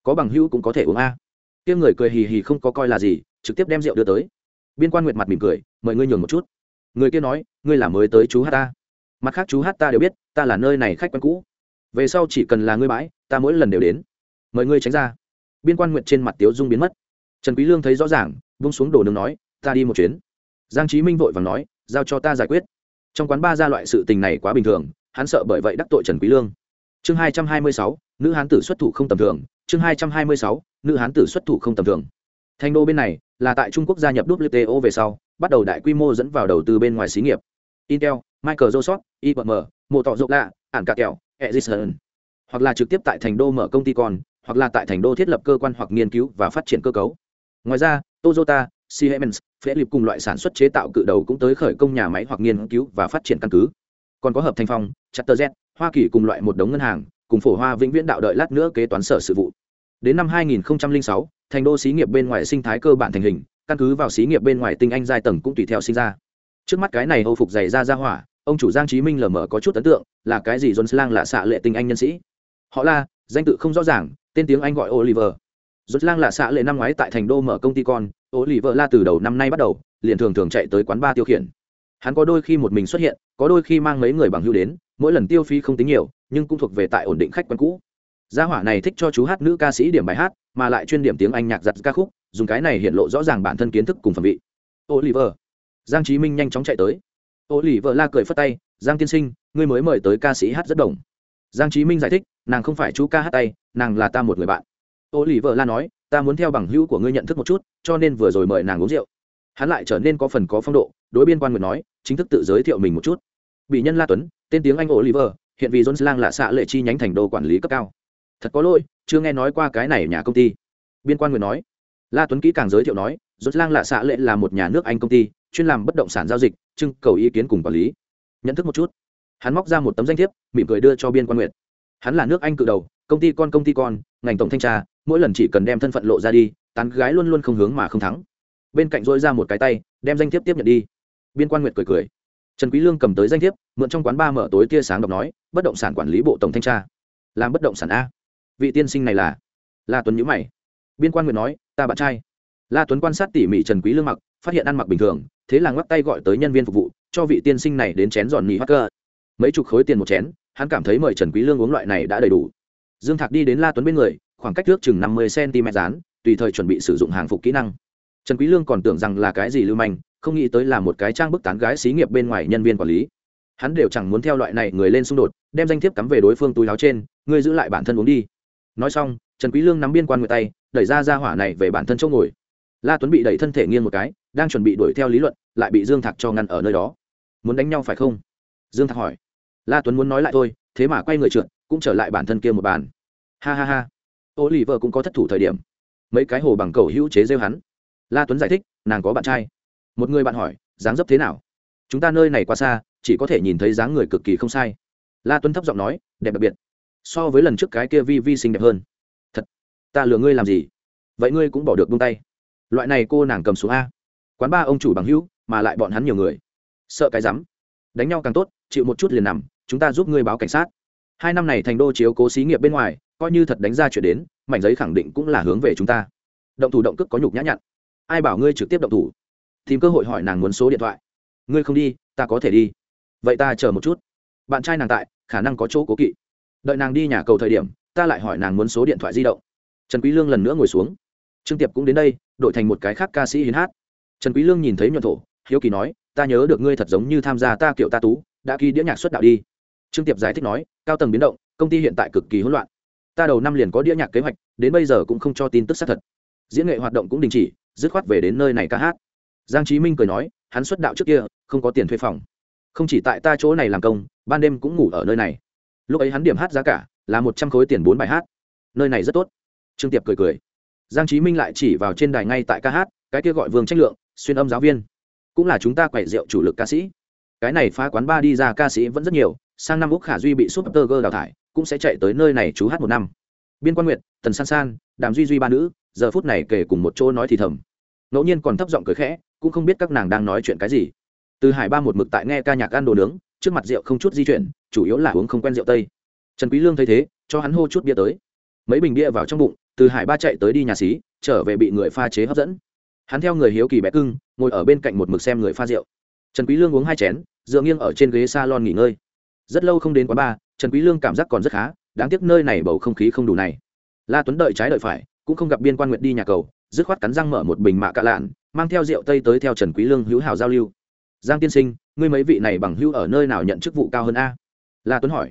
Có bằng hữu cũng có thể uống a. Tiếng người cười hì hì không có coi là gì, trực tiếp đem rượu đưa tới. Biên quan nguyệt mặt mỉm cười, mời ngươi nhường một chút. Người kia nói, ngươi là mới tới chú hát ta. Mặt khác chú hát ta đều biết, ta là nơi này khách quen cũ. Về sau chỉ cần là ngươi bãi, ta mỗi lần đều đến. Mời ngươi tránh ra. Biên quan nguyệt trên mặt tiếu dung biến mất trần quý lương thấy rõ ràng vung xuống đồ nướng nói, ta đi một chuyến. Giang chí minh vội vàng nói, giao cho ta giải quyết. Trong quán ba ra loại sự tình này quá bình thường, hắn sợ bởi vậy đắc tội trần quý lương. Chương hai trăm hai mươi sáu, nữ hán tử xuất thủ không tầm thường. Chương hai trăm hai mươi sáu, nữ hán tử xuất thủ không tầm thường. Thành đô bên này, là tại trung quốc gia nhập wto về sau, bắt đầu đại quy mô dẫn vào đầu tư bên ngoài xí nghiệp. Intel microsoft ibm mô tỏ rộng lạ, ản cả kẹo, edison. Hoặc là trực tiếp tại thành đô mở công ty con, hoặc là tại thành đô thiết lập cơ quan hoặc nghiên cứu và phát triển cơ cấu ngoài ra toyota siemens philip cùng loại sản xuất chế tạo cự đầu cũng tới khởi công nhà máy hoặc nghiên cứu và phát triển căn cứ. Còn có hợp thành phong chatterjet hoa kỳ cùng loại một đống ngân hàng cùng phổ hoa vĩnh viễn đạo đợi lát nữa kế toán sở sự vụ. Đến năm 2006, thành đô xí nghiệp bên ngoài sinh thái cơ bản thành hình căn cứ vào xí nghiệp bên ngoài tinh anh giai tầng cũng tùy theo sinh ra. Trước mắt cái này âu phục dày ra ra hỏa ông chủ giang chí minh lờ mờ có chút ấn tượng là cái gì john slang là xạ lệ tinh anh nhân sĩ? Họ là danh tự không rõ ràng tên tiếng anh gọi oliver rốt lang là xạ lệ năm ngoái tại thành đô mở công ty con Ô Lì Vợ la từ đầu năm nay bắt đầu, liền thường thường chạy tới quán ba tiêu khiển. Hắn có đôi khi một mình xuất hiện, có đôi khi mang mấy người bằng hưu đến, mỗi lần tiêu phí không tính nhiều, nhưng cũng thuộc về tại ổn định khách quen cũ. Gia hỏa này thích cho chú hát nữ ca sĩ điểm bài hát, mà lại chuyên điểm tiếng anh nhạc giặt ca khúc, dùng cái này hiện lộ rõ ràng bản thân kiến thức cùng phẩm vị. Oliver. Giang chí minh nhanh chóng chạy tới. Oliver la cười phất tay, giang tiên sinh, ngươi mới mời tới ca sĩ hát rất đồng. Giang chí minh giải thích, nàng không phải chú ca hát tay, nàng là ta một người bạn. Ô li vợ la nói, ta muốn theo bằng hữu của ngươi nhận thức một chút, cho nên vừa rồi mời nàng uống rượu. Hắn lại trở nên có phần có phong độ, đối biên quan nguyệt nói, chính thức tự giới thiệu mình một chút. Bị nhân la tuấn, tên tiếng anh oliver, hiện vì jones lang là xạ lệ chi nhánh thành đô quản lý cấp cao. Thật có lỗi, chưa nghe nói qua cái này nhà công ty. Biên quan Nguyệt nói. La tuấn kỹ càng giới thiệu nói, jones lang lạ xạ lệ là một nhà nước anh công ty, chuyên làm bất động sản giao dịch, trưng cầu ý kiến cùng quản lý. Nhận thức một chút. Hắn móc ra một tấm danh thiếp, mỉm cười đưa cho biên quan Nguyệt. hắn là nước anh cự đầu công ty con, công ty con, ngành tổng thanh tra, mỗi lần chỉ cần đem thân phận lộ ra đi, tán gái luôn luôn không hướng mà không thắng. Bên cạnh dỗi ra một cái tay, đem danh thiếp tiếp nhận đi. Biên quan nguyệt cười cười. Trần quý lương cầm tới danh thiếp, mượn trong quán ba mở tối tia sáng đọc nói, bất động sản quản lý bộ tổng thanh tra. Làm bất động sản a. Vị tiên sinh này là? La tuấn nhữ mày. Biên quan nguyện nói, ta bạn trai. La tuấn quan sát tỉ mỉ trần quý lương mặc, phát hiện ăn mặc bình thường, thế là ngoắc tay gọi tới nhân viên phục vụ, cho vị tiên sinh này đến chén giòn mì hacker. Mấy chục khối tiền một chén, hắn cảm thấy mời trần quý lương uống loại này đã đầy đủ dương thạc đi đến la tuấn bên người, khoảng cách trước chừng năm mươi cm dán, tùy thời chuẩn bị sử dụng hàng phục kỹ năng. Trần quý lương còn tưởng rằng là cái gì lưu manh, không nghĩ tới là một cái trang bức tán gái xí nghiệp bên ngoài nhân viên quản lý. Hắn đều chẳng muốn theo loại này người lên xung đột, đem danh thiếp cắm về đối phương túi áo trên, ngươi giữ lại bản thân uống đi. Nói xong, trần quý lương nắm biên quan người tay, đẩy ra ra hỏa này về bản thân chỗ ngồi. La tuấn bị đẩy thân thể nghiêng một cái, đang chuẩn bị đuổi theo lý luận, lại bị dương thạc cho ngăn ở nơi đó. Muốn đánh nhau phải không? Dương thạc hỏi. La tuấn muốn nói lại thôi, thế mà quay người trượt, cũng trở lại bản thân kia một bàn ha ha ha. Ô lì vợ cũng có thất thủ thời điểm. Mấy cái hồ bằng cầu hữu chế rêu hắn. La tuấn giải thích, nàng có bạn trai. Một người bạn hỏi, dáng dấp thế nào? Chúng ta nơi này quá xa, chỉ có thể nhìn thấy dáng người cực kỳ không sai. La tuấn thấp giọng nói, đẹp đặc biệt. So với lần trước cái kia vi vi xinh đẹp hơn. Thật, ta lừa ngươi làm gì? Vậy ngươi cũng bỏ được buông tay. Loại này cô nàng cầm xuống a. Quán ba ông chủ bằng hữu, mà lại bọn hắn nhiều người. Sợ cái rắm. Đánh nhau càng tốt, chịu một chút liền nằm, chúng ta giúp ngươi báo cảnh sát hai năm này thành đô chiếu cố xí nghiệp bên ngoài, coi như thật đánh ra chuyện đến, mảnh giấy khẳng định cũng là hướng về chúng ta. Động thủ động cước có nhục nhã nhặn. Ai bảo ngươi trực tiếp động thủ? Tìm cơ hội hỏi nàng muốn số điện thoại. Ngươi không đi, ta có thể đi. Vậy ta chờ một chút. Bạn trai nàng tại, khả năng có chỗ cố kỵ. Đợi nàng đi nhà cầu thời điểm, ta lại hỏi nàng muốn số điện thoại di động. Trần quý lương lần nữa ngồi xuống. Trương tiệp cũng đến đây, đổi thành một cái khác ca sĩ hiến hát. Trần quý lương nhìn thấy nhuận thổ, hiếu kỳ nói, ta nhớ được ngươi thật giống như tham gia ta kiểu ta tú, đã ký đĩa nhạc xuất đạo đi trương tiệp giải thích nói, cao tầng biến động, công ty hiện tại cực kỳ hỗn loạn. Ta đầu năm liền có đĩa nhạc kế hoạch, đến bây giờ cũng không cho tin tức xác thật. Diễn nghệ hoạt động cũng đình chỉ, dứt khoát về đến nơi này ca hát. Giang chí minh cười nói, hắn xuất đạo trước kia, không có tiền thuê phòng. Không chỉ tại ta chỗ này làm công, ban đêm cũng ngủ ở nơi này. Lúc ấy hắn điểm hát giá cả là một trăm khối tiền bốn bài hát. Nơi này rất tốt. Trương tiệp cười cười. Giang chí minh lại chỉ vào trên đài ngay tại ca hát, cái kia gọi vương trách lượng, xuyên âm giáo viên. Cũng là chúng ta quậy rượu chủ lực ca sĩ. Cái này phá quán ba đi ra ca sĩ vẫn rất nhiều sang năm úc khả duy bị super girl đào thải, cũng sẽ chạy tới nơi này chú hát một năm. Biên quan nguyệt, tần san san, đàm duy duy ba nữ, giờ phút này kể cùng một chỗ nói thì thầm. Ngẫu nhiên còn thấp giọng cười khẽ, cũng không biết các nàng đang nói chuyện cái gì. Từ hải ba một mực tại nghe ca nhạc ăn đồ nướng, trước mặt rượu không chút di chuyển, chủ yếu là uống không quen rượu tây. Trần quý lương thấy thế, cho hắn hô chút bia tới. Mấy bình bia vào trong bụng, từ hải ba chạy tới đi nhà xí, trở về bị người pha chế hấp dẫn. Hắn theo người hiếu kỳ bé cưng, ngồi ở bên cạnh một mực xem người pha rượu. Trần quý lương uống hai chén, dựa nghiêng ở trên ghế salon nghỉ ngơi rất lâu không đến quán ba, trần quý lương cảm giác còn rất khá đáng tiếc nơi này bầu không khí không đủ này. La tuấn đợi trái đợi phải cũng không gặp biên quan nguyệt đi nhà cầu dứt khoát cắn răng mở một bình mạ cạ lạn mang theo rượu tây tới theo trần quý lương hữu hảo giao lưu. Giang tiên sinh ngươi mấy vị này bằng hữu ở nơi nào nhận chức vụ cao hơn a? La tuấn hỏi.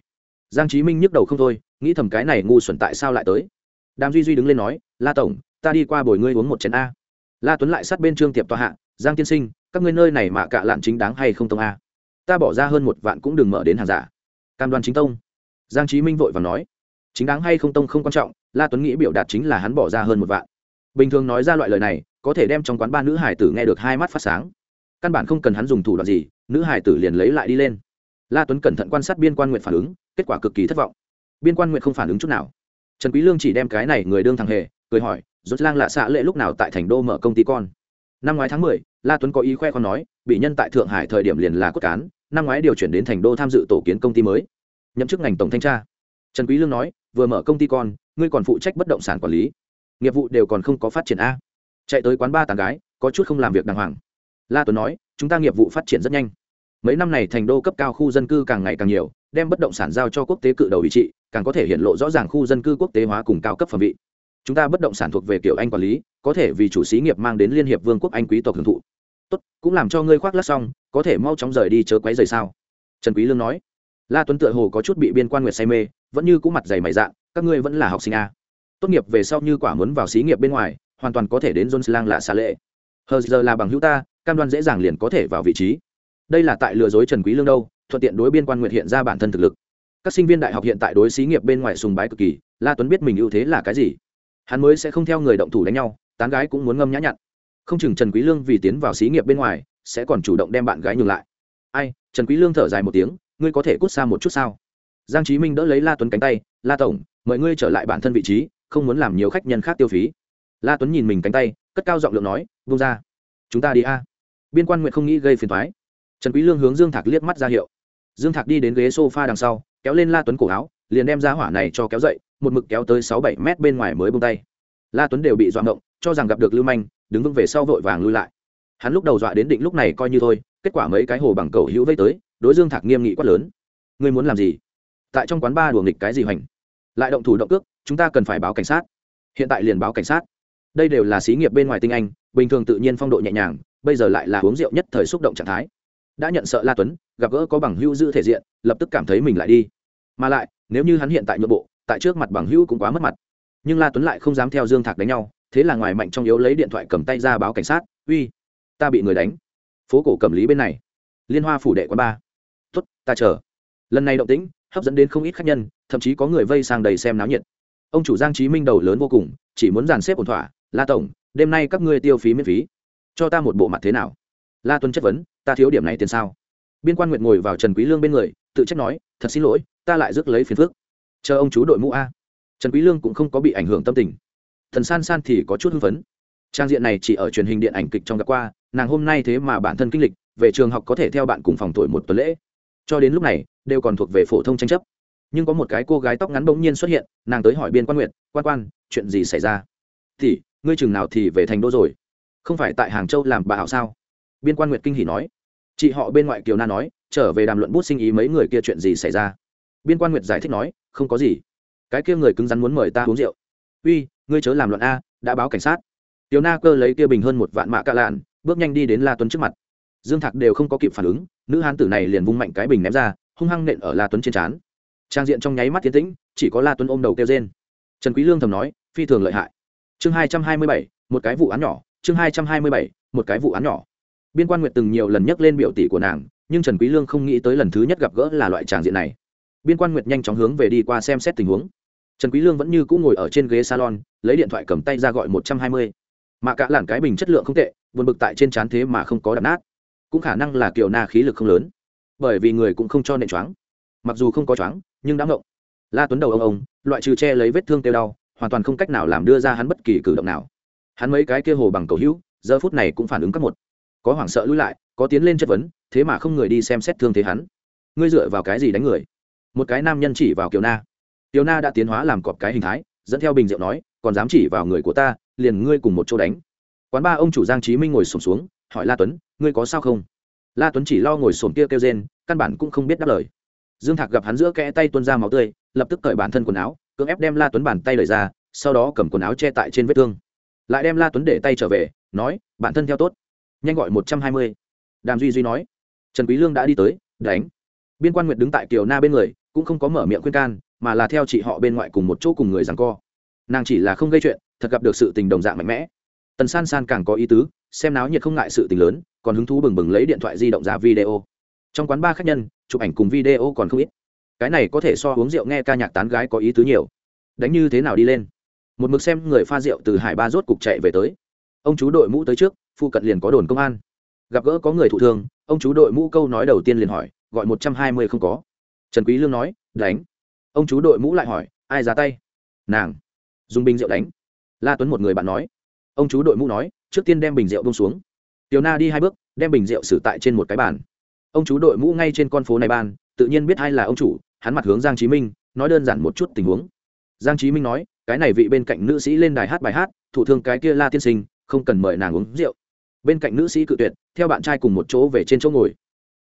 Giang chí minh nhức đầu không thôi nghĩ thầm cái này ngu xuẩn tại sao lại tới. Đàm duy duy đứng lên nói la tổng ta đi qua bồi ngươi uống một chén a. La tuấn lại sát bên trương tiệp tòa hạ giang tiên sinh các ngươi nơi này mạ cạ lạn chính đáng hay không tông a? Ta bỏ ra hơn một vạn cũng đừng mở đến hàng giả. Cam đoan chính tông. Giang chí minh vội và nói, chính đáng hay không tông không quan trọng, la tuấn nghĩ biểu đạt chính là hắn bỏ ra hơn một vạn. Bình thường nói ra loại lời này, có thể đem trong quán ba nữ hải tử nghe được hai mắt phát sáng. Căn bản không cần hắn dùng thủ đoạn gì, nữ hải tử liền lấy lại đi lên. La tuấn cẩn thận quan sát biên quan nguyện phản ứng, kết quả cực kỳ thất vọng. Biên quan nguyện không phản ứng chút nào. Trần quý lương chỉ đem cái này người đương thằng hề, cười hỏi, rốt lang lạ xạ lệ lúc nào tại thành đô mở công ty con? Năm ngoái tháng mười, la tuấn có ý khoe con nói bị nhân tại thượng hải thời điểm liền là cốt cán năm ngoái điều chuyển đến thành đô tham dự tổ kiến công ty mới. Nhậm chức ngành tổng thanh tra. Trần quý lương nói vừa mở công ty con ngươi còn phụ trách bất động sản quản lý. Nghiệp vụ đều còn không có phát triển a. Chạy tới quán ba tàn gái có chút không làm việc đàng hoàng. La tuấn nói chúng ta nghiệp vụ phát triển rất nhanh. Mấy năm này thành đô cấp cao khu dân cư càng ngày càng nhiều đem bất động sản giao cho quốc tế cự đầu ủy trị càng có thể hiện lộ rõ ràng khu dân cư quốc tế hóa cùng cao cấp phẩm vị chúng ta bất động sản thuộc về kiểu anh quản lý, có thể vì chủ xí nghiệp mang đến liên hiệp vương quốc anh quý tộc hưởng thụ. Tốt, cũng làm cho ngươi khoác lát xong, có thể mau chóng rời đi chớ quấy rời sao? Trần quý lương nói. La tuấn tựa hồ có chút bị biên quan nguyệt say mê, vẫn như cũ mặt dày mày dạng các ngươi vẫn là học sinh a. Tốt nghiệp về sau như quả muốn vào xí nghiệp bên ngoài, hoàn toàn có thể đến john lang lạ xa lệ. Hờ giờ là bằng hữu ta, cam đoan dễ dàng liền có thể vào vị trí. Đây là tại lừa dối trần quý lương đâu, thuận tiện đối biên quan nguyệt hiện ra bản thân thực lực. Các sinh viên đại học hiện tại đối xí nghiệp bên ngoài sùng bái cực kỳ, la tuấn biết mình ưu thế là cái gì hắn mới sẽ không theo người động thủ đánh nhau, tán gái cũng muốn ngâm nhã nhặn. Không chừng trần quý lương vì tiến vào xí nghiệp bên ngoài, sẽ còn chủ động đem bạn gái nhường lại. Ai, trần quý lương thở dài một tiếng, ngươi có thể cút xa một chút sao? Giang chí minh đỡ lấy la tuấn cánh tay, la tổng, mời ngươi trở lại bản thân vị trí, không muốn làm nhiều khách nhân khác tiêu phí. La tuấn nhìn mình cánh tay, cất cao giọng lượng nói vung ra. Chúng ta đi a. Biên quan nguyện không nghĩ gây phiền toái. Trần quý lương hướng dương thạc liếc mắt ra hiệu. Dương thạc đi đến ghế sofa đằng sau, kéo lên la tuấn cổ áo, liền đem ra hỏa này cho kéo dậy một mực kéo tới sáu bảy mét bên ngoài mới buông tay. La tuấn đều bị dọa ngộng, cho rằng gặp được lưu manh, đứng vững về sau vội vàng lui lại. Hắn lúc đầu dọa đến định lúc này coi như thôi, kết quả mấy cái hồ bằng cầu hữu vây tới, đối dương thạc nghiêm nghị quát lớn. Ngươi muốn làm gì? Tại trong quán ba đùa nghịch cái gì hoành? Lại động thủ động cước, chúng ta cần phải báo cảnh sát. Hiện tại liền báo cảnh sát. Đây đều là xí nghiệp bên ngoài tinh anh, bình thường tự nhiên phong độ nhẹ nhàng, bây giờ lại là uống rượu nhất thời xúc động trạng thái. Đã nhận sợ la tuấn, gặp gỡ có bằng hữu giữ thể diện, lập tức cảm thấy mình lại đi. Mà lại, nếu như hắn hiện tại nhượng bộ tại trước mặt bằng hữu cũng quá mất mặt. Nhưng la tuấn lại không dám theo dương thạc đánh nhau, thế là ngoài mạnh trong yếu lấy điện thoại cầm tay ra báo cảnh sát, uy, ta bị người đánh. Phố cổ cầm lý bên này. Liên hoa phủ đệ quán ba. Tuất ta chờ. Lần này động tĩnh hấp dẫn đến không ít khách nhân, thậm chí có người vây sang đầy xem náo nhiệt. Ông chủ giang trí minh đầu lớn vô cùng, chỉ muốn dàn xếp ổn thỏa, la tổng, đêm nay các ngươi tiêu phí miễn phí. Cho ta một bộ mặt thế nào? La tuấn chất vấn, ta thiếu điểm này tiền sao? Biên quan nguyện ngồi vào trần quý lương bên người, tự trách nói, thật xin lỗi, ta lại rước lấy phiền phức chờ ông chú đội mũ a. Trần quý lương cũng không có bị ảnh hưởng tâm tình. Thần san san thì có chút hưng phấn. Trang diện này chỉ ở truyền hình điện ảnh kịch trong gặp qua, nàng hôm nay thế mà bản thân kinh lịch, về trường học có thể theo bạn cùng phòng tuổi một tuần lễ. Cho đến lúc này, đều còn thuộc về phổ thông tranh chấp. Nhưng có một cái cô gái tóc ngắn bỗng nhiên xuất hiện, nàng tới hỏi biên quan nguyệt, quan quan, chuyện gì xảy ra? Thì, ngươi chừng nào thì về thành đô rồi? Không phải tại hàng châu làm bà hảo sao? Biên quan nguyệt kinh hỉ nói. Chị họ bên ngoại kiều na nói, trở về đàm luận bút sinh ý mấy người kia chuyện gì xảy ra? Biên quan nguyệt giải thích nói, không có gì. Cái kia người cứng rắn muốn mời ta uống rượu. Uy, ngươi chớ làm luận a, đã báo cảnh sát. Tiểu na cơ lấy kia bình hơn một vạn mạ cạ lạn, bước nhanh đi đến la tuấn trước mặt. Dương thạc đều không có kịp phản ứng, nữ hán tử này liền vung mạnh cái bình ném ra, hung hăng nện ở la tuấn trên trán. Trang diện trong nháy mắt tiến tĩnh, chỉ có la tuấn ôm đầu kêu trên trần quý lương thầm nói, phi thường lợi hại. Chương hai trăm hai mươi bảy, một cái vụ án nhỏ, chương hai trăm hai mươi bảy, một cái vụ án nhỏ. Biên quan nguyệt từng nhiều lần nhắc lên biểu tỷ của nàng, nhưng trần quý lương không nghĩ tới lần thứ nhất gặp gỡ là loại tràng diện này biên quan nguyệt nhanh chóng hướng về đi qua xem xét tình huống. Trần quý lương vẫn như cũ ngồi ở trên ghế salon, lấy điện thoại cầm tay ra gọi một trăm hai mươi. Mà cả làn cái bình chất lượng không tệ, buồn bực tại trên chán thế mà không có đập nát. Cũng khả năng là kiểu na khí lực không lớn. Bởi vì người cũng không cho nện choáng. Mặc dù không có choáng, nhưng đã ngộng. La tuấn đầu ông ông, loại trừ che lấy vết thương tiêu đau, hoàn toàn không cách nào làm đưa ra hắn bất kỳ cử động nào. Hắn mấy cái kia hồ bằng cầu hữu, giờ phút này cũng phản ứng các một. Có hoảng sợ lui lại, có tiến lên chất vấn, thế mà không người đi xem xét thương thế hắn. Ngươi dựa vào cái gì đánh người? Một cái nam nhân chỉ vào kiều na. Kiều na đã tiến hóa làm cọp cái hình thái, dẫn theo bình rượu nói, còn dám chỉ vào người của ta, liền ngươi cùng một chỗ đánh. Quán ba ông chủ giang trí minh ngồi sổm xuống, hỏi la tuấn, ngươi có sao không? La tuấn chỉ lo ngồi sổm kia kêu rên, căn bản cũng không biết đáp lời. Dương thạc gặp hắn giữa kẽ tay tuôn ra máu tươi, lập tức cởi bản thân quần áo, cưỡng ép đem la tuấn bàn tay lời ra, sau đó cầm quần áo che tại trên vết thương. Lại đem la tuấn để tay trở về, nói, bản thân theo tốt. Nhanh gọi một trăm hai mươi. Đàm duy duy nói, trần quý lương đã đi tới, đánh. Biên quan nguyệt đứng tại kiều na bên người cũng không có mở miệng khuyên can, mà là theo chị họ bên ngoại cùng một chỗ cùng người rằng co. Nàng chỉ là không gây chuyện, thật gặp được sự tình đồng dạng mạnh mẽ. Tần san san càng có ý tứ, xem náo nhiệt không ngại sự tình lớn, còn hứng thú bừng bừng lấy điện thoại di động ra video. Trong quán ba khách nhân, chụp ảnh cùng video còn không ít. Cái này có thể so uống rượu nghe ca nhạc tán gái có ý tứ nhiều. Đánh như thế nào đi lên? Một mực xem người pha rượu từ hải ba rốt cục chạy về tới. Ông chú đội mũ tới trước phụ cận liền có đồn công an. Gặp gỡ có người thụ thương, ông chú đội mũ câu nói đầu tiên liền hỏi, gọi một trăm hai mươi không có trần quý lương nói, đánh. Ông chú đội mũ lại hỏi, ai ra tay? Nàng. Dùng bình rượu đánh. La tuấn một người bạn nói. Ông chú đội mũ nói, trước tiên đem bình rượu bông xuống. Tiểu na đi hai bước, đem bình rượu xử tại trên một cái bàn. Ông chú đội mũ ngay trên con phố này ban tự nhiên biết ai là ông chủ, hắn mặt hướng giang chí minh, nói đơn giản một chút tình huống. Giang chí minh nói, cái này vị bên cạnh nữ sĩ lên đài hát bài hát, thủ thương cái kia la tiên sinh, không cần mời nàng uống rượu. Bên cạnh nữ sĩ cự tuyệt, theo bạn trai cùng một chỗ về trên chỗ ngồi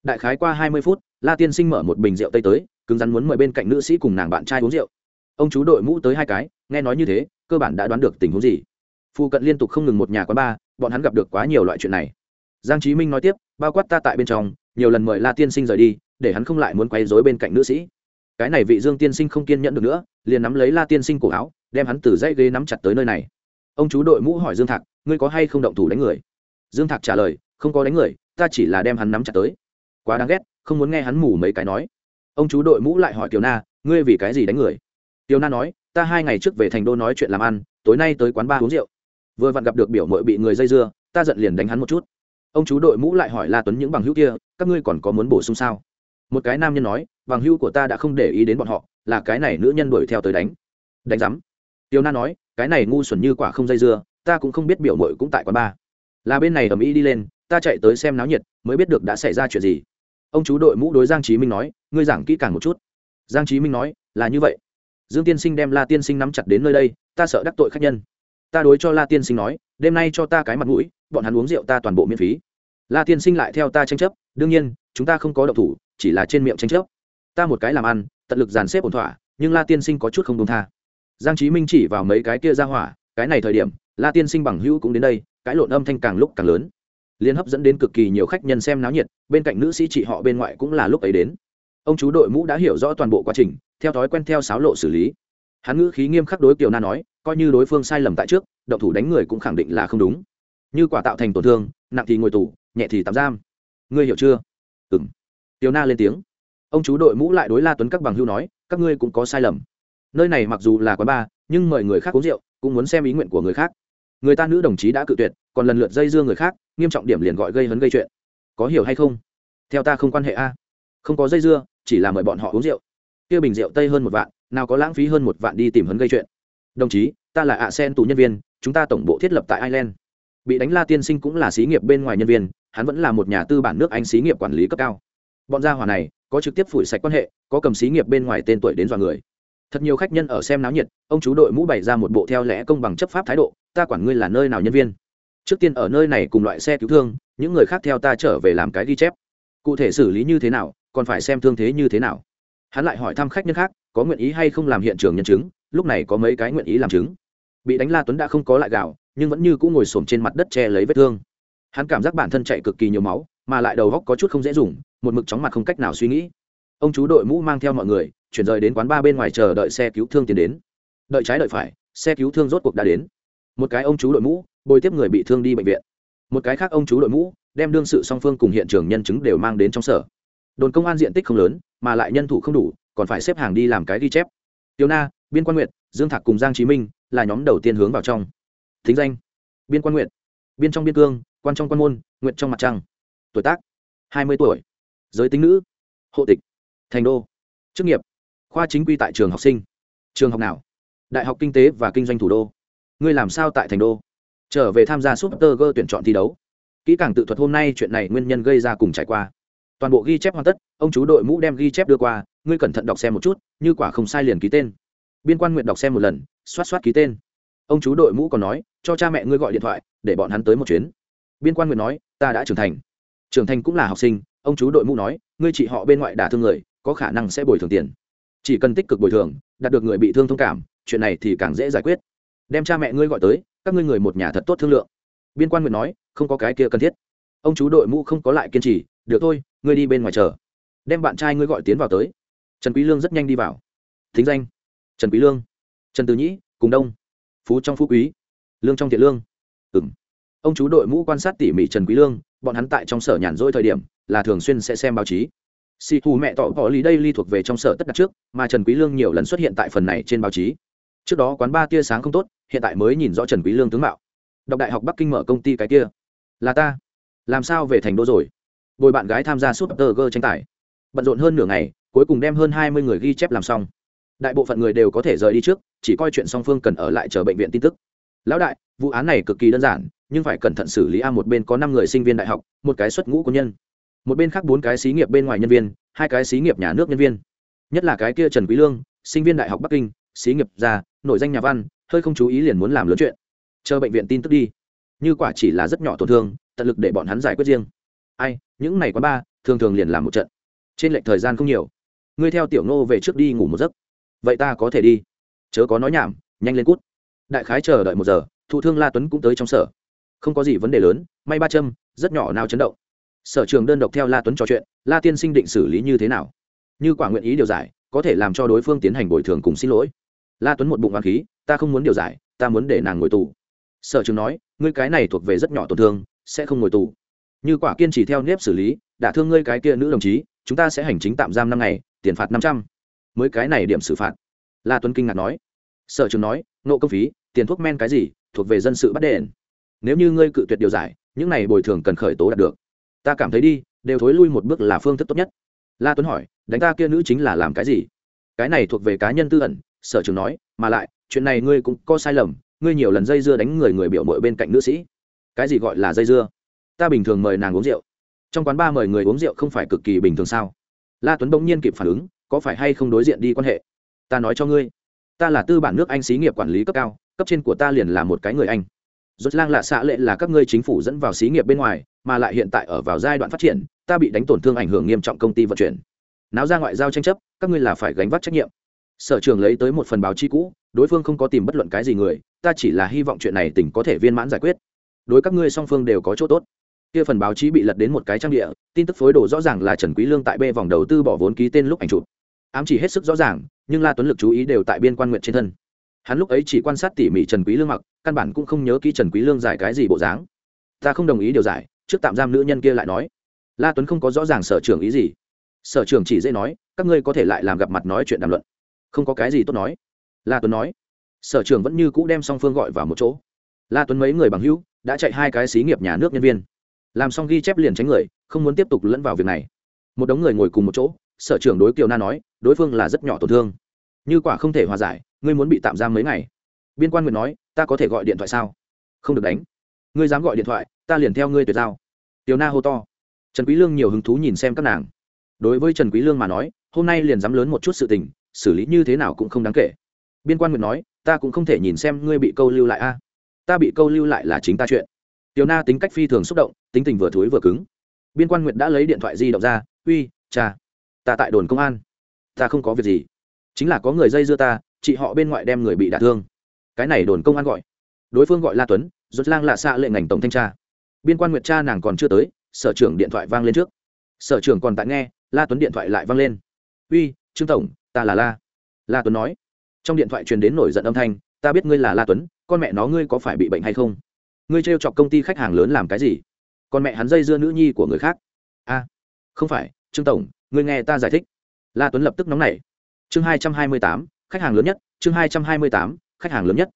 đại khái qua hai mươi phút, la tiên sinh mở một bình rượu tây tới, cứng rắn muốn mời bên cạnh nữ sĩ cùng nàng bạn trai uống rượu. Ông chú đội mũ tới hai cái, nghe nói như thế, cơ bản đã đoán được tình huống gì. Phu cận liên tục không ngừng một nhà quán bar, bọn hắn gặp được quá nhiều loại chuyện này. Giang chí minh nói tiếp, bao quát ta tại bên trong, nhiều lần mời la tiên sinh rời đi, để hắn không lại muốn quay rối bên cạnh nữ sĩ. Cái này vị dương tiên sinh không kiên nhẫn được nữa, liền nắm lấy la tiên sinh cổ áo, đem hắn từ dãy ghế nắm chặt tới nơi này. Ông chú đội mũ hỏi dương thạc, ngươi có hay không động thủ đánh người? Dương thạc trả lời, không có đánh người, ta chỉ là đem hắn nắm chặt tới quá đáng ghét, không muốn nghe hắn mủ mấy cái nói. Ông chú đội mũ lại hỏi tiểu na, ngươi vì cái gì đánh người? Tiểu na nói, ta hai ngày trước về thành đô nói chuyện làm ăn, tối nay tới quán ba uống rượu. Vừa vặn gặp được biểu mội bị người dây dưa, ta giận liền đánh hắn một chút. Ông chú đội mũ lại hỏi la tuấn những bằng hữu kia, các ngươi còn có muốn bổ sung sao? Một cái nam nhân nói, bằng hữu của ta đã không để ý đến bọn họ, là cái này nữ nhân đuổi theo tới đánh. Đánh rắm. Tiểu na nói, cái này ngu xuẩn như quả không dây dưa, ta cũng không biết biểu mội cũng tại quán ba. Là bên này ầm ĩ đi lên, ta chạy tới xem náo nhiệt, mới biết được đã xảy ra chuyện gì ông chú đội mũ đối giang trí minh nói, ngươi giảng kỹ càng một chút. Giang trí minh nói, là như vậy. Dương tiên sinh đem la tiên sinh nắm chặt đến nơi đây, ta sợ đắc tội khách nhân. Ta đối cho la tiên sinh nói, đêm nay cho ta cái mặt mũi, bọn hắn uống rượu ta toàn bộ miễn phí. La tiên sinh lại theo ta tranh chấp, đương nhiên, chúng ta không có độc thủ, chỉ là trên miệng tranh chấp. Ta một cái làm ăn, tận lực dàn xếp ổn thỏa, nhưng la tiên sinh có chút không đúng tha. Giang trí minh chỉ vào mấy cái kia ra hỏa, cái này thời điểm, la tiên sinh bằng hữu cũng đến đây, cái lộn âm thanh càng lúc càng lớn liên hấp dẫn đến cực kỳ nhiều khách nhân xem náo nhiệt, bên cạnh nữ sĩ chị họ bên ngoại cũng là lúc ấy đến. Ông chú đội mũ đã hiểu rõ toàn bộ quá trình, theo thói quen theo sáo lộ xử lý. Hắn ngữ khí nghiêm khắc đối kiều na nói, coi như đối phương sai lầm tại trước, động thủ đánh người cũng khẳng định là không đúng. Như quả tạo thành tổn thương, nặng thì ngồi tù, nhẹ thì tạm giam. Ngươi hiểu chưa? Ừng tiểu na lên tiếng. Ông chú đội mũ lại đối la tuấn các bằng hưu nói, các ngươi cũng có sai lầm. Nơi này mặc dù là quán bar, nhưng mời người khác uống rượu, cũng muốn xem ý nguyện của người khác. Người ta nữ đồng chí đã cự tuyệt còn lần lượt dây dưa người khác, nghiêm trọng điểm liền gọi gây hấn gây chuyện. Có hiểu hay không? Theo ta không quan hệ a. Không có dây dưa, chỉ là mời bọn họ uống rượu. Kia bình rượu tây hơn một vạn, nào có lãng phí hơn một vạn đi tìm hấn gây chuyện. Đồng chí, ta là ạ sen tù nhân viên, chúng ta tổng bộ thiết lập tại ireland. Bị đánh la tiên sinh cũng là xí nghiệp bên ngoài nhân viên, hắn vẫn là một nhà tư bản nước anh xí nghiệp quản lý cấp cao. Bọn gia hỏa này, có trực tiếp phủi sạch quan hệ, có cầm xí nghiệp bên ngoài tên tuổi đến dọa người. Thật nhiều khách nhân ở xem náo nhiệt, ông chú đội mũ bày ra một bộ theo lẽ công bằng chấp pháp thái độ, ta quản ngươi là nơi nào nhân viên trước tiên ở nơi này cùng loại xe cứu thương, những người khác theo ta trở về làm cái ghi chép. Cụ thể xử lý như thế nào, còn phải xem thương thế như thế nào. Hắn lại hỏi thăm khách nhân khác, có nguyện ý hay không làm hiện trường nhân chứng, lúc này có mấy cái nguyện ý làm chứng. Bị đánh la tuấn đã không có lại gạo, nhưng vẫn như cũng ngồi xổm trên mặt đất che lấy vết thương. Hắn cảm giác bản thân chạy cực kỳ nhiều máu, mà lại đầu góc có chút không dễ dùng, một mực chóng mặt không cách nào suy nghĩ. Ông chú đội mũ mang theo mọi người, chuyển rời đến quán ba bên ngoài chờ đợi xe cứu thương tiến đến. Đợi trái đợi phải, xe cứu thương rốt cuộc đã đến. Một cái ông chú đội mũ bồi tiếp người bị thương đi bệnh viện. Một cái khác ông chú đội mũ, đem đương sự song phương cùng hiện trường nhân chứng đều mang đến trong sở. Đồn công an diện tích không lớn, mà lại nhân thủ không đủ, còn phải xếp hàng đi làm cái ghi chép. Tiêu na, biên quan nguyệt, dương thạc cùng giang chí minh là nhóm đầu tiên hướng vào trong. Thính danh, biên quan nguyệt. Biên trong biên cương, quan trong quan môn nguyện trong mặt trăng. Tuổi tác, hai mươi tuổi. Giới tính nữ, hộ tịch, thành đô. Chức nghiệp, khoa chính quy tại trường học sinh. Trường học nào? Đại học kinh tế và kinh doanh thủ đô. Ngươi làm sao tại thành đô? Trở về tham gia super g tuyển chọn thi đấu. Kỹ càng tự thuật hôm nay chuyện này nguyên nhân gây ra cùng trải qua. Toàn bộ ghi chép hoàn tất, ông chú đội mũ đem ghi chép đưa qua, ngươi cẩn thận đọc xem một chút, như quả không sai liền ký tên. Biên quan nguyện đọc xem một lần, xoát xoát ký tên. Ông chú đội mũ còn nói, cho cha mẹ ngươi gọi điện thoại, để bọn hắn tới một chuyến. Biên quan nguyện nói, ta đã trưởng thành. Trưởng thành cũng là học sinh, ông chú đội mũ nói, ngươi chị họ bên ngoại đả thương người, có khả năng sẽ bồi thường tiền. Chỉ cần tích cực bồi thường, đạt được người bị thương thông cảm, chuyện này thì càng dễ giải quyết. Đem cha mẹ ngươi gọi tới các ngươi người một nhà thật tốt thương lượng. Biên quan nguyện nói, không có cái kia cần thiết. Ông chú đội mũ không có lại kiên trì, được thôi, ngươi đi bên ngoài chờ. Đem bạn trai ngươi gọi tiến vào tới. Trần quý lương rất nhanh đi vào. Thính danh. Trần quý lương. Trần tư nhĩ, cùng đông. Phú trong phú quý. Lương trong thiện lương. Ừm. Ông chú đội mũ quan sát tỉ mỉ trần quý lương, bọn hắn tại trong sở nhàn rỗi thời điểm, là thường xuyên sẽ xem báo chí. Xì thù mẹ tỏ bỏ lý đây ly thuộc về trong sở tất đặt trước, mà trần quý lương nhiều lần xuất hiện tại phần này trên báo chí trước đó quán ba tia sáng không tốt, hiện tại mới nhìn rõ trần quý lương tướng mạo. Đọc đại học bắc kinh mở công ty cái kia. Là ta. Làm sao về thành đô rồi? Bồi bạn gái tham gia suốt tờ gơ tranh tài. Bận rộn hơn nửa ngày, cuối cùng đem hơn hai mươi người ghi chép làm xong. Đại bộ phận người đều có thể rời đi trước, chỉ coi chuyện song phương cần ở lại chờ bệnh viện tin tức. Lão đại, vụ án này cực kỳ đơn giản, nhưng phải cẩn thận xử lý a một bên có năm người sinh viên đại học, một cái xuất ngũ quân nhân. Một bên khác bốn cái xí nghiệp bên ngoài nhân viên, hai cái xí nghiệp nhà nước nhân viên. Nhất là cái kia trần quý lương, sinh viên đại học bắc kinh, xí nghiệp già nội danh nhà văn, hơi không chú ý liền muốn làm lớn chuyện. Chờ bệnh viện tin tức đi. Như quả chỉ là rất nhỏ tổn thương, tận lực để bọn hắn giải quyết riêng. Ai, những này quán ba, thường thường liền làm một trận. Trên lệch thời gian không nhiều. Ngươi theo tiểu ngô về trước đi ngủ một giấc. Vậy ta có thể đi. Chớ có nói nhảm, nhanh lên cút. Đại khái chờ đợi một giờ, thụ thương la tuấn cũng tới trong sở. Không có gì vấn đề lớn, may ba châm, rất nhỏ nào chấn động. Sở trường đơn độc theo la tuấn trò chuyện, la tiên sinh định xử lý như thế nào? Như quả nguyện ý điều giải, có thể làm cho đối phương tiến hành bồi thường cùng xin lỗi la tuấn một bụng hoàng khí, ta không muốn điều giải, ta muốn để nàng ngồi tù. Sở trường nói, ngươi cái này thuộc về rất nhỏ tổn thương, sẽ không ngồi tù. Như quả kiên trì theo nếp xử lý đã thương ngươi cái kia nữ đồng chí, chúng ta sẽ hành chính tạm giam năm ngày, tiền phạt năm trăm. Mới cái này điểm xử phạt. La tuấn kinh ngạc nói. Sở trường nói, nộ công phí, tiền thuốc men cái gì, thuộc về dân sự bắt đền. Nếu như ngươi cự tuyệt điều giải, những này bồi thường cần khởi tố đạt được. Ta cảm thấy đi, đều thối lui một bước là phương thức tốt nhất. La tuấn hỏi, đánh ta kia nữ chính là làm cái gì? Cái này thuộc về cá nhân tư ẩn sở trường nói, mà lại, chuyện này ngươi cũng có sai lầm, ngươi nhiều lần dây dưa đánh người người biểu mội bên cạnh nữ sĩ. Cái gì gọi là dây dưa? Ta bình thường mời nàng uống rượu. Trong quán ba mời người uống rượu không phải cực kỳ bình thường sao? La tuấn bỗng nhiên kịp phản ứng, có phải hay không đối diện đi quan hệ? Ta nói cho ngươi, ta là tư bản nước anh xí nghiệp quản lý cấp cao, cấp trên của ta liền là một cái người anh. Rốt lang lạ xạ lệ là các ngươi chính phủ dẫn vào xí nghiệp bên ngoài, mà lại hiện tại ở vào giai đoạn phát triển, ta bị đánh tổn thương ảnh hưởng nghiêm trọng công ty vận chuyển. Náo ra ngoại giao tranh chấp, các ngươi là phải gánh vác trách nhiệm sở trường lấy tới một phần báo chí cũ, đối phương không có tìm bất luận cái gì người, ta chỉ là hy vọng chuyện này tỉnh có thể viên mãn giải quyết. Đối các ngươi song phương đều có chỗ tốt. Kia phần báo chí bị lật đến một cái trang địa, tin tức phối đồ rõ ràng là trần quý lương tại b vòng đầu tư bỏ vốn ký tên lúc ảnh chụp. Ám chỉ hết sức rõ ràng, nhưng la tuấn lực chú ý đều tại biên quan nguyện trên thân. Hắn lúc ấy chỉ quan sát tỉ mỉ trần quý lương mặc, căn bản cũng không nhớ kỹ trần quý lương giải cái gì bộ dáng. Ta không đồng ý điều giải, trước tạm giam nữ nhân kia lại nói. La tuấn không có rõ ràng sở trưởng ý gì. Sở trưởng chỉ dễ nói, các ngươi có thể lại làm gặp mặt nói chuyện đàm luận không có cái gì tốt nói. La tuấn nói, sở trưởng vẫn như cũ đem song phương gọi vào một chỗ. La tuấn mấy người bằng hữu đã chạy hai cái xí nghiệp nhà nước nhân viên. Làm xong ghi chép liền tránh người, không muốn tiếp tục lẫn vào việc này. Một đống người ngồi cùng một chỗ, sở trưởng đối kiều na nói, đối phương là rất nhỏ tổn thương. Như quả không thể hòa giải, ngươi muốn bị tạm giam mấy ngày. Biên quan nguyện nói, ta có thể gọi điện thoại sao? Không được đánh. Ngươi dám gọi điện thoại, ta liền theo ngươi tuyệt giao. Tiểu na hô to. Trần quý lương nhiều hứng thú nhìn xem các nàng. Đối với trần quý lương mà nói, hôm nay liền dám lớn một chút sự tình xử lý như thế nào cũng không đáng kể. Biên quan nguyệt nói, ta cũng không thể nhìn xem ngươi bị câu lưu lại a. Ta bị câu lưu lại là chính ta chuyện. Tiểu na tính cách phi thường xúc động, tính tình vừa thối vừa cứng. Biên quan nguyệt đã lấy điện thoại di động ra, uy, cha, ta tại đồn công an. Ta không có việc gì. Chính là có người dây dưa ta, chị họ bên ngoại đem người bị đả thương. Cái này đồn công an gọi. Đối phương gọi la tuấn, rốt lang là xạ lệ ngành tổng thanh tra. Biên quan nguyệt cha nàng còn chưa tới, sở trưởng điện thoại vang lên trước. Sở trưởng còn tại nghe, la tuấn điện thoại lại vang lên. Uy, trương tổng ta là la la tuấn nói trong điện thoại truyền đến nổi giận âm thanh ta biết ngươi là la tuấn con mẹ nó ngươi có phải bị bệnh hay không ngươi trêu chọc công ty khách hàng lớn làm cái gì con mẹ hắn dây dưa nữ nhi của người khác a không phải trương tổng ngươi nghe ta giải thích la tuấn lập tức nóng nảy chương hai trăm hai mươi tám khách hàng lớn nhất chương hai trăm hai mươi tám khách hàng lớn nhất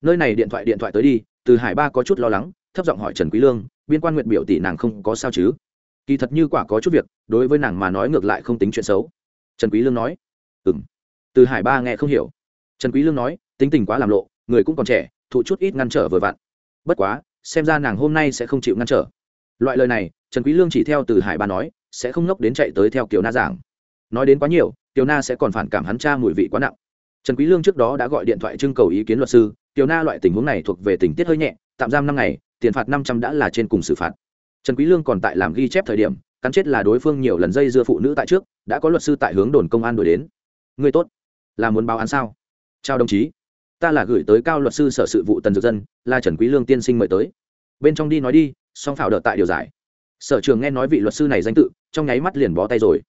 nơi này điện thoại điện thoại tới đi từ hải ba có chút lo lắng thấp giọng hỏi trần quý lương biên quan nguyện biểu tỷ nàng không có sao chứ kỳ thật như quả có chút việc đối với nàng mà nói ngược lại không tính chuyện xấu trần quý lương nói ừng từ hải ba nghe không hiểu. Trần quý lương nói, tính tình quá làm lộ, người cũng còn trẻ, thụ chút ít ngăn trở vừa vặn. Bất quá, xem ra nàng hôm nay sẽ không chịu ngăn trở. Loại lời này, trần quý lương chỉ theo từ hải ba nói, sẽ không ngốc đến chạy tới theo kiều na giảng. Nói đến quá nhiều, kiều na sẽ còn phản cảm hắn cha mùi vị quá nặng. Trần quý lương trước đó đã gọi điện thoại trưng cầu ý kiến luật sư, kiều na loại tình huống này thuộc về tình tiết hơi nhẹ, tạm giam năm ngày, tiền phạt năm trăm đã là trên cùng xử phạt. Trần quý lương còn tại làm ghi chép thời điểm, cắn chết là đối phương nhiều lần dây dưa phụ nữ tại trước, đã có luật sư tại hướng đồn công an đuổi đến người tốt. Là muốn báo án sao? Chào đồng chí. Ta là gửi tới cao luật sư sở sự vụ tần dược dân, là trần quý lương tiên sinh mời tới. Bên trong đi nói đi, song phảo đợt tại điều giải. Sở trường nghe nói vị luật sư này danh tự, trong nháy mắt liền bó tay rồi.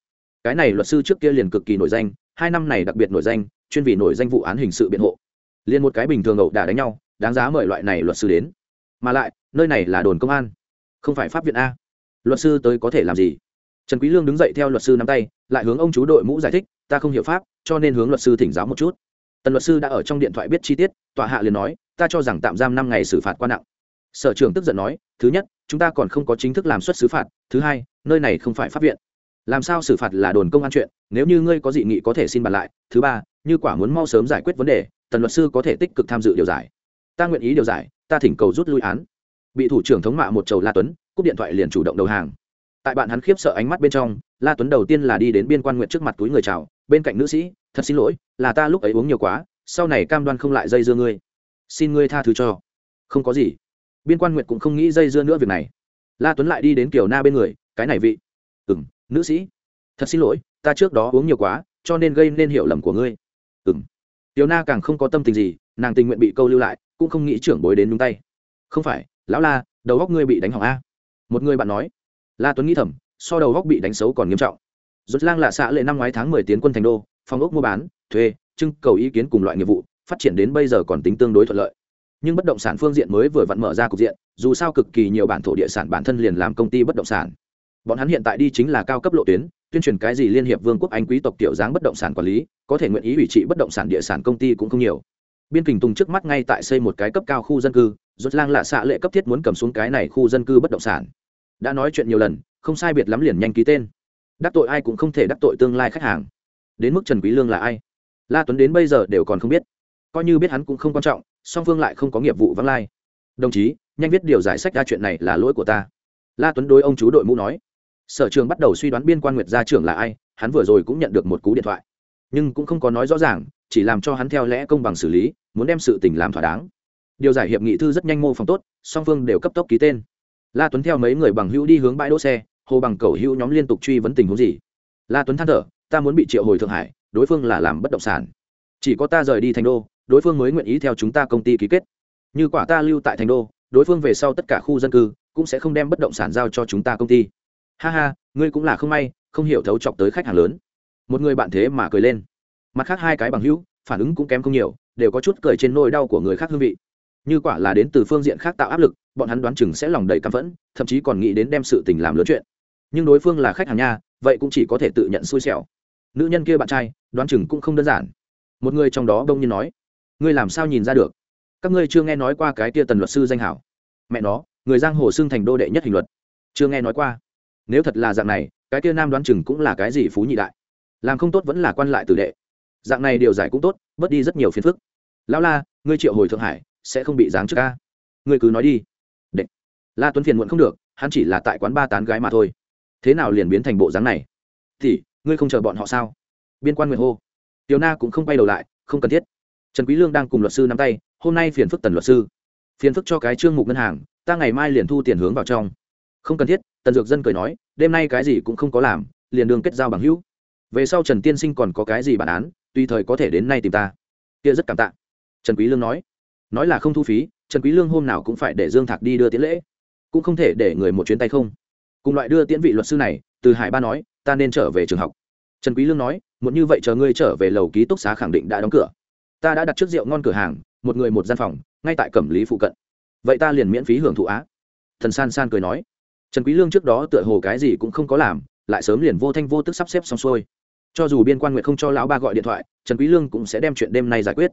Cái này luật sư trước kia liền cực kỳ nổi danh, hai năm này đặc biệt nổi danh, chuyên vì nổi danh vụ án hình sự biện hộ. Liền một cái bình thường ẩu đả đánh nhau, đáng giá mời loại này luật sư đến. Mà lại, nơi này là đồn công an, không phải pháp viện a. Luật sư tới có thể làm gì? Trần quý lương đứng dậy theo luật sư nắm tay, lại hướng ông chú đội mũ giải thích, ta không hiểu pháp cho nên hướng luật sư thỉnh giáo một chút. Tần luật sư đã ở trong điện thoại biết chi tiết, tòa hạ liền nói, ta cho rằng tạm giam năm ngày xử phạt quá nặng. Sở trưởng tức giận nói, thứ nhất, chúng ta còn không có chính thức làm xuất xứ phạt. Thứ hai, nơi này không phải pháp viện. Làm sao xử phạt là đồn công an chuyện, nếu như ngươi có dị nghị có thể xin bàn lại. Thứ ba, như quả muốn mau sớm giải quyết vấn đề, tần luật sư có thể tích cực tham dự điều giải. Ta nguyện ý điều giải, ta thỉnh cầu rút lui án. Bị thủ trưởng thống mạ một chầu la tuấn, cúp điện thoại liền chủ động đầu hàng. Tại bạn hắn khiếp sợ ánh mắt bên trong, la tuấn đầu tiên là đi đến biên quan nguyện trước mặt túi người chào bên cạnh nữ sĩ, thật xin lỗi, là ta lúc ấy uống nhiều quá, sau này cam đoan không lại dây dưa ngươi. Xin ngươi tha thứ cho. Không có gì. Biên quan nguyệt cũng không nghĩ dây dưa nữa việc này. La tuấn lại đi đến kiều na bên người, cái này vị. Ừ m nữ sĩ. Thật xin lỗi, ta trước đó uống nhiều quá, cho nên gây nên hiểu lầm của ngươi. Ừ m kiều na càng không có tâm tình gì, nàng tình nguyện bị câu lưu lại, cũng không nghĩ trưởng bối đến nhúng tay. Không phải, lão la, đầu góc ngươi bị đánh hỏng a. Một người bạn nói. La tuấn nghĩ thầm, so đầu góc bị đánh xấu còn nghiêm trọng rốt lang là xã lệ năm ngoái tháng mười tiến quân thành đô phòng ốc mua bán, thuê, trưng cầu ý kiến cùng loại nghiệp vụ, phát triển đến bây giờ còn tính tương đối thuận lợi. Nhưng bất động sản phương diện mới vừa vặn mở ra cục diện, dù sao cực kỳ nhiều bản thổ địa sản bản thân liền làm công ty bất động sản. Bọn hắn hiện tại đi chính là cao cấp lộ tuyến, tuyên truyền cái gì liên hiệp vương quốc anh quý tộc tiểu dáng bất động sản quản lý, có thể nguyện ý ủy trị bất động sản địa sản công ty cũng không nhiều. Biên kình tùng trước mắt ngay tại xây một cái cấp cao khu dân cư, rốt lang lạ xạ lệ cấp thiết muốn cầm xuống cái này khu dân cư bất động sản. Đã nói chuyện nhiều lần, không sai biệt lắm liền nhanh ký tên đắc tội ai cũng không thể đắc tội tương lai khách hàng. Đến mức trần quý lương là ai? La tuấn đến bây giờ đều còn không biết. Coi như biết hắn cũng không quan trọng, song phương lại không có nghiệp vụ vắng lai. Đồng chí, nhanh viết điều giải sách ra chuyện này là lỗi của ta. La tuấn đối ông chú đội mũ nói. Sở trường bắt đầu suy đoán biên quan nguyệt gia trưởng là ai, hắn vừa rồi cũng nhận được một cú điện thoại. Nhưng cũng không có nói rõ ràng, chỉ làm cho hắn theo lẽ công bằng xử lý, muốn đem sự tình làm thỏa đáng. Điều giải hiệp nghị thư rất nhanh mô phỏng tốt, song phương đều cấp tốc ký tên. La tuấn theo mấy người bằng hữu đi hướng bãi đỗ xe hồ bằng cầu hữu nhóm liên tục truy vấn tình huống gì? La tuấn than thở, ta muốn bị triệu hồi thượng hải, đối phương là làm bất động sản. Chỉ có ta rời đi thành đô, đối phương mới nguyện ý theo chúng ta công ty ký kết. Như quả ta lưu tại thành đô, đối phương về sau tất cả khu dân cư cũng sẽ không đem bất động sản giao cho chúng ta công ty. Ha ha, ngươi cũng là không may, không hiểu thấu chọc tới khách hàng lớn. Một người bạn thế mà cười lên. Mặt khác hai cái bằng hữu, phản ứng cũng kém không nhiều, đều có chút cười trên nỗi đau của người khác hương vị. Như quả là đến từ phương diện khác tạo áp lực, bọn hắn đoán chừng sẽ lòng đầy căm phẫn, thậm chí còn nghĩ đến đem sự tình làm lớn chuyện nhưng đối phương là khách hàng nha, vậy cũng chỉ có thể tự nhận xui xẻo. Nữ nhân kia bạn trai, đoán chừng cũng không đơn giản. Một người trong đó đông nhiên nói, ngươi làm sao nhìn ra được? Các ngươi chưa nghe nói qua cái kia tần luật sư danh hảo. Mẹ nó, người giang hồ xưng thành đô đệ nhất hình luật. Chưa nghe nói qua. Nếu thật là dạng này, cái kia nam đoán chừng cũng là cái gì phú nhị đại. Làm không tốt vẫn là quan lại tử đệ. Dạng này điều giải cũng tốt, bớt đi rất nhiều phiền phức. Lão la, ngươi triệu hồi thượng hải, sẽ không bị giáng trước ca ngươi cứ nói đi. Đệ. la tuấn phiền muộn không được, hắn chỉ là tại quán ba tán gái mà thôi thế nào liền biến thành bộ dáng này? Thì, ngươi không chờ bọn họ sao? Biên quan nguyện hô. Tiểu na cũng không quay đầu lại, không cần thiết. Trần quý lương đang cùng luật sư nắm tay, hôm nay phiền phức tần luật sư. Phiền phức cho cái trương mục ngân hàng, ta ngày mai liền thu tiền hướng vào trong. Không cần thiết, tần dược dân cười nói, đêm nay cái gì cũng không có làm, liền đường kết giao bằng hữu. Về sau trần tiên sinh còn có cái gì bản án, tùy thời có thể đến nay tìm ta. Kia rất cảm tạ. Trần quý lương nói. Nói là không thu phí, trần quý lương hôm nào cũng phải để dương thạc đi đưa tiễn lễ. Cũng không thể để người một chuyến tay không cùng loại đưa tiễn vị luật sư này, từ hải ba nói, ta nên trở về trường học. Trần quý lương nói muốn như vậy chờ ngươi trở về lầu ký túc xá khẳng định đã đóng cửa. Ta đã đặt trước rượu ngon cửa hàng, một người một gian phòng, ngay tại cẩm lý phụ cận. Vậy ta liền miễn phí hưởng thụ á. Thần san san cười nói. Trần quý lương trước đó tựa hồ cái gì cũng không có làm, lại sớm liền vô thanh vô tức sắp xếp xong xuôi. Cho dù biên quan nguyện không cho lão ba gọi điện thoại, trần quý lương cũng sẽ đem chuyện đêm nay giải quyết.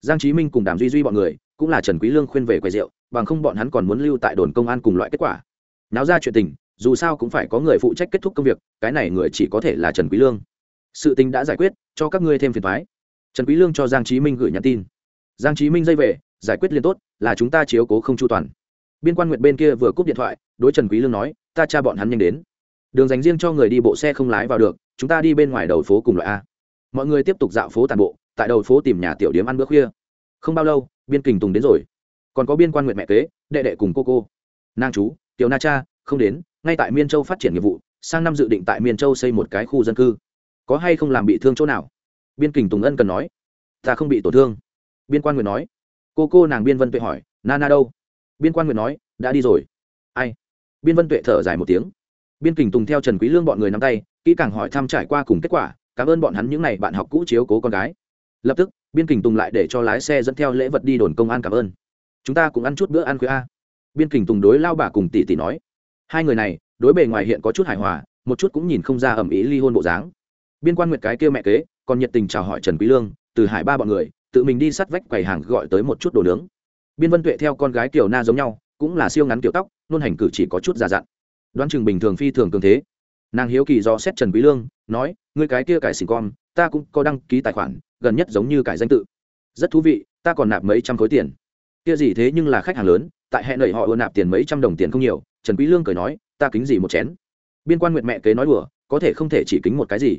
Giang chí minh cùng đàm duy duy bọn người, cũng là trần quý lương khuyên về quầy rượu, bằng không bọn hắn còn muốn lưu tại đồn công an cùng loại kết quả. Náo ra chuyện tình dù sao cũng phải có người phụ trách kết thúc công việc, cái này người chỉ có thể là trần quý lương. Sự tình đã giải quyết, cho các ngươi thêm phiền toái. Trần quý lương cho giang chí minh gửi nhắn tin. Giang chí minh dây về, giải quyết liền tốt, là chúng ta chiếu cố không chu toàn. Biên quan nguyệt bên kia vừa cúp điện thoại, đối trần quý lương nói, ta cha bọn hắn nhanh đến. Đường dành riêng cho người đi bộ xe không lái vào được, chúng ta đi bên ngoài đầu phố cùng loại a. Mọi người tiếp tục dạo phố tàn bộ, tại đầu phố tìm nhà tiểu điếm ăn bữa khuya. Không bao lâu, biên kình tùng đến rồi. Còn có biên quan nguyện mẹ kế, đệ đệ cùng cô cô. Nang chú, tiểu na cha, không đến ngay tại miên châu phát triển nghiệp vụ, sang năm dự định tại miên châu xây một cái khu dân cư. Có hay không làm bị thương chỗ nào? Biên kình tùng ân cần nói. Ta không bị tổn thương. Biên quan nguyện nói. Cô cô nàng biên vân tuệ hỏi, na na đâu? Biên quan nguyện nói, đã đi rồi. Ai? Biên vân tuệ thở dài một tiếng. Biên kình tùng theo trần quý lương bọn người nắm tay, kỹ càng hỏi thăm trải qua cùng kết quả, cảm ơn bọn hắn những ngày bạn học cũ chiếu cố con gái. Lập tức, biên kình tùng lại để cho lái xe dẫn theo lễ vật đi đồn công an cảm ơn. Chúng ta cũng ăn chút bữa ăn khuya a. Biên kình tùng đối lao bà cùng tỷ tỷ nói hai người này, đối bề ngoài hiện có chút hài hòa, một chút cũng nhìn không ra ẩm ý ly hôn bộ dáng. Biên quan nguyệt cái kia mẹ kế, còn nhiệt tình chào hỏi trần quý lương, từ hải ba bọn người, tự mình đi sắt vách quầy hàng gọi tới một chút đồ nướng. Biên vân tuệ theo con gái tiểu na giống nhau, cũng là siêu ngắn kiểu tóc, nôn hành cử chỉ có chút già dặn. Đoán chừng bình thường phi thường cường thế. Nàng hiếu kỳ do xét trần quý lương, nói, ngươi cái kia cải xỉn con, ta cũng có đăng ký tài khoản, gần nhất giống như cải danh tự. Rất thú vị, ta còn nạp mấy trăm khối tiền. Kia gì thế nhưng là khách hàng lớn tại hẹn đợi họ ưa nạp tiền mấy trăm đồng tiền không nhiều, trần quý lương cười nói, ta kính gì một chén? Biên quan nguyệt mẹ kế nói đùa, có thể không thể chỉ kính một cái gì.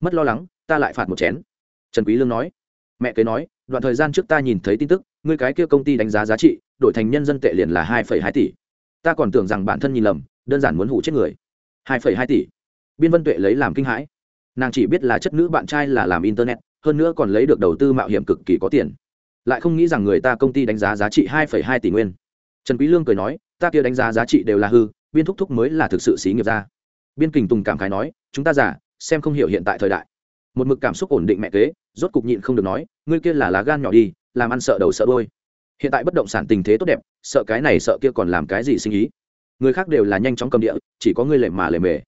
Mất lo lắng, ta lại phạt một chén. Trần quý lương nói, mẹ kế nói, đoạn thời gian trước ta nhìn thấy tin tức, ngươi cái kia công ty đánh giá giá trị, đổi thành nhân dân tệ liền là hai hai tỷ. Ta còn tưởng rằng bản thân nhìn lầm, đơn giản muốn hủ chết người. Hai hai tỷ. Biên vân tuệ lấy làm kinh hãi. Nàng chỉ biết là chất nữ bạn trai là làm internet, hơn nữa còn lấy được đầu tư mạo hiểm cực kỳ có tiền. Lại không nghĩ rằng người ta công ty đánh giá giá trị hai hai tỷ nguyên trần quý lương cười nói, ta kia đánh giá giá trị đều là hư biên thúc thúc mới là thực sự xí nghiệp ra. Biên kình tùng cảm khái nói, chúng ta giả xem không hiểu hiện tại thời đại. Một mực cảm xúc ổn định mẹ kế, rốt cục nhịn không được nói, ngươi kia là lá gan nhỏ đi, làm ăn sợ đầu sợ đôi hiện tại bất động sản tình thế tốt đẹp, sợ cái này sợ kia còn làm cái gì sinh ý? Người khác đều là nhanh chóng cầm địa, chỉ có ngươi lệ mà lệ mề.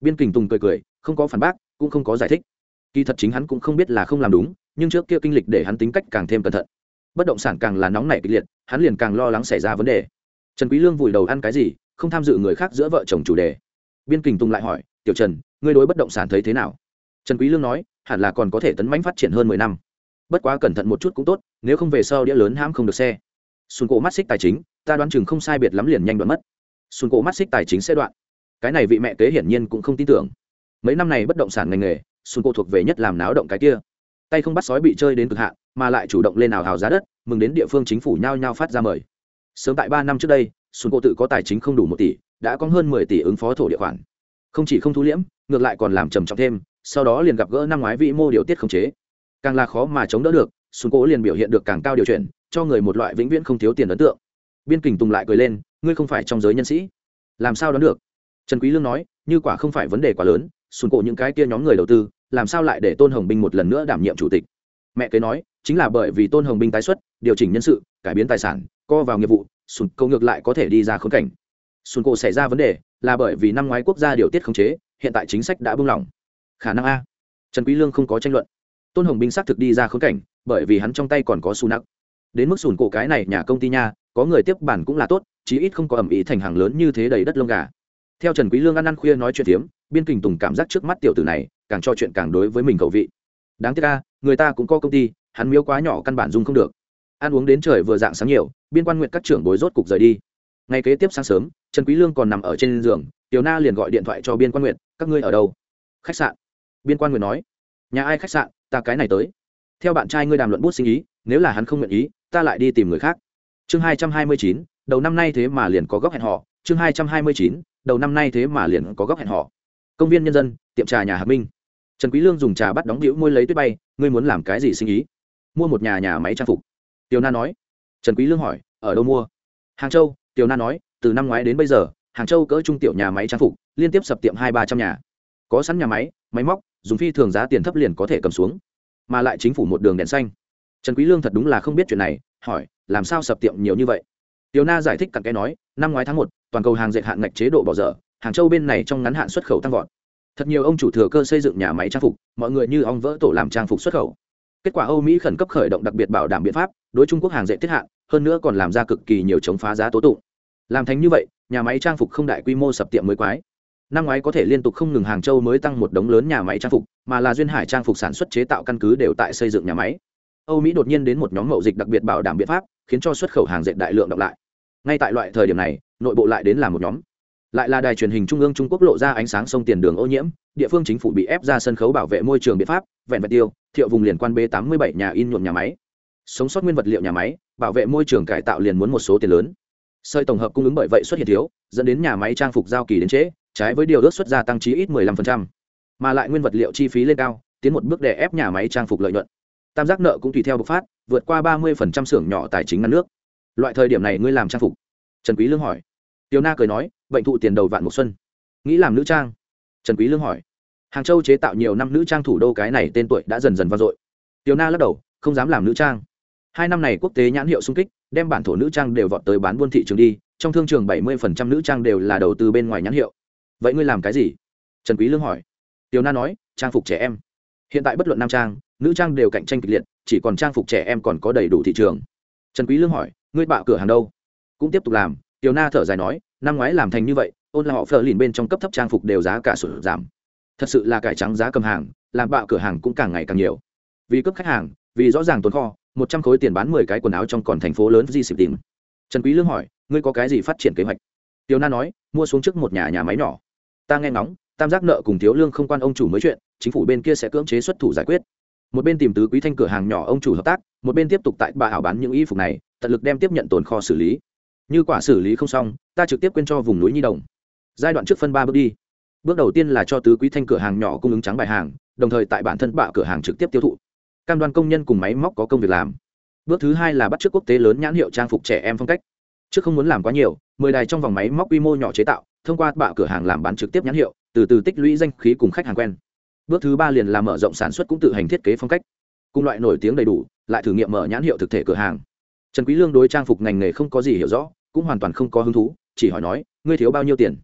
Biên kình tùng cười cười, không có phản bác, cũng không có giải thích. Kỳ thật chính hắn cũng không biết là không làm đúng, nhưng trước kia kinh lịch để hắn tính cách càng thêm cẩn thận bất động sản càng là nóng nảy kịch liệt, hắn liền càng lo lắng xảy ra vấn đề. Trần quý lương vùi đầu ăn cái gì, không tham dự người khác giữa vợ chồng chủ đề. Biên kình tùng lại hỏi, tiểu trần, ngươi đối bất động sản thấy thế nào? Trần quý lương nói, hẳn là còn có thể tấn mãnh phát triển hơn mười năm. Bất quá cẩn thận một chút cũng tốt, nếu không về sau đĩa lớn hãm không được xe. Xuân cổ mắt xích tài chính, ta đoán chừng không sai biệt lắm liền nhanh đoạn mất. Xuân cổ mắt xích tài chính sẽ đoạn. Cái này vị mẹ kế hiển nhiên cũng không tin tưởng. Mấy năm này bất động sản ngành nghề, xuân cổ thuộc về nhất làm náo động cái kia tay không bắt sói bị chơi đến cực hạn, mà lại chủ động lên nào hào giá đất, mừng đến địa phương chính phủ nhao nhao phát ra mời. Sớm tại ba năm trước đây, xuân cô tự có tài chính không đủ một tỷ, đã có hơn mười tỷ ứng phó thổ địa khoản. Không chỉ không thu liễm, ngược lại còn làm trầm trọng thêm, sau đó liền gặp gỡ năm ngoái vĩ mô điều tiết khống chế. Càng là khó mà chống đỡ được, xuân Cố liền biểu hiện được càng cao điều chuyển, cho người một loại vĩnh viễn không thiếu tiền ấn tượng. Biên kình tùng lại cười lên, ngươi không phải trong giới nhân sĩ. Làm sao đoán được? Trần quý lương nói, như quả không phải vấn đề quá lớn, xuân cổ những cái kia nhóm người đầu tư làm sao lại để tôn hồng binh một lần nữa đảm nhiệm chủ tịch? Mẹ kế nói, chính là bởi vì tôn hồng binh tái xuất, điều chỉnh nhân sự, cải biến tài sản, co vào nghiệp vụ sùn cầu ngược lại có thể đi ra khốn cảnh. Sùn cổ xảy ra vấn đề là bởi vì năm ngoái quốc gia điều tiết khống chế, hiện tại chính sách đã buông lỏng. Khả năng a. Trần quý lương không có tranh luận. Tôn hồng binh xác thực đi ra khốn cảnh, bởi vì hắn trong tay còn có xu nặng đến mức sùn cổ cái này nhà công ty nha, có người tiếp bản cũng là tốt, chí ít không có ẩm ý thành hàng lớn như thế đầy đất lông gà. Theo trần quý lương ăn ăn khuya nói chuyện tiếm biên kình tùng cảm giác trước mắt tiểu tử này càng cho chuyện càng đối với mình cầu vị. Đáng tiếc ca người ta cũng có công ty, hắn miếu quá nhỏ căn bản dung không được. Ăn uống đến trời vừa dạng sáng nhiều, biên quan nguyện các trưởng bối rốt cục rời đi. Ngày kế tiếp sáng sớm, trần quý lương còn nằm ở trên giường, tiểu na liền gọi điện thoại cho biên quan nguyện, các ngươi ở đâu? Khách sạn. Biên quan nguyện nói, nhà ai khách sạn, ta cái này tới. Theo bạn trai ngươi đàm luận bút sinh ý, nếu là hắn không nguyện ý, ta lại đi tìm người khác. Chương hai trăm hai mươi chín, đầu năm nay thế mà liền có góc hẹn họ chương hai trăm hai mươi chín, đầu năm nay thế mà liền có góc hẹn họ công viên nhân dân, tiệm trà nhà hạc minh trần quý lương dùng trà bắt đóng đĩu môi lấy tuyết bay ngươi muốn làm cái gì sinh ý? Mua một nhà nhà máy trang phục. Tiểu na nói. Trần quý lương hỏi ở đâu mua? Hàng châu. Tiểu na nói từ năm ngoái đến bây giờ hàng châu cỡ trung tiểu nhà máy trang phục liên tiếp sập tiệm hai ba trăm nhà. Có sẵn nhà máy máy móc dùng phi thường giá tiền thấp liền có thể cầm xuống mà lại chính phủ một đường đèn xanh. Trần quý lương thật đúng là không biết chuyện này hỏi làm sao sập tiệm nhiều như vậy? Tiểu na giải thích cặn kẽ nói năm ngoái tháng một, toàn cầu hàng dệt hạn ngạch chế độ bỏ dở hàng châu bên này trong ngắn hạn xuất khẩu tăng vọt thật nhiều ông chủ thừa cơ xây dựng nhà máy trang phục, mọi người như ong vỡ tổ làm trang phục xuất khẩu. Kết quả âu mỹ khẩn cấp khởi động đặc biệt bảo đảm biện pháp, đối trung quốc hàng dệt tiết hạn, hơn nữa còn làm ra cực kỳ nhiều chống phá giá tố tụng. Làm thành như vậy, nhà máy trang phục không đại quy mô sập tiệm mới quái. Năm ngoái có thể liên tục không ngừng hàng châu mới tăng một đống lớn nhà máy trang phục, mà là duyên hải trang phục sản xuất chế tạo căn cứ đều tại xây dựng nhà máy. Âu mỹ đột nhiên đến một nhóm mậu dịch đặc biệt bảo đảm biện pháp, khiến cho xuất khẩu hàng dệt đại lượng đọc lại. Ngay tại loại thời điểm này, nội bộ lại đến là một nhóm lại là đài truyền hình trung ương trung quốc lộ ra ánh sáng sông tiền đường ô nhiễm, địa phương chính phủ bị ép ra sân khấu bảo vệ môi trường biện pháp, vẹn vẹn tiêu, thiệu vùng liền quan b tám mươi bảy nhà in nhuộm nhà máy. Sống sót nguyên vật liệu nhà máy, bảo vệ môi trường cải tạo liền muốn một số tiền lớn. Sợi tổng hợp cung ứng bởi vậy xuất hiện thiếu, dẫn đến nhà máy trang phục giao kỳ đến trễ, trái với điều ước xuất gia tăng trí ít 15%. mà lại nguyên vật liệu chi phí lên cao, tiến một bước để ép nhà máy trang phục lợi nhuận. Tam giác nợ cũng tùy theo bộc phát, vượt qua 30% xưởng nhỏ tài chính ngăn nước. Loại thời điểm này ngươi làm trang phục? Trần quý lương hỏi. Tiêu na cười nói bệnh thụ tiền đầu vạn một xuân. Nghĩ làm nữ trang. Trần quý lương hỏi. Hàng châu chế tạo nhiều năm nữ trang thủ đô cái này tên tuổi đã dần dần vang dội. Tiểu na lắc đầu, không dám làm nữ trang. Hai năm này quốc tế nhãn hiệu sung kích, đem bản thổ nữ trang đều vọt tới bán buôn thị trường đi, trong thương trường bảy mươi phần trăm nữ trang đều là đầu tư bên ngoài nhãn hiệu. Vậy ngươi làm cái gì? Trần quý lương hỏi. Tiểu na nói, trang phục trẻ em. Hiện tại bất luận nam trang, nữ trang đều cạnh tranh kịch liệt, chỉ còn trang phục trẻ em còn có đầy đủ thị trường. Trần quý lương hỏi, ngươi bạo cửa hàng đâu? Cũng tiếp tục làm, tiểu na thở dài nói năm ngoái làm thành như vậy, ôn là họ phờ lìn bên trong cấp thấp trang phục đều giá cả sụt giảm. Thật sự là cải trắng giá cầm hàng, làm bạo cửa hàng cũng càng ngày càng nhiều. Vì cấp khách hàng, vì rõ ràng tồn kho, một trăm khối tiền bán mười cái quần áo trong còn thành phố lớn di xịp tìm trần quý lương hỏi, ngươi có cái gì phát triển kế hoạch? Tiểu na nói, mua xuống trước một nhà nhà máy nhỏ. Ta nghe ngóng, tam giác nợ cùng thiếu lương không quan ông chủ mới chuyện, chính phủ bên kia sẽ cưỡng chế xuất thủ giải quyết. Một bên tìm tứ quý thanh cửa hàng nhỏ ông chủ hợp tác, một bên tiếp tục tại bà hảo bán những y phục này, tận lực đem tiếp nhận tồn kho xử lý như quả xử lý không xong, ta trực tiếp quên cho vùng núi nhi đồng. Giai đoạn trước phân ba bước đi. Bước đầu tiên là cho tứ quý thanh cửa hàng nhỏ cung ứng trắng bài hàng, đồng thời tại bản thân bạ cửa hàng trực tiếp tiêu thụ. Cam đoan công nhân cùng máy móc có công việc làm. Bước thứ hai là bắt t r ư ớ c quốc tế lớn nhãn hiệu trang phục trẻ em phong cách. Trước không muốn làm quá nhiều, mười đài trong vòng máy móc quy mô nhỏ chế tạo, thông qua bạ cửa hàng làm bán trực tiếp nhãn hiệu, từ từ tích lũy danh khí cùng khách hàng quen. Bước thứ ba liền là mở rộng sản xuất cũng tự hành thiết kế phong cách. Cùng loại nổi tiếng đầy đủ, lại thử nghiệm mở nhãn hiệu thực thể cửa hàng trần quý lương đối trang phục ngành nghề không có gì hiểu rõ, cũng hoàn toàn không có hứng thú, chỉ hỏi nói, ngươi thiếu bao nhiêu tiền?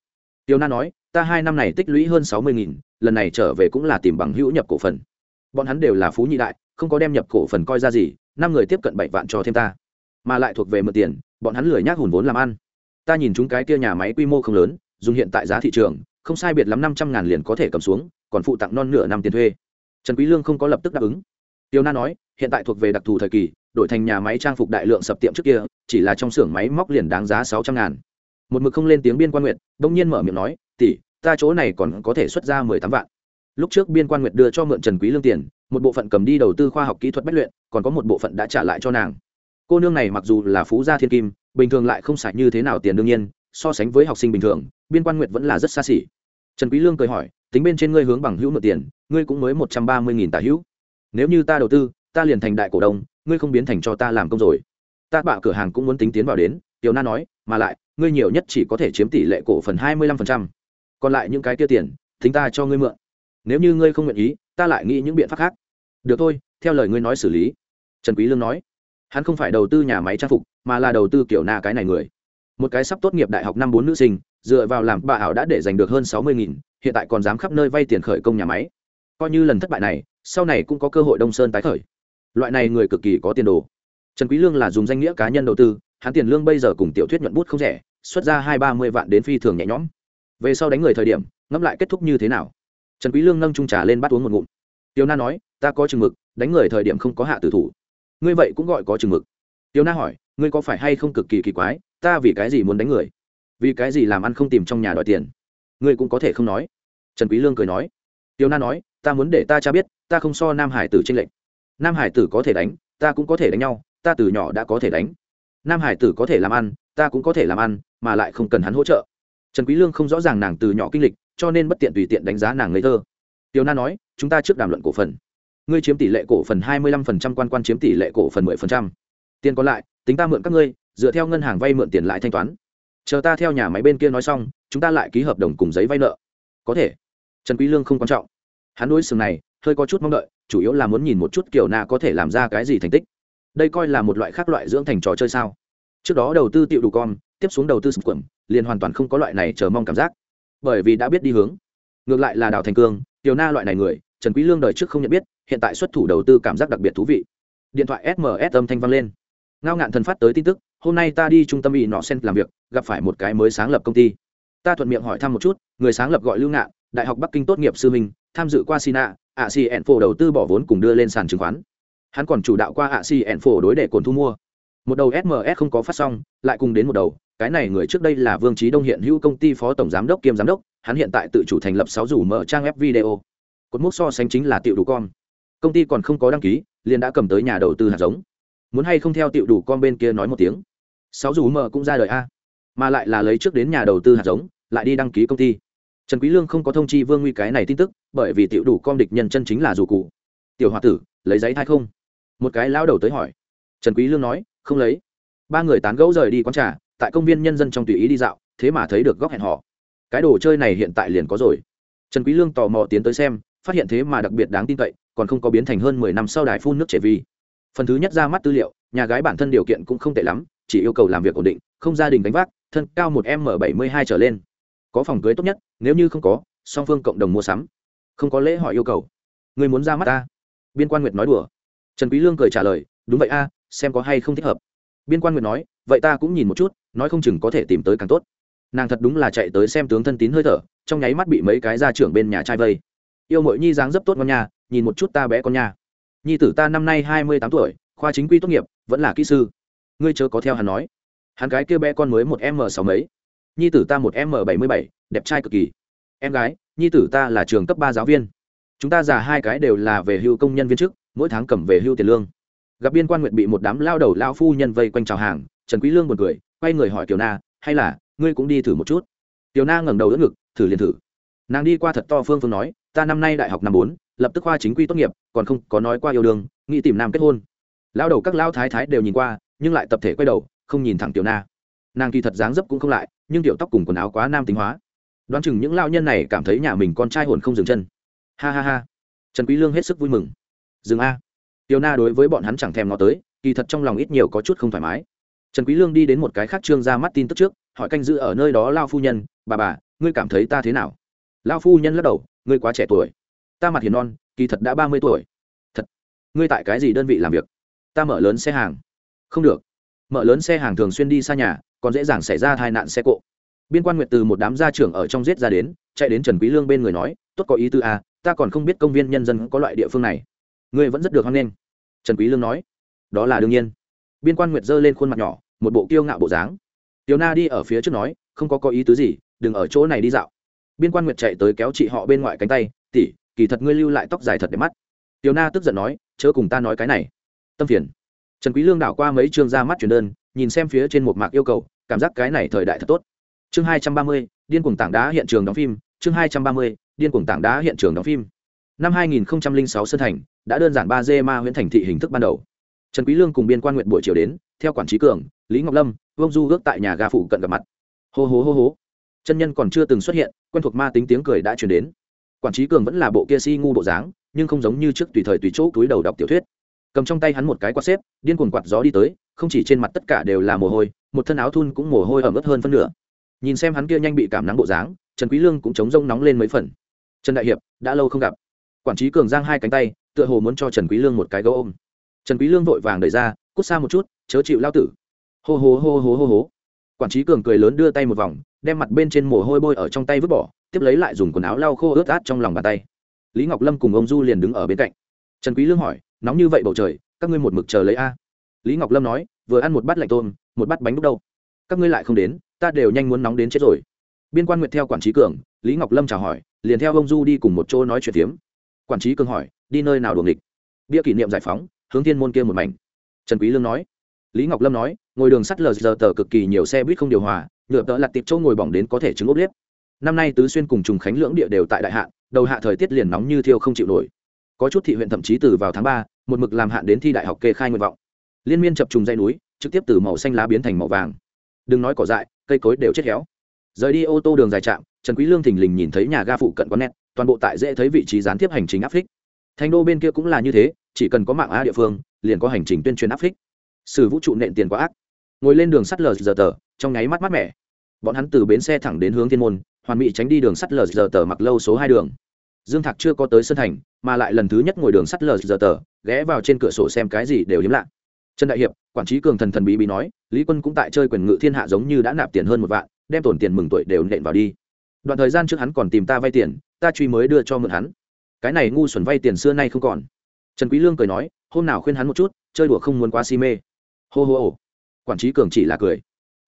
Tiêu na nói, ta hai năm này tích lũy hơn sáu mươi nghìn, lần này trở về cũng là tìm bằng hữu nhập cổ phần. Bọn hắn đều là phú nhị đại, không có đem nhập cổ phần coi ra gì, năm người tiếp cận bảy vạn cho thêm ta. Mà lại thuộc về mượn tiền, bọn hắn lười nhác hùn vốn làm ăn. Ta nhìn chúng cái kia nhà máy quy mô không lớn, dùng hiện tại giá thị trường, không sai biệt lắm năm trăm ngàn liền có thể cầm xuống, còn phụ tặng non nửa năm tiền thuê. Trần quý lương không có lập tức đáp ứng. Tiêu na nói, hiện tại thuộc về đặc thù thời kỳ đổi thành nhà máy trang phục đại lượng sập tiệm trước kia, chỉ là trong xưởng máy móc liền đáng giá sáu trăm ngàn. Một mực không lên tiếng biên quan nguyệt đông nhiên mở miệng nói, tỷ, ta chỗ này còn có thể xuất ra mười tám vạn. Lúc trước biên quan nguyệt đưa cho mượn trần quý lương tiền, một bộ phận cầm đi đầu tư khoa học kỹ thuật bách luyện, còn có một bộ phận đã trả lại cho nàng. Cô nương này mặc dù là phú gia thiên kim, bình thường lại không sạch như thế nào tiền đương nhiên, so sánh với học sinh bình thường, biên quan nguyệt vẫn là rất xa xỉ. Trần quý lương cười hỏi, tính bên trên ngươi hướng bằng hữu mượn tiền, ngươi cũng mới một trăm ba mươi nghìn tả hữu. Nếu như ta đầu tư, ta liền thành đại cổ đông ngươi không biến thành cho ta làm công rồi. Ta bạ cửa hàng cũng muốn tính tiến vào đến, tiểu na nói, mà lại, ngươi nhiều nhất chỉ có thể chiếm tỷ lệ cổ phần hai mươi lăm phần trăm. Còn lại những cái kia tiền tính ta cho ngươi mượn. Nếu như ngươi không nguyện ý, ta lại nghĩ những biện pháp khác. Được thôi, theo lời ngươi nói xử lý. Trần quý lương nói, hắn không phải đầu tư nhà máy trang phục, mà là đầu tư kiểu na cái này người. Một cái sắp tốt nghiệp đại học năm bốn nữ sinh, dựa vào làm bà ảo đã để giành được hơn sáu mươi nghìn, hiện tại còn dám khắp nơi vay tiền khởi công nhà máy. Coi như lần thất bại này, sau này cũng có cơ hội đông sơn tái khởi loại này người cực kỳ có tiền đồ. Trần quý lương là dùng danh nghĩa cá nhân đầu tư, hắn tiền lương bây giờ cùng tiểu thuyết nhuận bút không rẻ, xuất ra hai ba mươi vạn đến phi thường nhẹ nhõm. Về sau đánh người thời điểm, ngẫm lại kết thúc như thế nào? Trần quý lương nâng trung trà lên bắt uống một ngụm. Tiểu na nói, ta có chừng mực, đánh người thời điểm không có hạ tử thủ. Ngươi vậy cũng gọi có chừng mực. Tiểu na hỏi, ngươi có phải hay không cực kỳ kỳ quái, ta vì cái gì muốn đánh người? Vì cái gì làm ăn không tìm trong nhà đòi tiền? Ngươi cũng có thể không nói. Trần quý lương cười nói. Tiểu na nói, ta muốn để ta cha biết, ta không so nam hải tử trinh lệnh nam hải tử có thể đánh ta cũng có thể đánh nhau ta từ nhỏ đã có thể đánh. Nam hải tử có thể làm ăn ta cũng có thể làm ăn mà lại không cần hắn hỗ trợ. Trần quý lương không rõ ràng nàng từ nhỏ kinh lịch cho nên bất tiện tùy tiện đánh giá nàng ngây thơ. Tiểu na nói chúng ta trước đàm luận cổ phần. Ngươi chiếm tỷ lệ cổ phần 25%, quan quan chiếm tỷ lệ cổ phần 10%. tiền còn lại tính ta mượn các ngươi dựa theo ngân hàng vay mượn tiền lại thanh toán. Chờ ta theo nhà máy bên kia nói xong chúng ta lại ký hợp đồng cùng giấy vay nợ. Có thể. Trần quý lương không quan trọng. Hắn đối sừng này hơi có chút mong đợi chủ yếu là muốn nhìn một chút kiểu na có thể làm ra cái gì thành tích. Đây coi là một loại khác loại dưỡng thành trò chơi sao? Trước đó đầu tư tiệu đủ con tiếp xuống đầu tư sụp quẩn, liền hoàn toàn không có loại này chờ mong cảm giác. Bởi vì đã biết đi hướng. Ngược lại là đào thành cương, tiểu na loại này người, trần quý lương đời trước không nhận biết, hiện tại xuất thủ đầu tư cảm giác đặc biệt thú vị. Điện thoại sms âm thanh vang lên. Ngao ngạn thần phát tới tin tức, hôm nay ta đi trung tâm y nọ sen làm việc, gặp phải một cái mới sáng lập công ty. Ta thuận miệng hỏi thăm một chút, người sáng lập gọi lưu ngạn, đại học bắc kinh tốt nghiệp sư minh tham dự qua sina ạ xì ẹn phổ đầu tư bỏ vốn cùng đưa lên sàn chứng khoán. Hắn còn chủ đạo qua ạ xì ẹn phổ đối để cồn thu mua. Một đầu sms không có phát xong, lại cùng đến một đầu. Cái này người trước đây là vương trí đông hiện hữu công ty phó tổng giám đốc kiêm giám đốc. Hắn hiện tại tự chủ thành lập sáu rủ mở trang web video. Cột mốc so sánh chính là tiệu đủ con công ty còn không có đăng ký, liền đã cầm tới nhà đầu tư hạt giống. Muốn hay không theo tiệu đủ con bên kia nói một tiếng. Sáu rủ mở cũng ra đời a. Mà lại là lấy trước đến nhà đầu tư hạt giống, lại đi đăng ký công ty trần quý lương không có thông chi vương nguy cái này tin tức, bởi vì tiểu đủ con địch nhân chân chính là dù cụ. Tiểu hòa tử, lấy giấy thai không? Một cái lão đầu tới hỏi. Trần quý lương nói, không lấy. Ba người tán gẫu rời đi quán trà, tại công viên nhân dân trong tùy ý đi dạo, thế mà thấy được góc hẹn họ cái đồ chơi này hiện tại liền có rồi. Trần quý lương tò mò tiến tới xem, phát hiện thế mà đặc biệt đáng tin cậy, còn không có biến thành hơn mười năm sau đài phun nước trẻ vi phần thứ nhất ra mắt tư liệu, nhà gái bản thân điều kiện cũng không tệ lắm, chỉ yêu cầu làm việc ổn định, không gia đình gánh vác, thân cao một m bảy mươi hai trở lên có phòng cưới tốt nhất, nếu như không có, song phương cộng đồng mua sắm. Không có lễ hỏi yêu cầu. Người muốn ra mắt ta? Biên quan nguyệt nói đùa. Trần quý lương cười trả lời, đúng vậy a, xem có hay không thích hợp. Biên quan nguyệt nói, vậy ta cũng nhìn một chút, nói không chừng có thể tìm tới càng tốt. Nàng thật đúng là chạy tới xem tướng thân tín hơi thở, trong nháy mắt bị mấy cái gia trưởng bên nhà trai vây. Yêu mội nhi dáng dấp tốt con nhà nhìn một chút ta bé con nhà nhi tử ta năm nay hai mươi tám tuổi, khoa chính quy tốt nghiệp, vẫn là kỹ sư. Ngươi chớ có theo hắn nói. Hắn cái kia bé con mới một m sáu mấy nhi tử ta một m bảy mươi bảy đẹp trai cực kỳ. Em gái nhi tử ta là trường cấp ba giáo viên. Chúng ta già hai cái đều là về hưu công nhân viên chức mỗi tháng cầm về hưu tiền lương. Gặp biên quan nguyện bị một đám lao đầu lao phu nhân vây quanh chào hàng trần quý lương buồn cười, quay người hỏi kiều na hay là ngươi cũng đi thử một chút? Kiều na ngẩng đầu đỡ ngực thử liền thử. Nàng đi qua thật to phương phương nói ta năm nay đại học năm bốn lập tức khoa chính quy tốt nghiệp còn không có nói qua yêu đương nghĩ tìm nam kết hôn. Lao đầu các lao thái thái đều nhìn qua nhưng lại tập thể quay đầu không nhìn thẳng tiểu na nàng kỳ thật dáng dấp cũng không lại, nhưng tiểu tóc cùng quần áo quá nam tính hóa. Đoán chừng những lao nhân này cảm thấy nhà mình con trai hồn không dừng chân. Ha ha ha. Trần quý lương hết sức vui mừng. Dừng a. Tiểu na đối với bọn hắn chẳng thèm ngó tới, kỳ thật trong lòng ít nhiều có chút không thoải mái. Trần quý lương đi đến một cái khác trương ra mắt tin tức trước, hỏi canh giữ ở nơi đó lao phu nhân, bà bà, ngươi cảm thấy ta thế nào? Lao phu nhân lắc đầu, ngươi quá trẻ tuổi. Ta mặt hiền non, kỳ thật đã ba mươi tuổi. Thật? Ngươi tại cái gì đơn vị làm việc? Ta mở lớn xe hàng. Không được. Mở lớn xe hàng thường xuyên đi xa nhà còn dễ dàng xảy ra tai nạn xe cộ. Biên quan nguyệt từ một đám gia trưởng ở trong giết ra đến chạy đến trần quý lương bên người nói tốt có ý tư à, ta còn không biết công viên nhân dân có loại địa phương này. Ngươi vẫn rất được hoan nghênh. Trần quý lương nói đó là đương nhiên. Biên quan nguyệt giơ lên khuôn mặt nhỏ một bộ kiêu ngạo bộ dáng. Tiểu na đi ở phía trước nói không có có ý tứ gì đừng ở chỗ này đi dạo. Biên quan nguyệt chạy tới kéo chị họ bên ngoài cánh tay tỷ kỳ thật ngươi lưu lại tóc dài thật đẹp mắt. Tiểu na tức giận nói chớ cùng ta nói cái này. Tâm phiền. Trần quý lương đảo qua mấy chương ra mắt truyền đơn nhìn xem phía trên một mạc yêu cầu, cảm giác cái này thời đại thật tốt. Chương hai trăm ba mươi, điên cuồng tảng đá hiện trường đóng phim, chương hai trăm ba mươi, điên cuồng tảng đá hiện trường đóng phim. Năm hai nghìn sáu sơn thành đã đơn giản ba d ma huyện thành thị hình thức ban đầu. Trần quý lương cùng biên quan nguyện buổi chiều đến, theo quản trí cường, lý ngọc lâm, vương du ước tại nhà ga phụ cận gặp mặt. Hô hô hô hô. Chân nhân còn chưa từng xuất hiện, quen thuộc ma tính tiếng cười đã truyền đến. Quản trí cường vẫn là bộ kia si ngu bộ dáng, nhưng không giống như trước tùy thời tùy chỗ túi đầu đọc tiểu thuyết cầm trong tay hắn một cái quạt xếp, điên cuồng quạt gió đi tới, không chỉ trên mặt tất cả đều là mồ hôi, một thân áo thun cũng mồ hôi ẩm ướt hơn phân nửa. Nhìn xem hắn kia nhanh bị cảm nắng bộ dáng, trần quý lương cũng chống rông nóng lên mấy phần. Trần đại hiệp, đã lâu không gặp. Quản trí cường giang hai cánh tay, tựa hồ muốn cho trần quý lương một cái gấu ôm. Trần quý lương vội vàng đẩy ra, cút xa một chút, chớ chịu lao tử. Hô hô hô hô hô hô. Quản trí cường cười lớn đưa tay một vòng, đem mặt bên trên mồ hôi bôi ở trong tay vứt bỏ, tiếp lấy lại dùng quần áo lau khô ướt át trong lòng bàn tay. Lý ngọc lâm cùng ông du liền đứng ở bên cạnh. Trần quý lương hỏi nóng như vậy bầu trời, các ngươi một mực chờ lấy a. Lý ngọc lâm nói, vừa ăn một bát lạnh tôm, một bát bánh đúc đâu. Các ngươi lại không đến, ta đều nhanh muốn nóng đến chết rồi. Biên quan nguyệt theo quản trí cường, lý ngọc lâm chào hỏi, liền theo ông du đi cùng một chỗ nói chuyện tiếm quản trí cường hỏi, đi nơi nào đuồng địch bia kỷ niệm giải phóng, hướng thiên môn kia một mảnh. Trần quý lương nói, lý ngọc lâm nói, ngồi đường sắt lờ giờ tờ cực kỳ nhiều xe buýt không điều hòa, nhựa tợ lặt tiệp châu ngồi bỏng đến có thể trứng ốp liếp. Năm nay tứ xuyên cùng trùng khánh lưỡng địa đều tại đại hạ đầu hạ thời tiết liền nóng như thiêu không chịu nổi có chút thị huyện thậm chí từ vào tháng ba, một mực làm hạn đến thi đại học kê khai nguyện vọng. Liên miên chập trùng dây núi, trực tiếp từ màu xanh lá biến thành màu vàng. Đừng nói cỏ dại, cây cối đều chết héo. Rời đi ô tô đường dài trạm, trần quý lương thình lình nhìn thấy nhà ga phụ cận quán nét, toàn bộ tại dễ thấy vị trí gián tiếp hành trình áp phích. Thành đô bên kia cũng là như thế, chỉ cần có mạng a địa phương, liền có hành trình tuyên truyền áp phích. Sử vũ trụ nện tiền quá ác. Ngồi lên đường sắt lờ giờ tờ, trong nháy mắt mát mẻ. Bọn hắn từ bến xe thẳng đến hướng thiên môn, hoàn mỹ tránh đi đường sắt lờ giờ tờ mặc lâu số hai đường dương thạc chưa có tới sân thành, mà lại lần thứ nhất ngồi đường sắt lờ giờ tờ, ghé vào trên cửa sổ xem cái gì đều hiếm lạ. Trần đại hiệp, quản trí cường thần thần bí bí nói, lý quân cũng tại chơi quyền ngự thiên hạ giống như đã nạp tiền hơn một vạn, đem tổn tiền mừng tuổi đều nện vào đi. Đoạn thời gian trước hắn còn tìm ta vay tiền, ta truy mới đưa cho mượn hắn. Cái này ngu xuẩn vay tiền xưa nay không còn. Trần quý lương cười nói, hôm nào khuyên hắn một chút, chơi đùa không muốn quá si mê. Hô hô hô. Quản trí cường chỉ là cười.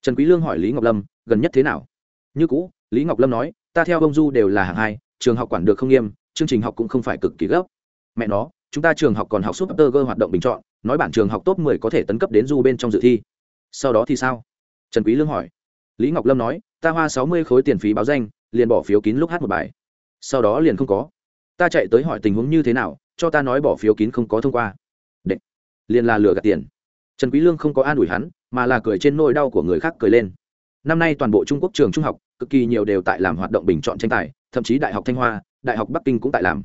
Trần quý lương hỏi lý ngọc lâm, gần nhất thế nào? Như cũ, lý ngọc lâm nói, ta theo ông du đều là hạng hai trường học quản được không nghiêm, chương trình học cũng không phải cực kỳ gấp. Mẹ nó, chúng ta trường học còn học súp tơ gơ hoạt động bình chọn, nói bản trường học top 10 có thể tấn cấp đến du bên trong dự thi. Sau đó thì sao? Trần quý lương hỏi. Lý ngọc lâm nói, ta hoa 60 khối tiền phí báo danh, liền bỏ phiếu kín lúc hát một bài. Sau đó liền không có. Ta chạy tới hỏi tình huống như thế nào, cho ta nói bỏ phiếu kín không có thông qua. Đệ. liền là lừa gạt tiền. Trần quý lương không có an ủi hắn, mà là cười trên nỗi đau của người khác cười lên. Năm nay toàn bộ trung quốc trường trung học cực kỳ nhiều đều tại làm hoạt động bình chọn tranh tài, thậm chí đại học thanh hoa, đại học bắc kinh cũng tại làm.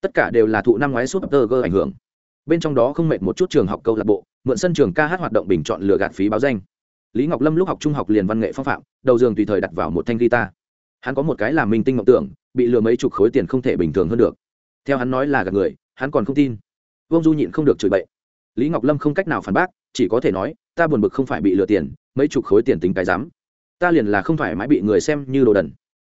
Tất cả đều là thụ năm ngoái suốt tơ gơ ảnh hưởng. Bên trong đó không mệt một chút trường học câu lạc bộ, mượn sân trường ca hát hoạt động bình chọn lừa gạt phí báo danh. Lý ngọc lâm lúc học trung học liền văn nghệ phong phạm, đầu giường tùy thời đặt vào một thanh guitar. Hắn có một cái làm minh tinh mộng tưởng, bị lừa mấy chục khối tiền không thể bình thường hơn được. Theo hắn nói là gạt người, hắn còn không tin. Vông du nhịn không được chửi bậy. Lý ngọc lâm không cách nào phản bác, chỉ có thể nói, ta buồn bực không phải bị lừa tiền, mấy chục khối tiền tính cái dám ta liền là không phải mãi bị người xem như đồ đần.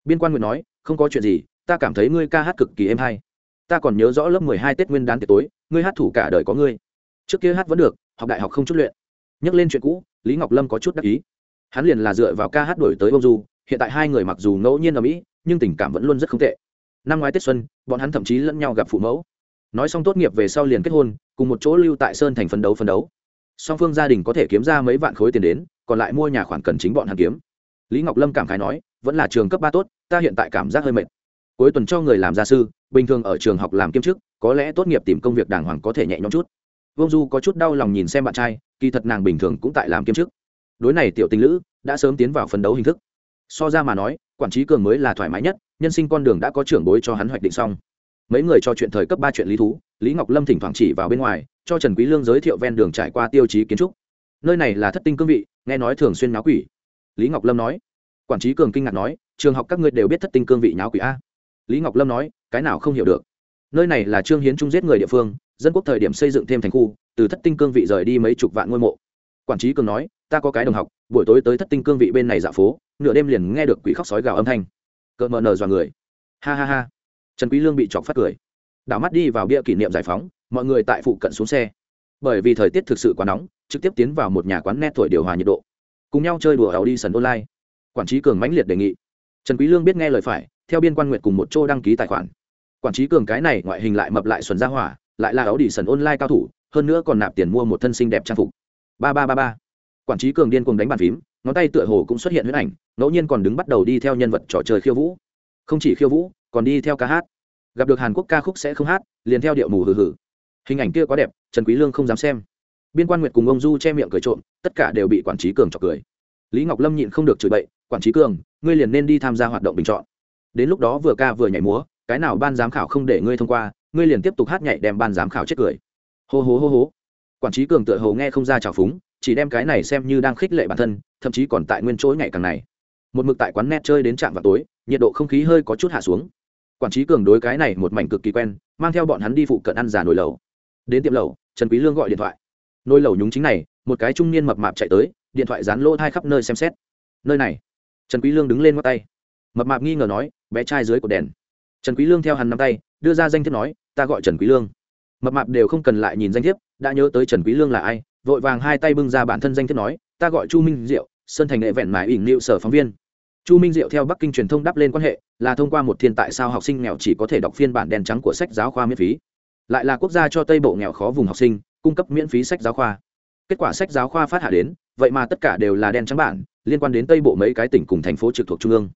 Biên quan nguyện nói, không có chuyện gì, ta cảm thấy ngươi ca hát cực kỳ êm hay. Ta còn nhớ rõ lớp mười hai tết nguyên đán tiệc tối, ngươi hát thủ cả đời có ngươi. Trước kia hát vẫn được, học đại học không chút luyện. Nhắc lên chuyện cũ, lý ngọc lâm có chút đắc ý. Hắn liền là dựa vào ca hát đổi tới ông du, hiện tại hai người mặc dù ngẫu nhiên ở mỹ, nhưng tình cảm vẫn luôn rất không tệ. Năm ngoái tết xuân, bọn hắn thậm chí lẫn nhau gặp phụ mẫu. Nói xong tốt nghiệp về sau liền kết hôn, cùng một chỗ lưu tại sơn thành phấn đấu phấn đấu. Song phương gia đình có thể kiếm ra mấy vạn khối tiền đến, còn lại mua nhà khoản cần chính bọn hắn kiếm lý ngọc lâm cảm khái nói, vẫn là trường cấp ba tốt, ta hiện tại cảm giác hơi mệt. Cuối tuần cho người làm gia sư, bình thường ở trường học làm kiêm chức, có lẽ tốt nghiệp tìm công việc đàng hoàng có thể nhẹ nhõm chút. Vương du có chút đau lòng nhìn xem bạn trai, kỳ thật nàng bình thường cũng tại làm kiêm chức. Đối này tiểu tình lữ, đã sớm tiến vào phấn đấu hình thức. So ra mà nói, quản trí cường mới là thoải mái nhất, nhân sinh con đường đã có trưởng bối cho hắn hoạch định xong. Mấy người cho chuyện thời cấp ba chuyện lý thú, lý ngọc lâm thỉnh thoảng chỉ vào bên ngoài, cho trần quý lương giới thiệu ven đường trải qua tiêu chí kiến trúc. Nơi này là thất tinh cương vị, nghe nói thường xuyên náo quỷ lý ngọc lâm nói. Quản trí cường kinh ngạc nói, trường học các ngươi đều biết thất tinh cương vị nháo quỷ a. Lý ngọc lâm nói, cái nào không hiểu được. Nơi này là trương hiến trung giết người địa phương, dân quốc thời điểm xây dựng thêm thành khu, từ thất tinh cương vị rời đi mấy chục vạn ngôi mộ. Quản trí cường nói, ta có cái đồng học, buổi tối tới thất tinh cương vị bên này dạo phố, nửa đêm liền nghe được quỷ khóc sói gào âm thanh. Cỡ mờ nờ dọa người. Ha ha ha. Trần quý lương bị chọc phát cười. Đảo mắt đi vào bia kỷ niệm giải phóng, mọi người tại phụ cận xuống xe. Bởi vì thời tiết thực sự quá nóng, trực tiếp tiến vào một nhà quán net thổi điều hòa nhiệt độ cùng nhau chơi đùa ảo đi sân online. Quản trí cường mãnh liệt đề nghị. Trần quý lương biết nghe lời phải, theo biên quan nguyệt cùng một chỗ đăng ký tài khoản. Quản trí cường cái này ngoại hình lại mập lại xuân ra hỏa, lại là áo đi sân online cao thủ, hơn nữa còn nạp tiền mua một thân xinh đẹp trang phục. Ba ba ba ba. Quản trí cường điên cuồng đánh bàn phím, ngón tay tựa hồ cũng xuất hiện huyết ảnh, ngẫu nhiên còn đứng bắt đầu đi theo nhân vật trò chơi khiêu vũ. Không chỉ khiêu vũ, còn đi theo ca hát. Gặp được hàn quốc ca khúc sẽ không hát, liền theo điệu mù hừ hừ. Hình ảnh kia quá đẹp, trần quý lương không dám xem. Biên quan nguyệt cùng ông du che miệng cười trộm tất cả đều bị quản trí cường chọc cười. Lý ngọc lâm nhịn không được chửi bậy, quản trí cường, ngươi liền nên đi tham gia hoạt động bình chọn. Đến lúc đó vừa ca vừa nhảy múa, cái nào ban giám khảo không để ngươi thông qua, ngươi liền tiếp tục hát nhảy đem ban giám khảo chết cười. Hô hô hô hô. Quản trí cường tựa hồ nghe không ra trào phúng, chỉ đem cái này xem như đang khích lệ bản thân, thậm chí còn tại nguyên chỗ ngày càng này. Một mực tại quán net chơi đến trạm vào tối, nhiệt độ không khí hơi có chút hạ xuống. Quản trí cường đối cái này một mảnh cực kỳ quen, mang theo bọn hắn đi phụ cận ăn giả nồi lầu đến tiệm lầu trần quý lương gọi điện thoại. Nồi lầu nhúng chính này một cái trung niên mập mạp chạy tới, điện thoại dán lỗ thai khắp nơi xem xét. Nơi này, trần quý lương đứng lên ngắt tay. Mập mạp nghi ngờ nói, bé trai dưới cột đèn. Trần quý lương theo hắn nắm tay, đưa ra danh thiếp nói, ta gọi trần quý lương. Mập mạp đều không cần lại nhìn danh thiếp, đã nhớ tới trần quý lương là ai, vội vàng hai tay bưng ra bản thân danh thiếp nói, ta gọi chu minh diệu, sơn thành nghệ vẹn mài ỉn liệu sở phóng viên. Chu minh diệu theo bắc kinh truyền thông đáp lên quan hệ, là thông qua một thiên tại sao học sinh nghèo chỉ có thể đọc phiên bản đen trắng của sách giáo khoa miễn phí. Lại là quốc gia cho tây bộ nghèo khó vùng học sinh, cung cấp miễn phí sách giáo khoa kết quả sách giáo khoa phát hạ đến, vậy mà tất cả đều là đen trắng bản, liên quan đến tây bộ mấy cái tỉnh cùng thành phố trực thuộc trung ương.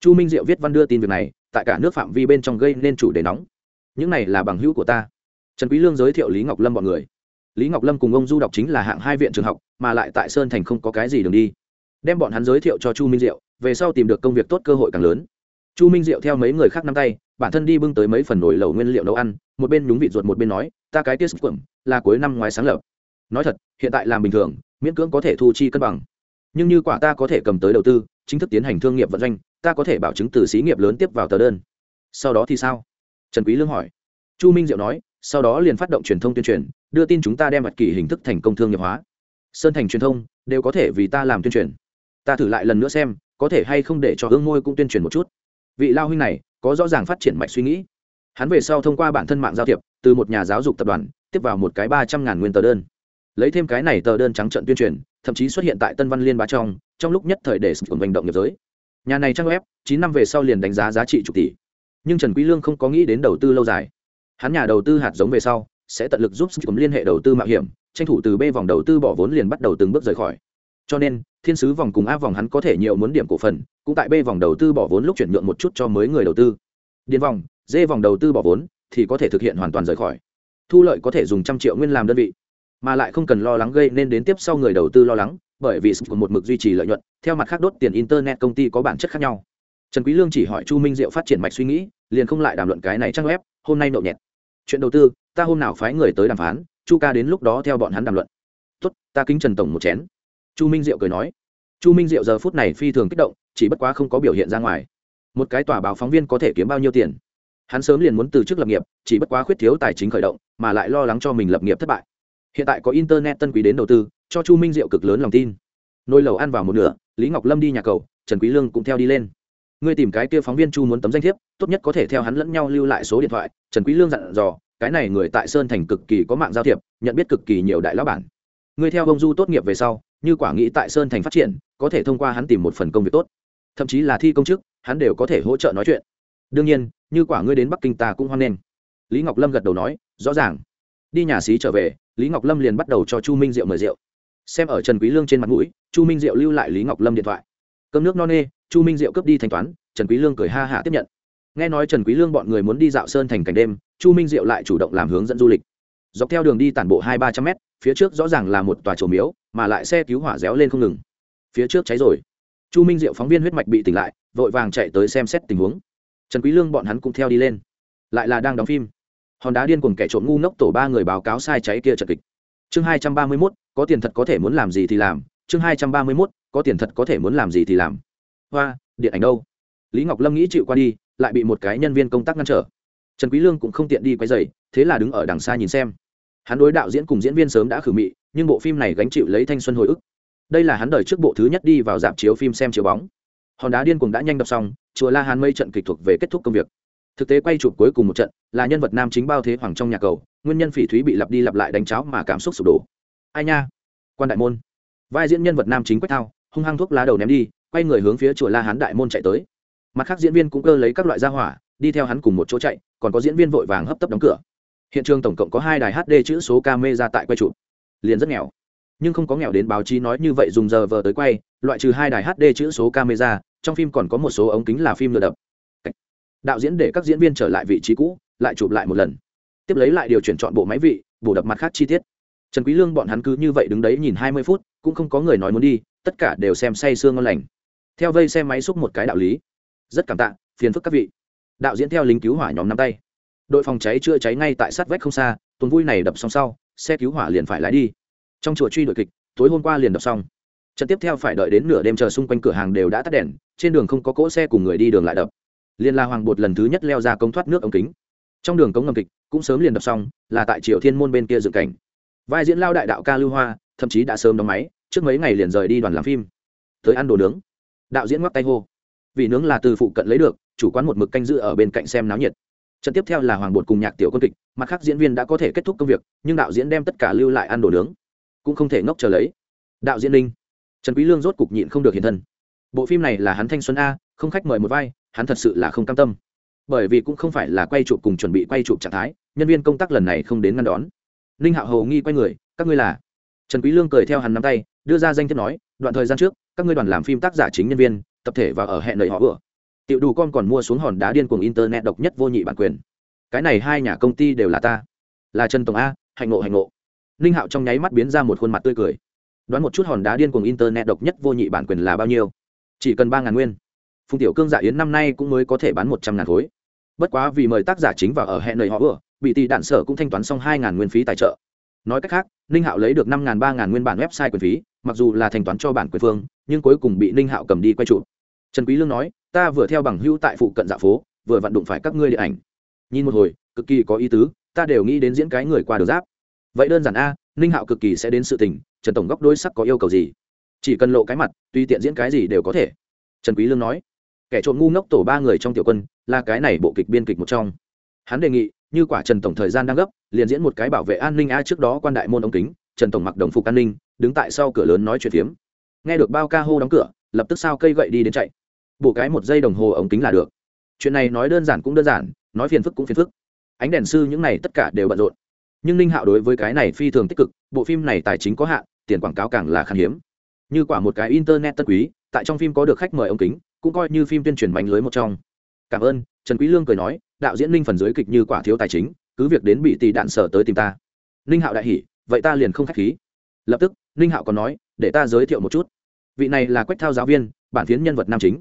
Chu minh diệu viết văn đưa tin việc này, tại cả nước phạm vi bên trong gây nên chủ đề nóng. Những này là bằng hữu của ta. Trần quý lương giới thiệu lý ngọc lâm bọn người. Lý ngọc lâm cùng ông du đọc chính là hạng hai viện trường học, mà lại tại sơn thành không có cái gì đường đi. Đem bọn hắn giới thiệu cho chu minh diệu, về sau tìm được công việc tốt cơ hội càng lớn. Chu minh diệu theo mấy người khác nắm tay, bản thân đi bưng tới mấy phần nồi lẩu nguyên liệu nấu ăn, một bên nhúng vịt ruột một bên nói, ta cái tiết quẩm là cuối năm ngoài sáng lập nói thật, hiện tại làm bình thường, miễn cưỡng có thể thu chi cân bằng. Nhưng như quả ta có thể cầm tới đầu tư, chính thức tiến hành thương nghiệp vận doanh, ta có thể bảo chứng từ xí nghiệp lớn tiếp vào tờ đơn. Sau đó thì sao? Trần quý lương hỏi. Chu minh diệu nói, sau đó liền phát động truyền thông tuyên truyền, đưa tin chúng ta đem vật kỳ hình thức thành công thương nghiệp hóa. Sơn thành truyền thông, đều có thể vì ta làm tuyên truyền. Ta thử lại lần nữa xem, có thể hay không để cho hương môi cũng tuyên truyền một chút. Vị lao huynh này, có rõ ràng phát triển mạch suy nghĩ. Hắn về sau thông qua bản thân mạng giao thiệp, từ một nhà giáo dục tập đoàn, tiếp vào một cái ba trăm ngàn nguyên tờ đơn lấy thêm cái này tờ đơn trắng trận tuyên truyền, thậm chí xuất hiện tại tân văn liên bá trong trong lúc nhất thời để sự hành động nghiệp giới. Nhà này trang web, chín năm về sau liền đánh giá giá trị chục tỷ. Nhưng trần quý lương không có nghĩ đến đầu tư lâu dài. Hắn nhà đầu tư hạt giống về sau, sẽ tận lực giúp sự liên hệ đầu tư mạo hiểm, tranh thủ từ b vòng đầu tư bỏ vốn liền bắt đầu từng bước rời khỏi. Cho nên, thiên sứ vòng cùng a vòng hắn có thể nhiều muốn điểm cổ phần, cũng tại b vòng đầu tư bỏ vốn lúc chuyển nhượng một chút cho mới người đầu tư. Điền vòng, d vòng đầu tư bỏ vốn, thì có thể thực hiện hoàn toàn rời khỏi. Thu lợi có thể dùng trăm triệu nguyên làm đơn vị mà lại không cần lo lắng gây nên đến tiếp sau người đầu tư lo lắng, bởi vì của một mực duy trì lợi nhuận, theo mặt khác đốt tiền internet công ty có bản chất khác nhau. Trần quý lương chỉ hỏi chu minh diệu phát triển mạch suy nghĩ, liền không lại đàm luận cái này trang web, hôm nay nộp nhẹt. Chuyện đầu tư, ta hôm nào phái người tới đàm phán, chu ca đến lúc đó theo bọn hắn đàm luận. Tốt, ta kính trần tổng một chén. Chu minh diệu cười nói. Chu minh diệu giờ phút này phi thường kích động, chỉ bất quá không có biểu hiện ra ngoài. Một cái tòa báo phóng viên có thể kiếm bao nhiêu tiền? Hắn sớm liền muốn từ chức lập nghiệp, chỉ bất quá khuyết thiếu tài chính khởi động, mà lại lo lắng cho mình lập nghiệp thất bại hiện tại có internet tân quý đến đầu tư, cho chu minh diệu cực lớn lòng tin. Nồi lầu ăn vào một nửa, lý ngọc lâm đi nhà cầu, trần quý lương cũng theo đi lên. Ngươi tìm cái kia phóng viên chu muốn tấm danh thiếp, tốt nhất có thể theo hắn lẫn nhau lưu lại số điện thoại, trần quý lương dặn dò, cái này người tại sơn thành cực kỳ có mạng giao thiệp, nhận biết cực kỳ nhiều đại lão bản. Ngươi theo ông du tốt nghiệp về sau, như quả nghĩ tại sơn thành phát triển, có thể thông qua hắn tìm một phần công việc tốt. Thậm chí là thi công chức, hắn đều có thể hỗ trợ nói chuyện. Đương nhiên, như quả ngươi đến bắc kinh ta cũng hoan nghênh. Lý ngọc lâm gật đầu nói, rõ ràng. Đi nhà xí trở về lý ngọc lâm liền bắt đầu cho chu minh diệu mời rượu. Xem ở trần quý lương trên mặt mũi, chu minh diệu lưu lại lý ngọc lâm điện thoại. Cơm nước no nê, chu minh diệu cướp đi thanh toán, trần quý lương cười ha hả tiếp nhận. Nghe nói trần quý lương bọn người muốn đi dạo sơn thành cảnh đêm, chu minh diệu lại chủ động làm hướng dẫn du lịch. Dọc theo đường đi tản bộ hai ba trăm mét, phía trước rõ ràng là một tòa chùa miếu, mà lại xe cứu hỏa réo lên không ngừng. Phía trước cháy rồi. Chu minh diệu phóng viên huyết mạch bị tỉnh lại, vội vàng chạy tới xem xét tình huống. Trần quý lương bọn hắn cũng theo đi lên. Lại là đang đóng phim hòn đá điên cuồng kẻ trộm ngu ngốc tổ ba người báo cáo sai cháy kia trật kịch. Chương hai trăm ba mươi mốt, có tiền thật có thể muốn làm gì thì làm. Chương hai trăm ba mươi mốt, có tiền thật có thể muốn làm gì thì làm. Hoa, điện ảnh đâu? Lý ngọc lâm nghĩ chịu qua đi, lại bị một cái nhân viên công tác ngăn trở. Trần quý lương cũng không tiện đi quay giày thế là đứng ở đằng xa nhìn xem. Hắn đối đạo diễn cùng diễn viên sớm đã khử mị, nhưng bộ phim này gánh chịu lấy thanh xuân hồi ức. Đây là hắn đời trước bộ thứ nhất đi vào dạp chiếu phim xem chiếu bóng. Hòn đá điên cuồng đã nhanh đọc xong, chùa la hán mây trận kịch thuộc về kết thúc công việc thực tế quay chụp cuối cùng một trận, là nhân vật nam chính bao thế hoàng trong nhà cầu, nguyên nhân phỉ thúy bị lặp đi lặp lại đánh cháo mà cảm xúc sụp đổ. Ai nha? Quan đại môn. Vai diễn nhân vật nam chính quách thao, hung hăng thuốc lá đầu ném đi, quay người hướng phía chùa la hán đại môn chạy tới. Mặt khác diễn viên cũng cơ lấy các loại gia hỏa, đi theo hắn cùng một chỗ chạy, còn có diễn viên vội vàng hấp tấp đóng cửa. Hiện trường tổng cộng có hai đài hd chữ số camera tại quay chụp. Liền rất nghèo. Nhưng không có nghèo đến báo chí nói như vậy dùng giờ vờ tới quay, loại trừ hai đài hd chữ số camera, trong phim còn có một số ống kính là phim lừa đập đạo diễn để các diễn viên trở lại vị trí cũ, lại chụp lại một lần. Tiếp lấy lại điều chuyển chọn bộ máy vị, bổ đập mặt khác chi tiết. Trần quý lương bọn hắn cứ như vậy đứng đấy nhìn hai mươi phút, cũng không có người nói muốn đi, tất cả đều xem say sương ngon lành. Theo vây xe máy xúc một cái đạo lý. Rất cảm tạ, phiền phức các vị. Đạo diễn theo lính cứu hỏa nhóm nắm tay. Đội phòng cháy chữa cháy ngay tại sát vách không xa, tuần vui này đập xong sau, xe cứu hỏa liền phải lái đi. Trong chùa truy đội kịch, tối hôm qua liền đập xong. Trận tiếp theo phải đợi đến nửa đêm chờ xung quanh cửa hàng đều đã tắt đèn, trên đường không có cỗ xe cùng người đi đường lại đập liên la hoàng bột lần thứ nhất leo ra công thoát nước ống kính. Trong đường cống ngầm kịch, cũng sớm liền đập xong, là tại triều thiên môn bên kia dựng cảnh. Vai diễn lao đại đạo ca lưu hoa, thậm chí đã sớm đóng máy, trước mấy ngày liền rời đi đoàn làm phim. Tới ăn đồ nướng. Đạo diễn ngoắc tay hô. Vì nướng là từ phụ cận lấy được, chủ quán một mực canh giữ ở bên cạnh xem náo nhiệt. Trận tiếp theo là hoàng bột cùng nhạc tiểu quân kịch, mặt khác diễn viên đã có thể kết thúc công việc, nhưng đạo diễn đem tất cả lưu lại ăn đồ nướng. Cũng không thể ngốc chờ lấy. Đạo diễn linh trần quý lương rốt cục nhịn không được hiện thân. Bộ phim này là hắn thanh xuân a, không khách mời một vai hắn thật sự là không cam tâm. Bởi vì cũng không phải là quay chụp cùng chuẩn bị quay chụp trạng thái, nhân viên công tác lần này không đến ngăn đón. Ninh hạo hầu nghi quay người, các ngươi là? Trần quý lương cười theo hắn nắm tay, đưa ra danh thiếp nói, đoạn thời gian trước, các ngươi đoàn làm phim tác giả chính nhân viên, tập thể và ở hẹn lời họ vừa. Tiểu đủ con còn mua xuống hòn đá điên cuồng internet độc nhất vô nhị bản quyền. Cái này hai nhà công ty đều là ta. Là trần tổng a, hạnh ngộ hạnh ngộ. Ninh hạo trong nháy mắt biến ra một khuôn mặt tươi cười. Đoán một chút hòn đá điên cuồng internet độc nhất vô nhị bản quyền là bao nhiêu? Chỉ cần ba ngàn nguyên phùng tiểu cương giả yến năm nay cũng mới có thể bán một trăm ngàn khối. Bất quá vì mời tác giả chính vào ở hẹn lời họ vừa, bị tỷ đạn sở cũng thanh toán xong hai ngàn nguyên phí tài trợ. Nói cách khác, ninh hạo lấy được năm ngàn, ba ngàn nguyên bản website quyền phí, mặc dù là thanh toán cho bản quyền phương, nhưng cuối cùng bị ninh hạo cầm đi quay trụ. Trần quý lương nói, ta vừa theo bằng hữu tại phụ cận dạ phố, vừa vận đụng phải các ngươi điện ảnh. Nhìn một hồi, cực kỳ có ý tứ, ta đều nghĩ đến diễn cái người qua đường giáp. Vậy đơn giản a, ninh hạo cực kỳ sẽ đến sự tình, trần tổng góc đối sắc có yêu cầu gì? Chỉ cần lộ cái mặt, tùy tiện diễn cái gì đều có thể. Trần quý lương nói kẻ trộm ngu ngốc tổ ba người trong tiểu quân, là cái này bộ kịch biên kịch một trong. Hắn đề nghị, như quả trần tổng thời gian đang gấp, liền diễn một cái bảo vệ an ninh a trước đó quan đại môn ống kính, trần tổng mặc đồng phục an ninh, đứng tại sau cửa lớn nói chuyện phiếm. Nghe được bao ca hô đóng cửa, lập tức sao cây gậy đi đến chạy. Bổ cái một giây đồng hồ ống kính là được. Chuyện này nói đơn giản cũng đơn giản, nói phiền phức cũng phiền phức. Ánh đèn sư những này tất cả đều bận rộn. Nhưng ninh hạo đối với cái này phi thường tích cực, bộ phim này tài chính có hạn, tiền quảng cáo càng là khan hiếm. Như quả một cái internet tân quý, tại trong phim có được khách mời ống kính cũng coi như phim tuyên truyền bánh lưới một trong. Cảm ơn, trần quý lương cười nói, đạo diễn ninh phần dưới kịch như quả thiếu tài chính, cứ việc đến bị tỷ đạn sở tới tìm ta. Ninh hạo đại hỉ, vậy ta liền không khách khí. Lập tức, ninh hạo còn nói, để ta giới thiệu một chút. Vị này là quách thao giáo viên, bản phiến nhân vật nam chính.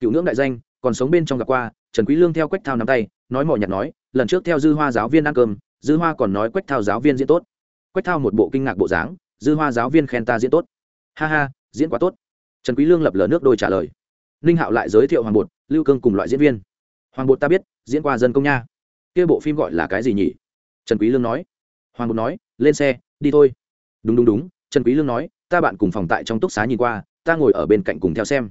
Cựu ngưỡng đại danh, còn sống bên trong gặp qua, trần quý lương theo quách thao nắm tay, nói mỏ nhạt nói, lần trước theo dư hoa giáo viên ăn cơm, dư hoa còn nói quách thao giáo viên diễn tốt. Quách thao một bộ kinh ngạc bộ dáng, dư hoa giáo viên khen ta diễn tốt. Ha ha, diễn quá tốt. Trần quý lương lập lờ nước đôi trả lời ninh hạo lại giới thiệu hoàng bột, lưu cương cùng loại diễn viên. Hoàng bột ta biết, diễn qua dân công nha. Kia bộ phim gọi là cái gì nhỉ? Trần quý lương nói. Hoàng bột nói, lên xe, đi thôi. Đúng đúng đúng, trần quý lương nói, ta bạn cùng phòng tại trong túc xá nhìn qua, ta ngồi ở bên cạnh cùng theo xem.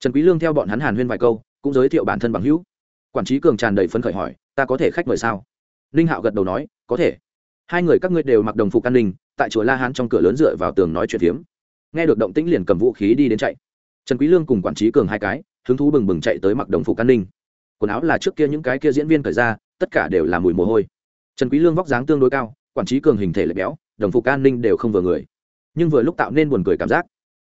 Trần quý lương theo bọn hắn hàn huyên vài câu, cũng giới thiệu bản thân bằng hữu. Quản trí cường tràn đầy phấn khởi hỏi, ta có thể khách mời sao? Ninh hạo gật đầu nói, có thể. Hai người các ngươi đều mặc đồng phục an ninh, tại chùa la hán trong cửa lớn dựa vào tường nói chuyện phiếm. Nghe được động tĩnh liền cầm vũ khí đi đến chạy trần quý lương cùng quản trí cường hai cái, hứng thú bừng bừng chạy tới mặc đồng phục an ninh. Quần áo là trước kia những cái kia diễn viên cởi ra, tất cả đều là mùi mồ hôi. Trần quý lương vóc dáng tương đối cao, quản trí cường hình thể lại béo, đồng phục an ninh đều không vừa người. Nhưng vừa lúc tạo nên buồn cười cảm giác.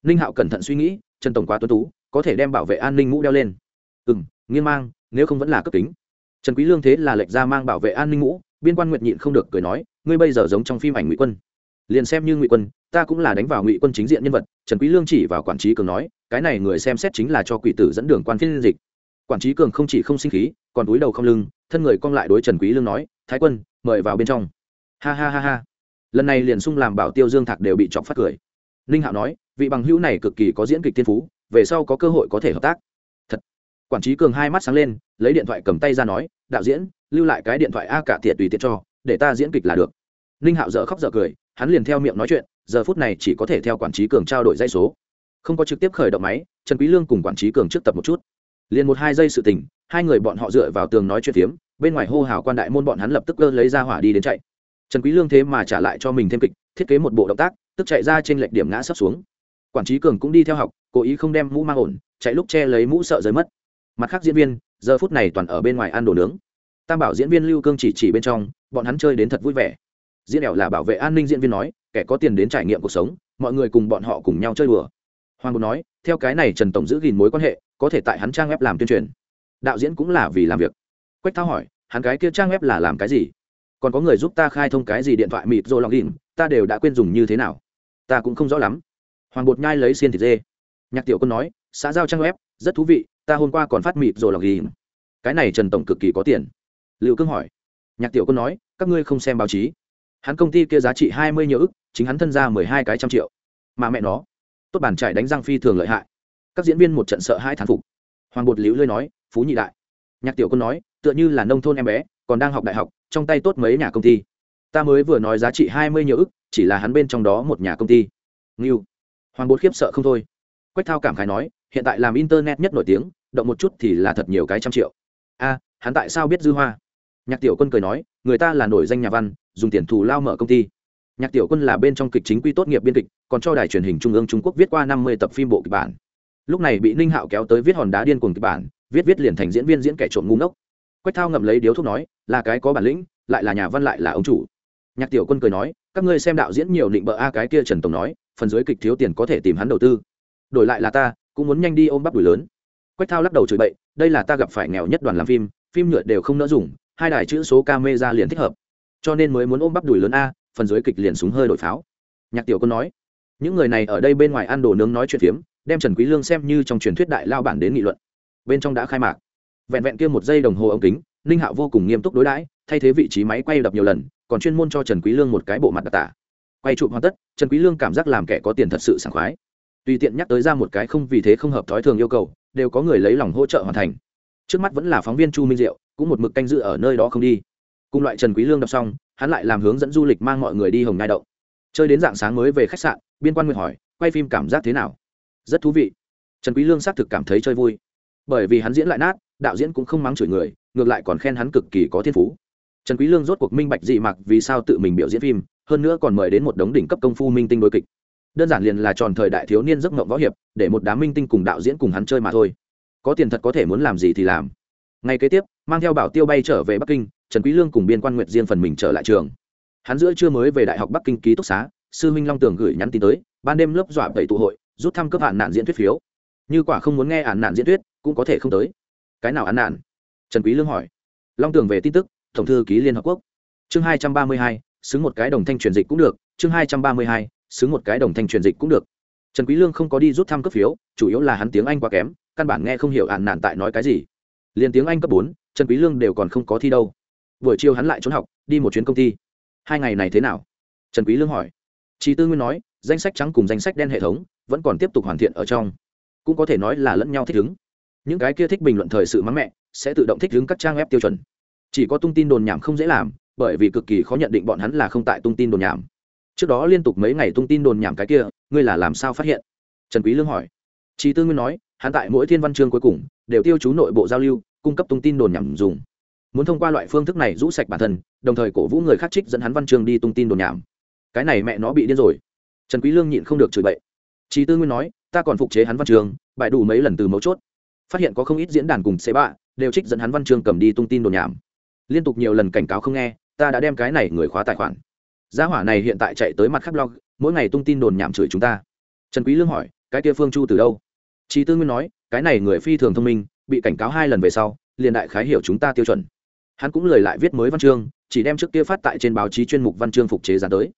Ninh hạo cẩn thận suy nghĩ, trần tổng quá tuấn tú, có thể đem bảo vệ an ninh mũ đeo lên. Ừ nghiêng mang, nếu không vẫn là cấp kính. Trần quý lương thế là lệch ra mang bảo vệ an ninh mũ, biên quan nguyệt nhịn không được cười nói, ngươi bây giờ giống trong phim ảnh ngụy quân. Liền xem như ngụy quân ta cũng là đánh vào ngụy quân chính diện nhân vật, trần quý lương chỉ vào quản trí cường nói, cái này người xem xét chính là cho quỷ tử dẫn đường quan phiên dịch. Quản trí cường không chỉ không sinh khí, còn túi đầu không lưng, thân người cong lại đối trần quý lương nói, thái quân, mời vào bên trong. Ha ha ha ha. Lần này liền sung làm bảo tiêu dương thạc đều bị chọc phát cười. Ninh hạo nói, vị bằng hữu này cực kỳ có diễn kịch thiên phú, về sau có cơ hội có thể hợp tác. Thật. Quản trí cường hai mắt sáng lên, lấy điện thoại cầm tay ra nói, đạo diễn, lưu lại cái điện thoại a cả tiệt tùy tiện cho, để ta diễn kịch là được. Ninh hạo dở khóc dở cười, hắn liền theo miệng nói chuyện giờ phút này chỉ có thể theo quản trí cường trao đổi dây số. Không có trực tiếp khởi động máy, trần quý lương cùng quản trí cường trước tập một chút. Liền một hai giây sự tình, hai người bọn họ dựa vào tường nói chuyện tiếm bên ngoài hô hào quan đại môn bọn hắn lập tức cơ lấy ra hỏa đi đến chạy. Trần quý lương thế mà trả lại cho mình thêm kịch, thiết kế một bộ động tác, tức chạy ra trên lệch điểm ngã sắp xuống. Quản trí cường cũng đi theo học, cố ý không đem mũ mang ổn, chạy lúc che lấy mũ sợ rơi mất. Mặt khác diễn viên, giờ phút này toàn ở bên ngoài ăn đồ nướng. Tam bảo diễn viên lưu cương chỉ chỉ bên trong, bọn hắn chơi đến thật vui vẻ diễn đèo là bảo vệ an ninh diễn viên nói, kẻ có tiền đến trải nghiệm cuộc sống, mọi người cùng bọn họ cùng nhau chơi đùa. Hoàng bột nói, theo cái này trần tổng giữ gìn mối quan hệ, có thể tại hắn trang web làm tuyên truyền. Đạo diễn cũng là vì làm việc. Quách thao hỏi, hắn cái kia trang web là làm cái gì? Còn có người giúp ta khai thông cái gì điện thoại mịt rồi login, ta đều đã quên dùng như thế nào. Ta cũng không rõ lắm. Hoàng bột nhai lấy xiên thịt dê. Nhạc tiểu quân nói, xã giao trang web, rất thú vị, ta hôm qua còn phát mịt rồi login. Cái này trần tổng cực kỳ có tiền. Liệu cương hỏi. Nhạc tiểu quân nói, các ngươi không xem báo chí hắn công ty kia giá trị hai mươi nhiều ức, chính hắn thân ra mười hai cái trăm triệu. Mà mẹ nó, tốt bản trải đánh răng phi thường lợi hại. Các diễn viên một trận sợ hai thán phục. Hoàng bột liễu lơi nói, phú nhị đại. Nhạc tiểu quân nói, tựa như là nông thôn em bé, còn đang học đại học, trong tay tốt mấy nhà công ty. Ta mới vừa nói giá trị hai mươi nhiều ức, chỉ là hắn bên trong đó một nhà công ty. Nghiêu hoàng bột khiếp sợ không thôi. Quách thao cảm khái nói, hiện tại làm internet nhất nổi tiếng, động một chút thì là thật nhiều cái trăm triệu. A, hắn tại sao biết dư hoa? Nhạc tiểu quân cười nói, người ta là nổi danh nhà văn dùng tiền thù lao mở công ty. Nhạc tiểu quân là bên trong kịch chính quy tốt nghiệp biên kịch, còn cho đài truyền hình trung ương trung quốc viết qua năm mươi tập phim bộ kịch bản. Lúc này bị ninh hạo kéo tới viết hòn đá điên cuồng kịch bản, viết viết liền thành diễn viên diễn kẻ trộm ngu ngốc. Quách thao ngậm lấy điếu thuốc nói, là cái có bản lĩnh, lại là nhà văn lại là ông chủ. Nhạc tiểu quân cười nói, các ngươi xem đạo diễn nhiều định bợ a cái kia trần tổng nói, phần dưới kịch thiếu tiền có thể tìm hắn đầu tư. Đổi lại là ta, cũng muốn nhanh đi ôm bắp đùi lớn. Quách thao lắc đầu chửi bậy, đây là ta gặp phải nghèo nhất đoàn làm phim phim nhựa đều không nỡ dùng, hai đài chữ số ca mê ra liền thích hợp cho nên mới muốn ôm bắp đùi lớn a, phần dưới kịch liền súng hơi đổi pháo. Nhạc tiểu quân nói, những người này ở đây bên ngoài ăn đồ nướng nói chuyện phiếm, đem trần quý lương xem như trong truyền thuyết đại lao bản đến nghị luận. Bên trong đã khai mạc. Vẹn vẹn kia một giây đồng hồ ống kính, ninh hạo vô cùng nghiêm túc đối đãi, thay thế vị trí máy quay đập nhiều lần, còn chuyên môn cho trần quý lương một cái bộ mặt đặc tả. Quay chụp hoàn tất, trần quý lương cảm giác làm kẻ có tiền thật sự sảng khoái. Tùy tiện nhắc tới ra một cái không vì thế không hợp thói thường yêu cầu, đều có người lấy lòng hỗ trợ hoàn thành. Trước mắt vẫn là phóng viên chu minh diệu, cũng một mực canh dự ở nơi đó không đi cùng loại trần quý lương đọc xong, hắn lại làm hướng dẫn du lịch mang mọi người đi hồng ngai động. Chơi đến dạng sáng mới về khách sạn, biên quan nguyện hỏi, quay phim cảm giác thế nào? Rất thú vị. Trần quý lương xác thực cảm thấy chơi vui. Bởi vì hắn diễn lại nát, đạo diễn cũng không mắng chửi người, ngược lại còn khen hắn cực kỳ có thiên phú. Trần quý lương rốt cuộc minh bạch dị mặc vì sao tự mình biểu diễn phim, hơn nữa còn mời đến một đống đỉnh cấp công phu minh tinh đối kịch. Đơn giản liền là tròn thời đại thiếu niên giấc mộng võ hiệp, để một đám minh tinh cùng đạo diễn cùng hắn chơi mà thôi. Có tiền thật có thể muốn làm gì thì làm. Ngay kế tiếp, mang theo bảo tiêu bay trở về bắc kinh trần quý lương cùng biên quan nguyệt diên phần mình trở lại trường. Hắn giữa trưa mới về đại học bắc kinh ký túc xá, sư minh long tường gửi nhắn tin tới, ban đêm lớp dọa bảy tụ hội, rút thăm cấp hạn nạn diễn thuyết phiếu. Như quả không muốn nghe án nạn diễn thuyết, cũng có thể không tới. Cái nào án nạn? Trần quý lương hỏi. Long tường về tin tức, tổng thư ký liên hợp quốc. Chương hai trăm ba mươi hai, xứng một cái đồng thanh truyền dịch cũng được. Chương hai trăm ba mươi hai, xứng một cái đồng thanh truyền dịch cũng được. Trần quý lương không có đi rút thăm cấp phiếu, chủ yếu là hắn tiếng anh quá kém, căn bản nghe không hiểu hạn nạn tại nói cái gì. Liền tiếng anh cấp bốn, trần quý lương đều còn không có thi đâu buổi chiều hắn lại trốn học, đi một chuyến công ty. Hai ngày này thế nào? Trần quý lương hỏi. Chi tư nguyên nói, danh sách trắng cùng danh sách đen hệ thống vẫn còn tiếp tục hoàn thiện ở trong. Cũng có thể nói là lẫn nhau thích ứng. Những cái kia thích bình luận thời sự mắng mẹ sẽ tự động thích ứng các trang web tiêu chuẩn. Chỉ có tung tin đồn nhảm không dễ làm, bởi vì cực kỳ khó nhận định bọn hắn là không tại tung tin đồn nhảm. Trước đó liên tục mấy ngày tung tin đồn nhảm cái kia, ngươi là làm sao phát hiện? Trần quý lương hỏi. Chi tư nguyên nói, hắn tại mỗi thiên văn chương cuối cùng đều tiêu chú nội bộ giao lưu, cung cấp tung tin đồn nhảm dùng muốn thông qua loại phương thức này rũ sạch bản thân, đồng thời cổ vũ người khác trích dẫn hắn văn chương đi tung tin đồn nhảm. Cái này mẹ nó bị điên rồi. Trần quý lương nhịn không được chửi bậy. Trí tư nguyên nói, ta còn phục chế hắn văn chương, bại đủ mấy lần từ mấu chốt. Phát hiện có không ít diễn đàn cùng xe bạ đều trích dẫn hắn văn chương cầm đi tung tin đồn nhảm. Liên tục nhiều lần cảnh cáo không nghe, ta đã đem cái này người khóa tài khoản. Gia hỏa này hiện tại chạy tới mặt khắp blog, mỗi ngày tung tin đồn nhảm chửi chúng ta. Trần quý lương hỏi, cái kia phương chu từ đâu? Trí tư nguyên nói, cái này người phi thường thông minh, bị cảnh cáo hai lần về sau, liền đại khái hiểu chúng ta tiêu chuẩn hắn cũng lời lại viết mới văn chương, chỉ đem trước kia phát tại trên báo chí chuyên mục văn chương phục chế ra tới.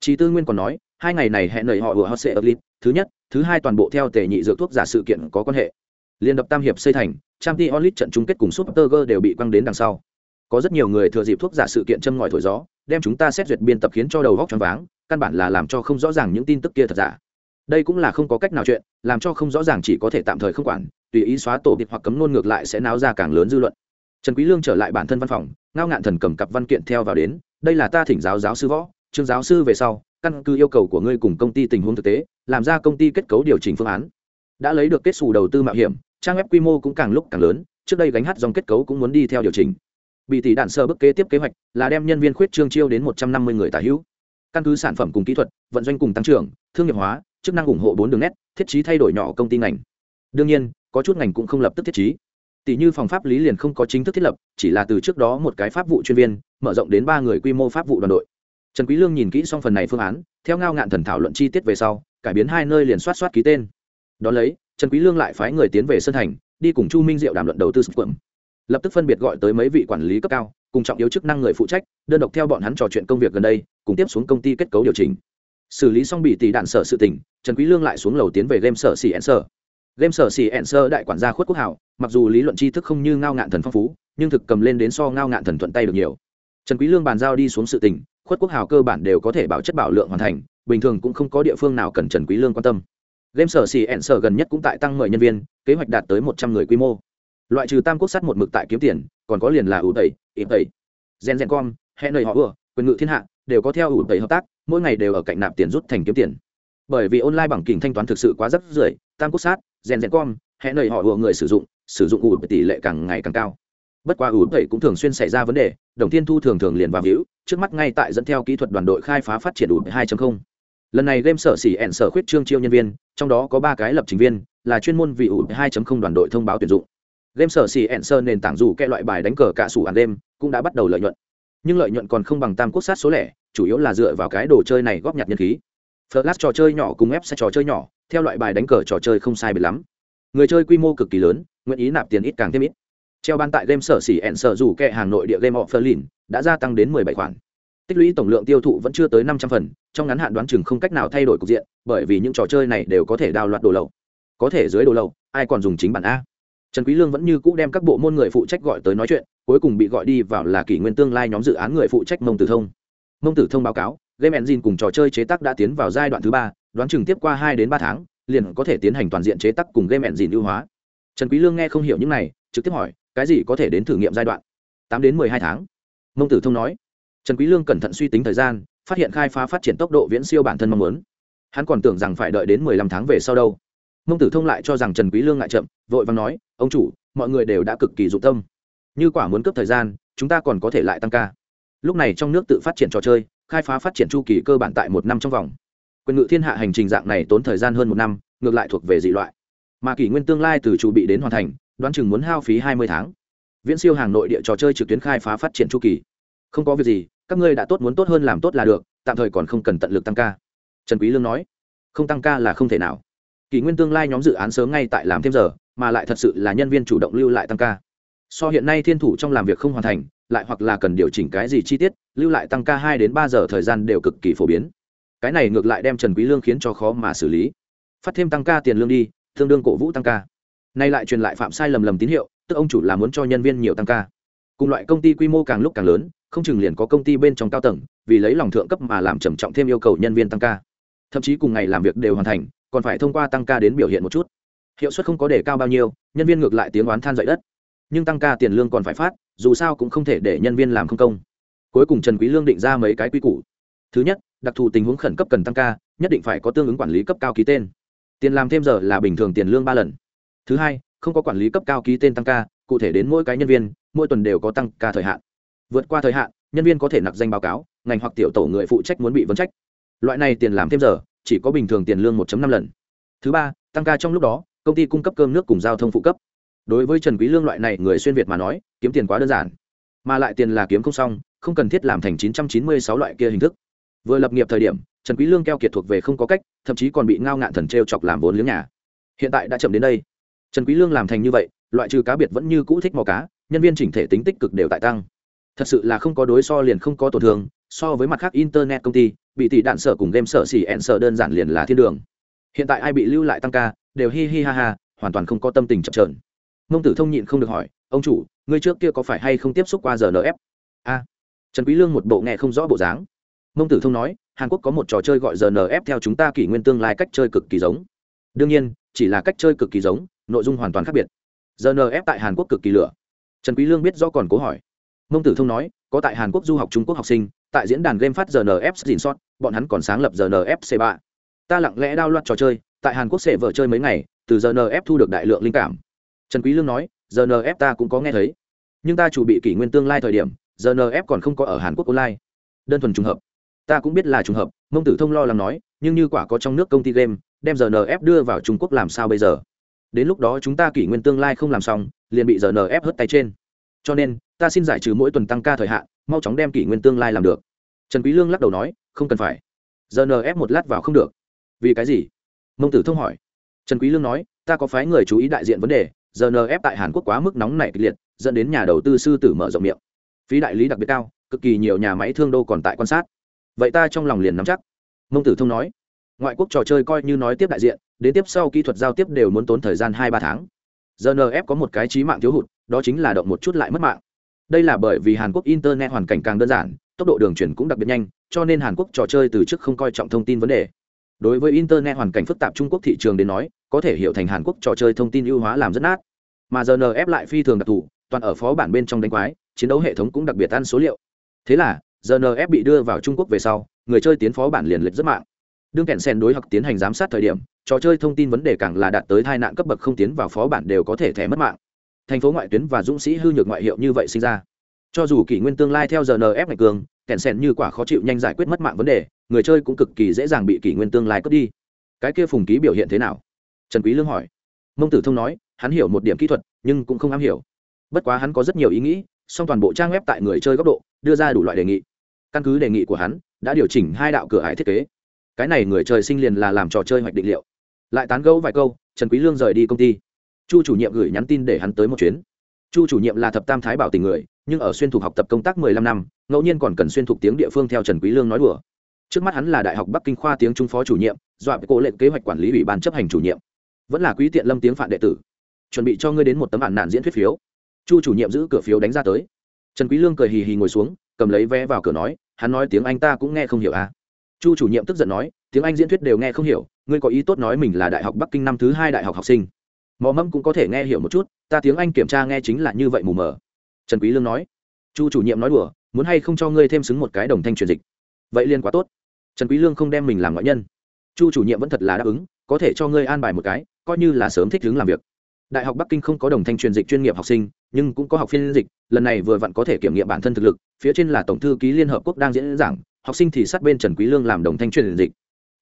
Chị tư nguyên còn nói, hai ngày này hẹn lời họ vừa hot sệ thứ nhất, thứ hai toàn bộ theo tề nhị dược thuốc giả sự kiện có quan hệ. Liên đập tam hiệp xây thành trang t onlit trận chung kết cùng super g đều bị quăng đến đằng sau. Có rất nhiều người thừa dịp thuốc giả sự kiện châm ngòi thổi gió, đem chúng ta xét duyệt biên tập khiến cho đầu góc choáng váng, căn bản là làm cho không rõ ràng những tin tức kia thật giả. Đây cũng là không có cách nào chuyện, làm cho không rõ ràng chỉ có thể tạm thời không quản, tùy ý xóa tổ biệt hoặc cấm nôn ngược lại sẽ náo ra càng lớn dư luận trần quý lương trở lại bản thân văn phòng, ngao ngạn thần cầm cặp văn kiện theo vào đến, đây là ta thỉnh giáo giáo sư võ, trương giáo sư về sau, căn cứ yêu cầu của ngươi cùng công ty tình huống thực tế, làm ra công ty kết cấu điều chỉnh phương án. Đã lấy được kết xù đầu tư mạo hiểm, trang web quy mô cũng càng lúc càng lớn, trước đây gánh hát dòng kết cấu cũng muốn đi theo điều chỉnh. Bị tỷ đạn sơ bức kế tiếp kế hoạch là đem nhân viên khuyết trương chiêu đến một trăm năm mươi người tả hữu. Căn cứ sản phẩm cùng kỹ thuật, vận doanh cùng tăng trưởng, thương nghiệp hóa, chức năng ủng hộ bốn đường nét, thiết trí thay đổi nhỏ công ty ngành. Đương nhiên, có chút ngành cũng không lập tức thiết trí tỷ như phòng pháp lý liền không có chính thức thiết lập, chỉ là từ trước đó một cái pháp vụ chuyên viên, mở rộng đến ba người quy mô pháp vụ đoàn đội. Trần quý lương nhìn kỹ xong phần này phương án, theo ngao ngạn thần thảo luận chi tiết về sau, cải biến hai nơi liền soát soát ký tên. Đó lấy, trần quý lương lại phái người tiến về sân thành, đi cùng chu minh diệu đàm luận đầu tư sụp quận lập tức phân biệt gọi tới mấy vị quản lý cấp cao, cùng trọng yếu chức năng người phụ trách, đơn độc theo bọn hắn trò chuyện công việc gần đây, cùng tiếp xuống công ty kết cấu điều chỉnh. Xử lý xong bị tỷ đạn sở sự tình, trần quý lương lại xuống lầu tiến về game sở xỉ ẹn sở game sở xỉ ẹn Sơ đại quản gia khuất quốc hảo, mặc dù lý luận tri thức không như ngao ngạn thần phong phú, nhưng thực cầm lên đến so ngao ngạn thần thuận tay được nhiều. Trần quý lương bàn giao đi xuống sự tình, khuất quốc Hảo cơ bản đều có thể bảo chất bảo lượng hoàn thành, bình thường cũng không có địa phương nào cần trần quý lương quan tâm. Game sở xì ẹn Sơ gần nhất cũng tại tăng mời nhân viên, kế hoạch đạt tới một trăm người quy mô. Loại trừ tam quốc sắt một mực tại kiếm tiền, còn có liền là ủ tẩy, ỉ tẩy. Gen gen com hẹn nơi họ vừa quyền ngự thiên hạ, đều có theo ủ tẩy hợp tác, mỗi ngày đều ở cạnh nạp tiền rút thành kiếm tiền. Bởi vì online bằng kình thanh toán thực sự quá rất rưởi, tam quốc sát gen rèn com, hẹn nơi họ hùa người sử dụng sử dụng ủ tỷ lệ càng ngày càng cao. Bất qua ủ tẩy cũng thường xuyên xảy ra vấn đề, đồng thiên thu thường thường liền vào hữu trước mắt ngay tại dẫn theo kỹ thuật đoàn đội khai phá phát triển ủ hai lần này game sở xỉ ẹn sở khuyết trương chiêu nhân viên, trong đó có ba cái lập trình viên, là chuyên môn vì ủ hai đoàn đội thông báo tuyển dụng. Game sở xì ẹn sơ nền tảng dù kẹ loại bài đánh cờ cả sủ ăn đêm, cũng đã bắt đầu lợi nhuận. Nhưng lợi nhuận còn không bằng tam quốc sát số lẻ, chủ yếu là dựa vào cái đồ chơi này góp nhặt nhân khí. Flash trò chơi nhỏ cùng ép sẽ trò chơi nhỏ theo loại bài đánh cờ trò chơi không sai biệt lắm. Người chơi quy mô cực kỳ lớn, nguyện ý nạp tiền ít càng thêm ít. Treo ban tại game sở xỉ ẹn sở dù kệ hàng nội địa game of berlin đã gia tăng đến 17 khoản. Tích lũy tổng lượng tiêu thụ vẫn chưa tới 500 phần, trong ngắn hạn đoán chừng không cách nào thay đổi cục diện, bởi vì những trò chơi này đều có thể đào loạt đồ lậu. Có thể dưới đồ lậu, ai còn dùng chính bản a? Trần quý lương vẫn như cũ đem các bộ môn người phụ trách gọi tới nói chuyện, cuối cùng bị gọi đi vào là kỷ nguyên tương lai nhóm dự án người phụ trách mông tử thông. Mông tử thông báo cáo, game engine cùng trò chơi chế tác đã tiến vào giai đoạn thứ ba đoán chừng tiếp qua hai đến ba tháng, liền có thể tiến hành toàn diện chế tác cùng game engine ưu hóa. Trần quý lương nghe không hiểu những này, trực tiếp hỏi, cái gì có thể đến thử nghiệm giai đoạn? Tám đến mười hai tháng. Mông tử thông nói. Trần quý lương cẩn thận suy tính thời gian, phát hiện khai phá phát triển tốc độ viễn siêu bản thân mong muốn. Hắn còn tưởng rằng phải đợi đến mười lăm tháng về sau đâu. Mông tử thông lại cho rằng trần quý lương ngại chậm, vội vàng nói, ông chủ, mọi người đều đã cực kỳ dụng tâm. Như quả muốn cướp thời gian, chúng ta còn có thể lại tăng ca. Lúc này trong nước tự phát triển trò chơi, khai phá phát triển chu kỳ cơ bản tại một năm trong vòng quyền ngự thiên hạ hành trình dạng này tốn thời gian hơn một năm, ngược lại thuộc về dị loại. Mà kỷ nguyên tương lai từ chủ bị đến hoàn thành, đoán chừng muốn hao phí hai mươi tháng. Viễn siêu hàng nội địa trò chơi trực tuyến khai phá phát triển chu kỳ. Không có việc gì, các ngươi đã tốt muốn tốt hơn làm tốt là được, tạm thời còn không cần tận lực tăng ca. Trần quý lương nói. Không tăng ca là không thể nào. Kỷ nguyên tương lai nhóm dự án sớm ngay tại làm thêm giờ, mà lại thật sự là nhân viên chủ động lưu lại tăng ca. So hiện nay thiên thủ trong làm việc không hoàn thành, lại hoặc là cần điều chỉnh cái gì chi tiết, lưu lại tăng ca hai đến ba giờ thời gian đều cực kỳ phổ biến cái này ngược lại đem trần quý lương khiến cho khó mà xử lý. Phát thêm tăng ca tiền lương đi, tương đương cổ vũ tăng ca. Nay lại truyền lại phạm sai lầm lầm tín hiệu, tức ông chủ là muốn cho nhân viên nhiều tăng ca. Cùng loại công ty quy mô càng lúc càng lớn, không chừng liền có công ty bên trong cao tầng, vì lấy lòng thượng cấp mà làm trầm trọng thêm yêu cầu nhân viên tăng ca. Thậm chí cùng ngày làm việc đều hoàn thành, còn phải thông qua tăng ca đến biểu hiện một chút. Hiệu suất không có để cao bao nhiêu, nhân viên ngược lại tiếng oán than dậy đất. Nhưng tăng ca tiền lương còn phải phát, dù sao cũng không thể để nhân viên làm không công. Cuối cùng trần quý lương định ra mấy cái quy củ. Thứ nhất đặc thù tình huống khẩn cấp cần tăng ca, nhất định phải có tương ứng quản lý cấp cao ký tên. Tiền làm thêm giờ là bình thường tiền lương ba lần. Thứ hai, không có quản lý cấp cao ký tên tăng ca, cụ thể đến mỗi cái nhân viên, mỗi tuần đều có tăng ca thời hạn. Vượt qua thời hạn, nhân viên có thể nặc danh báo cáo, ngành hoặc tiểu tổ người phụ trách muốn bị vấn trách. Loại này tiền làm thêm giờ, chỉ có bình thường tiền lương 1 năm lần. Thứ ba, tăng ca trong lúc đó, công ty cung cấp cơm nước cùng giao thông phụ cấp. Đối với trần quý lương loại này người xuyên việt mà nói, kiếm tiền quá đơn giản. Mà lại tiền là kiếm không xong, không cần thiết làm thành 996 loại kia hình thức vừa lập nghiệp thời điểm, trần quý lương keo kiệt thuộc về không có cách, thậm chí còn bị ngao ngạn thần treo chọc làm vốn liếng nhà. Hiện tại đã chậm đến đây. Trần quý lương làm thành như vậy, loại trừ cá biệt vẫn như cũ thích mò cá, nhân viên chỉnh thể tính tích cực đều tại tăng. Thật sự là không có đối so liền không có tổn thương, so với mặt khác internet công ty, bị tỷ đạn sở cùng game sở xỉ ẹn sở đơn giản liền là thiên đường. Hiện tại ai bị lưu lại tăng ca, đều hi hi ha ha, hoàn toàn không có tâm tình chậm trợn mông tử thông nhịn không được hỏi, ông chủ, ngươi trước kia có phải hay không tiếp xúc qua giờ nf a. Trần quý lương một bộ nghe không rõ bộ dáng mông tử thông nói, hàn quốc có một trò chơi gọi rnf theo chúng ta kỷ nguyên tương lai cách chơi cực kỳ giống. Đương nhiên, chỉ là cách chơi cực kỳ giống, nội dung hoàn toàn khác biệt. Rnf tại hàn quốc cực kỳ lửa. Trần quý lương biết rõ còn cố hỏi. Mông tử thông nói, có tại hàn quốc du học trung quốc học sinh, tại diễn đàn game phát rnf dìn sót bọn hắn còn sáng lập rnf c 3 ta lặng lẽ đao loạt trò chơi, tại hàn quốc sẽ vợ chơi mấy ngày, từ rnf thu được đại lượng linh cảm. Trần quý lương nói rnf ta cũng có nghe thấy. Nhưng ta chủ bị kỷ nguyên tương lai thời điểm rnf còn không có ở hàn quốc online. Đơn thuần trùng hợp ta cũng biết là trùng hợp, mông tử thông lo lắng nói, nhưng như quả có trong nước công ty game, đem rnf đưa vào trung quốc làm sao bây giờ? Đến lúc đó chúng ta kỷ nguyên tương lai không làm xong, liền bị rnf hất tay trên. Cho nên, ta xin giải trừ mỗi tuần tăng ca thời hạn, mau chóng đem kỷ nguyên tương lai làm được. Trần quý lương lắc đầu nói, không cần phải. Rnf một lát vào không được. Vì cái gì? Mông tử thông hỏi. Trần quý lương nói, ta có phái người chú ý đại diện vấn đề rnf tại hàn quốc quá mức nóng nảy kịch liệt, dẫn đến nhà đầu tư sư tử mở rộng miệng. Phí đại lý đặc biệt cao, cực kỳ nhiều nhà máy thương đô còn tại quan sát vậy ta trong lòng liền nắm chắc. Mông tử thông nói. Ngoại quốc trò chơi coi như nói tiếp đại diện, đến tiếp sau kỹ thuật giao tiếp đều muốn tốn thời gian hai ba tháng. Rnf có một cái trí mạng thiếu hụt, đó chính là động một chút lại mất mạng. Đây là bởi vì hàn quốc internet hoàn cảnh càng đơn giản, tốc độ đường truyền cũng đặc biệt nhanh, cho nên hàn quốc trò chơi từ trước không coi trọng thông tin vấn đề. Đối với internet hoàn cảnh phức tạp trung quốc thị trường đến nói, có thể hiểu thành hàn quốc trò chơi thông tin ưu hóa làm rất nát. Mà rnf lại phi thường đặc thù, toàn ở phó bản bên trong đánh quái, chiến đấu hệ thống cũng đặc biệt ăn số liệu. Thế là rnf bị đưa vào trung quốc về sau, người chơi tiến phó bản liền lệch rất mạng. Đương kèn sen đối học tiến hành giám sát thời điểm, trò chơi thông tin vấn đề càng là đạt tới tai nạn cấp bậc không tiến vào phó bản đều có thể thẻ mất mạng. Thành phố ngoại tuyến và dũng sĩ hư nhược ngoại hiệu như vậy sinh ra. Cho dù kỷ nguyên tương lai theo rnf ngày cường kèn sen như quả khó chịu nhanh giải quyết mất mạng vấn đề, người chơi cũng cực kỳ dễ dàng bị kỷ nguyên tương lai cướp đi. Cái kia phùng ký biểu hiện thế nào? Trần quý lương hỏi. Mông tử thông nói, hắn hiểu một điểm kỹ thuật, nhưng cũng không am hiểu. Bất quá hắn có rất nhiều ý nghĩ, song toàn bộ trang web tại người chơi góc độ, đưa ra đủ loại đề nghị căn cứ đề nghị của hắn, đã điều chỉnh hai đạo cửa hải thiết kế. Cái này người trời sinh liền là làm trò chơi hoạch định liệu. Lại tán gẫu vài câu, trần quý lương rời đi công ty. Chu chủ nhiệm gửi nhắn tin để hắn tới một chuyến. Chu chủ nhiệm là thập tam thái bảo tình người, nhưng ở xuyên thuộc học tập công tác 15 năm, ngẫu nhiên còn cần xuyên thuộc tiếng địa phương theo trần quý lương nói đùa. Trước mắt hắn là đại học bắc kinh khoa tiếng trung phó chủ nhiệm, dọa cố lệnh kế hoạch quản lý ủy ban chấp hành chủ nhiệm. Vẫn là quý tiện lâm tiếng phản đệ tử. Chuẩn bị cho ngươi đến một tấm bản nạn diễn thuyết phiếu. Chu chủ nhiệm giữ cửa phiếu đánh ra tới. Trần quý lương cười hì hì ngồi xuống cầm lấy vé vào cửa nói, hắn nói tiếng anh ta cũng nghe không hiểu à? Chu chủ nhiệm tức giận nói, tiếng anh diễn thuyết đều nghe không hiểu, ngươi có ý tốt nói mình là đại học bắc kinh năm thứ hai đại học học sinh. Mò mẫm cũng có thể nghe hiểu một chút, ta tiếng anh kiểm tra nghe chính là như vậy mù mờ. Trần quý lương nói, chu chủ nhiệm nói đùa, muốn hay không cho ngươi thêm xứng một cái đồng thanh truyền dịch? Vậy liên quá tốt. Trần quý lương không đem mình làm ngoại nhân. Chu chủ nhiệm vẫn thật là đáp ứng, có thể cho ngươi an bài một cái, coi như là sớm thích ứng làm việc. Đại học bắc kinh không có đồng thanh truyền dịch chuyên nghiệp học sinh nhưng cũng có học phiên dịch, lần này vừa vặn có thể kiểm nghiệm bản thân thực lực, phía trên là tổng thư ký liên hợp quốc đang diễn giảng, học sinh thì sát bên trần quý lương làm đồng thanh truyền dịch.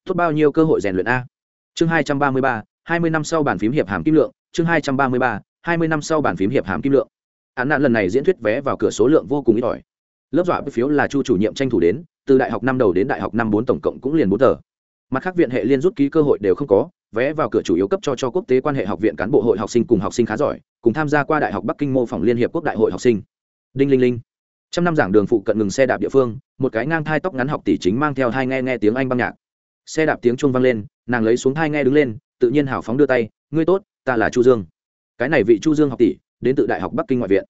Tốt bao nhiêu cơ hội rèn luyện a? Chương hai trăm ba mươi ba, hai mươi năm sau bản phím hiệp hàm kim lượng, chương hai trăm ba mươi ba, hai mươi năm sau bản phím hiệp hàm kim lượng. Án nạn lần này diễn thuyết vé vào cửa số lượng vô cùng ít ỏi. Lớp dọa phiếu là chu chủ nhiệm tranh thủ đến, từ đại học năm đầu đến đại học năm bốn tổng cộng cũng liền bốn tờ. Mặt khác viện hệ liên rút ký cơ hội đều không có vé vào cửa chủ yếu cấp cho cho quốc tế quan hệ học viện cán bộ hội học sinh cùng học sinh khá giỏi, cùng tham gia qua đại học bắc kinh mô phỏng liên hiệp quốc đại hội học sinh. Đinh linh linh. Trăm năm giảng đường phụ cận ngừng xe đạp địa phương, một cái ngang thai tóc ngắn học tỷ chính mang theo hai nghe nghe tiếng anh băng nhạc. Xe đạp tiếng chuông vang lên, nàng lấy xuống thai nghe đứng lên, tự nhiên hào phóng đưa tay, ngươi tốt, ta là chu dương. Cái này vị chu dương học tỷ, đến từ đại học bắc kinh ngoại viện.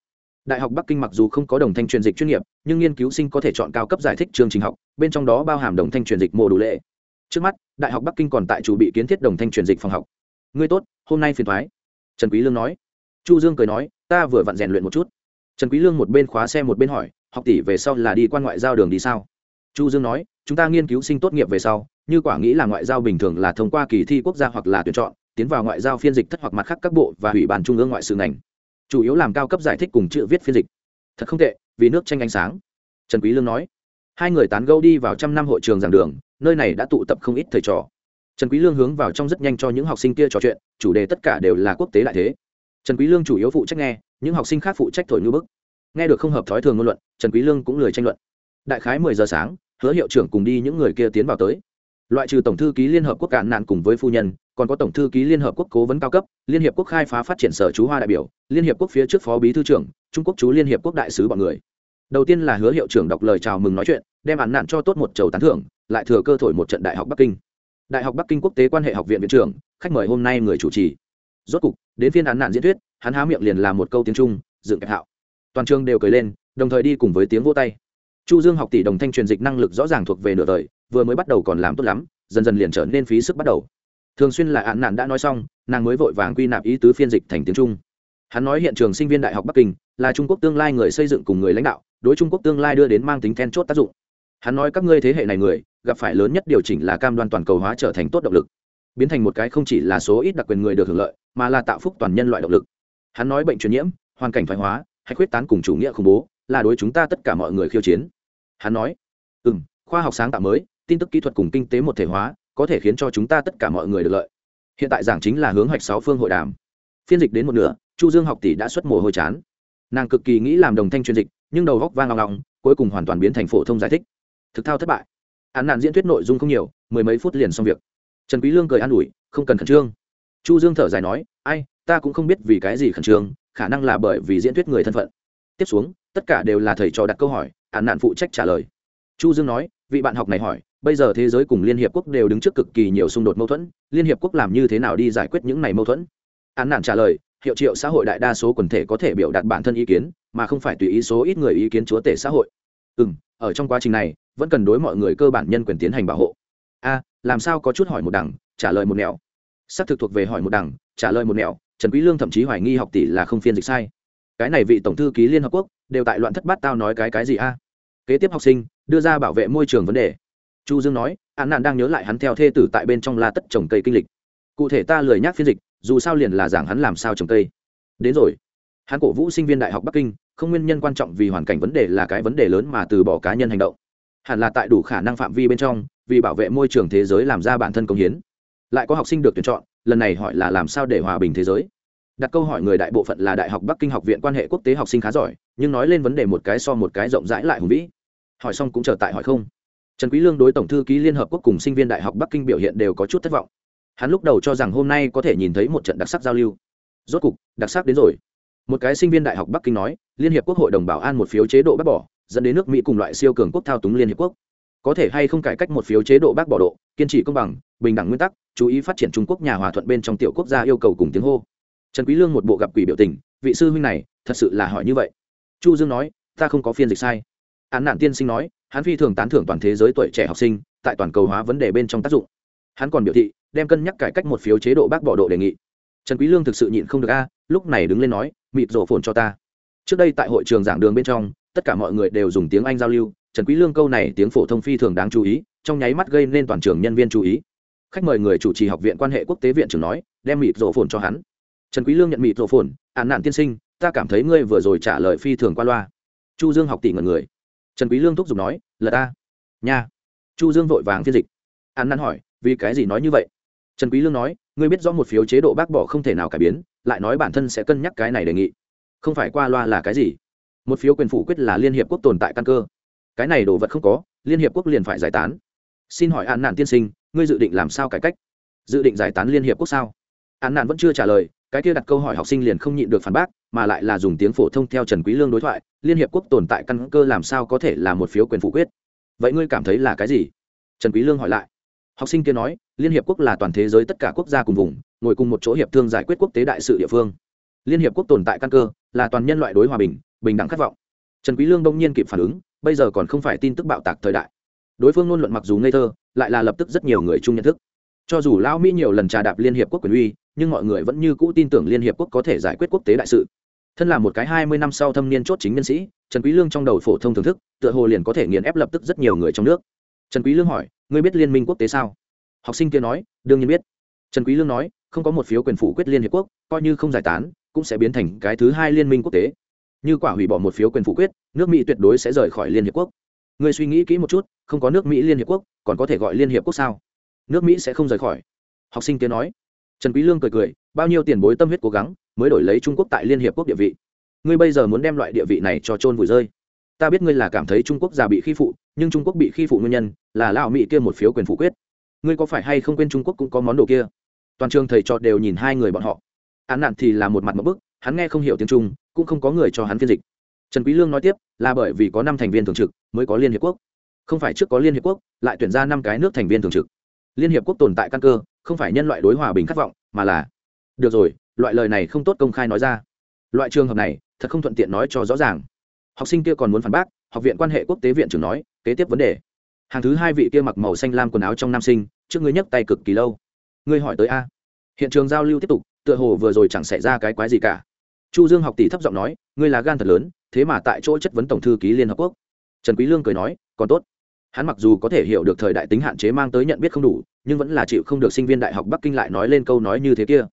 Đại học bắc kinh mặc dù không có đồng thanh truyền dịch chuyên nghiệp, nhưng nghiên cứu sinh có thể chọn cao cấp giải thích chương trình học, bên trong đó bao hàm đồng thanh truyền dịch mô đủ lệ trước mắt, đại học bắc kinh còn tại chủ bị kiến thiết đồng thanh truyền dịch phòng học. Ngươi tốt, hôm nay phiền thoái. Trần quý lương nói. Chu dương cười nói, ta vừa vặn rèn luyện một chút. Trần quý lương một bên khóa xe một bên hỏi, học tỷ về sau là đi quan ngoại giao đường đi sao? Chu dương nói, chúng ta nghiên cứu sinh tốt nghiệp về sau, như quả nghĩ là ngoại giao bình thường là thông qua kỳ thi quốc gia hoặc là tuyển chọn, tiến vào ngoại giao phiên dịch thất hoặc mặt khác các bộ và ủy ban trung ương ngoại sự ngành. Chủ yếu làm cao cấp giải thích cùng chữ viết phiên dịch. Thật không tệ, vì nước tranh ánh sáng. Trần quý lương nói. Hai người tán gẫu đi vào trăm năm hội trường giảng đường nơi này đã tụ tập không ít thầy trò. Trần quý lương hướng vào trong rất nhanh cho những học sinh kia trò chuyện, chủ đề tất cả đều là quốc tế đại thế. Trần quý lương chủ yếu phụ trách nghe, những học sinh khác phụ trách thổi như bức. Nghe được không hợp thói thường ngôn luận, trần quý lương cũng lười tranh luận. Đại khái mười giờ sáng, hứa hiệu trưởng cùng đi những người kia tiến vào tới. Loại trừ tổng thư ký liên hợp quốc cạn nạn cùng với phu nhân, còn có tổng thư ký liên hợp quốc cố vấn cao cấp, liên hiệp quốc khai phá phát triển sở chú hoa đại biểu, liên hiệp quốc phía trước phó bí thư trưởng, trung quốc chú liên hiệp quốc đại sứ bọn người. Đầu tiên là hứa hiệu trưởng đọc lời chào mừng nói chuyện, đem án nạn cho tốt một chầu tán thưởng lại thừa cơ thổi một trận đại học bắc kinh. Đại học bắc kinh quốc tế quan hệ học viện viện trưởng, khách mời hôm nay người chủ trì. Rốt cục, đến phiên án nạn diễn thuyết, hắn há miệng liền làm một câu tiếng trung, dựng kẹp hạo. Toàn trường đều cười lên, đồng thời đi cùng với tiếng vô tay. Chu dương học tỷ đồng thanh truyền dịch năng lực rõ ràng thuộc về nửa đời, vừa mới bắt đầu còn làm tốt lắm, dần dần liền trở nên phí sức bắt đầu. Thường xuyên là án nạn đã nói xong, nàng mới vội vàng quy nạp ý tứ phiên dịch thành tiếng trung. Hắn nói hiện trường sinh viên đại học bắc kinh là trung quốc tương lai người xây dựng cùng người lãnh đạo, đối trung quốc tương lai đưa đến mang tính then chốt tác dụng. Hắn nói các ngươi thế hệ này người gặp phải lớn nhất điều chỉnh là cam đoan toàn cầu hóa trở thành tốt động lực. Biến thành một cái không chỉ là số ít đặc quyền người được hưởng lợi, mà là tạo phúc toàn nhân loại động lực. Hắn nói bệnh truyền nhiễm, hoàn cảnh thoái hóa, hay khuyết tán cùng chủ nghĩa khủng bố, là đối chúng ta tất cả mọi người khiêu chiến. Hắn nói ừ m khoa học sáng tạo mới, tin tức kỹ thuật cùng kinh tế một thể hóa, có thể khiến cho chúng ta tất cả mọi người được lợi. Hiện tại giảng chính là hướng hoạch sáu phương hội đàm. Phiên dịch đến một nửa, chu dương học tỷ đã xuất mồ hôi chán. Nàng cực kỳ nghĩ làm đồng thanh truyền dịch, nhưng đầu góc vang ngọng ngọng cuối cùng hoàn toàn biến thành phổ thông giải thích. Thực thao thất bại án nạn diễn thuyết nội dung không nhiều, mười mấy phút liền xong việc. Trần quý lương cười an ủi, không cần khẩn trương. Chu dương thở dài nói, ai, ta cũng không biết vì cái gì khẩn trương, khả năng là bởi vì diễn thuyết người thân phận. Tiếp xuống, tất cả đều là thầy trò đặt câu hỏi, án nạn phụ trách trả lời. Chu dương nói, vị bạn học này hỏi, bây giờ thế giới cùng liên hiệp quốc đều đứng trước cực kỳ nhiều xung đột mâu thuẫn, liên hiệp quốc làm như thế nào đi giải quyết những này mâu thuẫn? Án nạn trả lời, hiệu triệu xã hội đại đa số quần thể có thể biểu đạt bản thân ý kiến, mà không phải tùy ý số ít người ý kiến chúa tể xã hội. Ừ ở trong quá trình này vẫn cần đối mọi người cơ bản nhân quyền tiến hành bảo hộ. A, làm sao có chút hỏi một đằng, trả lời một nẻo. Xác thực thuộc về hỏi một đằng, trả lời một nẻo, trần quý lương thậm chí hoài nghi học tỷ là không phiên dịch sai. Cái này vị tổng thư ký liên hợp quốc, đều tại loạn thất bát tao nói cái cái gì a? Kế tiếp học sinh, đưa ra bảo vệ môi trường vấn đề. Chu dương nói, án nạn đang nhớ lại hắn theo thê tử tại bên trong la tất trồng cây kinh lịch. Cụ thể ta lười nhắc phiên dịch, dù sao liền là giảng hắn làm sao trồng cây. Đến rồi. Hắn cổ vũ sinh viên đại học bắc kinh, không nguyên nhân quan trọng vì hoàn cảnh vấn đề là cái vấn đề lớn mà từ bỏ cá nhân hành động hẳn là tại đủ khả năng phạm vi bên trong, vì bảo vệ môi trường thế giới làm ra bản thân công hiến. Lại có học sinh được tuyển chọn, lần này hỏi là làm sao để hòa bình thế giới? Đặt câu hỏi người đại bộ phận là đại học bắc kinh học viện quan hệ quốc tế học sinh khá giỏi, nhưng nói lên vấn đề một cái so một cái rộng rãi lại hùng vĩ. Hỏi xong cũng chờ tại hỏi không. Trần quý lương đối tổng thư ký liên hợp quốc cùng sinh viên đại học bắc kinh biểu hiện đều có chút thất vọng. Hắn lúc đầu cho rằng hôm nay có thể nhìn thấy một trận đặc sắc giao lưu. Rốt cục, đặc sắc đến rồi. Một cái sinh viên đại học bắc kinh nói, liên hiệp quốc hội đồng bảo an một phiếu chế độ bác bỏ dẫn đến nước mỹ cùng loại siêu cường quốc thao túng liên hiệp quốc. Có thể hay không cải cách một phiếu chế độ bác bỏ độ, kiên trì công bằng, bình đẳng nguyên tắc, chú ý phát triển trung quốc nhà hòa thuận bên trong tiểu quốc gia yêu cầu cùng tiếng hô. Trần quý lương một bộ gặp quỷ biểu tình, vị sư huynh này, thật sự là hỏi như vậy. Chu dương nói, ta không có phiên dịch sai. Án nạn tiên sinh nói, hắn phi thường tán thưởng toàn thế giới tuổi trẻ học sinh, tại toàn cầu hóa vấn đề bên trong tác dụng. Hắn còn biểu thị, đem cân nhắc cải cách một phiếu chế độ bác bỏ độ đề nghị. Trần quý lương thực sự nhịn không được a, lúc này đứng lên nói, mịt rổ phồn cho ta. Trước đây tại hội trường giảng đường bên trong tất cả mọi người đều dùng tiếng anh giao lưu, trần quý lương câu này tiếng phổ thông phi thường đáng chú ý, trong nháy mắt gây nên toàn trường nhân viên chú ý. Khách mời người chủ trì học viện quan hệ quốc tế viện trưởng nói, đem mịt rổ phồn cho hắn. Trần quý lương nhận mịt rổ phồn, án nạn tiên sinh, ta cảm thấy ngươi vừa rồi trả lời phi thường qua loa. Chu dương học tỷ ngẩn người. Trần quý lương thúc giục nói, là ta. Nha. Chu dương vội vàng phiên dịch. Án nạn hỏi, vì cái gì nói như vậy? Trần quý lương nói, ngươi biết rõ một phiếu chế độ bác bỏ không thể nào cải biến, lại nói bản thân sẽ cân nhắc cái này đề nghị. Không phải qua loa là cái gì? Một phiếu quyền phủ quyết là liên hiệp quốc tồn tại căn cơ. Cái này đồ vật không có, liên hiệp quốc liền phải giải tán. Xin hỏi an nạn tiên sinh, ngươi dự định làm sao cải cách? Dự định giải tán liên hiệp quốc sao? An nạn vẫn chưa trả lời, cái kia đặt câu hỏi học sinh liền không nhịn được phản bác, mà lại là dùng tiếng phổ thông theo trần quý lương đối thoại, liên hiệp quốc tồn tại căn cơ làm sao có thể là một phiếu quyền phủ quyết? Vậy ngươi cảm thấy là cái gì? Trần quý lương hỏi lại. Học sinh kia nói, liên hiệp quốc là toàn thế giới tất cả quốc gia cùng vùng, ngồi cùng một chỗ hiệp thương giải quyết quốc tế đại sự địa phương. Liên hiệp quốc tồn tại căn cơ là toàn nhân loại đối hòa bình bình đẳng khát vọng. Trần quý lương đông nhiên kịp phản ứng, bây giờ còn không phải tin tức bạo tạc thời đại. Đối phương ngôn luận mặc dù ngây thơ, lại là lập tức rất nhiều người chung nhận thức. Cho dù lão mỹ nhiều lần trà đạp liên hiệp quốc quyền uy, nhưng mọi người vẫn như cũ tin tưởng liên hiệp quốc có thể giải quyết quốc tế đại sự. Thân là một cái hai mươi năm sau thâm niên chốt chính nhân sĩ, trần quý lương trong đầu phổ thông thưởng thức, tựa hồ liền có thể nghiền ép lập tức rất nhiều người trong nước. Trần quý lương hỏi, ngươi biết liên minh quốc tế sao? Học sinh kia nói, đương nhiên biết. Trần quý lương nói, không có một phiếu quyền phủ quyết liên hiệp quốc, coi như không giải tán, cũng sẽ biến thành cái thứ hai liên minh quốc tế như quả hủy bỏ một phiếu quyền phủ quyết, nước mỹ tuyệt đối sẽ rời khỏi liên hiệp quốc. Người suy nghĩ kỹ một chút, không có nước mỹ liên hiệp quốc, còn có thể gọi liên hiệp quốc sao? Nước mỹ sẽ không rời khỏi. Học sinh tiến nói. Trần quý lương cười cười, bao nhiêu tiền bối tâm huyết cố gắng, mới đổi lấy trung quốc tại liên hiệp quốc địa vị. Ngươi bây giờ muốn đem loại địa vị này cho trôn vùi rơi. Ta biết ngươi là cảm thấy trung quốc già bị khi phụ, nhưng trung quốc bị khi phụ nguyên nhân là lão mỹ kia một phiếu quyền phủ quyết. Ngươi có phải hay không quên trung quốc cũng có món đồ kia? Toàn trường thầy trò đều nhìn hai người bọn họ. Án nạn thì là một mặt một bức, hắn nghe không hiểu tiếng trung cũng không có người cho hắn phiên dịch. Trần quý lương nói tiếp, là bởi vì có năm thành viên thường trực mới có liên hiệp quốc. Không phải trước có liên hiệp quốc, lại tuyển ra năm cái nước thành viên thường trực. Liên hiệp quốc tồn tại căn cơ, không phải nhân loại đối hòa bình khát vọng, mà là, được rồi, loại lời này không tốt công khai nói ra. Loại trường hợp này, thật không thuận tiện nói cho rõ ràng. Học sinh kia còn muốn phản bác, học viện quan hệ quốc tế viện trưởng nói, kế tiếp vấn đề. Hàng thứ hai vị kia mặc màu xanh lam quần áo trong nam sinh, trước ngươi nhấc tay cực kỳ lâu. Ngươi hỏi tới a. Hiện trường giao lưu tiếp tục, tựa hồ vừa rồi chẳng xảy ra cái quái gì cả chu dương học tỷ thấp giọng nói, ngươi là gan thật lớn, thế mà tại chỗ chất vấn tổng thư ký liên hợp quốc. Trần quý lương cười nói, còn tốt. Hắn mặc dù có thể hiểu được thời đại tính hạn chế mang tới nhận biết không đủ, nhưng vẫn là chịu không được sinh viên đại học bắc kinh lại nói lên câu nói như thế kia.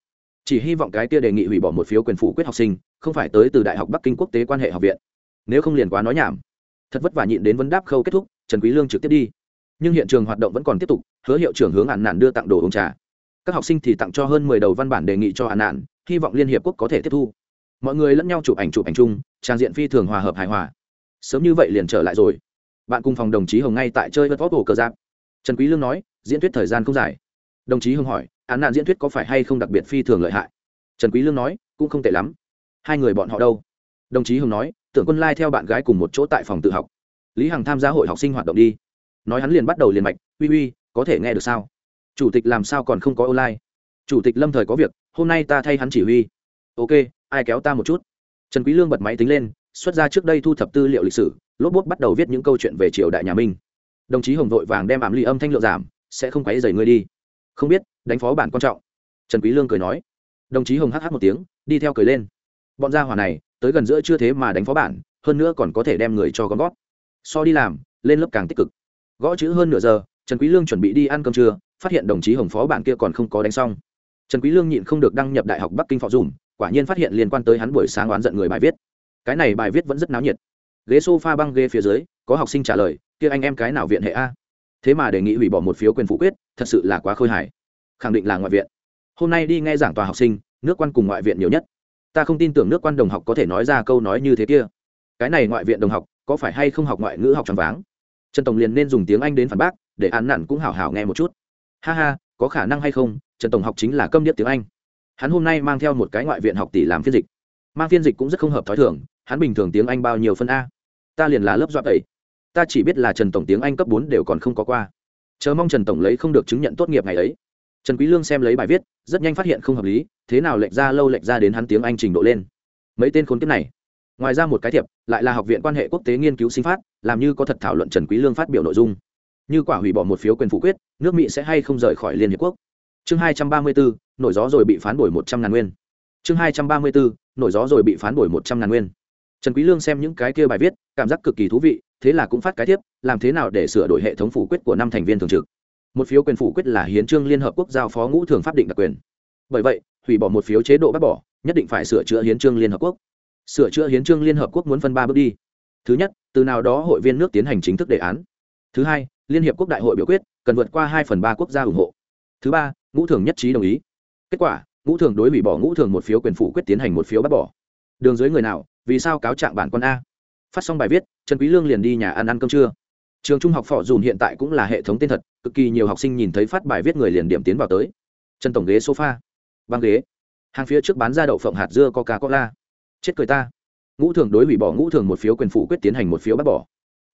Chỉ hy vọng cái kia đề nghị hủy bỏ một phiếu quyền phủ quyết học sinh, không phải tới từ đại học bắc kinh quốc tế quan hệ học viện. Nếu không liền quá nói nhảm. Thật vất vả nhịn đến vấn đáp khâu kết thúc, trần quý lương trực tiếp đi. Nhưng hiện trường hoạt động vẫn còn tiếp tục, hứa hiệu trưởng hướng ạn nạn đưa tặng đồ uống trà. Các học sinh thì tặng cho hơn mười đầu văn bản đề nghị cho ạn nạn hy vọng liên hiệp quốc có thể tiếp thu mọi người lẫn nhau chụp ảnh chụp ảnh chung, trang diện phi thường hòa hợp hài hòa. Sớm như vậy liền trở lại rồi. Bạn cùng phòng đồng chí hồng ngay tại chơi vớt vót hồ cơ giáp. Trần quý lương nói, diễn thuyết thời gian không dài. Đồng chí hồng hỏi, án nạn diễn thuyết có phải hay không đặc biệt phi thường lợi hại? Trần quý lương nói, cũng không tệ lắm. Hai người bọn họ đâu? Đồng chí hồng nói, tưởng quân lai theo bạn gái cùng một chỗ tại phòng tự học. Lý hằng tham gia hội học sinh hoạt động đi. Nói hắn liền bắt đầu liền mạch, uy uy, có thể nghe được sao? Chủ tịch làm sao còn không có online? Chủ tịch lâm thời có việc, hôm nay ta thay hắn chỉ huy. Ok ai kéo ta một chút? Trần quý lương bật máy tính lên, xuất ra trước đây thu thập tư liệu lịch sử, lốp bút bắt đầu viết những câu chuyện về triều đại nhà minh. Đồng chí hồng vội vàng đem ảm ly âm thanh lượng giảm, sẽ không quấy rầy ngươi đi. Không biết, đánh phó bản quan trọng. Trần quý lương cười nói. Đồng chí hồng hh một tiếng, đi theo cười lên. Bọn gia hỏa này, tới gần giữa chưa thế mà đánh phó bản, hơn nữa còn có thể đem người cho con gót. So đi làm, lên lớp càng tích cực. Gõ chữ hơn nửa giờ, trần quý lương chuẩn bị đi ăn cơm trưa, phát hiện đồng chí hồng phó bản kia còn không có đánh xong. Trần quý lương nhịn không được đăng nhập đại học bắc kinh phò dùm quả nhiên phát hiện liên quan tới hắn buổi sáng oán giận người bài viết. Cái này bài viết vẫn rất náo nhiệt. Ghế sofa băng ghế phía dưới, có học sinh trả lời, kia anh em cái nào viện hệ a? Thế mà đề nghị hủy bỏ một phiếu quyền phủ quyết, thật sự là quá khôi hài. Khẳng định là ngoại viện. Hôm nay đi nghe giảng tòa học sinh, nước quan cùng ngoại viện nhiều nhất. Ta không tin tưởng nước quan đồng học có thể nói ra câu nói như thế kia. Cái này ngoại viện đồng học, có phải hay không học ngoại ngữ học tròn váng? Trần tổng liền nên dùng tiếng anh đến phản bác, để án nản cũng hảo hảo nghe một chút. Ha ha, có khả năng hay không, trần tổng học chính là câm điếc tiếng anh hắn hôm nay mang theo một cái ngoại viện học tỷ làm phiên dịch. Mang phiên dịch cũng rất không hợp t h ó i thường, hắn bình thường tiếng anh bao nhiêu phân a? Ta liền là lớp dọa tẩy. Ta chỉ biết là trần tổng tiếng anh cấp bốn đều còn không có qua. Chờ mong trần tổng lấy không được chứng nhận tốt nghiệp ngày ấy. Trần quý lương xem lấy bài viết, rất nhanh phát hiện không hợp lý, thế nào lệch ra lâu lệch ra đến hắn tiếng anh trình độ lên. Mấy tên khốn kiếp này. Ngoài ra một cái thiệp, lại là học viện quan hệ quốc tế nghiên cứu sinh phát, làm như có thật thảo luận trần quý lương phát biểu nội dung. Như quả hủy bỏ một phiếu quyền phủ quyết, nước mỹ sẽ hay không rời khỏi liên hiệp quốc? Chương 234, nổi gió rồi bị phán đổi một trăm ngàn nguyên. Chương 234, nổi gió rồi bị phán đổi một trăm ngàn nguyên. Trần quý lương xem những cái kia bài viết cảm giác cực kỳ thú vị thế là cũng phát cái tiếp làm thế nào để sửa đổi hệ thống phủ quyết của năm thành viên thường trực. Một phiếu quyền phủ quyết là hiến trương liên hợp quốc giao phó ngũ thường pháp định đặc quyền. Bởi vậy hủy bỏ một phiếu chế độ bác bỏ nhất định phải sửa chữa hiến trương liên hợp quốc. Sửa chữa hiến trương liên hợp quốc muốn phân ba bước đi. Thứ nhất từ nào đó hội viên nước tiến hành chính thức đề án. Thứ hai liên hiệp quốc đại hội biểu quyết cần vượt qua hai phần ba quốc gia ủng hộ. Thứ ba ngũ thường nhất trí đồng ý. Kết quả, ngũ thường đối hủy bỏ ngũ thường một phiếu quyền phủ quyết tiến hành một phiếu bắt bỏ. Đường dưới người nào, vì sao cáo trạng bản con a? Phát xong bài viết, trần quý lương liền đi nhà ăn ăn cơm trưa. Trường trung học phỏ dùn hiện tại cũng là hệ thống tên thật, cực kỳ nhiều học sinh nhìn thấy phát bài viết người liền điểm tiến vào tới. Trần tổng ghế sofa, băng ghế. Hàng phía trước bán ra đậu phộng hạt dưa coca cola chết cười ta. Ngũ thường đối hủy bỏ ngũ thường một phiếu quyền phủ quyết tiến hành một phiếu bắt bỏ.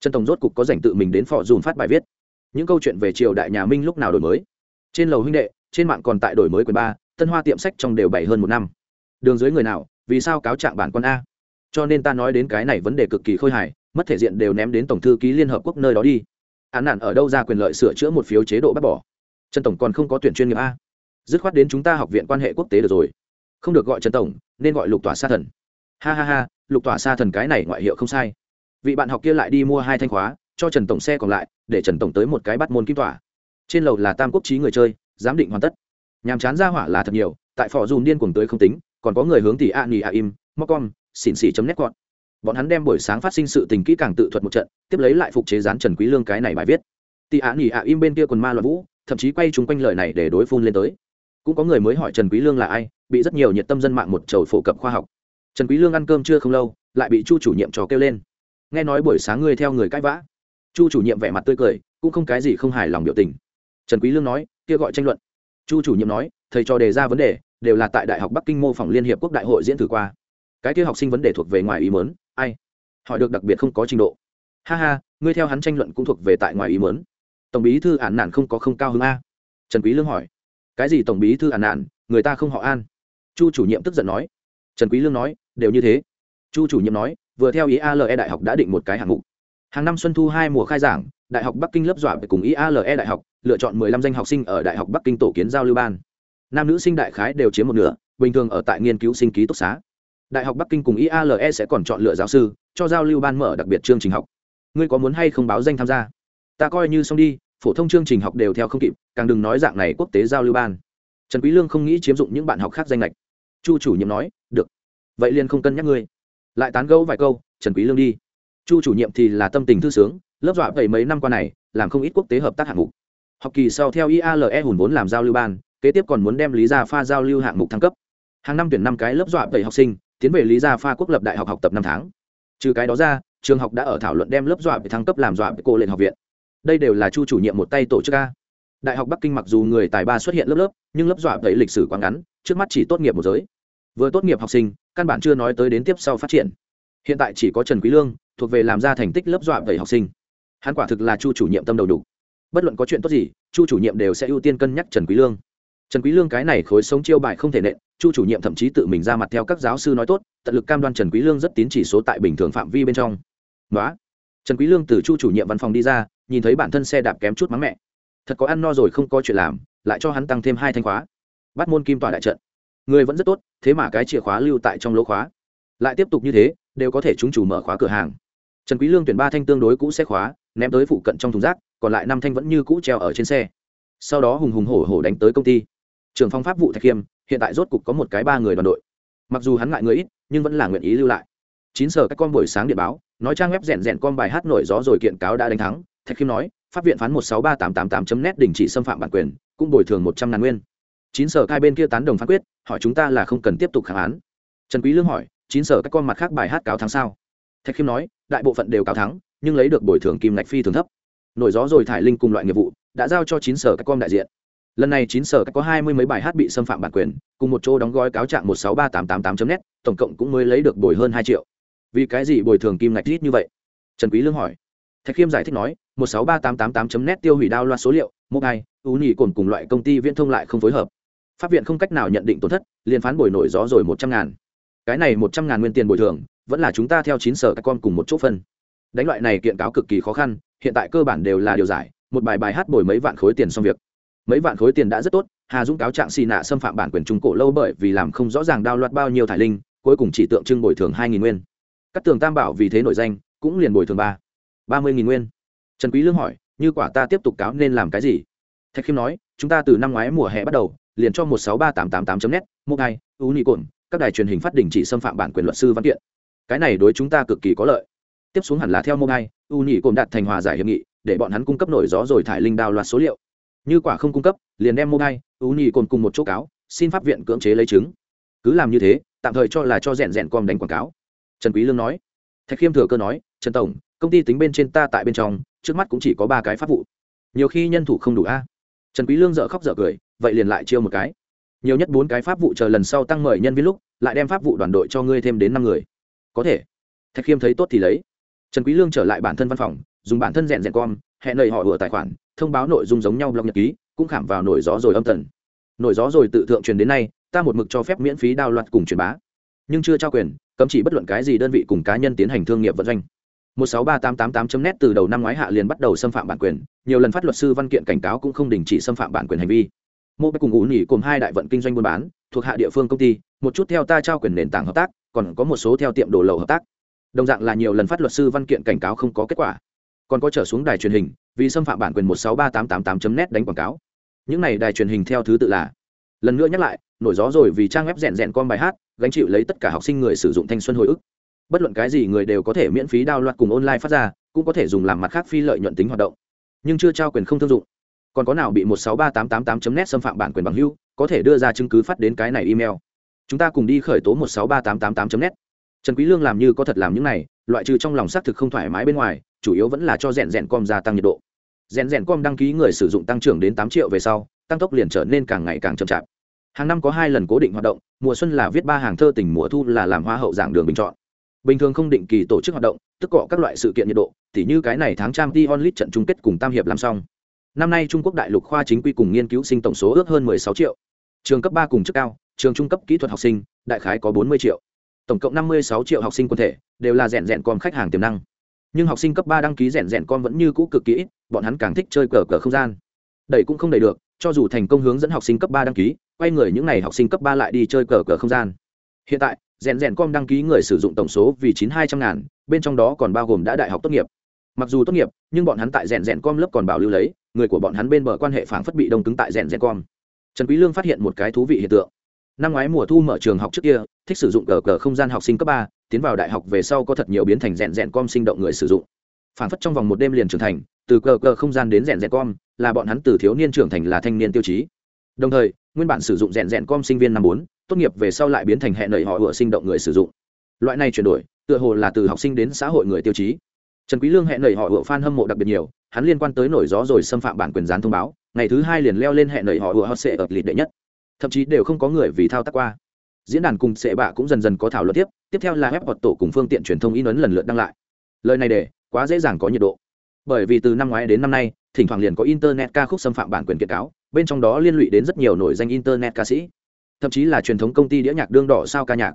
Trần tổng rốt cục có dành tự mình đến phò dùn phát bài viết. Những câu chuyện về triều đại nhà minh lúc nào đổi mới. Trên lầu huynh đệ trên mạng còn tại đổi mới quyền ba, tân hoa tiệm sách trong đều bảy hơn một năm. Đường dưới người nào, vì sao cáo trạng bản con a? Cho nên ta nói đến cái này vấn đề cực kỳ khôi hài, mất thể diện đều ném đến tổng thư ký liên hợp quốc nơi đó đi. Án nạn ở đâu ra quyền lợi sửa chữa một phiếu chế độ bác bỏ? Trần tổng còn không có tuyển chuyên nghiệp a. Dứt khoát đến chúng ta học viện quan hệ quốc tế được rồi. Không được gọi trần tổng, nên gọi lục tỏa sa thần. Ha ha ha, lục tỏa sa thần cái này ngoại hiệu không sai. Vị bạn học kia lại đi mua hai thanh khóa, cho trần tổng xe còn lại, để trần tổng tới một cái bắt môn kim tỏa. Trên lầu là tam quốc trí người chơi giám định hoàn tất. Nhàm chán ra hỏa là thật nhiều, tại phò dùm điên cuồng tới không tính, còn có người hướng tỷ a nghỉ a im mocom xỉn xỉ chấm nét gọn bọn hắn đem buổi sáng phát sinh sự tình kỹ càng tự thuật một trận, tiếp lấy lại phục chế dán trần quý lương cái này bài viết. Tỷ a nghỉ a im bên kia quần ma loạn vũ, thậm chí quay chúng quanh lời này để đối phun lên tới. Cũng có người mới hỏi trần quý lương là ai, bị rất nhiều nhiệt tâm dân mạng một chầu phổ cập khoa học. Trần quý lương ăn cơm chưa không lâu, lại bị chu chủ nhiệm trò kêu lên. Nghe nói buổi sáng ngươi theo người cãi vã. Chu chủ nhiệm vẻ mặt tươi cười, cũng không cái gì không hài lòng biểu tình. Trần quý lương nói kia gọi tranh luận. Chu chủ nhiệm nói, thầy cho đề ra vấn đề, đều là tại đại học bắc kinh mô phỏng liên hiệp quốc đại hội diễn thử qua. Cái kia học sinh vấn đề thuộc về ngoài ý mớn ai? Hỏi được đặc biệt không có trình độ. Ha ha, ngươi theo hắn tranh luận cũng thuộc về tại ngoài ý mớn tổng bí thư ản nạn không có không cao hơn a. Trần quý lương hỏi, cái gì tổng bí thư ản nạn người ta không họ an? Chu chủ nhiệm tức giận nói. Trần quý lương nói, đều như thế. Chu chủ nhiệm nói, vừa theo ý ale đại học đã định một cái hạng mục. Hàng năm xuân thu hai mùa khai giảng đại học bắc kinh lớp dọa cùng iale đại học, lựa chọn 15 danh học sinh ở đại học bắc kinh tổ kiến giao lưu ban. Nam nữ sinh đại khái đều chiếm một nửa, bình thường ở tại nghiên cứu sinh ký túc xá. Đại học bắc kinh cùng iale sẽ còn chọn lựa giáo sư, cho giao lưu ban mở đặc biệt chương trình học. Ngươi có muốn hay không báo danh tham gia? Ta coi như xong đi, phổ thông chương trình học đều theo không kịp, càng đừng nói dạng này quốc tế giao lưu ban. Trần quý lương không nghĩ chiếm dụng những bạn học khác danh lệch chu chủ nhiệm nói, được. Vậy liền không cân nhắc ngươi. Lại tán gẫu vài câu, trần quý lương đi. Chu chủ nhiệm thì là tâm tình thư sướng lớp dọa vậy mấy năm qua này, làm không ít quốc tế hợp tác hạng mục. Học kỳ sau theo iale hùn vốn làm giao lưu ban, kế tiếp còn muốn đem lý gia pha giao lưu hạng mục thăng cấp. Hàng năm tuyển năm cái lớp dọa vậy học sinh, tiến về lý gia pha quốc lập đại học học tập năm tháng. Trừ cái đó ra, trường học đã ở thảo luận đem lớp dọa về thăng cấp làm dọa về cô lên học viện. Đây đều là chu chủ nhiệm một tay tổ chức a. Đại học bắc kinh mặc dù người tài ba xuất hiện lớp lớp, nhưng lớp dọa vậy lịch sử quá ngắn, trước mắt chỉ tốt nghiệp một giới. Vừa tốt nghiệp học sinh, căn bản chưa nói tới đến tiếp sau phát triển. Hiện tại chỉ có trần quý lương, thuộc về làm ra thành tích lớp dọa vậy học sinh hắn quả thực là chu chủ nhiệm tâm đầu đủ bất luận có chuyện tốt gì, chu chủ nhiệm đều sẽ ưu tiên cân nhắc trần quý lương. Trần quý lương cái này khối sống chiêu bài không thể nện, chu chủ nhiệm thậm chí tự mình ra mặt theo các giáo sư nói tốt, tận lực cam đoan trần quý lương rất tín chỉ số tại bình thường phạm vi bên trong. Đó trần quý lương từ chu chủ nhiệm văn phòng đi ra, nhìn thấy bản thân xe đạp kém chút mắng mẹ. Thật có ăn no rồi không có chuyện làm, lại cho hắn tăng thêm hai thanh khóa. Bắt môn kim tỏa đại trận. Người vẫn rất tốt, thế mà cái chìa khóa lưu tại trong lỗ khóa. Lại tiếp tục như thế, đều có thể chúng chủ mở khóa cửa hàng. Trần quý lương tuyển ba thanh tương đối cũ xe khóa ném tới phụ cận trong thùng rác, còn lại năm thanh vẫn như cũ treo ở trên xe. Sau đó hùng hùng hổ hổ đánh tới công ty. Trưởng phong pháp vụ thạch khiêm, hiện tại rốt cục có một cái ba người đoàn đội. Mặc dù hắn ngại người ít, nhưng vẫn là nguyện ý lưu lại. Chín giờ các con buổi sáng điện báo, nói trang web rèn rèn con bài hát nổi gió rồi kiện cáo đã đánh thắng. Thạch khiêm nói, pháp viện phán một sáu ba tám tám tám net đình chỉ xâm phạm bản quyền, cũng bồi thường một trăm ngàn nguyên. Chín sở hai bên kia tán đồng phán quyết, hỏi chúng ta là không cần tiếp tục kháng án. Trần quý lương hỏi, chín sở các con mặt khác bài hát cáo thắng sao? Thạch khiêm nói, đại bộ phận đều cáo thắng nhưng lấy được bồi thường kim ngạch phi thường thấp. Nổi gió rồi thải linh cùng loại nghiệp vụ đã giao cho chín sở các com đại diện. Lần này chín sở có hai mươi mấy bài hát bị xâm phạm bản quyền, cùng một chỗ đóng gói cáo trạng một sáu ba tám tám tám net, tổng cộng cũng mới lấy được bồi hơn hai triệu. Vì cái gì bồi thường kim ngạch ít như vậy? Trần quý lương hỏi. Thạch khiêm giải thích nói, một sáu ba tám tám tám net tiêu hủy đao loạt số liệu mobile ú nhị cồn cùng loại công ty viễn thông lại không phối hợp. Pháp viện không cách nào nhận định tổn thất, liền phán bồi nổi gió rồi một trăm ngàn. Cái này một trăm ngàn nguyên tiền bồi thường, vẫn là chúng ta theo chín sở các con cùng một chỗ phân đánh loại này kiện cáo cực kỳ khó khăn, hiện tại cơ bản đều là điều giải, một bài bài hát bồi mấy vạn khối tiền xong việc. Mấy vạn khối tiền đã rất tốt, hà dũng cáo trạng xì nạ xâm phạm bản quyền trung cổ lâu bởi vì làm không rõ ràng đao loạt bao nhiêu thải linh, cuối cùng chỉ tượng trưng bồi thường hai nghìn nguyên. Các tường tam bảo vì thế nổi danh, cũng liền bồi thường ba ba mươi nghìn nguyên. Trần quý lương hỏi, như quả ta tiếp tục cáo nên làm cái gì? Thạch khiêm nói, chúng ta từ năm ngoái mùa hè bắt đầu, liền cho một sáu ba tám tám tám net mobile cồn, các đài truyền hình phát đình chỉ xâm phạm bản quyền luật sư văn kiện. Cái này đối chúng ta cực kỳ có lợi tiếp xuống hẳn là theo mobile cồn đạt thành hòa giải hiệp nghị, để bọn hắn cung cấp nổi gió rồi thải linh đao loạt số liệu. Như quả không cung cấp, liền đem mobile cồn cùng một chỗ cáo, xin pháp viện cưỡng chế lấy chứng. Cứ làm như thế, tạm thời cho là cho rèn rèn com đánh quảng cáo. Trần quý lương nói. Thạch khiêm thừa cơ nói, trần tổng, công ty tính bên trên ta tại bên trong, trước mắt cũng chỉ có ba cái pháp vụ. Nhiều khi nhân thủ không đủ a. Trần quý lương dở khóc dở cười, vậy liền lại chiêu một cái. Nhiều nhất bốn cái pháp vụ chờ lần sau tăng mời nhân viên lúc, lại đem pháp vụ đoàn đội cho ngươi thêm đến năm người. Có thể. Thạch khiêm thấy tốt thì lấy trần quý lương trở lại bản thân văn phòng, dùng bản thân rèn rèn con hẹn lời họ vừa tài khoản, thông báo nội dung giống nhau blog nhật ký, cũng khảm vào nổi gió rồi âm tần. Nổi gió rồi tự thượng truyền đến nay, ta một mực cho phép miễn phí đào loạt cùng truyền bá. Nhưng chưa trao quyền, cấm chỉ bất luận cái gì đơn vị cùng cá nhân tiến hành thương nghiệp vận doanh. một sáu ba tám tám tám net từ đầu năm ngoái hạ liền bắt đầu xâm phạm bản quyền, nhiều lần phát luật sư văn kiện cảnh cáo cũng không đình chỉ xâm phạm bản quyền hành vi. Mô cùng ngủ nghỉ cùng hai đại vận kinh doanh buôn bán, thuộc hạ địa phương công ty, một chút theo ta trao quyền nền tảng hợp tác, còn có một số theo tiệm đồ lầu hợp tác đồng dạng là nhiều lần phát luật sư văn kiện cảnh cáo không có kết quả. Còn có trở xuống đài truyền hình, vì xâm phạm bản quyền một sáu ba tám tám tám net đánh quảng cáo. Những này đài truyền hình theo thứ tự là, lần nữa nhắc lại, nổi gió rồi vì trang web rèn rèn con bài hát, gánh chịu lấy tất cả học sinh người sử dụng thanh xuân hồi ức. Bất luận cái gì người đều có thể miễn phí đao loạt cùng online phát ra, cũng có thể dùng làm mặt khác phi lợi nhuận tính hoạt động. Nhưng chưa trao quyền không thương dụng. Còn có nào bị 163888.net xâm phạm bản quyền bằng hưu có thể đưa ra chứng cứ phát đến cái này email. Chúng ta cùng đi khởi tố 163888.net trần quý lương làm như có thật làm những này, loại trừ trong lòng xác thực không thoải mái bên ngoài, chủ yếu vẫn là cho rèn rèn com gia tăng nhiệt độ. Rèn rèn com đăng ký người sử dụng tăng trưởng đến tám triệu về sau, tăng tốc liền trở nên càng ngày càng chậm chạp. Hàng năm có hai lần cố định hoạt động, mùa xuân là viết ba hàng thơ tình, mùa thu là làm hoa hậu giảng đường bình chọn. Bình thường không định kỳ tổ chức hoạt động, tức cọ các loại sự kiện nhiệt độ, tỉ như cái này tháng trang t onlit trận chung kết cùng tam hiệp làm xong. Năm nay trung quốc đại lục khoa chính quy cùng nghiên cứu sinh tổng số ước hơn 16 triệu. Trường cấp ba cùng chức cao, trường trung cấp kỹ thuật học sinh, đại khái có 40 triệu tổng cộng 56 triệu học sinh quân thể, đều là rèn rèn com khách hàng tiềm năng. Nhưng học sinh cấp ba đăng ký rèn rèn com vẫn như cũ cực kỹ bọn hắn càng thích chơi cờ cờ không gian. Đẩy cũng không đẩy được, cho dù thành công hướng dẫn học sinh cấp ba đăng ký, quay người những n à y học sinh cấp ba lại đi chơi cờ cờ không gian. Hiện tại, rèn rèn com đăng ký người sử dụng tổng số vì chín hai trăm ngàn, bên trong đó còn bao gồm đã đại học tốt nghiệp. Mặc dù tốt nghiệp, nhưng bọn hắn tại rèn rèn com lớp còn bảo lưu lấy, người của bọn hắn bên bờ quan hệ phản phất bị đông cứng tại rèn rèn com. Trần quý lương phát hiện một cái thú vị hiện tượng năm ngoái mùa thu mở trường học trước kia, thích sử dụng cờ cờ không gian học sinh cấp ba, tiến vào đại học về sau có thật nhiều biến thành rèn rèn com sinh động người sử dụng. Phản phất trong vòng một đêm liền trưởng thành, từ cờ cờ không gian đến rèn rèn com, là bọn hắn từ thiếu niên trưởng thành là thanh niên tiêu chí. Đồng thời, nguyên bản sử dụng rèn rèn com sinh viên năm bốn, tốt nghiệp về sau lại biến thành hệ nầy họ vừa sinh động người sử dụng. Loại này chuyển đổi, tựa hồ là từ học sinh đến xã hội người tiêu chí. Trần quý lương hệ nầy họ vừa fan hâm mộ đặc biệt nhiều, hắn liên quan tới nổi gió rồi xâm phạm bản quyền gián thông báo, ngày thứ hai liền leo lên hệ nầy họ vừa hot sệ ở lịch đệ nhất thậm chí đều không có người vì thao tác qua. Diễn đàn cùng sệ bạ cũng dần dần có thảo luận tiếp tiếp theo là web hoạt tổ cùng phương tiện truyền thông in ấn lần lượt đăng lại. Lời này để quá dễ dàng có nhiệt độ. Bởi vì từ năm ngoái đến năm nay, thỉnh thoảng liền có internet ca khúc xâm phạm bản quyền kiện cáo, bên trong đó liên lụy đến rất nhiều nổi danh internet ca sĩ. Thậm chí là truyền thống công ty đĩa nhạc đương đỏ sao ca nhạc.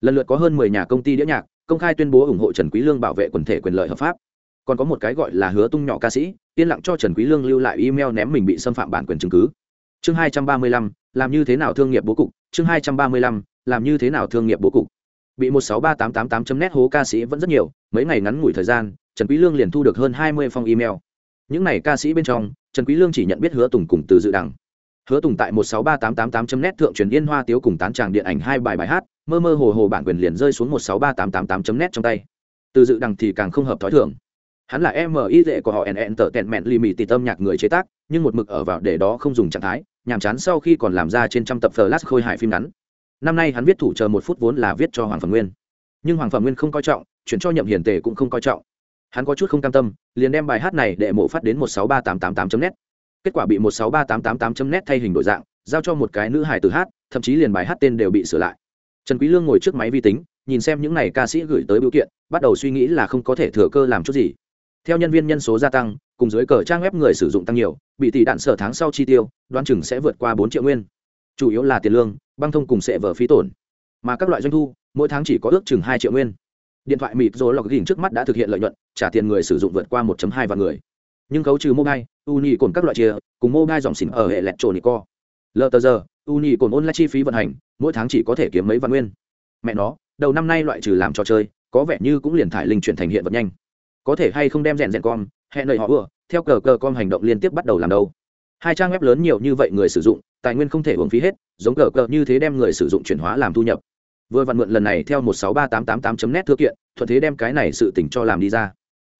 Lần lượt có hơn mười nhà công ty đĩa nhạc công khai tuyên bố ủng hộ trần quý lương bảo vệ quần thể quyền lợi hợp pháp. Còn có một cái gọi là hứa tung nhỏ ca sĩ, yên lặng cho trần quý lương lưu lại email ném mình bị xâm phạm bản quyền chứng cứ. Chương hai trăm ba mươi lăm làm như thế nào thương nghiệp bố cục? Chương hai trăm ba mươi lăm, làm như thế nào thương nghiệp bố cục? Bị một sáu ba tám tám tám net hố ca sĩ vẫn rất nhiều, mấy ngày ngắn ngủi thời gian, trần quý lương liền thu được hơn hai mươi phong email. Những này ca sĩ bên trong, trần quý lương chỉ nhận biết hứa tùng cùng từ dự đằng. Hứa tùng tại một sáu ba tám tám tám net thượng truyền yên hoa tiếu cùng tán tràng điện ảnh hai bài bài hát, mơ mơ hồ hồ bản quyền liền rơi xuống một sáu ba tám tám tám net trong tay. Từ dự đằng thì càng không hợp thói thường. Hắn là mi dệ của họ nn tờ tẹn mẹn lì mì tì tâm nhạc người chế tác, nhưng một mực ở vào để đó không dùng trạng thái nhàm chán sau khi còn làm ra trên trăm tập flash khôi hài phim ngắn. Năm nay hắn viết thủ chờ một phút vốn là viết cho hoàng phẩm nguyên. Nhưng hoàng phẩm nguyên không coi trọng, chuyển cho nhậm hiền tề cũng không coi trọng. Hắn có chút không cam tâm, liền đem bài hát này để mộ phát đến một sáu ba tám tám tám net. Kết quả bị một sáu ba tám tám tám net thay hình đổi dạng, giao cho một cái nữ hài từ hát, thậm chí liền bài hát tên đều bị sửa lại. Trần quý lương ngồi trước máy vi tính, nhìn xem những này ca sĩ gửi tới biểu kiện, bắt đầu suy nghĩ là không có thể thừa cơ làm chút gì. Theo nhân viên nhân số gia tăng cùng dưới cờ trang web người sử dụng tăng nhiều, bị tỷ đạn sở tháng sau chi tiêu, đoán chừng sẽ vượt qua bốn triệu nguyên. Chủ yếu là tiền lương, băng thông cùng sẽ vở phí tổn. Mà các loại doanh thu, mỗi tháng chỉ có ước chừng hai triệu nguyên. Điện thoại mịt rồi lọc gỉnh trước mắt đã thực hiện lợi nhuận, trả tiền người sử dụng vượt qua 1 hai vạn người. Nhưng khấu trừ mobile, uni cồn các loại chia, cùng mobile dòng xỉn ở hệ electronico lờ tờ giờ, uni cồn online chi phí vận hành, mỗi tháng chỉ có thể kiếm mấy vạn nguyên. Mẹ nó, đầu năm nay loại trừ làm trò chơi, có vẻ như cũng liền thải linh chuyển thành hiện vật nhanh. Có thể hay không đem rèn rèn con hẹn lời họ vừa theo cờ cờ com hành động liên tiếp bắt đầu làm đâu. Hai trang web lớn nhiều như vậy người sử dụng, tài nguyên không thể uống phí hết, giống cờ cờ như thế đem người sử dụng chuyển hóa làm thu nhập. Vừa vặn mượn lần này theo một sáu ba tám tám tám chấm net thư kiện, thuận thế đem cái này sự tỉnh cho làm đi ra.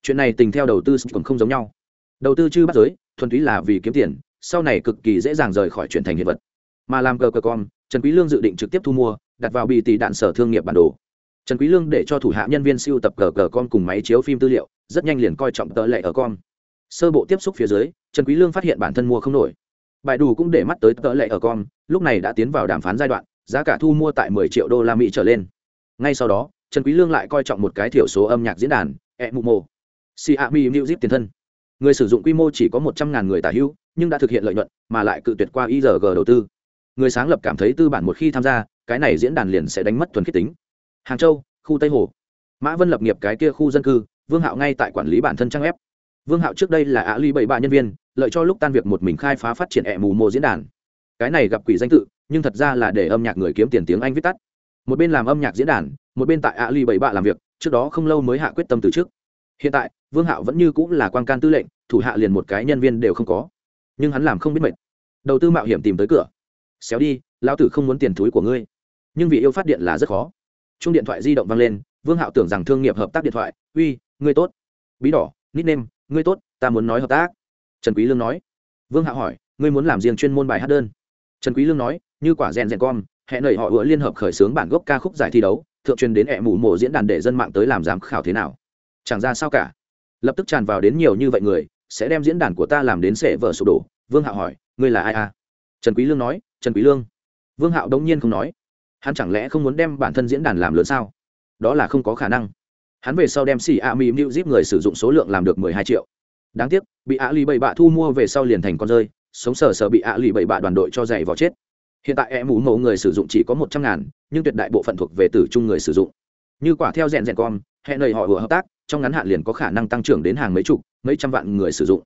Chuyện này tình theo đầu tư còn không giống nhau. Đầu tư chư bắt giới, thuần túy là vì kiếm tiền, sau này cực kỳ dễ dàng rời khỏi chuyển thành hiện vật. Mà làm cờ cờ com, trần quý lương dự định trực tiếp thu mua, đặt vào bị tỷ đạn sở thương nghiệp bản đồ. Trần quý lương để cho thủ hạ nhân viên siêu tập cờ cờ con cùng máy chiếu phim tư liệu rất nhanh liền coi trọng tờ lệ ở con sơ bộ tiếp xúc phía dưới, trần quý lương phát hiện bản thân mua không nổi. Bài đủ cũng để mắt tới tờ lệ ở con lúc này đã tiến vào đàm phán giai đoạn, giá cả thu mua tại 10 triệu đô la mỹ trở lên. Ngay sau đó, trần quý lương lại coi trọng một cái thiểu số âm nhạc diễn đàn e mụ mô Xiaomi zip tiền thân. Người sử dụng quy mô chỉ có 100.000 người tả hữu, nhưng đã thực hiện lợi nhuận, mà lại cự tuyệt qua IRG đầu tư. Người sáng lập cảm thấy tư bản một khi tham gia, cái này diễn đàn liền sẽ đánh mất thuần khiết tính. Hàng châu, khu tây hồ. Mã vân lập nghiệp cái kia khu dân cư vương hạo ngay tại quản lý bản thân trang ép vương hạo trước đây là ạ ly bảy ba nhân viên, lợi cho lúc tan việc một mình khai phá phát triển ẹ mù mô diễn đàn. Cái này gặp quỷ danh tự, nhưng thật ra là để âm nhạc người kiếm tiền tiếng anh viết tắt. Một bên làm âm nhạc diễn đàn, một bên tại ạ ly bảy ba làm việc, trước đó không lâu mới hạ quyết tâm từ trước hiện tại, vương hạo vẫn như cũng là quan can tư lệnh, thủ hạ liền một cái nhân viên đều không có. Nhưng hắn làm không biết mệt. Đầu tư mạo hiểm tìm tới cửa. Xéo đi, lão tử không muốn tiền túi của ngươi. Nhưng vì yêu phát điện là rất khó. Chung điện thoại di động vang lên, vương hạo tưởng rằng thương nghiệp hợp tác điện thoại, uy ngươi tốt. Bí đỏ nít nêm ngươi tốt, ta muốn nói hợp tác. Trần quý lương nói. Vương hạo hỏi, ngươi muốn làm riêng chuyên môn bài hát đơn? Trần quý lương nói, như quả rèn rèn con, hẹn nảy họ vừa liên hợp khởi xướng bản gốc ca khúc giải thi đấu, thượng truyền đến ẹ mù mổ diễn đàn để dân mạng tới làm giám khảo thế nào? Chẳng ra sao cả. Lập tức tràn vào đến nhiều như vậy người, sẽ đem diễn đàn của ta làm đến sệ vỡ sụp đổ. Vương hạo hỏi, ngươi là ai à? Trần quý lương nói, trần quý lương. Vương hạo đống nhiên không nói. Hắn chẳng lẽ không muốn đem bản thân diễn đàn làm lớn sao? Đó là không có khả năng hắn về sau đem xì a mi mưu zip người sử dụng số lượng làm được mười hai triệu. Đáng tiếc, bị ạ lì bảy bạ thu mua về sau liền thành con rơi, sống sờ sờ bị ạ lì bảy bạ đoàn đội cho dày vào chết. Hiện tại e mù mẫu người sử dụng chỉ có một trăm ngàn, nhưng tuyệt đại bộ phận thuộc về tử chung người sử dụng. Như quả theo rèn rèn com hẹn lời họ vừa hợp tác, trong ngắn hạn liền có khả năng tăng trưởng đến hàng mấy chục, mấy trăm vạn người sử dụng.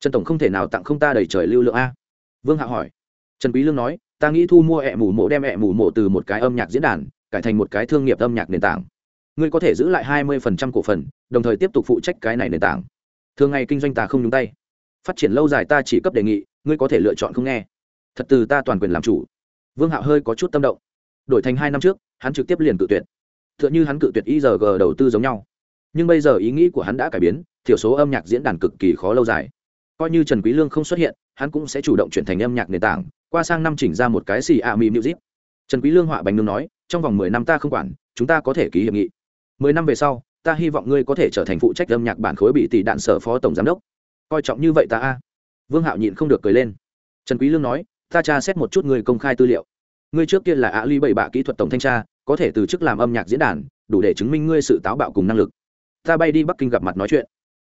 Trần tổng không thể nào tặng không ta đầy trời lưu lượng a. Vương hạ hỏi. Trần quý lương nói, ta nghĩ thu mua ẹ mù mộ đem ẹ mù mộ từ một cái âm nhạc diễn đàn, cải thành một cái thương nghiệp âm nhạc nền tảng ngươi có thể giữ lại hai mươi phần trăm cổ phần, đồng thời tiếp tục phụ trách cái này nền tảng. Thường ngày kinh doanh ta không nhúng tay. Phát triển lâu dài ta chỉ cấp đề nghị, ngươi có thể lựa chọn không nghe. Thật từ ta toàn quyền làm chủ. Vương hạo hơi có chút tâm động. Đổi thành hai năm trước, hắn trực tiếp liền cự tuyệt. T h ư ợ n h ư hắn cự tuyệt igg đầu tư giống nhau. Nhưng bây giờ ý nghĩ của hắn đã cải biến, thiểu số âm nhạc diễn đàn cực kỳ khó lâu dài. Coi như trần quý lương không xuất hiện, hắn cũng sẽ chủ động chuyển thành âm nhạc nền tảng, qua sang năm chỉnh ra một cái xì a mi music. Trần quý lương họa bánh nương nói, trong vòng mười năm ta không quản, chúng ta có thể ký hiệp nghị mười năm về sau, ta hy vọng ngươi có thể trở thành phụ trách âm nhạc bản khối bị tỷ đạn sở phó tổng giám đốc. Coi trọng như vậy ta a. Vương hạo nhịn không được cười lên. Trần quý lương nói, ta tra xét một chút người công khai tư liệu. Ngươi trước kia là ạ ly bảy bạ kỹ thuật tổng thanh tra, có thể từ chức làm âm nhạc diễn đàn, đủ để chứng minh ngươi sự táo bạo cùng năng lực. Ta bay đi bắc kinh gặp mặt nói chuyện.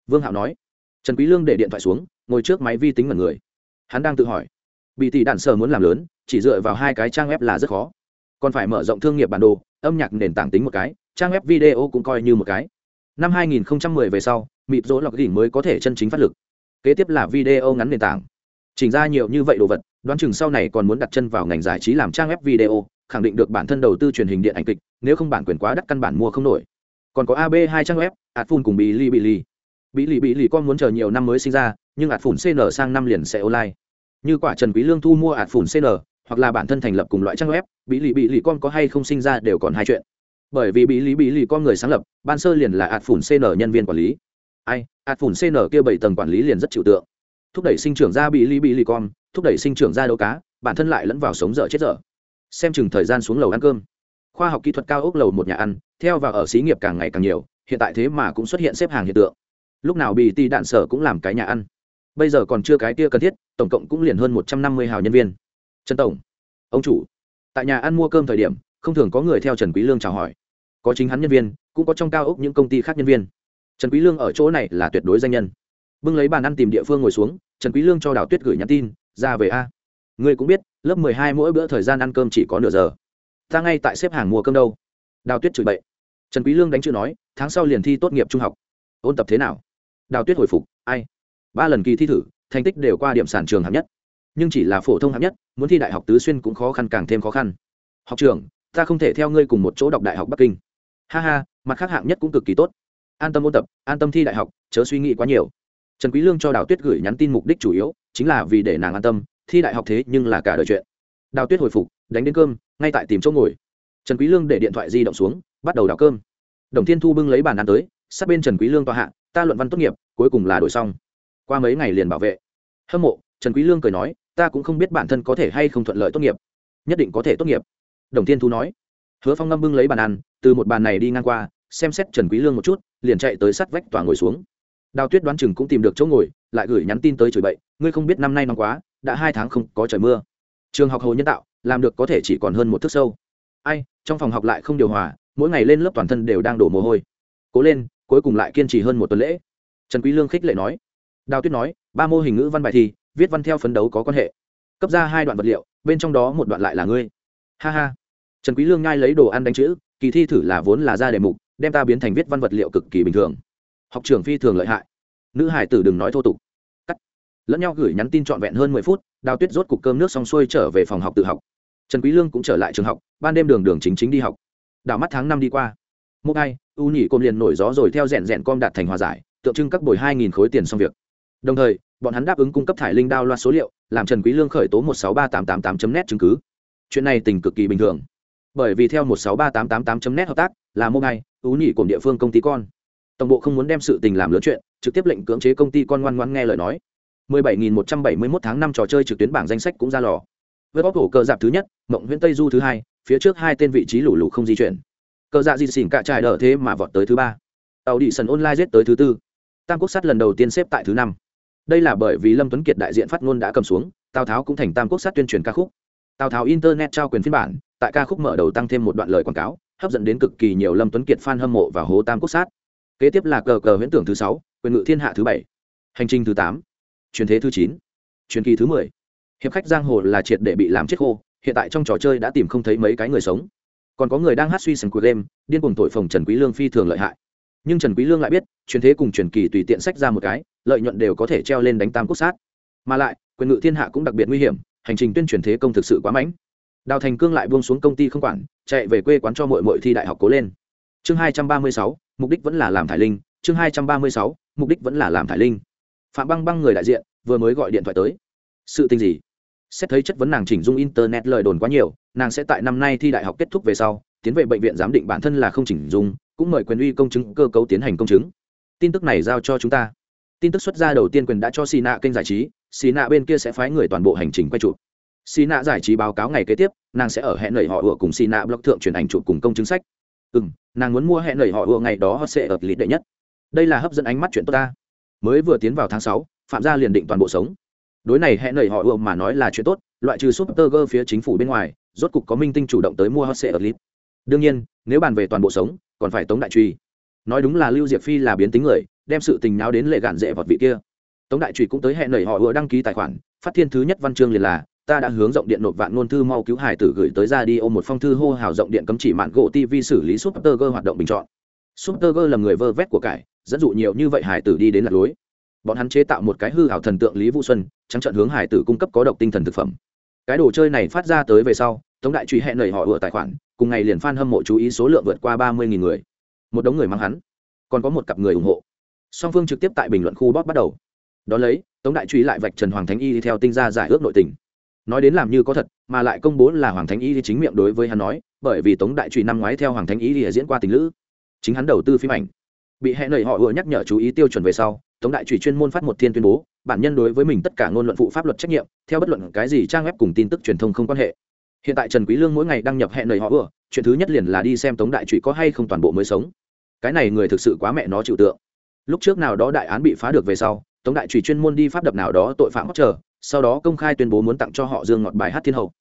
Vương hạo nói. Trần quý lương để điện thoại xuống, ngồi trước máy vi tính mật người. Hắn đang tự hỏi. Bị tỷ đạn sở muốn làm lớn, chỉ dựa vào hai cái trang web là rất khó còn phải mở rộng thương nghiệp bản đồ, âm nhạc nền tảng tính một cái, trang web video cũng coi như một cái. Năm 2010 về sau mịp rỗ lọc đỉnh mới có thể chân chính phát lực. Kế tiếp là video ngắn nền tảng. Chỉnh ra nhiều như vậy đồ vật, đoán chừng sau này còn muốn đặt chân vào ngành giải trí làm trang web video, khẳng định được bản thân đầu tư truyền hình điện ảnh kịch, nếu không bản quyền quá đắt căn bản mua không nổi. Còn có ab hai trang web, adfun cùng bị li bị li bị li bị li con muốn chờ nhiều năm mới sinh ra, nhưng adfun cn sang năm liền sẽ online. Như quả trần quý lương thu mua adfun cn hoặc là bản thân thành lập cùng loại trang web bị lì bị lì con có hay không sinh ra đều còn hai chuyện. Bởi vì bị lì bị lì con người sáng lập, ban sơ liền là adfun cn nhân viên quản lý. Ai, adfun cn kia bảy tầng quản lý liền rất chịu tượng. Thúc đẩy sinh trưởng ra bị lì bị lì con thúc đẩy sinh trưởng ra đấu cá, bản thân lại lẫn vào sống dở chết dở. Xem chừng thời gian xuống lầu ăn cơm. Khoa học kỹ thuật cao ốc lầu một nhà ăn, theo và ở xí nghiệp càng ngày càng nhiều, hiện tại thế mà cũng xuất hiện xếp hàng hiện tượng. Lúc nào bị ti đạn sở cũng làm cái nhà ăn. Bây giờ còn chưa cái kia cần thiết, tổng cộng cũng liền hơn một trăm năm mươi hào nhân viên trần tổng. Ông chủ. Tại nhà ăn mua cơm thời điểm, không thường có người theo trần quý lương chào hỏi. Có chính hắn nhân viên, cũng có trong cao ốc những công ty khác nhân viên. Trần quý lương ở chỗ này là tuyệt đối danh nhân. Bưng lấy bàn ăn tìm địa phương ngồi xuống, trần quý lương cho đào tuyết gửi nhắn tin, ra về a. Ngươi cũng biết, lớp mười hai mỗi bữa thời gian ăn cơm chỉ có nửa giờ. Ta ngay tại xếp hàng mua cơm đâu. Đào tuyết chửi bậy. Trần quý lương đánh chữ nói, tháng sau liền thi tốt nghiệp trung học. Ôn tập thế nào? Đào tuyết hồi phục, ai? Ba lần kỳ thi thử, thành tích đều qua điểm sản trường hạng nhất nhưng chỉ là phổ thông hạng nhất muốn thi đại học tứ xuyên cũng khó khăn càng thêm khó khăn. Học trưởng, ta không thể theo ngươi cùng một chỗ đọc đại học bắc kinh. Ha ha mặt khác hạng nhất cũng cực kỳ tốt. An tâm ôn tập an tâm thi đại học chớ suy nghĩ quá nhiều. Trần quý lương cho đào tuyết gửi nhắn tin mục đích chủ yếu chính là vì để nàng an tâm thi đại học thế nhưng là cả đời chuyện. Đào tuyết hồi phục đánh đến cơm ngay tại tìm chỗ ngồi. Trần quý lương để điện thoại di động xuống bắt đầu đào cơm. Đồng thiên thu bưng lấy bàn ăn tới sát bên trần quý lương tòa hạ ta luận văn tốt nghiệp cuối cùng là đổi xong. Qua mấy ngày liền bảo vệ. Hâm mộ trần quý lương cười nói ta cũng không biết bản thân có thể hay không thuận lợi tốt nghiệp. Nhất định có thể tốt nghiệp. Đồng thiên thu nói. Hứa phong ngâm bưng lấy bàn ăn, từ một bàn này đi ngang qua, xem xét trần quý lương một chút, liền chạy tới sát vách tòa ngồi xuống. Đào tuyết đoán chừng cũng tìm được chỗ ngồi, lại gửi nhắn tin tới chửi bậy, ngươi không biết năm nay nóng quá, đã hai tháng không có trời mưa. Trường học hồ nhân tạo, làm được có thể chỉ còn hơn một thước sâu. Ai, trong phòng học lại không điều hòa, mỗi ngày lên lớp toàn thân đều đang đổ mồ hôi. Cố lên, cuối cùng lại kiên trì hơn một tuần lễ. Trần quý lương khích lệ nói. Đào tuyết nói, ba mô hình ngữ văn bài thi viết văn theo phấn đấu có quan hệ. Cấp ra hai đoạn vật liệu, bên trong đó một đoạn lại là ngươi. Ha ha. Trần quý lương ngay lấy đồ ăn đánh chữ, kỳ thi thử là vốn là ra đề mục, đem ta biến thành viết văn vật liệu cực kỳ bình thường. Học trưởng phi thường lợi hại. Nữ hải tử đừng nói thô tục. Cắt. Lẫn nhau gửi nhắn tin trọn vẹn hơn mười phút, đào tuyết rốt cục cơm nước xong xuôi trở về phòng học tự học. Trần quý lương cũng trở lại trường học, ban đêm đường đường chính chính đi học. Đảo mắt tháng năm đi qua. Mục ai u nhỉ côn liền nổi gió rồi theo rèn rèn com đạt thành hòa giải, tượng trưng các bồi hai nghìn khối tiền xong việc. Đồng thời bọn hắn đáp ứng cung cấp thải linh đao loa số liệu, làm trần quý lương khởi tố một sáu ba tám tám tám net chứng cứ. Chuyện này tình cực kỳ bình thường. Bởi vì theo một sáu ba tám tám tám net hợp tác, là mông ngay ú nhị cùng địa phương công ty con. Tổng bộ không muốn đem sự tình làm lớn chuyện, trực tiếp lệnh cưỡng chế công ty con ngoan ngoan nghe lời nói. 17.171 tháng năm trò chơi trực tuyến bảng danh sách cũng ra lò. Với bóc cổ cờ dạp thứ nhất, mộng huyện tây du thứ hai, phía trước hai tên vị trí lủ lủ không di chuyển. Cờ dạ di xỉn cả trải đỡ thế mà vọt tới thứ ba. Tàu đi sần online giết tới thứ tư. Tam quốc sát lần đầu tiên xếp tại thứ năm đây là bởi vì lâm tuấn kiệt đại diện phát ngôn đã cầm xuống, tào tháo cũng thành tam quốc sát tuyên truyền ca khúc. Tào tháo internet trao quyền phiên bản, tại ca khúc mở đầu tăng thêm một đoạn lời quảng cáo, hấp dẫn đến cực kỳ nhiều lâm tuấn kiệt f a n hâm mộ và hố tam quốc sát. Kế tiếp là cờ cờ huyễn tưởng thứ sáu, quyền ngự thiên hạ thứ bảy. Hành trình thứ tám, truyền thế thứ chín, truyền kỳ thứ mười. Hiệp khách giang hồ là triệt để bị làm chết khô, hiện tại trong trò chơi đã tìm không thấy mấy cái người sống. Còn có người đang hát suy sành cuối game, điên cùng tội phồng trần quý lương phi thường lợi hại nhưng trần quý lương lại biết truyền thế cùng truyền kỳ tùy tiện sách ra một cái, lợi nhuận đều có thể treo lên đánh tam quốc sát. Mà lại, quyền ngự thiên hạ cũng đặc biệt nguy hiểm, hành trình tuyên truyền thế công thực sự quá mãnh. Đào thành cương lại buông xuống công ty không quản, chạy về quê quán cho muội muội thi đại học cố lên. Chương hai trăm ba mươi sáu, mục đích vẫn là làm thải linh. Chương hai trăm ba mươi sáu, mục đích vẫn là làm thải linh. Phạm băng băng người đại diện, vừa mới gọi điện thoại tới. Sự tình gì? Xét thấy chất vấn nàng chỉnh dung internet lời đồn quá nhiều, nàng sẽ tại năm nay thi đại học kết thúc về sau, tiến về bệnh viện giám định bản thân là không chỉnh dung cũng mời quyền uy công chứng cơ cấu tiến hành công chứng. Tin tức này giao cho chúng ta. Tin tức xuất ra đầu tiên quyền đã cho xì nạ kênh giải trí xì nạ bên kia sẽ phái người toàn bộ hành trình quay chụp. Xì nạ giải trí báo cáo ngày kế tiếp, nàng sẽ ở hẹn lời họ ựa cùng xì nạ blog thượng truyền ảnh chụp cùng công chứng sách. Ừ m nàng muốn mua hẹn lời họ ựa ngày đó họ sẽ ở lý đệ nhất. Đây là hấp dẫn ánh mắt chuyện tốt ta. Mới vừa tiến vào tháng sáu, phạm gia liền định toàn bộ sống. Đối này hẹn lời họ ựa mà nói là chuyện tốt, loại trừ super gơ phía chính phủ bên ngoài, rốt cục có minh tinh chủ động tới mua hot sệ ở lít đương nhiên, nếu bàn về toàn bộ sống, còn phải tống đại truy nói đúng là lưu diệp phi là biến tính người, đem sự tình náo đến lệ gạn dễ vọt vị kia. Tống đại truy cũng tới hẹn nảy họ vừa đăng ký tài khoản, phát thiên thứ nhất văn chương liền là, ta đã hướng rộng điện nộp vạn ngôn thư mau cứu hải tử gửi tới ra đi, ôm một phong thư hô hào rộng điện cấm chỉ mạn gỗ tv xử lý supterger hoạt động bình chọn. Supterger là người vơ vét của cải, dẫn dụ nhiều như vậy hải tử đi đến lạc lối. Bọn hắn chế tạo một cái hư hảo thần tượng lý vũ xuân, trắng trận hướng hải tử cung cấp có độc tinh thần thực phẩm. Cái đồ chơi này phát ra tới về sau, tống đại truy hẹn nảy họ vừa tài khoản cùng ngày liền fan hâm mộ chú ý số lượng vượt qua ba mươi người. Một đống người mang hắn, còn có một cặp người ủng hộ. Song phương trực tiếp tại bình luận khu bóp bắt đầu. Đón lấy, tống đại truy lại vạch trần hoàng thánh y đi theo tinh ra giải ước nội tình. Nói đến làm như có thật, mà lại công bố là hoàng thánh y chính miệng đối với hắn nói, bởi vì tống đại truy năm ngoái theo hoàng thánh y diễn qua tình lữ. Chính hắn đầu tư phim ảnh. Bị hẹn nảy họ vừa nhắc nhở chú ý tiêu chuẩn về sau, tống đại truy chuyên môn phát một thiên tuyên bố, bản nhân đối với mình tất cả ngôn luận phụ pháp luật trách nhiệm, theo bất luận cái gì trang web cùng tin tức truyền thông không quan hệ hiện tại trần quý lương mỗi ngày đăng nhập hẹn lời họ vừa chuyện thứ nhất liền là đi xem tống đại trụy có hay không toàn bộ mới sống. Cái này người thực sự quá mẹ nó chịu tượng. Lúc trước nào đó đại án bị phá được về sau, tống đại trụy chuyên môn đi pháp đập nào đó tội phạm hot chờ sau đó công khai tuyên bố muốn tặng cho họ dương ngọt bài hát thiên hậu.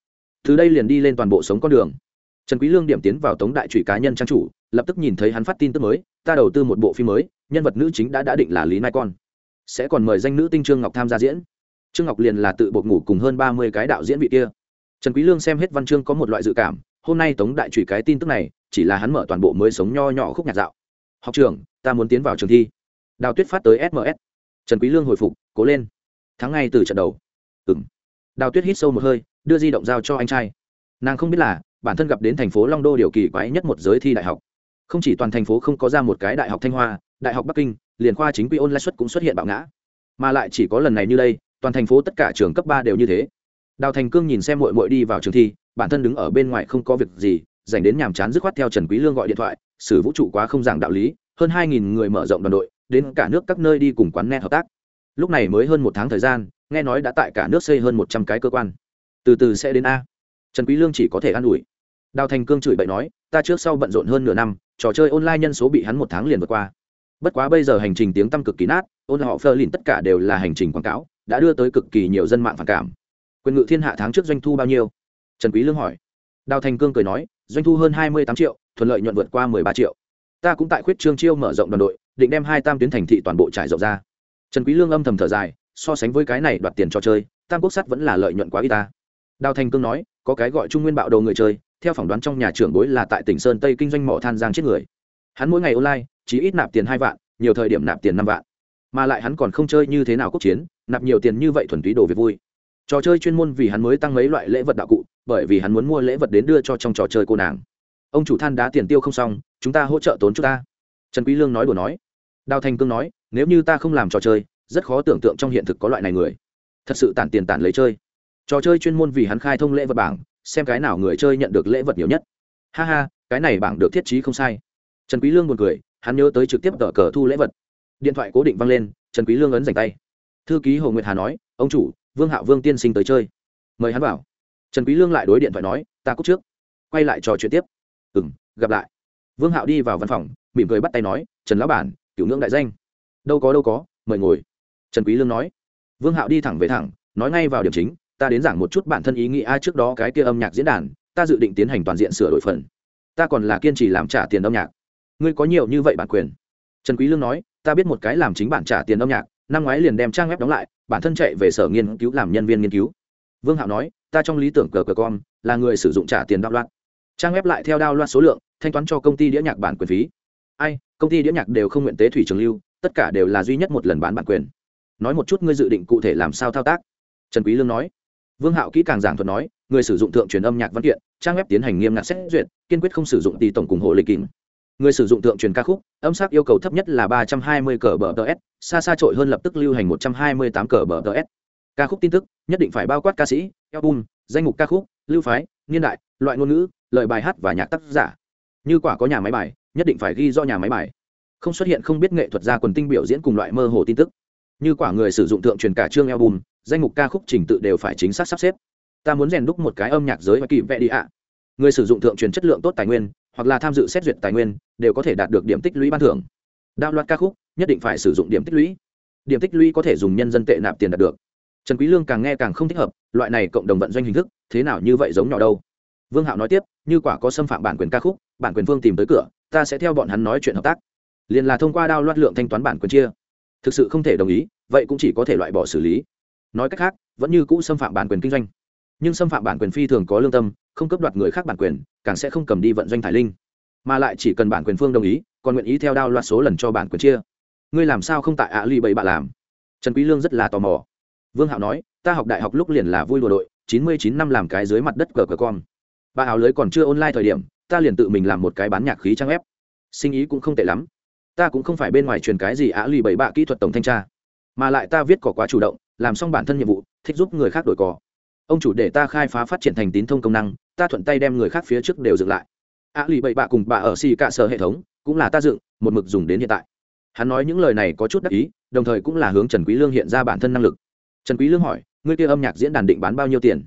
Từ đây liền đi lên toàn bộ sống con đường. Trần quý lương điểm tiến vào tống đại trụy cá nhân trang chủ, lập tức nhìn thấy hắn phát tin tức mới, ta đầu tư một bộ phim mới, nhân vật nữ chính đã đã định là lý mai con. Sẽ còn mời danh nữ tinh trương ngọc tham gia diễn. Trương ngọc liền là tự bột ngủ cùng hơn ba mươi cái đạo diễn vị kia trần quý lương xem hết văn chương có một loại dự cảm, hôm nay tống đại chửi cái tin tức này, chỉ là hắn mở toàn bộ mới sống nho nhỏ khúc nhạc dạo. Học trường ta muốn tiến vào trường thi. Đào tuyết phát tới sms trần quý lương hồi phục, cố lên. Thắng ngay từ trận đầu. Ừm. Đào tuyết hít sâu một hơi, đưa di động giao cho anh trai. Nàng không biết là, bản thân gặp đến thành phố long đô điều kỳ quái nhất một giới thi đại học. Không chỉ toàn thành phố không có ra một cái đại học thanh hoa, đại học bắc kinh, liền khoa chính quy ôn lãi suất cũng xuất hiện bạo ngã. Mà lại chỉ có lần này như đây, toàn thành phố tất cả trường cấp ba đều như thế đào thành cương nhìn xem mội mội đi vào trường thi, bản thân đứng ở bên ngoài không có việc gì dành đến nhàm chán dứt khoát theo trần quý lương gọi điện thoại, sử vũ trụ quá không giảng đạo lý, hơn hai nghìn người mở rộng đoàn đội, đến cả nước các nơi đi cùng quán net hợp tác. Lúc này mới hơn một tháng thời gian, nghe nói đã tại cả nước xây hơn một trăm cái cơ quan. Từ từ sẽ đến a. Trần quý lương chỉ có thể an ủi. Đào thành cương chửi bậy nói, ta trước sau bận rộn hơn nửa năm, trò chơi online nhân số bị hắn một tháng liền vượt qua. Bất quá bây giờ hành trình tiếng tăm cực kỳ nát, ôn họ phơ lìn tất cả đều là hành trình quảng cáo, đã đưa tới cực kỳ nhiều dân mạng phản cảm quyền ngự thiên hạ tháng trước doanh thu bao nhiêu? Trần quý lương hỏi. Đào thành cương cười nói, doanh thu hơn hai mươi tám triệu, thuận lợi nhuận vượt qua mười ba triệu. Ta cũng tại khuyết trương chiêu mở rộng đoàn đội, định đem hai tam tuyến thành thị toàn bộ trải rộng ra. Trần quý lương âm thầm thở dài, so sánh với cái này đoạt tiền cho chơi, tam quốc sắt vẫn là lợi nhuận quá ít ta. Đào thành cương nói, có cái gọi trung nguyên bạo đầu người chơi, theo phỏng đoán trong nhà trưởng bối là tại tỉnh sơn tây kinh doanh mỏ than giang chết người. Hắn mỗi ngày online, chỉ ít nạp tiền hai vạn, nhiều thời điểm nạp tiền năm vạn. Mà lại hắn còn không chơi như thế nào quốc chiến, nạp nhiều tiền như vậy thuần túy đồ việc vui trò chơi chuyên môn vì hắn mới tăng mấy loại lễ vật đạo cụ, bởi vì hắn muốn mua lễ vật đến đưa cho trong trò chơi cô nàng. Ông chủ than đá tiền tiêu không xong, chúng ta hỗ trợ tốn chúng ta. Trần quý lương nói đùa nói. Đào thành cương nói, nếu như ta không làm trò chơi, rất khó tưởng tượng trong hiện thực có loại này người. Thật sự tản tiền tản lấy chơi. Trò chơi chuyên môn vì hắn khai thông lễ vật bảng, xem cái nào người chơi nhận được lễ vật nhiều nhất. Ha ha, cái này bảng được thiết trí không sai. Trần quý lương buồn cười, hắn nhớ tới trực tiếp tờ cờ thu lễ vật. Điện thoại cố định văng lên, trần quý lương ấn dành tay. Thư ký hồ nguyệt hà nói, ông chủ vương hạo vương tiên sinh tới chơi. Mời hắn vào. Trần quý lương lại đối điện thoại nói, ta cúp trước. Quay lại trò chuyện tiếp. Ừm, gặp lại. Vương hạo đi vào văn phòng, mỉm cười bắt tay nói, trần lão bản, cửu ngưỡng đại danh. Đâu có đâu có, mời ngồi. Trần quý lương nói. Vương hạo đi thẳng về thẳng, nói ngay vào điểm chính, ta đến giảng một chút bản thân ý nghĩ ai trước đó cái kia âm nhạc diễn đàn, ta dự định tiến hành toàn diện sửa đổi phần. Ta còn là kiên trì làm trả tiền âm nhạc. Ngươi có nhiều như vậy bản quyền? Trần quý lương nói, ta biết một cái làm chính bản trả tiền âm nhạc, năm ngoái liền đem trang web đóng lại bản thân chạy về sở nghiên cứu làm nhân viên nghiên cứu. Vương hạo nói, ta trong lý tưởng cờ cờ con là người sử dụng trả tiền đạo loạn. Trang web lại theo đao loạn số lượng, thanh toán cho công ty đĩa nhạc bản quyền phí. Ai, công ty đĩa nhạc đều không nguyện tế thủy trường lưu, tất cả đều là duy nhất một lần bán bản quyền. Nói một chút ngươi dự định cụ thể làm sao thao tác? Trần quý lương nói. Vương hạo kỹ càng giảng thuật nói, người sử dụng thượng truyền âm nhạc văn kiện, trang web tiến hành nghiêm ngặt xét duyệt, kiên quyết không sử dụng tỷ tổng cùng hộ lịch kình người sử dụng tượng truyền ca khúc, âm sắc yêu cầu thấp nhất là ba trăm hai mươi cờ bờ ts xa xa trội hơn lập tức lưu hành một trăm hai mươi tám cờ bờ ts ca khúc tin tức, nhất định phải bao quát ca sĩ, album, danh mục ca khúc, lưu phái, niên đại, loại ngôn ngữ, lời bài hát và nhạc tác giả. Như quả có nhà máy bài, nhất định phải ghi do nhà máy bài. Không xuất hiện không biết nghệ thuật gia quần tinh biểu diễn cùng loại mơ hồ tin tức. Như quả người sử dụng tượng truyền cả chương album, danh mục ca khúc trình tự đều phải chính xác sắp xếp. Ta muốn rèn đúc một cái âm nhạc giới và kỳ vẽ đi ạ. Người sử dụng thượng truyền chất lượng tốt tài nguyên hoặc là tham dự xét duyệt tài nguyên, đều có thể đạt được điểm tích lũy ban thưởng. Đạo loạt ca khúc, nhất định phải sử dụng điểm tích lũy. Điểm tích lũy có thể dùng nhân dân tệ nạp tiền đạt được. Trần quý lương càng nghe càng không thích hợp, loại này cộng đồng vận doanh hình thức, thế nào như vậy giống nhỏ đâu. Vương hạo nói tiếp, như quả có xâm phạm bản quyền ca khúc, bản quyền Vương tìm tới cửa, ta sẽ theo bọn hắn nói chuyện hợp tác. Liền là thông qua đao loạt lượng thanh toán bản quyền chia. Thực sự không thể đồng ý, vậy cũng chỉ có thể loại bỏ xử lý. Nói cách khác, vẫn như cũ xâm phạm bản quyền kinh doanh nhưng xâm phạm bản quyền phi thường có lương tâm, không cấp đoạt người khác bản quyền, càng sẽ không cầm đi vận doanh thải linh. Mà lại chỉ cần bản quyền phương đồng ý, còn nguyện ý theo đao loạt số lần cho bản quyền chia. Ngươi làm sao không tại ạ ly bảy bạ làm? Trần quý lương rất là tò mò. Vương hạo nói, ta học đại học lúc liền là vui đùa đội, chín mươi chín năm làm cái dưới mặt đất cờ cờ con. Bà áo lưới còn chưa online thời điểm, ta liền tự mình làm một cái bán nhạc khí trang ép sinh ý cũng không tệ lắm. Ta cũng không phải bên ngoài truyền cái gì ạ ly bảy bạ kỹ thuật tổng thanh tra. Mà lại ta viết cỏ quá chủ động, làm xong bản thân nhiệm vụ, thích giúp người khác đổi cỏ ông chủ để ta khai phá phát triển thành tín thông công năng, ta thuận tay đem người khác phía trước đều dựng lại. A lì bậy bạ cùng bà ở xì cạ sở hệ thống, cũng là ta dựng, một mực dùng đến hiện tại. Hắn nói những lời này có chút đắc ý, đồng thời cũng là hướng trần quý lương hiện ra bản thân năng lực. Trần quý lương hỏi, ngươi kia âm nhạc diễn đàn định bán bao nhiêu tiền?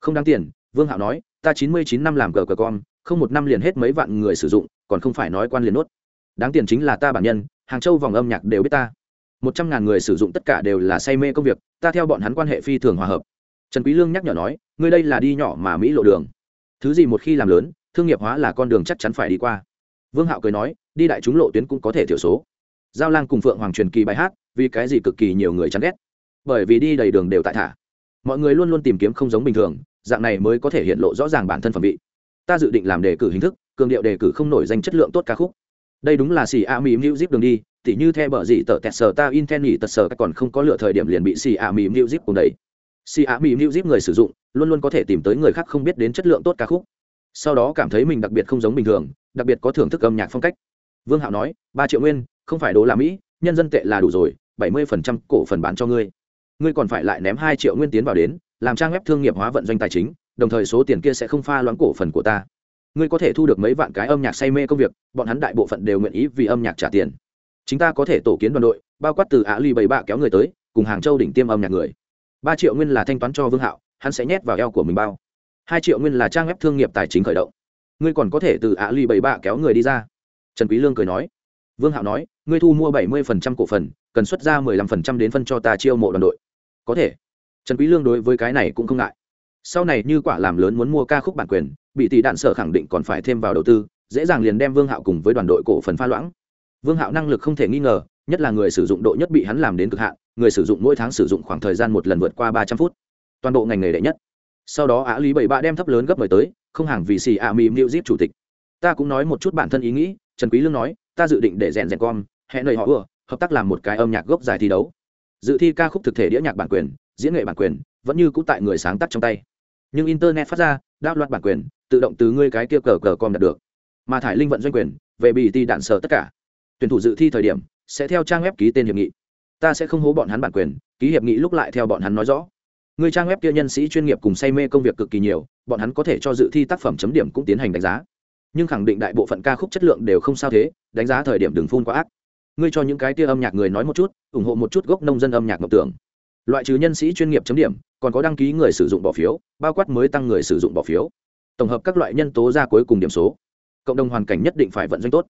Không đáng tiền, vương hạo nói, ta chín mươi chín năm làm cờ cờ con, không một năm liền hết mấy vạn người sử dụng, còn không phải nói quan liền nốt. Đáng tiền chính là ta bản nhân, hàng châu vòng âm nhạc đều biết ta. Một trăm ngàn người sử dụng tất cả đều là say mê công việc, ta theo bọn hắn quan hệ phi thường hòa hợp trần quý lương nhắc nhở nói, ngươi đây là đi nhỏ mà mỹ lộ đường. Thứ gì một khi làm lớn, thương nghiệp hóa là con đường chắc chắn phải đi qua. Vương hạo cười nói, đi đại chúng lộ tuyến cũng có thể thiểu số. Giao lang cùng phượng hoàng truyền kỳ bài hát, vì cái gì cực kỳ nhiều người chán ghét? Bởi vì đi đầy đường đều tại thả. Mọi người luôn luôn tìm kiếm không giống bình thường, dạng này mới có thể hiện lộ rõ ràng bản thân phẩm vị. Ta dự định làm đề cử hình thức, cường điệu đề cử không nổi danh chất lượng tốt ca khúc. Đây đúng là xì a mỹ mưu zip đường đi, tỉ như theo bờ gì tờ tẹt sờ ta in ten nhỉ tật sờ còn không có lựa thời điểm liền bị xì a mỹ mưu zip cùng đấy si a mỹ mưu zip người sử dụng, luôn luôn có thể tìm tới người khác không biết đến chất lượng tốt ca khúc. Sau đó cảm thấy mình đặc biệt không giống bình thường, đặc biệt có thưởng thức âm nhạc phong cách. Vương hạo nói, ba triệu nguyên, không phải đô la mỹ, nhân dân tệ là đủ rồi, bảy mươi phần trăm cổ phần bán cho ngươi. Ngươi còn phải lại ném hai triệu nguyên tiến vào đến, làm trang web thương nghiệp hóa vận doanh tài chính, đồng thời số tiền kia sẽ không pha loãng cổ phần của ta. Ngươi có thể thu được mấy vạn cái âm nhạc say mê công việc, bọn hắn đại bộ phận đều nguyện ý vì âm nhạc trả tiền. Chúng ta có thể tổ kiến đoàn đội, bao quát từ á ly bảy bạ kéo người tới, cùng hàng châu đỉnh tiêm âm nhạc người ba triệu nguyên là thanh toán cho vương hạo, hắn sẽ nhét vào eo của mình bao. Hai triệu nguyên là trang web thương nghiệp tài chính khởi động. Ngươi còn có thể từ ạ ly bảy bạ kéo người đi ra. Trần quý lương cười nói. Vương hạo nói, ngươi thu mua bảy mươi phần trăm cổ phần, cần xuất ra mười lăm phần trăm đến phân cho ta chiêu mộ đoàn đội. Có thể. Trần quý lương đối với cái này cũng không ngại. Sau này như quả làm lớn muốn mua ca khúc bản quyền, bị tỷ đạn sở khẳng định còn phải thêm vào đầu tư, dễ dàng liền đem vương hạo cùng với đoàn đội cổ phần pha loãng. Vương hạo năng lực không thể nghi ngờ nhất là người sử dụng độ nhất bị hắn làm đến cực hạn, người sử dụng mỗi tháng sử dụng khoảng thời gian một lần vượt qua ba trăm phút. Toàn bộ ngành nghề đệ nhất. Sau đó á lý bảy bạ đem thấp lớn gấp mời tới, không hàng vì xì ạ mìm liệu zip chủ tịch. Ta cũng nói một chút bản thân ý nghĩ, trần quý lương nói, ta dự định để rèn rèn con, hẹn lời họ ưa hợp tác làm một cái âm nhạc gốc giải thi đấu. Dự thi ca khúc thực thể đĩa nhạc bản quyền, diễn nghệ bản quyền, vẫn như cũ tại người sáng tác trong tay. Nhưng internet phát ra đáp loạt bản quyền, tự động từ ngươi cái kia cờ cờ com đạt được. Mà thải linh vận doanh quyền, về bị ti đạn sở tất cả. Tuyển thủ dự thi thời điểm sẽ theo trang web ký tên hiệp nghị. Ta sẽ không hố bọn hắn bản quyền, ký hiệp nghị lúc lại theo bọn hắn nói rõ. Người trang web kia nhân sĩ chuyên nghiệp cùng say mê công việc cực kỳ nhiều, bọn hắn có thể cho dự thi tác phẩm chấm điểm cũng tiến hành đánh giá. Nhưng khẳng định đại bộ phận ca khúc chất lượng đều không sao thế, đánh giá thời điểm đừng phun quá ác. Ngươi cho những cái tia âm nhạc người nói một chút, ủng hộ một chút gốc nông dân âm nhạc mộng tưởng. Loại trừ nhân sĩ chuyên nghiệp chấm điểm, còn có đăng ký người sử dụng bỏ phiếu, bao quát mới tăng người sử dụng bỏ phiếu. Tổng hợp các loại nhân tố ra cuối cùng điểm số. Cộng đồng hoàn cảnh nhất định phải vận doanh tốt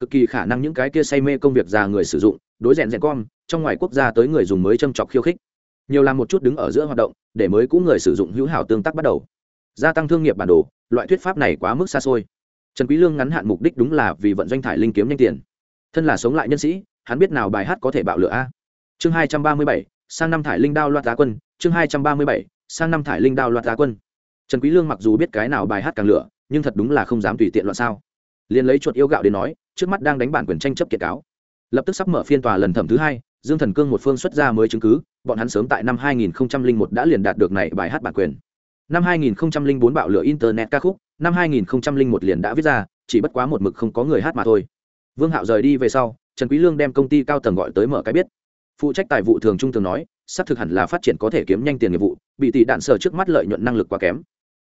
cực kỳ khả năng những cái kia say mê công việc già người sử dụng, đối rèn rèn com trong ngoài quốc gia tới người dùng mới châm chọc khiêu khích. Nhiều làm một chút đứng ở giữa hoạt động, để mới cũ người sử dụng hữu hảo tương tác bắt đầu. Gia tăng thương nghiệp bản đồ, loại thuyết pháp này quá mức xa xôi. Trần quý lương ngắn hạn mục đích đúng là vì vận doanh thải linh kiếm nhanh tiền. Thân là sống lại nhân sĩ, hắn biết nào bài hát có thể bạo lửa a. Chương hai trăm ba mươi bảy, sang năm thải linh đao loạt giá quân. Chương hai trăm ba mươi bảy, sang năm thải linh đao loạt giá quân. Trần quý lương mặc dù biết cái nào bài hát càng lửa, nhưng thật đúng là không dám tùy tiện loạn sao. Liền lấy chuột yêu gạo đến nói trước mắt đang đánh bản quyền tranh chấp kiện cáo. Lập tức sắp mở phiên tòa lần thẩm thứ hai, dương thần cương một phương xuất ra mới chứng cứ, bọn hắn sớm tại năm 2001 đã liền đạt được này bài hát bản quyền. Năm 2004 bạo lửa internet ca khúc, năm 2001 liền đã viết ra, chỉ bất quá một mực không có người hát mà thôi. Vương hạo rời đi về sau, trần quý lương đem công ty cao tầng gọi tới mở cái biết. Phụ trách tài vụ thường trung thường nói sắp thực hẳn là phát triển có thể kiếm nhanh tiền nghiệp vụ, bị tỷ đạn sở trước mắt lợi nhuận năng lực quá kém.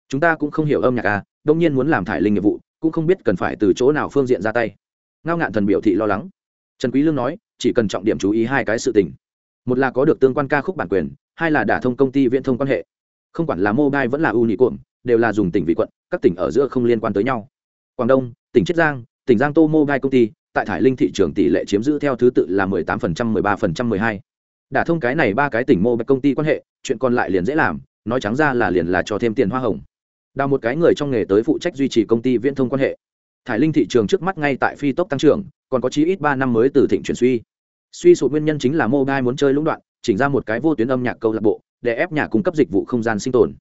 Chúng ta cũng không hiểu âm nhạc à đông nhiên muốn làm thải linh nghiệp vụ, cũng không biết cần phải từ chỗ nào phương diện ra tay ngao ngạn thần biểu thị lo lắng trần quý lương nói chỉ cần trọng điểm chú ý hai cái sự tình một là có được tương quan ca khúc bản quyền hai là đả thông công ty viễn thông quan hệ không quản là mobile vẫn là unicom đều là dùng tỉnh vị quận các tỉnh ở giữa không liên quan tới nhau quảng đông tỉnh chiết giang tỉnh giang tô mobile công ty tại thải linh thị trường tỷ lệ chiếm giữ theo thứ tự là 18%, 13%, 12. Đả thông cái này ba cái tỉnh mobile công ty quan hệ, chuyện còn lại liền dễ làm, nói trắng ra là liền là cho thêm tiền hoa hồng. Đào một cái người trong nghề tới phụ trách duy trì công ty viễn thông quan hệ. Thải linh thị trường trước mắt ngay tại phi tốc tăng trưởng, còn có chí ít ba năm mới từ thịnh chuyển suy. Suy sụp nguyên nhân chính là mobile muốn chơi lũng đoạn, chỉnh ra một cái vô tuyến âm nhạc câu lạc bộ, để ép nhà cung cấp dịch vụ không gian sinh tồn.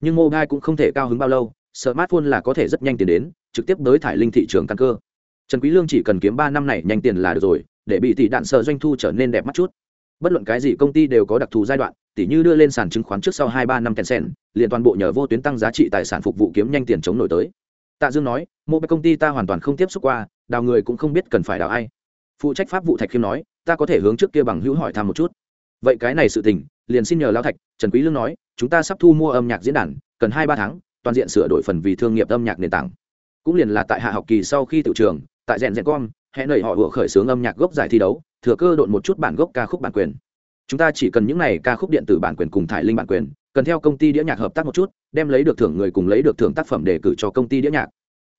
Nhưng mobile cũng không thể cao hứng bao lâu, smartphone là có thể rất nhanh tiền đến, trực tiếp tới thải linh thị trường căn cơ trần quý lương chỉ cần kiếm ba năm này nhanh tiền là được rồi để bị tỷ đạn sợ doanh thu trở nên đẹp mắt chút bất luận cái gì công ty đều có đặc thù giai đoạn tỷ như đưa lên sàn chứng khoán trước sau hai ba năm kèn sen liền toàn bộ nhờ vô tuyến tăng giá trị tài sản phục vụ kiếm nhanh tiền chống nổi tới tạ dương nói một công ty ta hoàn toàn không tiếp xúc qua, đào người cũng không biết cần phải đào ai. Phụ trách pháp vụ thạch khiêm nói, ta có thể hướng trước kia bằng hữu hỏi thăm một chút. Vậy cái này sự tình, liền xin nhờ lão thạch. Trần quý lương nói, chúng ta sắp thu mua âm nhạc diễn đàn, cần hai ba tháng, toàn diện sửa đổi phần vì thương nghiệp âm nhạc nền tảng. Cũng liền là tại hạ học kỳ sau khi tự trường, tại rèn rèn con hẹn nảy họ vừa khởi xướng âm nhạc gốc giải thi đấu, thừa cơ độn một chút bản gốc ca khúc bản quyền. Chúng ta chỉ cần những này ca khúc điện tử bản quyền cùng thải linh bản quyền cần theo công ty đĩa nhạc hợp tác một chút, đem lấy được thưởng người cùng lấy được thưởng tác phẩm để cử cho công ty đĩa nhạc.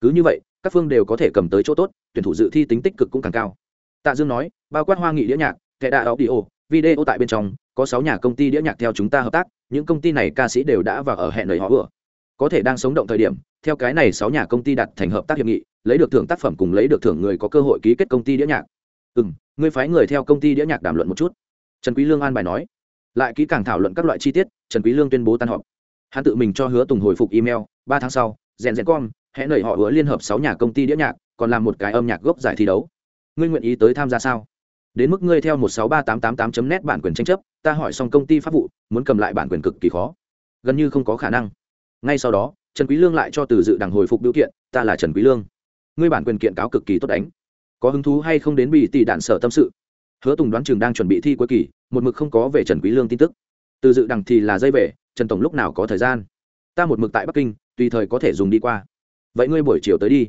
Cứ như vậy, các phương đều có thể cầm tới chỗ tốt, tuyển thủ dự thi tính tích cực cũng càng cao. Tạ dương nói, bao quát hoa nghị đĩa nhạc, kẻ đạ audio, video tại bên trong, có sáu nhà công ty đĩa nhạc theo chúng ta hợp tác, những công ty này ca sĩ đều đã vào ở hẹn lời họ vừa. Có thể đang sống động thời điểm, theo cái này sáu nhà công ty đặt thành hợp tác hiệp nghị, lấy được thưởng tác phẩm cùng lấy được thưởng người có cơ hội ký kết công ty đĩa nhạc. Ừ m ngươi phái người theo công ty đĩa nhạc đàm luận một chút. Trần quý lương an bài nói lại kỹ càng thảo luận các loại chi tiết, trần quý lương tuyên bố tan họp. Hắn tự mình cho hứa tùng hồi phục email, ba tháng sau, rèn rèn con hẹn nảy họ hứa liên hợp sáu nhà công ty đĩa nhạc, còn làm một cái âm nhạc gốc giải thi đấu. Ngươi nguyện ý tới tham gia sao? Đến mức ngươi theo một sáu ba tám tám tám chấm net bản quyền tranh chấp, ta hỏi xong công ty pháp vụ, muốn cầm lại bản quyền cực kỳ khó. Gần như không có khả năng. Ngay sau đó, trần quý lương lại cho từ dự đằng hồi phục biểu kiện, ta là trần quý lương. Ngươi bản quyền kiện cáo cực kỳ tốt đánh. Có hứng thú hay không đến bị tỷ đạn sở tâm sự? Hứa tùng đoán chừng đang chuẩn bị thi cuối kỳ, một mực không có về trần quý lương tin tức. Từ dự đằng thì là dây về, trần tổng lúc nào có thời gian? Ta một mực tại bắc kinh, tùy thời có thể dùng đi qua. Vậy ngươi buổi chiều tới đi.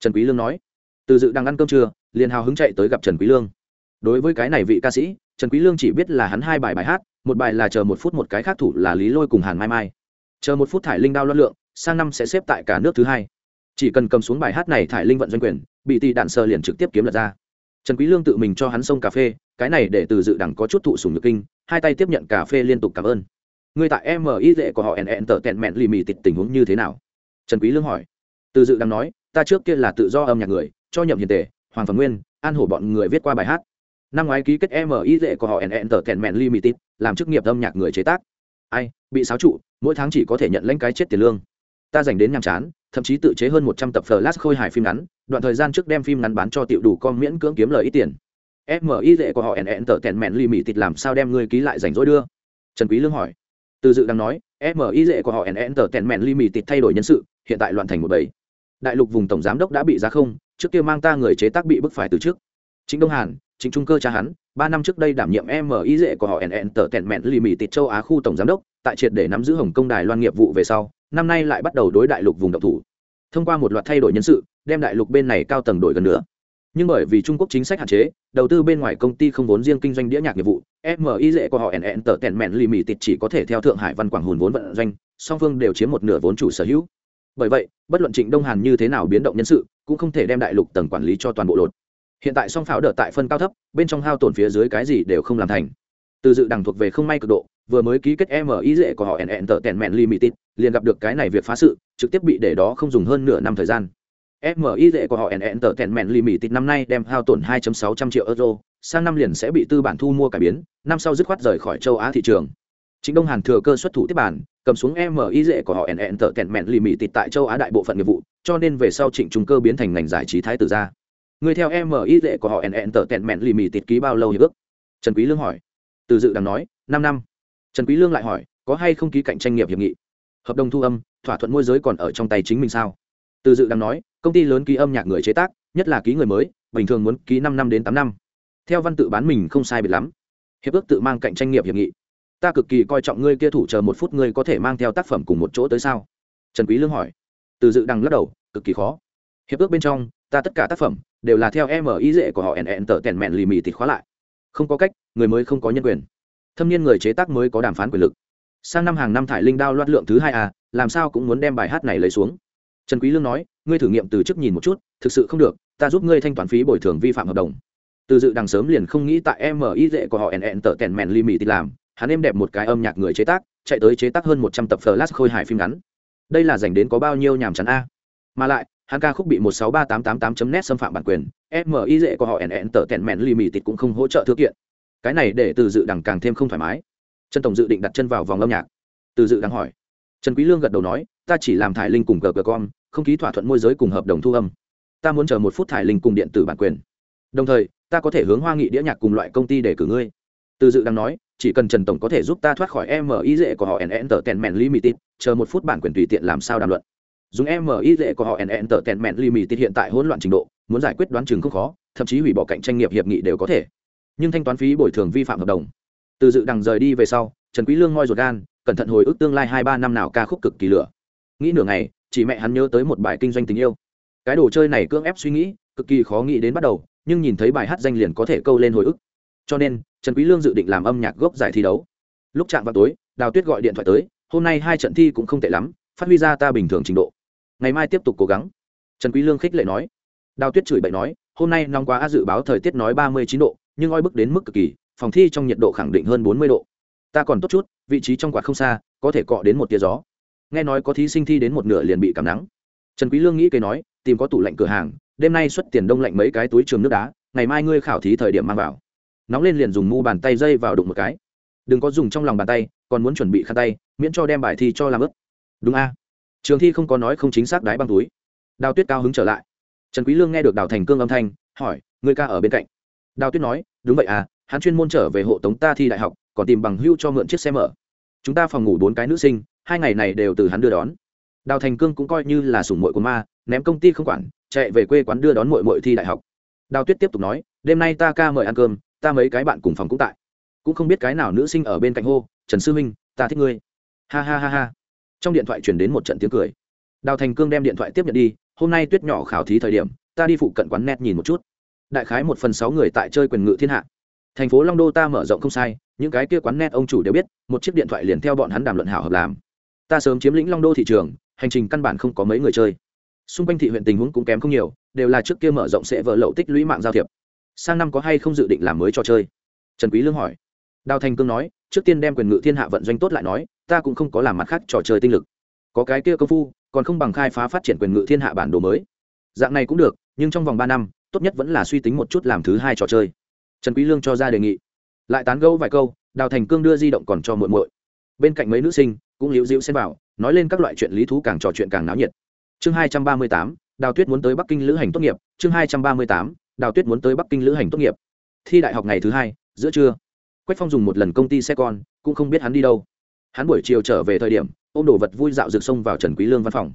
Trần quý lương nói. Từ dự đang ăn cơm trưa, liền hào hứng chạy tới gặp trần quý lương. Đối với cái này vị ca sĩ, trần quý lương chỉ biết là hắn hai bài bài hát, một bài là chờ một phút một cái khác thủ là lý lôi cùng hàn mai mai. Chờ một phút thải linh đao luân lượng, sang năm sẽ xếp tại cả nước thứ hai. Chỉ cần cầm xuống bài hát này thải linh vận doanh quyền, bị tỷ đạn sơ liền trực tiếp kiếm lật ra trần quý lương tự mình cho hắn xông cà phê, cái này để từ dự đẳng có chút thụ sủng nhược kinh, hai tay tiếp nhận cà phê liên tục cảm ơn. Người tại mi dễ của họ nn tờ tẹn mẹn lì mì tịt tình huống như thế nào? Trần quý lương hỏi. Từ dự đẳng nói, ta trước kia là tự do âm nhạc người, cho nhậm hiền tề, hoàng phẩm nguyên, an hổ bọn người viết qua bài hát. Năm ngoái ký kết mi dễ của họ nn tờ tẹn mẹn limited làm chức nghiệp âm nhạc người chế tác. Ai, bị xáo trụ, mỗi tháng chỉ có thể nhận lãnh cái chết tiền lương. Ta dành đến nhàm chán thậm chí tự chế hơn một trăm tập flash khôi hài phim ngắn, đoạn thời gian trước đem phim ngắn bán cho tiểu đủ con miễn cưỡng kiếm lời ít tiền. Mi dễ của họ nn tờ tẹn mẹn limited làm sao đem người ký lại rảnh rỗi đưa? Trần quý lương hỏi. Từ dự đang nói mi dễ của họ nn tờ tẹn mẹn limited thay đổi nhân sự, hiện tại loạn thành một bầy. Đại lục vùng tổng giám đốc đã bị giá không, trước kia mang ta người chế tác bị bức phải từ trước. Chính đông hàn chính trung cơ cha hắn, ba năm trước đây đảm nhiệm mi dễ của họ nn tờ tẹn mẹn lì mì tịt châu á khu tổng giám đốc, tại triệt để nắm giữ hồng công đài loan nghiệp vụ về sau năm nay lại bắt đầu đối đại lục vùng độc thủ. Thông qua một loạt thay đổi nhân sự, đem đại lục bên này cao tầng đổi gần nữa nhưng bởi vì trung quốc chính sách hạn chế, đầu tư bên ngoài công ty không vốn riêng kinh doanh đĩa nhạc nghiệp vụ mi dễ của họ nn tờ tèn mẹn lì mì tịt chỉ có thể theo thượng hải văn quảng hùn vốn vận doanh, song phương đều chiếm một nửa vốn chủ sở hữu. Bởi vậy, bất luận trịnh đông hàn như thế nào biến động nhân sự, cũng không thể đem đại lục tầng quản lý cho toàn bộ lột. Hiện tại song pháo đợt tại phân cao thấp, bên trong hao tổn phía dưới cái gì đều không làm thành. Từ dự đẳng thuộc về không may cực độ vừa mới ký kết mi dễ của họ nn tờ tèn mẹn limited, liền gặp được cái này việc phá sự, trực tiếp bị để đó không dùng hơn nửa năm thời gian. Mi dễ của họ nn tờ tèn mẹn limited năm nay đem hao tổn 2.600 triệu euro, sang năm liền sẽ bị tư bản thu mua cải biến, năm sau dứt khoát rời khỏi châu á thị trường. Chính đông hàn thừa cơ xuất thủ tiếp bản, cầm xuống mi dễ của họ nn tờ tèn mẹn limited tại châu á đại bộ phận nghiệp vụ, cho nên về sau trịnh trung cơ biến thành ngành giải trí thái tử gia. Người theo mi dễ của họ nn tờ tèn mẹn limited ký bao lâu hiệp ước? Trần quý lương hỏi. Từ dự đang nói, năm năm trần quý lương lại hỏi, có hay không ký cạnh tranh nghiệp hiệp nghị? Hợp đồng thu âm, thỏa thuận môi giới còn ở trong tay chính mình sao? Từ dự đang nói, công ty lớn ký âm nhạc người chế tác, nhất là ký người mới, bình thường muốn ký năm năm đến tám năm. Theo văn tự bán mình không sai biệt lắm. Hiệp ước tự mang cạnh tranh nghiệp hiệp nghị. Ta cực kỳ coi trọng ngươi kia thủ chờ một phút ngươi có thể mang theo tác phẩm cùng một chỗ tới sao? Trần quý lương hỏi. Từ dự đằng lắc đầu, cực kỳ khó. Hiệp ước bên trong, ta tất cả tác phẩm đều là theo em ở ý dễ của họ nn tờ tèn mẹn lì mì tịt khóa lại. Không có cách, người mới không có nhân quyền thâm niên người chế tác mới có đàm phán quyền lực. Sang năm hàng năm thải linh đao loát lượng thứ hai a làm sao cũng muốn đem bài hát này lấy xuống. Trần quý lương nói, ngươi thử nghiệm từ trước nhìn một chút, thực sự không được, ta giúp ngươi thanh toán phí bồi thường vi phạm hợp đồng. Từ dự đằng sớm liền không nghĩ tại em ý dễ của họ nn tở tèn mèn li mì thì làm, hắn em đẹp một cái âm nhạc người chế tác, chạy tới chế tác hơn một trăm tập flash khôi hài phim ngắn. Đây là dành đến có bao nhiêu nhàm chán a? Mà lại, hắn ca khúc bị một sáu ba tám tám tám net xâm phạm bản quyền mi dễ của họ nn tờ tẹn mẹn tịt cũng không hỗ trợ thư kiện cái này để từ dự đằng càng thêm không thoải mái. Trần tổng dự định đặt chân vào vòng âm nhạc. Từ dự đằng hỏi. Trần quý lương gật đầu nói, ta chỉ làm thải linh cùng cờ cờ con không ký thỏa thuận môi giới cùng hợp đồng thu âm. Ta muốn chờ một phút thải linh cùng điện tử bản quyền. Đồng thời, ta có thể hướng hoa nghị đĩa nhạc cùng loại công ty để cử ngươi. Từ dự đang nói, chỉ cần trần tổng có thể giúp ta thoát khỏi mi dễ của họ nn tờ tèn mèn limited, chờ một phút bản quyền tùy tiện làm sao đàm luận. Dùng mi dễ của họ nn tờ tèn mèn limited hiện tại hỗn loạn trình độ, muốn giải quyết đoán chừng không khó, thậm chí hủy bỏ cạnh tranh nghiệp hiệp nghị đều có thể nhưng thanh toán phí bồi thường vi phạm hợp đồng. Từ dự đằng rời đi về sau, trần quý lương ngoi ruột gan, cẩn thận hồi ức tương lai hai ba năm nào ca khúc cực kỳ lửa. Nghĩ nửa ngày, chỉ mẹ hắn nhớ tới một bài kinh doanh tình yêu. Cái đồ chơi này cưỡng ép suy nghĩ, cực kỳ khó nghĩ đến bắt đầu, nhưng nhìn thấy bài hát danh liền có thể câu lên hồi ức. Cho nên, trần quý lương dự định làm âm nhạc gốc giải thi đấu. Lúc chạm vào tối, đào tuyết gọi điện thoại tới, hôm nay hai trận thi cũng không tệ lắm, phát huy ra ta bình thường trình độ. Ngày mai tiếp tục cố gắng. Trần quý lương khích lệ nói. Đào tuyết chửi bậy nói, hôm nay nóng quá dự báo thời tiết nói ba mươi chín độ nhưng oi bức đến mức cực kỳ, phòng thi trong nhiệt độ khẳng định hơn bốn mươi độ. Ta còn tốt chút, vị trí trong quạt không xa, có thể cọ đến một tia gió. Nghe nói có thí sinh thi đến một nửa liền bị cảm nắng. Trần quý lương nghĩ cây nói, tìm có tủ lạnh cửa hàng, đêm nay xuất tiền đông lạnh mấy cái túi trường nước đá, ngày mai ngươi khảo thí thời điểm mang vào. Nóng lên liền dùng mu bàn tay dây vào đụng một cái. Đừng có dùng trong lòng bàn tay, còn muốn chuẩn bị khăn tay, miễn cho đem bài thi cho làm ướt. Đúng a? Trường thi không có nói không chính xác đái băng túi. Đào tuyết cao hứng trở lại. Trần quý lương nghe được đào thành cương âm thanh, hỏi, ngươi ca ở bên cạnh? Đào tuyết nói, đúng vậy à hắn chuyên môn trở về hộ tống ta thi đại học, còn tìm bằng hưu cho mượn chiếc xe mở. Chúng ta phòng ngủ bốn cái nữ sinh, hai ngày này đều từ hắn đưa đón. Đào thành cương cũng coi như là sủng muội của ma, ném công ty không quản, chạy về quê quán đưa đón muội muội thi đại học. Đào tuyết tiếp tục nói, đêm nay ta ca mời ăn cơm, ta mấy cái bạn cùng phòng cũng tại. Cũng không biết cái nào nữ sinh ở bên cạnh hô, trần sư minh ta thích ngươi. Ha ha ha ha. Trong điện thoại truyền đến một trận tiếng cười. Đào thành cương đem điện thoại tiếp nhận đi, hôm nay tuyết nhỏ khảo thí thời điểm, ta đi phụ cận quán net nhìn một chút đại khái một phần sáu người tại chơi quyền ngự thiên hạ. Thành phố long đô ta mở rộng không sai, những cái kia quán net ông chủ đều biết, một chiếc điện thoại liền theo bọn hắn đàm luận hảo hợp làm. Ta sớm chiếm lĩnh long đô thị trường, hành trình căn bản không có mấy người chơi. Xung quanh thị huyện tình huống cũng kém không nhiều, đều là trước kia mở rộng sẽ vỡ lậu tích lũy mạng giao thiệp. Sang năm có hay không dự định làm mới trò chơi? Trần quý lương hỏi. Đào thành cương nói, trước tiên đem quyền ngự thiên hạ vận doanh tốt lại nói, ta cũng không có làm mặt khác trò chơi tinh lực. Có cái kia công phu, còn không bằng khai phá phát triển quyền ngự thiên hạ bản đồ mới. Dạng này cũng được, nhưng trong vòng ba năm tốt nhất vẫn là suy tính một chút làm thứ hai trò chơi. Trần quý lương cho ra đề nghị. Lại tán gẫu vài câu, đào thành cương đưa di động còn cho muội muội. Bên cạnh mấy nữ sinh cũng liễu diễu xen vào, nói lên các loại chuyện lý thú càng trò chuyện càng náo nhiệt. Chương hai trăm ba mươi tám, đào tuyết muốn tới bắc kinh lữ hành tốt nghiệp. Chương hai trăm ba mươi tám, đào tuyết muốn tới bắc kinh lữ hành tốt nghiệp. Thi đại học ngày thứ hai, giữa trưa. Quách phong dùng một lần công ty xe con, cũng không biết hắn đi đâu. Hắn buổi chiều trở về thời điểm, ôm đồ vật vui dạo rực sông vào trần quý lương văn phòng.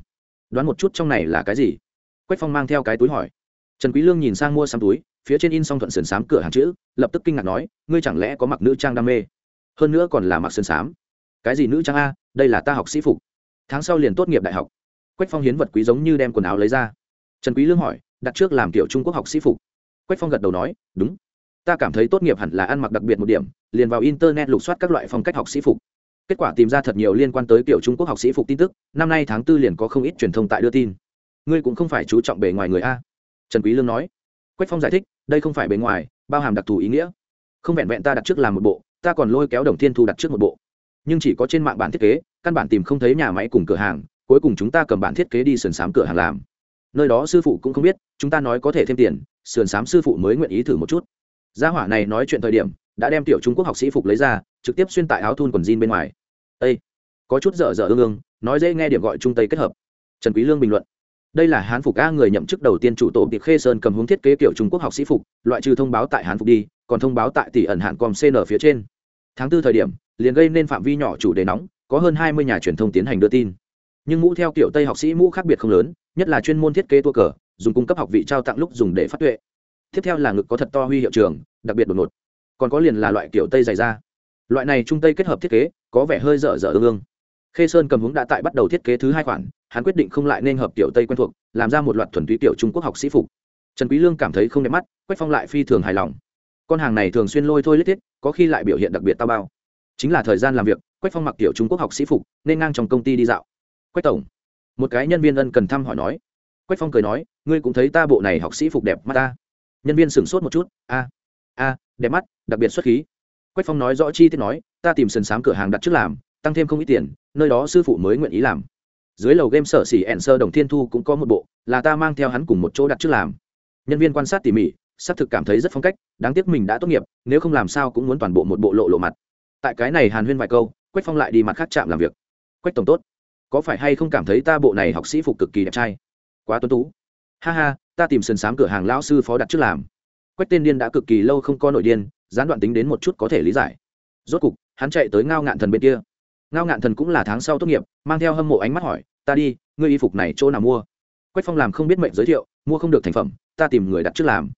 Đoán một chút trong này là cái gì? Quách phong mang theo cái túi hỏi trần quý lương nhìn sang mua sắm túi, phía trên in song thuận sườn sám cửa hàng chữ, lập tức kinh ngạc nói, ngươi chẳng lẽ có mặc nữ trang đam mê? Hơn nữa còn là mặc sườn sám cái gì nữ trang a? Đây là ta học sĩ phục. Tháng sau liền tốt nghiệp đại học. Quách phong hiến vật quý giống như đem quần áo lấy ra. Trần quý lương hỏi, đặt trước làm tiểu trung quốc học sĩ phục. Quách phong gật đầu nói, đúng. Ta cảm thấy tốt nghiệp hẳn là ăn mặc đặc biệt một điểm, liền vào internet lục soát các loại phong cách học sĩ phục. Kết quả tìm ra thật nhiều liên quan tới kiểu trung quốc học sĩ phục tin tức, năm nay tháng tư liền có không ít truyền thông tại đưa tin. Ngươi cũng không phải chú trọng bề ngoài người a trần quý lương nói quách phong giải thích đây không phải bề ngoài bao hàm đặc thù ý nghĩa. Không vẹn vẹn ta đặt trước làm một bộ ta còn lôi kéo đồng thiên thu đặt trước một bộ. Nhưng chỉ có trên mạng bản thiết kế căn bản tìm không thấy nhà máy cùng cửa hàng cuối cùng chúng ta cầm bản thiết kế đi sườn sám cửa hàng làm. Nơi đó sư phụ cũng không biết chúng ta nói có thể thêm tiền sườn sám sư phụ mới nguyện ý thử một chút. Gia hỏa này nói chuyện thời điểm đã đem tiểu trung quốc học sĩ phục lấy ra trực tiếp xuyên tại áo thun quần jean bên ngoài. Ê, có chút dở dở ương ương nói dễ nghe điểm gọi trung tây kết hợp. Trần quý lương bình luận đây là hán phục a người nhậm chức đầu tiên chủ tổ tiệc khê sơn cầm hướng thiết kế kiểu trung quốc học sĩ phục, loại trừ thông báo tại hán phục đi, còn thông báo tại tỷ ẩn hạn com cn phía trên. Tháng tư thời điểm, liền gây nên phạm vi nhỏ chủ đề nóng, có hơn hai mươi nhà truyền thông tiến hành đưa tin. Nhưng mũ theo kiểu tây học sĩ mũ khác biệt không lớn, nhất là chuyên môn thiết kế tua cờ, dùng cung cấp học vị trao tặng lúc dùng để phát tuệ. Tiếp theo là ngực có thật to huy hiệu trường, đặc biệt đột ngột. Còn có liền là loại kiểu tây dày da. Loại này trung tây kết hợp thiết kế, có vẻ hơi dở dở ương ương. Khê sơn cầm hướng đã tại bắt đầu thiết kế thứ hai khoản hắn quyết định không lại nên hợp tiểu tây quen thuộc, làm ra một loạt thuần túy tiểu trung quốc học sĩ phục. Trần quý lương cảm thấy không đẹp mắt, quách phong lại phi thường hài lòng. Con hàng này thường xuyên lôi thôi lết thiết, có khi lại biểu hiện đặc biệt tao bao. Chính là thời gian làm việc, quách phong mặc tiểu trung quốc học sĩ phục, nên ngang trong công ty đi dạo. Quách tổng, một cái nhân viên ân cần thăm hỏi nói. Quách phong cười nói, ngươi cũng thấy ta bộ này học sĩ phục đẹp mắt ta. Nhân viên sửng sốt một chút, a a, đẹp mắt, đặc biệt xuất khí. Quách phong nói rõ chi tiết nói, ta tìm sần sám cửa hàng đặt trước làm, tăng thêm không ít tiền, nơi đó sư phụ mới nguyện ý làm dưới lầu game sở xỉ ẻn sơ đồng thiên thu cũng có một bộ, là ta mang theo hắn cùng một chỗ đặt trước làm. Nhân viên quan sát tỉ mỉ, xác thực cảm thấy rất phong cách, đáng tiếc mình đã tốt nghiệp, nếu không làm sao cũng muốn toàn bộ một bộ lộ lộ mặt. Tại cái này hàn huyên vài câu, quách phong lại đi mặt khác chạm làm việc. Quách tổng tốt, có phải hay không cảm thấy ta bộ này học sĩ phục cực kỳ đẹp trai? Quá tuấn tú. Ha ha, ta tìm sườn sám cửa hàng lão sư phó đặt trước làm. Quách tên điên đã cực kỳ lâu không có nội điên, gián đoạn tính đến một chút có thể lý giải. Rốt cục, hắn chạy tới ngao ngạn thần bên kia ngao ngạn thần cũng là tháng sau tốt nghiệp, mang theo hâm mộ ánh mắt hỏi, ta đi, ngươi y phục này chỗ nào mua? Quách phong làm không biết mệnh giới thiệu, mua không được thành phẩm, ta tìm người đặt trước làm.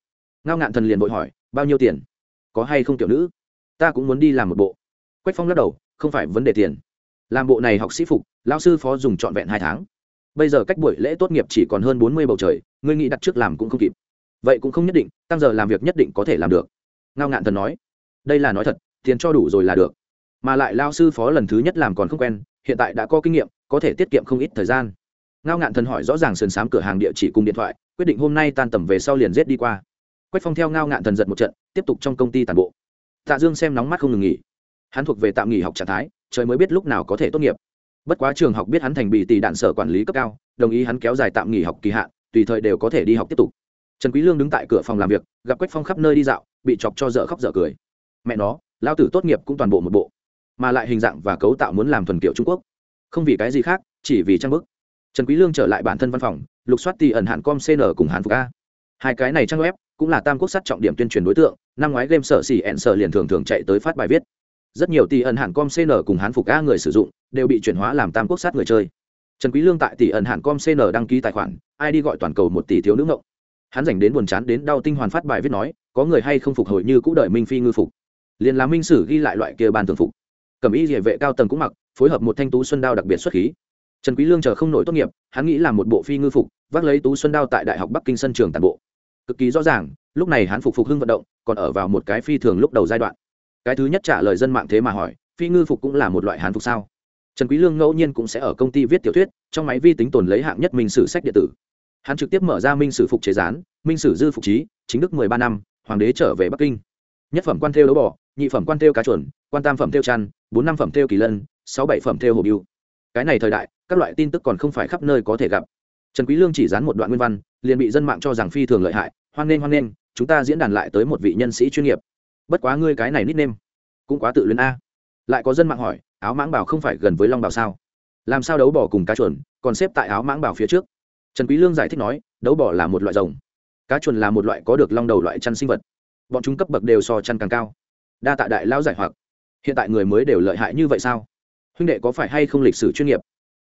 Ngao ngạn thần liền vội hỏi, bao nhiêu tiền? Có hay không tiểu nữ? Ta cũng muốn đi làm một bộ. Quách phong lắc đầu, không phải vấn đề tiền. Làm bộ này học sĩ phục lao sư phó dùng trọn vẹn hai tháng. Bây giờ cách buổi lễ tốt nghiệp chỉ còn hơn bốn mươi bầu trời, ngươi nghĩ đặt trước làm cũng không kịp. Vậy cũng không nhất định, tăng giờ làm việc nhất định có thể làm được. Ngao ngạn thần nói, đây là nói thật, tiền cho đủ rồi là được mà lại lao sư phó lần thứ nhất làm còn không quen, hiện tại đã có kinh nghiệm, có thể tiết kiệm không ít thời gian. Ngao ngạn thần hỏi rõ ràng sườn sám cửa hàng địa chỉ cùng điện thoại, quyết định hôm nay tan tầm về sau liền rết đi qua. Quách phong theo ngao ngạn thần giật một trận, tiếp tục trong công ty tàn bộ. Tạ dương xem nóng mắt không ngừng nghỉ. Hắn thuộc về tạm nghỉ học trạng thái, trời mới biết lúc nào có thể tốt nghiệp. Bất quá trường học biết hắn thành bị tỷ đạn sở quản lý cấp cao, đồng ý hắn kéo dài tạm nghỉ học kỳ hạn, tùy thời đều có thể đi học tiếp tục. Trần quý lương đứng tại cửa phòng làm việc, gặp quách phong khắp nơi đi dạo, bị chọc cho dở khóc dở cười. Mẹ nó lao tử tốt nghiệp cũng toàn bộ một bộ mà lại hình dạng và cấu tạo muốn làm thuần kiểu trung quốc. Không vì cái gì khác, chỉ vì trang bức. Trần quý lương trở lại bản thân văn phòng, lục soát tỷ ẩn hạn com cn cùng hàn phục a. Hai cái này trang web, cũng là tam quốc sát trọng điểm tuyên truyền đối tượng, năm ngoái game sở xỉ ẹn sở liền thường thường chạy tới phát bài viết. Rất nhiều tỷ ẩn hạn com cn cùng hán phục a người sử dụng, đều bị chuyển hóa làm tam quốc sát người chơi. Trần quý lương tại tỷ ẩn hạn com cn đăng ký tài khoản, ai đi gọi toàn cầu một tỷ thiếu nữ ngộng. Hắn dành đến buồn chán đến đau tinh hoàn phát bài viết nói, có người hay không phục hồi như cũ đợi minh phi ngư phục. Liền làm minh sử ghi lại loại kia ban thường phục cẩm y địa vệ cao tầng cũng mặc, phối hợp một thanh tú xuân đao đặc biệt xuất khí. Trần quý lương chờ không nổi tốt nghiệp, hắn nghĩ làm một bộ phi ngư phục, vác lấy tú xuân đao tại đại học bắc kinh sân trường toàn bộ. Cực kỳ rõ ràng, lúc này hắn phục phục hưng vận động, còn ở vào một cái phi thường lúc đầu giai đoạn. Cái thứ nhất trả lời dân mạng thế mà hỏi, phi ngư phục cũng là một loại hán phục sao? Trần quý lương ngẫu nhiên cũng sẽ ở công ty viết tiểu thuyết, trong máy vi tính tồn lấy hạng nhất minh sử sách điện tử. Hắn trực tiếp mở ra minh sử phục chế gián, minh sử dư phục trí, chính đức 13 năm, hoàng đế trở về bắc kinh nhất phẩm quan theo đấu bò nhị phẩm quan theo cá chuẩn quan tam phẩm theo chăn bốn năm phẩm theo kỳ lân sáu bảy phẩm theo hồ biêu. Cái này thời đại các loại tin tức còn không phải khắp nơi có thể gặp. Trần quý lương chỉ dán một đoạn nguyên văn liền bị dân mạng cho rằng phi thường lợi hại. Hoan nghênh hoan nghênh chúng ta diễn đàn lại tới một vị nhân sĩ chuyên nghiệp. Bất quá ngươi cái này nít nêm cũng quá tự luyến a. Lại có dân mạng hỏi áo mãng bảo không phải gần với long bảo sao? Làm sao đấu bỏ cùng cá chuẩn, còn xếp tại áo mãng bảo phía trước? Trần quý lương giải thích nói đấu bỏ là một loại rồng. Cá chuẩn là một loại có được long đầu loại chăn sinh vật bọn chúng cấp bậc đều so chăn càng cao. Đa tạ đại lão giải hoặc. Hiện tại người mới đều lợi hại như vậy sao? Huynh đệ có phải hay không lịch sử chuyên nghiệp?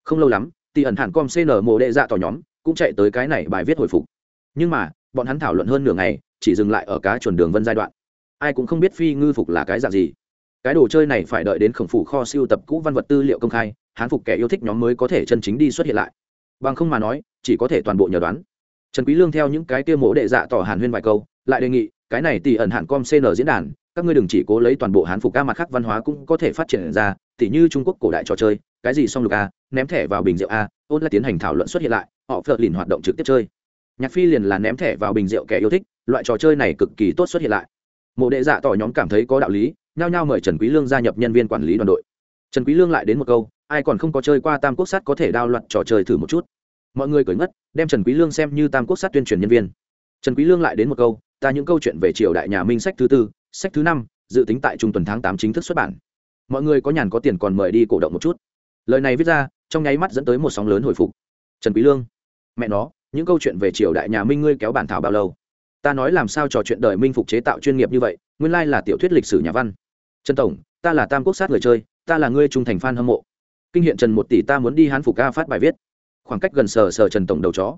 Không lâu lắm tỷ ẩn hẳn com cn mộ đệ dạ tỏ nhóm cũng chạy tới cái này bài viết hồi phục. Nhưng mà, bọn hắn thảo luận hơn nửa ngày, chỉ dừng lại ở cá chuẩn đường vân giai đoạn. Ai cũng không biết phi ngư phục là cái dạng gì. Cái đồ chơi này phải đợi đến khổng phủ kho siêu tập cũ văn vật tư liệu công khai, hán phục kẻ yêu thích nhóm mới có thể chân chính đi xuất hiện lại. Bằng không mà nói, chỉ có thể toàn bộ nhờ đoán. Trần quý lương theo những cái kia mỗ đệ dạ tỏ hàn huyên vài câu, lại đề nghị cái này tỷ ẩn hạn com cn diễn đàn, các ngươi đừng chỉ cố lấy toàn bộ hán phục ca mặt khác văn hóa cũng có thể phát triển ra tỷ như trung quốc cổ đại trò chơi, cái gì song lục a, ném thẻ vào bình rượu a, ôn lại tiến hành thảo luận xuất hiện lại, họ phật lìn hoạt động trực tiếp chơi. Nhạc phi liền là ném thẻ vào bình rượu kẻ yêu thích, loại trò chơi này cực kỳ tốt xuất hiện lại. Mộ đệ dạ tỏ nhóm cảm thấy có đạo lý, nhao nhao mời trần quý lương gia nhập nhân viên quản lý đoàn đội. Trần quý lương lại đến một câu, ai còn không có chơi qua tam quốc sát có thể đao loạn trò chơi thử một chút. Mọi người cười ngất, đem trần quý lương xem như tam quốc sát tuyên truyền nhân viên. Trần quý lương lại đến một câu ta những câu chuyện về triều đại nhà minh sách thứ tư, sách thứ năm, dự tính tại trung tuần tháng tám chính thức xuất bản. Mọi người có nhàn có tiền còn mời đi cổ động một chút. Lời này viết ra, trong nháy mắt dẫn tới một sóng lớn hồi phục. Trần quý lương, mẹ nó, những câu chuyện về triều đại nhà minh ngươi kéo bản thảo bao lâu? Ta nói làm sao trò chuyện đời minh phục chế tạo chuyên nghiệp như vậy, nguyên lai là tiểu thuyết lịch sử nhà văn. Trần tổng, ta là tam quốc sát người chơi, ta là ngươi trung thành fan hâm mộ. Kinh hiện trần một tỷ ta muốn đi hán phục ca phát bài viết. Khoảng cách gần sờ sờ trần tổng đầu chó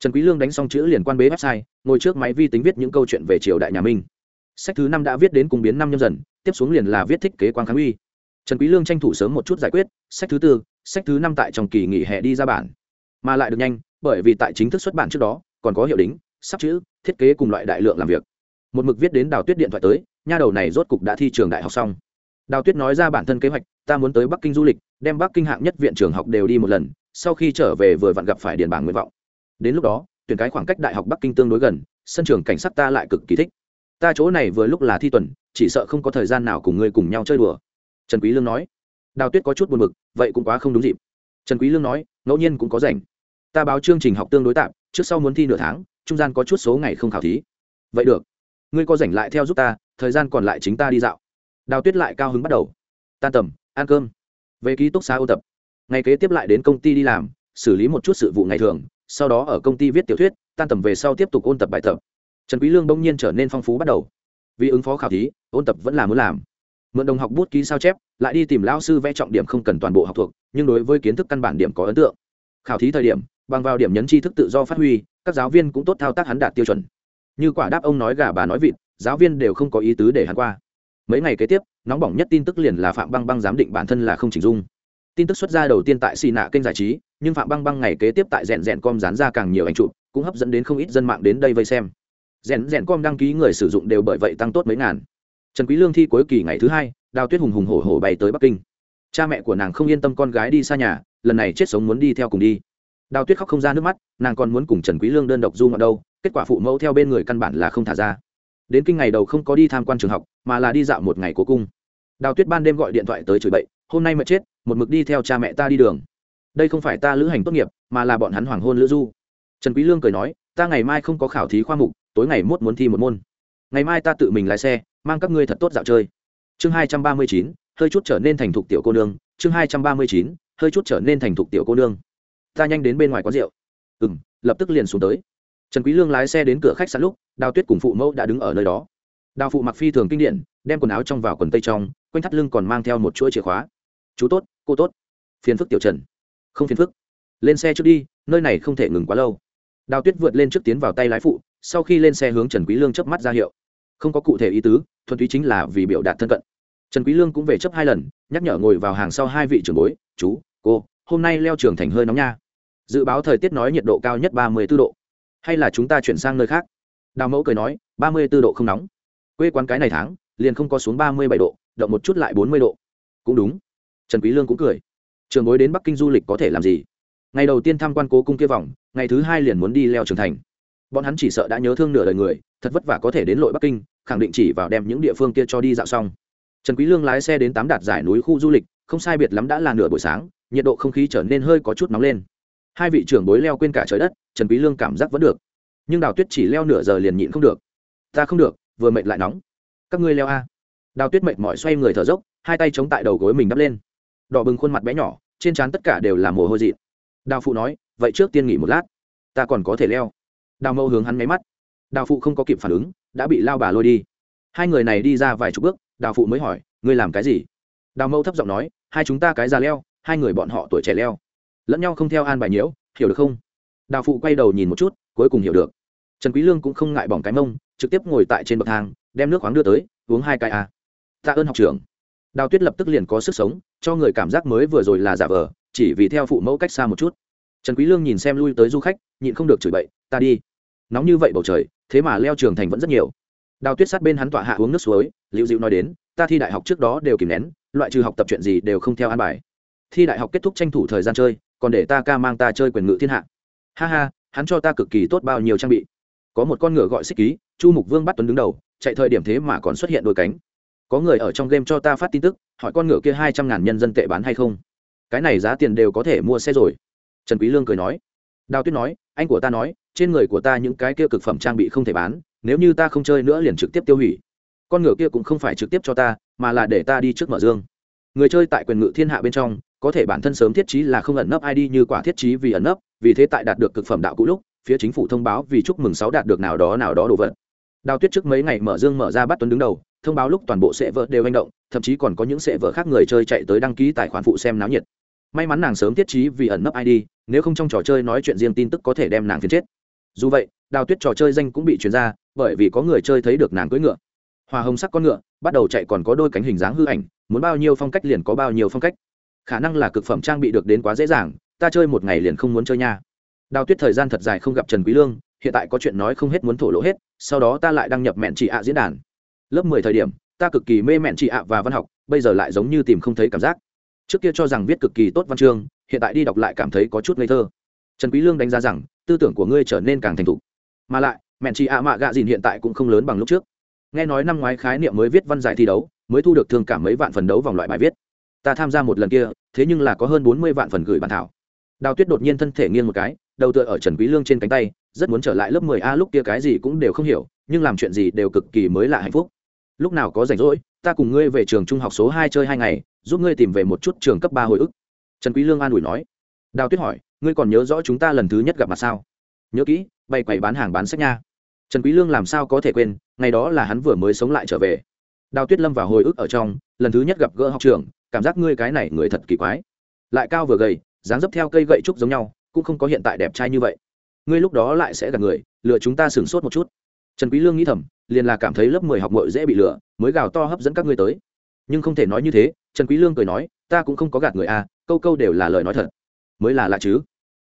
trần quý lương đánh xong chữ liền quan bế website, ngồi trước máy vi tính viết những câu chuyện về triều đại nhà minh. Sách thứ năm đã viết đến cùng biến năm nhâm dần, tiếp xuống liền là viết thích kế quang kháng uy. Trần quý lương tranh thủ sớm một chút giải quyết, sách thứ tư, sách thứ năm tại trong kỳ nghỉ hè đi ra bản. Mà lại được nhanh, bởi vì tại chính thức xuất bản trước đó, còn có hiệu đính, sắp chữ, thiết kế cùng loại đại lượng làm việc. Một mực viết đến đào tuyết điện thoại tới, nha đầu này rốt cục đã thi trường đại học xong. Đào tuyết nói ra bản thân kế hoạch, ta muốn tới bắc kinh du lịch, đem bắc kinh hạng nhất viện trường học đều đi một lần, sau khi trở về vừa vặn gặp phải điền bảng nguyện vọng đến lúc đó, tuyển cái khoảng cách đại học bắc kinh tương đối gần, sân trường cảnh sát ta lại cực kỳ thích. Ta chỗ này vừa lúc là thi tuần, chỉ sợ không có thời gian nào cùng ngươi cùng nhau chơi đùa. Trần quý lương nói. Đào tuyết có chút buồn bực, vậy cũng quá không đúng dịp. Trần quý lương nói, ngẫu nhiên cũng có rảnh. Ta báo chương trình học tương đối tạm, trước sau muốn thi nửa tháng, trung gian có chút số ngày không khảo thí. Vậy được. Ngươi có rảnh lại theo giúp ta, thời gian còn lại chính ta đi dạo. Đào tuyết lại cao hứng bắt đầu. Tan tầm, ăn cơm. Về ký túc xá ôn tập. Ngày kế tiếp lại đến công ty đi làm, xử lý một chút sự vụ ngày thường sau đó ở công ty viết tiểu thuyết, tan tầm về sau tiếp tục ôn tập bài tập. Trần quý lương bỗng nhiên trở nên phong phú bắt đầu. Vì ứng phó khảo thí, ôn tập vẫn là muốn làm. Mượn đồng học bút ký sao chép, lại đi tìm lão sư vẽ trọng điểm không cần toàn bộ học thuộc, nhưng đối với kiến thức căn bản điểm có ấn tượng. Khảo thí thời điểm, bằng vào điểm nhấn tri thức tự do phát huy, các giáo viên cũng tốt thao tác hắn đạt tiêu chuẩn. Như quả đáp ông nói gà bà nói vịt, giáo viên đều không có ý tứ để hắn qua. Mấy ngày kế tiếp, nóng bỏng nhất tin tức liền là phạm băng băng giám định bản thân là không chỉnh dung tin tức xuất ra đầu tiên tại xì nạ kênh giải trí, nhưng phạm băng băng ngày kế tiếp tại rèn rèn com dán ra càng nhiều ảnh chụp, cũng hấp dẫn đến không ít dân mạng đến đây vây xem. Rèn rèn com đăng ký người sử dụng đều bởi vậy tăng tốt mấy ngàn. Trần quý lương thi cuối kỳ ngày thứ hai, đào tuyết hùng hùng hổ hổ bay tới bắc kinh. Cha mẹ của nàng không yên tâm con gái đi xa nhà, lần này chết sống muốn đi theo cùng đi. Đào tuyết khóc không ra nước mắt, nàng còn muốn cùng trần quý lương đơn độc du ngoạn đâu, kết quả phụ mẫu theo bên người căn bản là không thả ra. Đến kinh ngày đầu không có đi tham quan trường học, mà là đi dạo một ngày cố cung. Đào tuyết ban đêm gọi điện thoại tới chửi bậy hôm nay mệt chết, một mực đi theo cha mẹ ta đi đường. Đây không phải ta lữ hành tốt nghiệp, mà là bọn hắn hoàng hôn lữ du. Trần quý lương cười nói, ta ngày mai không có khảo thí khoa mục, tối ngày mốt muốn thi một môn. Ngày mai ta tự mình lái xe, mang các ngươi thật tốt dạo chơi. Chương hai trăm ba mươi chín, hơi chút trở nên thành thục tiểu cô nương. Chương hai trăm ba mươi chín, hơi chút trở nên thành thục tiểu cô nương. Ta nhanh đến bên ngoài quán rượu. Ừ m lập tức liền xuống tới. Trần quý lương lái xe đến cửa khách sạn lúc, đào tuyết cùng phụ mẫu đã đứng ở nơi đó. Đào phụ mặc phi thường kinh điển, đem quần áo trong vào quần tây trong, quanh thắt lưng còn mang theo một chuỗi chìa khóa chú tốt, cô tốt. Phiền phức tiểu trần. Không phiền phức. Lên xe trước đi, nơi này không thể ngừng quá lâu. Đào tuyết vượt lên trước tiến vào tay lái phụ, sau khi lên xe hướng trần quý lương chớp mắt ra hiệu. Không có cụ thể ý tứ, thuần túy chính là vì biểu đạt thân cận. Trần quý lương cũng về chấp hai lần, nhắc nhở ngồi vào hàng sau hai vị trưởng bối, chú, cô, hôm nay leo trường thành hơi nóng nha. Dự báo thời tiết nói nhiệt độ cao nhất ba mươi 34 độ. Hay là chúng ta chuyển sang nơi khác? Đào mẫu cười nói, ba mươi 34 độ không nóng. Quê quán cái này tháng, liền không có xuống ba mươi bảy độ, động một chút lại bốn mươi độ. Cũng đúng trần quý lương cũng cười. Trường bối đến bắc kinh du lịch có thể làm gì? Ngày đầu tiên tham quan cố cung kia vòng, ngày thứ hai liền muốn đi leo trường thành. Bọn hắn chỉ sợ đã nhớ thương nửa đời người, thật vất vả có thể đến lội bắc kinh, khẳng định chỉ vào đem những địa phương kia cho đi dạo xong. Trần quý lương lái xe đến tám đạt giải núi khu du lịch, không sai biệt lắm đã là nửa buổi sáng, nhiệt độ không khí trở nên hơi có chút nóng lên. Hai vị trưởng bối leo quên cả trời đất, trần quý lương cảm giác vẫn được. Nhưng đào tuyết chỉ leo nửa giờ liền nhịn không được. Ta không được, vừa mệt lại nóng. Các ngươi leo a. Đào tuyết mệt mỏi xoay người thở dốc, hai tay chống tại đầu gối mình đắp lên đỏ bừng khuôn mặt bé nhỏ, trên trán tất cả đều là mồ hôi dị đào phụ nói, vậy trước tiên nghỉ một lát, ta còn có thể leo. Đào mâu hướng hắn máy mắt. Đào phụ không có kịp phản ứng, đã bị lao bà lôi đi. Hai người này đi ra vài chục bước, đào phụ mới hỏi, ngươi làm cái gì? Đào mâu thấp giọng nói, hai chúng ta cái già leo, hai người bọn họ tuổi trẻ leo. Lẫn nhau không theo an bài nhiễu, hiểu được không? Đào phụ quay đầu nhìn một chút, cuối cùng hiểu được. Trần quý lương cũng không ngại bỏng cái mông, trực tiếp ngồi tại trên bậc thang, đem nước khoáng đưa tới, uống hai cái à. tạ ơn học trưởng. Đào tuyết lập tức liền có sức sống cho người cảm giác mới vừa rồi là giả vờ, chỉ vì theo phụ mẫu cách xa một chút. Trần quý lương nhìn xem lui tới du khách, nhịn không được chửi bậy, ta đi. Nóng như vậy bầu trời, thế mà leo trường thành vẫn rất nhiều. Đào tuyết sát bên hắn tọa hạ uống nước suối, liễu Diệu nói đến, ta thi đại học trước đó đều kìm nén, loại trừ học tập chuyện gì đều không theo an bài. Thi đại học kết thúc tranh thủ thời gian chơi, còn để ta ca mang ta chơi quyền ngự thiên hạ. Ha ha, hắn cho ta cực kỳ tốt bao nhiêu trang bị. Có một con ngựa gọi xích ký, chu mục vương bắt tuấn đứng đầu, chạy thời điểm thế mà còn xuất hiện đôi cánh có người ở trong game cho ta phát tin tức, hỏi con ngựa kia hai trăm ngàn nhân dân tệ bán hay không? Cái này giá tiền đều có thể mua xe rồi. Trần quý lương cười nói. Đào tuyết nói, anh của ta nói, trên người của ta những cái kia cực phẩm trang bị không thể bán, nếu như ta không chơi nữa liền trực tiếp tiêu hủy. Con ngựa kia cũng không phải trực tiếp cho ta, mà là để ta đi trước mở dương. Người chơi tại quyền ngự thiên hạ bên trong, có thể bản thân sớm thiết trí là không ẩn nấp id như quả thiết trí vì ẩn nấp, vì thế tại đạt được cực phẩm đạo cũ lúc, phía chính phủ thông báo vì chúc mừng sáu đạt được nào đó nào đó đồ vật đào tuyết trước mấy ngày mở dương mở ra bắt tuấn đứng đầu, thông báo lúc toàn bộ sệ vợ đều hành động, thậm chí còn có những sệ vợ khác người chơi chạy tới đăng ký tài khoản phụ xem náo nhiệt. May mắn nàng sớm tiết trí vì ẩn nấp id nếu không trong trò chơi nói chuyện riêng tin tức có thể đem nàng phiền chết. Dù vậy, đào tuyết trò chơi danh cũng bị chuyển ra, bởi vì có người chơi thấy được nàng cưỡi ngựa. Hòa hồng sắc con ngựa, bắt đầu chạy còn có đôi cánh hình dáng hư ảnh, muốn bao nhiêu phong cách liền có bao nhiêu phong cách. Khả năng là cực phẩm trang bị được đến quá dễ dàng, ta chơi một ngày liền không muốn chơi nha. Đào tuyết thời gian thật dài không gặp trần quý lương hiện tại có chuyện nói không hết muốn thổ lộ hết, sau đó ta lại đăng nhập mẹn chị ạ diễn đàn. Lớp mười thời điểm, ta cực kỳ mê mẹn chị ạ và văn học, bây giờ lại giống như tìm không thấy cảm giác. Trước kia cho rằng viết cực kỳ tốt văn chương, hiện tại đi đọc lại cảm thấy có chút ngây thơ. Trần quý lương đánh giá rằng, tư tưởng của ngươi trở nên càng thành thục. Mà lại, mẹn chị ạ mạ gạ dìn hiện tại cũng không lớn bằng lúc trước. Nghe nói năm ngoái khái niệm mới viết văn giải thi đấu, mới thu được thương cảm mấy vạn phần đấu vòng loại bài viết. Ta tham gia một lần kia, thế nhưng là có hơn bốn mươi vạn phần gửi bản thảo. Đào tuyết đột nhiên thân thể nghiêng một cái, đầu tựa ở trần quý lương trên cánh tay rất muốn trở lại lớp mười a lúc kia cái gì cũng đều không hiểu, nhưng làm chuyện gì đều cực kỳ mới lạ hạnh phúc. Lúc nào có rảnh rỗi, ta cùng ngươi về trường trung học số hai chơi hai ngày, giúp ngươi tìm về một chút trường cấp ba hồi ức. Trần quý lương an ủi nói. Đào tuyết hỏi, ngươi còn nhớ rõ chúng ta lần thứ nhất gặp mặt sao? Nhớ kỹ, bày quầy bán hàng bán sách nha. Trần quý lương làm sao có thể quên, ngày đó là hắn vừa mới sống lại trở về. Đào tuyết lâm vào hồi ức ở trong, lần thứ nhất gặp gỡ học trường, cảm giác ngươi cái này người thật kỳ quái. Lại cao vừa gầy, dáng dấp theo cây gậy trúc giống nhau, cũng không có hiện tại đẹp trai như vậy ngươi lúc đó lại sẽ gặp người, lừa chúng ta sửng sốt một chút. Trần quý lương nghĩ thầm, liền là cảm thấy lớp mười học muội dễ bị lừa, mới gào to hấp dẫn các ngươi tới. Nhưng không thể nói như thế, trần quý lương cười nói, ta cũng không có gạt người a câu câu đều là lời nói thật. Mới là lạ chứ.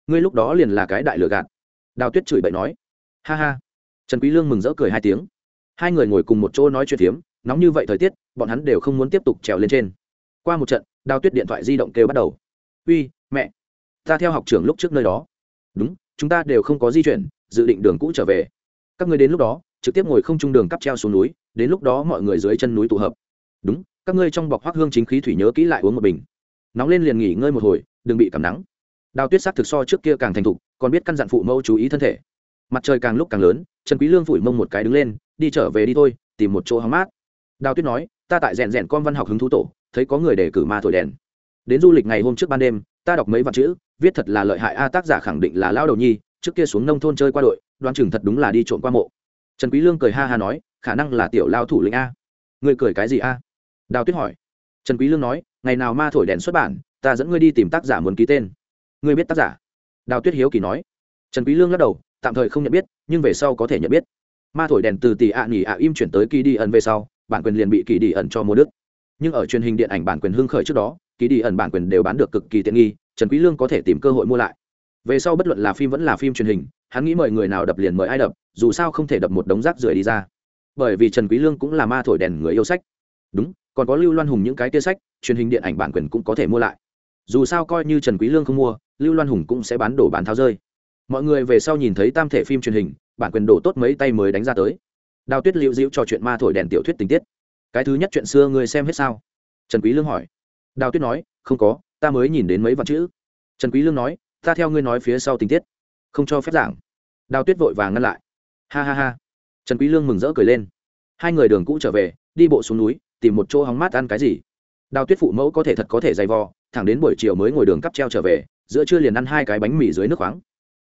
Ngươi lúc đó liền là cái đại lừa gạt. Đào tuyết chửi bậy nói. Ha ha. Trần quý lương mừng rỡ cười hai tiếng. Hai người ngồi cùng một chỗ nói chuyện phiếm, nóng như vậy thời tiết, bọn hắn đều không muốn tiếp tục trèo lên trên. Qua một trận, đào tuyết điện thoại di động kêu bắt đầu. Uy, mẹ, ta theo học trưởng lúc trước nơi đó. Đúng chúng ta đều không có di chuyển, dự định đường cũ trở về. Các ngươi đến lúc đó, trực tiếp ngồi không trung đường cắp treo xuống núi, đến lúc đó mọi người dưới chân núi tụ hợp. Đúng, các ngươi trong bọc hoác hương chính khí thủy nhớ kỹ lại uống một bình. Nóng lên liền nghỉ ngơi một hồi, đừng bị cảm nắng. Đào tuyết sắc thực so trước kia càng thành thục, còn biết căn dặn phụ mẫu chú ý thân thể. Mặt trời càng lúc càng lớn, trần quý lương phủi mông một cái đứng lên, đi trở về đi thôi, tìm một chỗ hóng mát. Đào tuyết nói, ta tại rèn rèn con văn học hứng thú tổ, thấy có người để cử ma thổi đèn. Đến du lịch ngày hôm trước ban đêm ta đọc mấy vạn chữ, viết thật là lợi hại, a, tác giả khẳng định là lao đầu nhi, trước kia xuống nông thôn chơi qua đội Đoan chừng thật đúng là đi trộm qua mộ. Trần quý lương cười ha ha nói, khả năng là tiểu lao thủ lĩnh a. Ngươi cười cái gì a? Đào tuyết hỏi. Trần quý lương nói, ngày nào ma thổi đèn xuất bản, ta dẫn ngươi đi tìm tác giả muốn ký tên. Ngươi biết tác giả? Đào tuyết hiếu kỳ nói. Trần quý lương lắc đầu, tạm thời không nhận biết, nhưng về sau có thể nhận biết. Ma thổi đèn từ tỷ ạ nghỉ ạ im chuyển tới kỳ đi ẩn về sau, bản quyền liền bị kỳ đi ẩn cho mua đức nhưng ở truyền hình điện ảnh bản quyền hưng khởi trước đó kỳ đi ẩn bản quyền đều bán được cực kỳ tiện nghi, trần quý lương có thể tìm cơ hội mua lại. Về sau bất luận là phim vẫn là phim truyền hình, hắn nghĩ mời người nào đập liền mời ai đập, dù sao không thể đập một đống rác rưởi đi ra. Bởi vì trần quý lương cũng là ma thổi đèn người yêu sách. Đúng, còn có lưu loan hùng những cái tia sách, truyền hình điện ảnh bản quyền cũng có thể mua lại. Dù sao coi như trần quý lương không mua, lưu loan hùng cũng sẽ bán đổ bán tháo rơi. Mọi người về sau nhìn thấy tam thể phim truyền hình, bản quyền đổ tốt mấy tay mới đánh ra tới. Đào tuyết liễu diễu cho chuyện ma thổi đèn tiểu thuyết tình tiết. Cái thứ nhất chuyện xưa người xem hết sao? Trần quý lương hỏi đào tuyết nói, không có, ta mới nhìn đến mấy vạn chữ. Trần quý lương nói, ta theo ngươi nói phía sau tình tiết, không cho phép giảng. Đào tuyết vội vàng ngăn lại. Ha ha ha. Trần quý lương mừng rỡ cười lên. Hai người đường cũ trở về, đi bộ xuống núi, tìm một chỗ hóng mát ăn cái gì. Đào tuyết phụ mẫu có thể thật có thể dày vò, thẳng đến buổi chiều mới ngồi đường cắp treo trở về, giữa trưa liền ăn hai cái bánh mì dưới nước khoáng.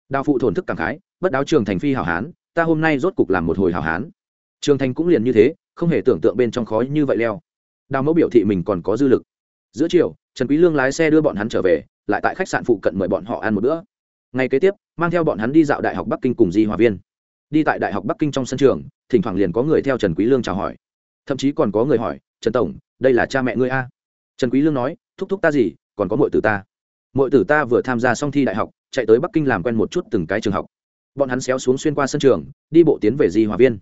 Đào phụ thổn thức cảm khái, bất đáo trường thành phi hảo hán, ta hôm nay rốt cục làm một hồi hảo hán. Trường thành cũng liền như thế, không hề tưởng tượng bên trong khói như vậy leo. Đào mẫu biểu thị mình còn có dư lực giữa chiều, trần quý lương lái xe đưa bọn hắn trở về, lại tại khách sạn phụ cận mời bọn họ ăn một bữa. Ngày kế tiếp, mang theo bọn hắn đi dạo đại học bắc kinh cùng di hòa viên. Đi tại đại học bắc kinh trong sân trường, thỉnh thoảng liền có người theo trần quý lương chào hỏi. Thậm chí còn có người hỏi, trần tổng, đây là cha mẹ ngươi a? Trần quý lương nói, thúc thúc ta gì, còn có muội tử ta. Muội tử ta vừa tham gia xong thi đại học, chạy tới bắc kinh làm quen một chút từng cái trường học. Bọn hắn xéo xuống xuyên qua sân trường, đi bộ tiến về di hòa viên.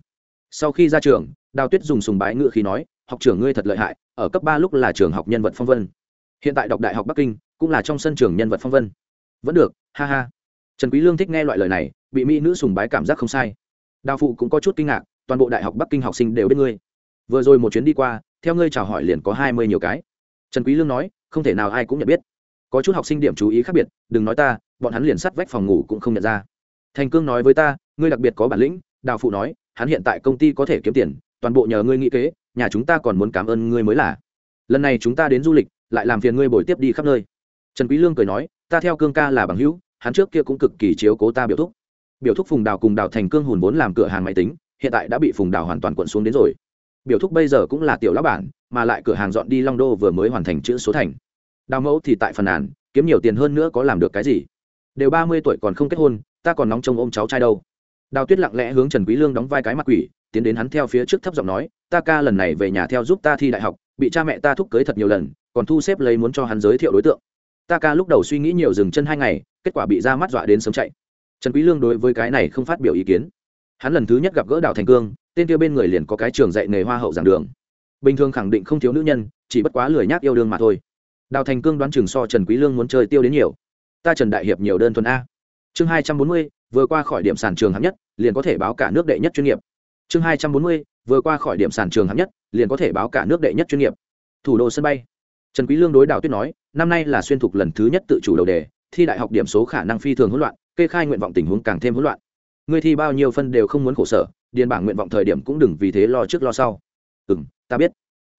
Sau khi ra trường, đào tuyết dùng sùng bái ngựa khí nói học trưởng ngươi thật lợi hại, ở cấp ba lúc là trường học nhân vật phong vân. Hiện tại đọc đại học bắc kinh, cũng là trong sân trường nhân vật phong vân. Vẫn được, ha ha. Trần quý lương thích nghe loại lời này, bị mỹ nữ sùng bái cảm giác không sai. Đào phụ cũng có chút kinh ngạc, toàn bộ đại học bắc kinh học sinh đều biết ngươi. Vừa rồi một chuyến đi qua, theo ngươi chào hỏi liền có hai mươi nhiều cái. Trần quý lương nói, không thể nào ai cũng nhận biết. Có chút học sinh điểm chú ý khác biệt, đừng nói ta, bọn hắn liền sắt vách phòng ngủ cũng không nhận ra. Thành cương nói với ta, ngươi đặc biệt có bản lĩnh, đào phụ nói, hắn hiện tại công ty có thể kiếm tiền, toàn bộ nhờ ngươi nghĩ kế nhà chúng ta còn muốn cảm ơn ngươi mới là. Lần này chúng ta đến du lịch, lại làm phiền ngươi bồi tiếp đi khắp nơi. Trần quý lương cười nói, ta theo cương ca là bằng hữu, hắn trước kia cũng cực kỳ chiếu cố ta biểu thúc. Biểu thúc phùng đào cùng đào thành cương hùn vốn làm cửa hàng máy tính, hiện tại đã bị phùng đào hoàn toàn cuộn xuống đến rồi. Biểu thúc bây giờ cũng là tiểu lão bản, mà lại cửa hàng dọn đi long đô vừa mới hoàn thành chữ số thành. Đào mẫu thì tại phần nàn kiếm nhiều tiền hơn nữa có làm được cái gì? Đều ba mươi tuổi còn không kết hôn, ta còn nóng trông ôm cháu trai đâu. Đào tuyết lặng lẽ hướng trần quý lương đóng vai cái mặt quỷ tiến đến hắn theo phía trước thấp giọng nói, ta ca lần này về nhà theo giúp ta thi đại học, bị cha mẹ ta thúc cưới thật nhiều lần, còn thu xếp lấy muốn cho hắn giới thiệu đối tượng. Ta ca lúc đầu suy nghĩ nhiều dừng chân hai ngày, kết quả bị ra mắt dọa đến sớm chạy. Trần quý lương đối với cái này không phát biểu ý kiến. Hắn lần thứ nhất gặp gỡ đào thành cương, tên kia bên người liền có cái trường dạy nghề hoa hậu giảng đường. Bình thường khẳng định không thiếu nữ nhân, chỉ bất quá lười nhác yêu đương mà thôi. Đào thành cương đoán chừng so trần quý lương muốn chơi tiêu đến nhiều. Ta trần đại hiệp nhiều đơn thuần a. Chương hai trăm bốn mươi, vừa qua khỏi điểm sàn trường hạng nhất, liền có thể báo cả nước đệ nhất chuyên nghiệp chương hai trăm bốn mươi, vừa qua khỏi điểm sàn trường hạng nhất, liền có thể báo cả nước đệ nhất chuyên nghiệp. Thủ đô sân bay. Trần quý lương đối đào tuyết nói, năm nay là xuyên thục lần thứ nhất tự chủ đầu đề, thi đại học điểm số khả năng phi thường hỗn loạn, kê khai nguyện vọng tình huống càng thêm hỗn loạn. Ngươi thi bao nhiêu phân đều không muốn khổ sở, điền bảng nguyện vọng thời điểm cũng đừng vì thế lo trước lo sau. Ừm, ta biết.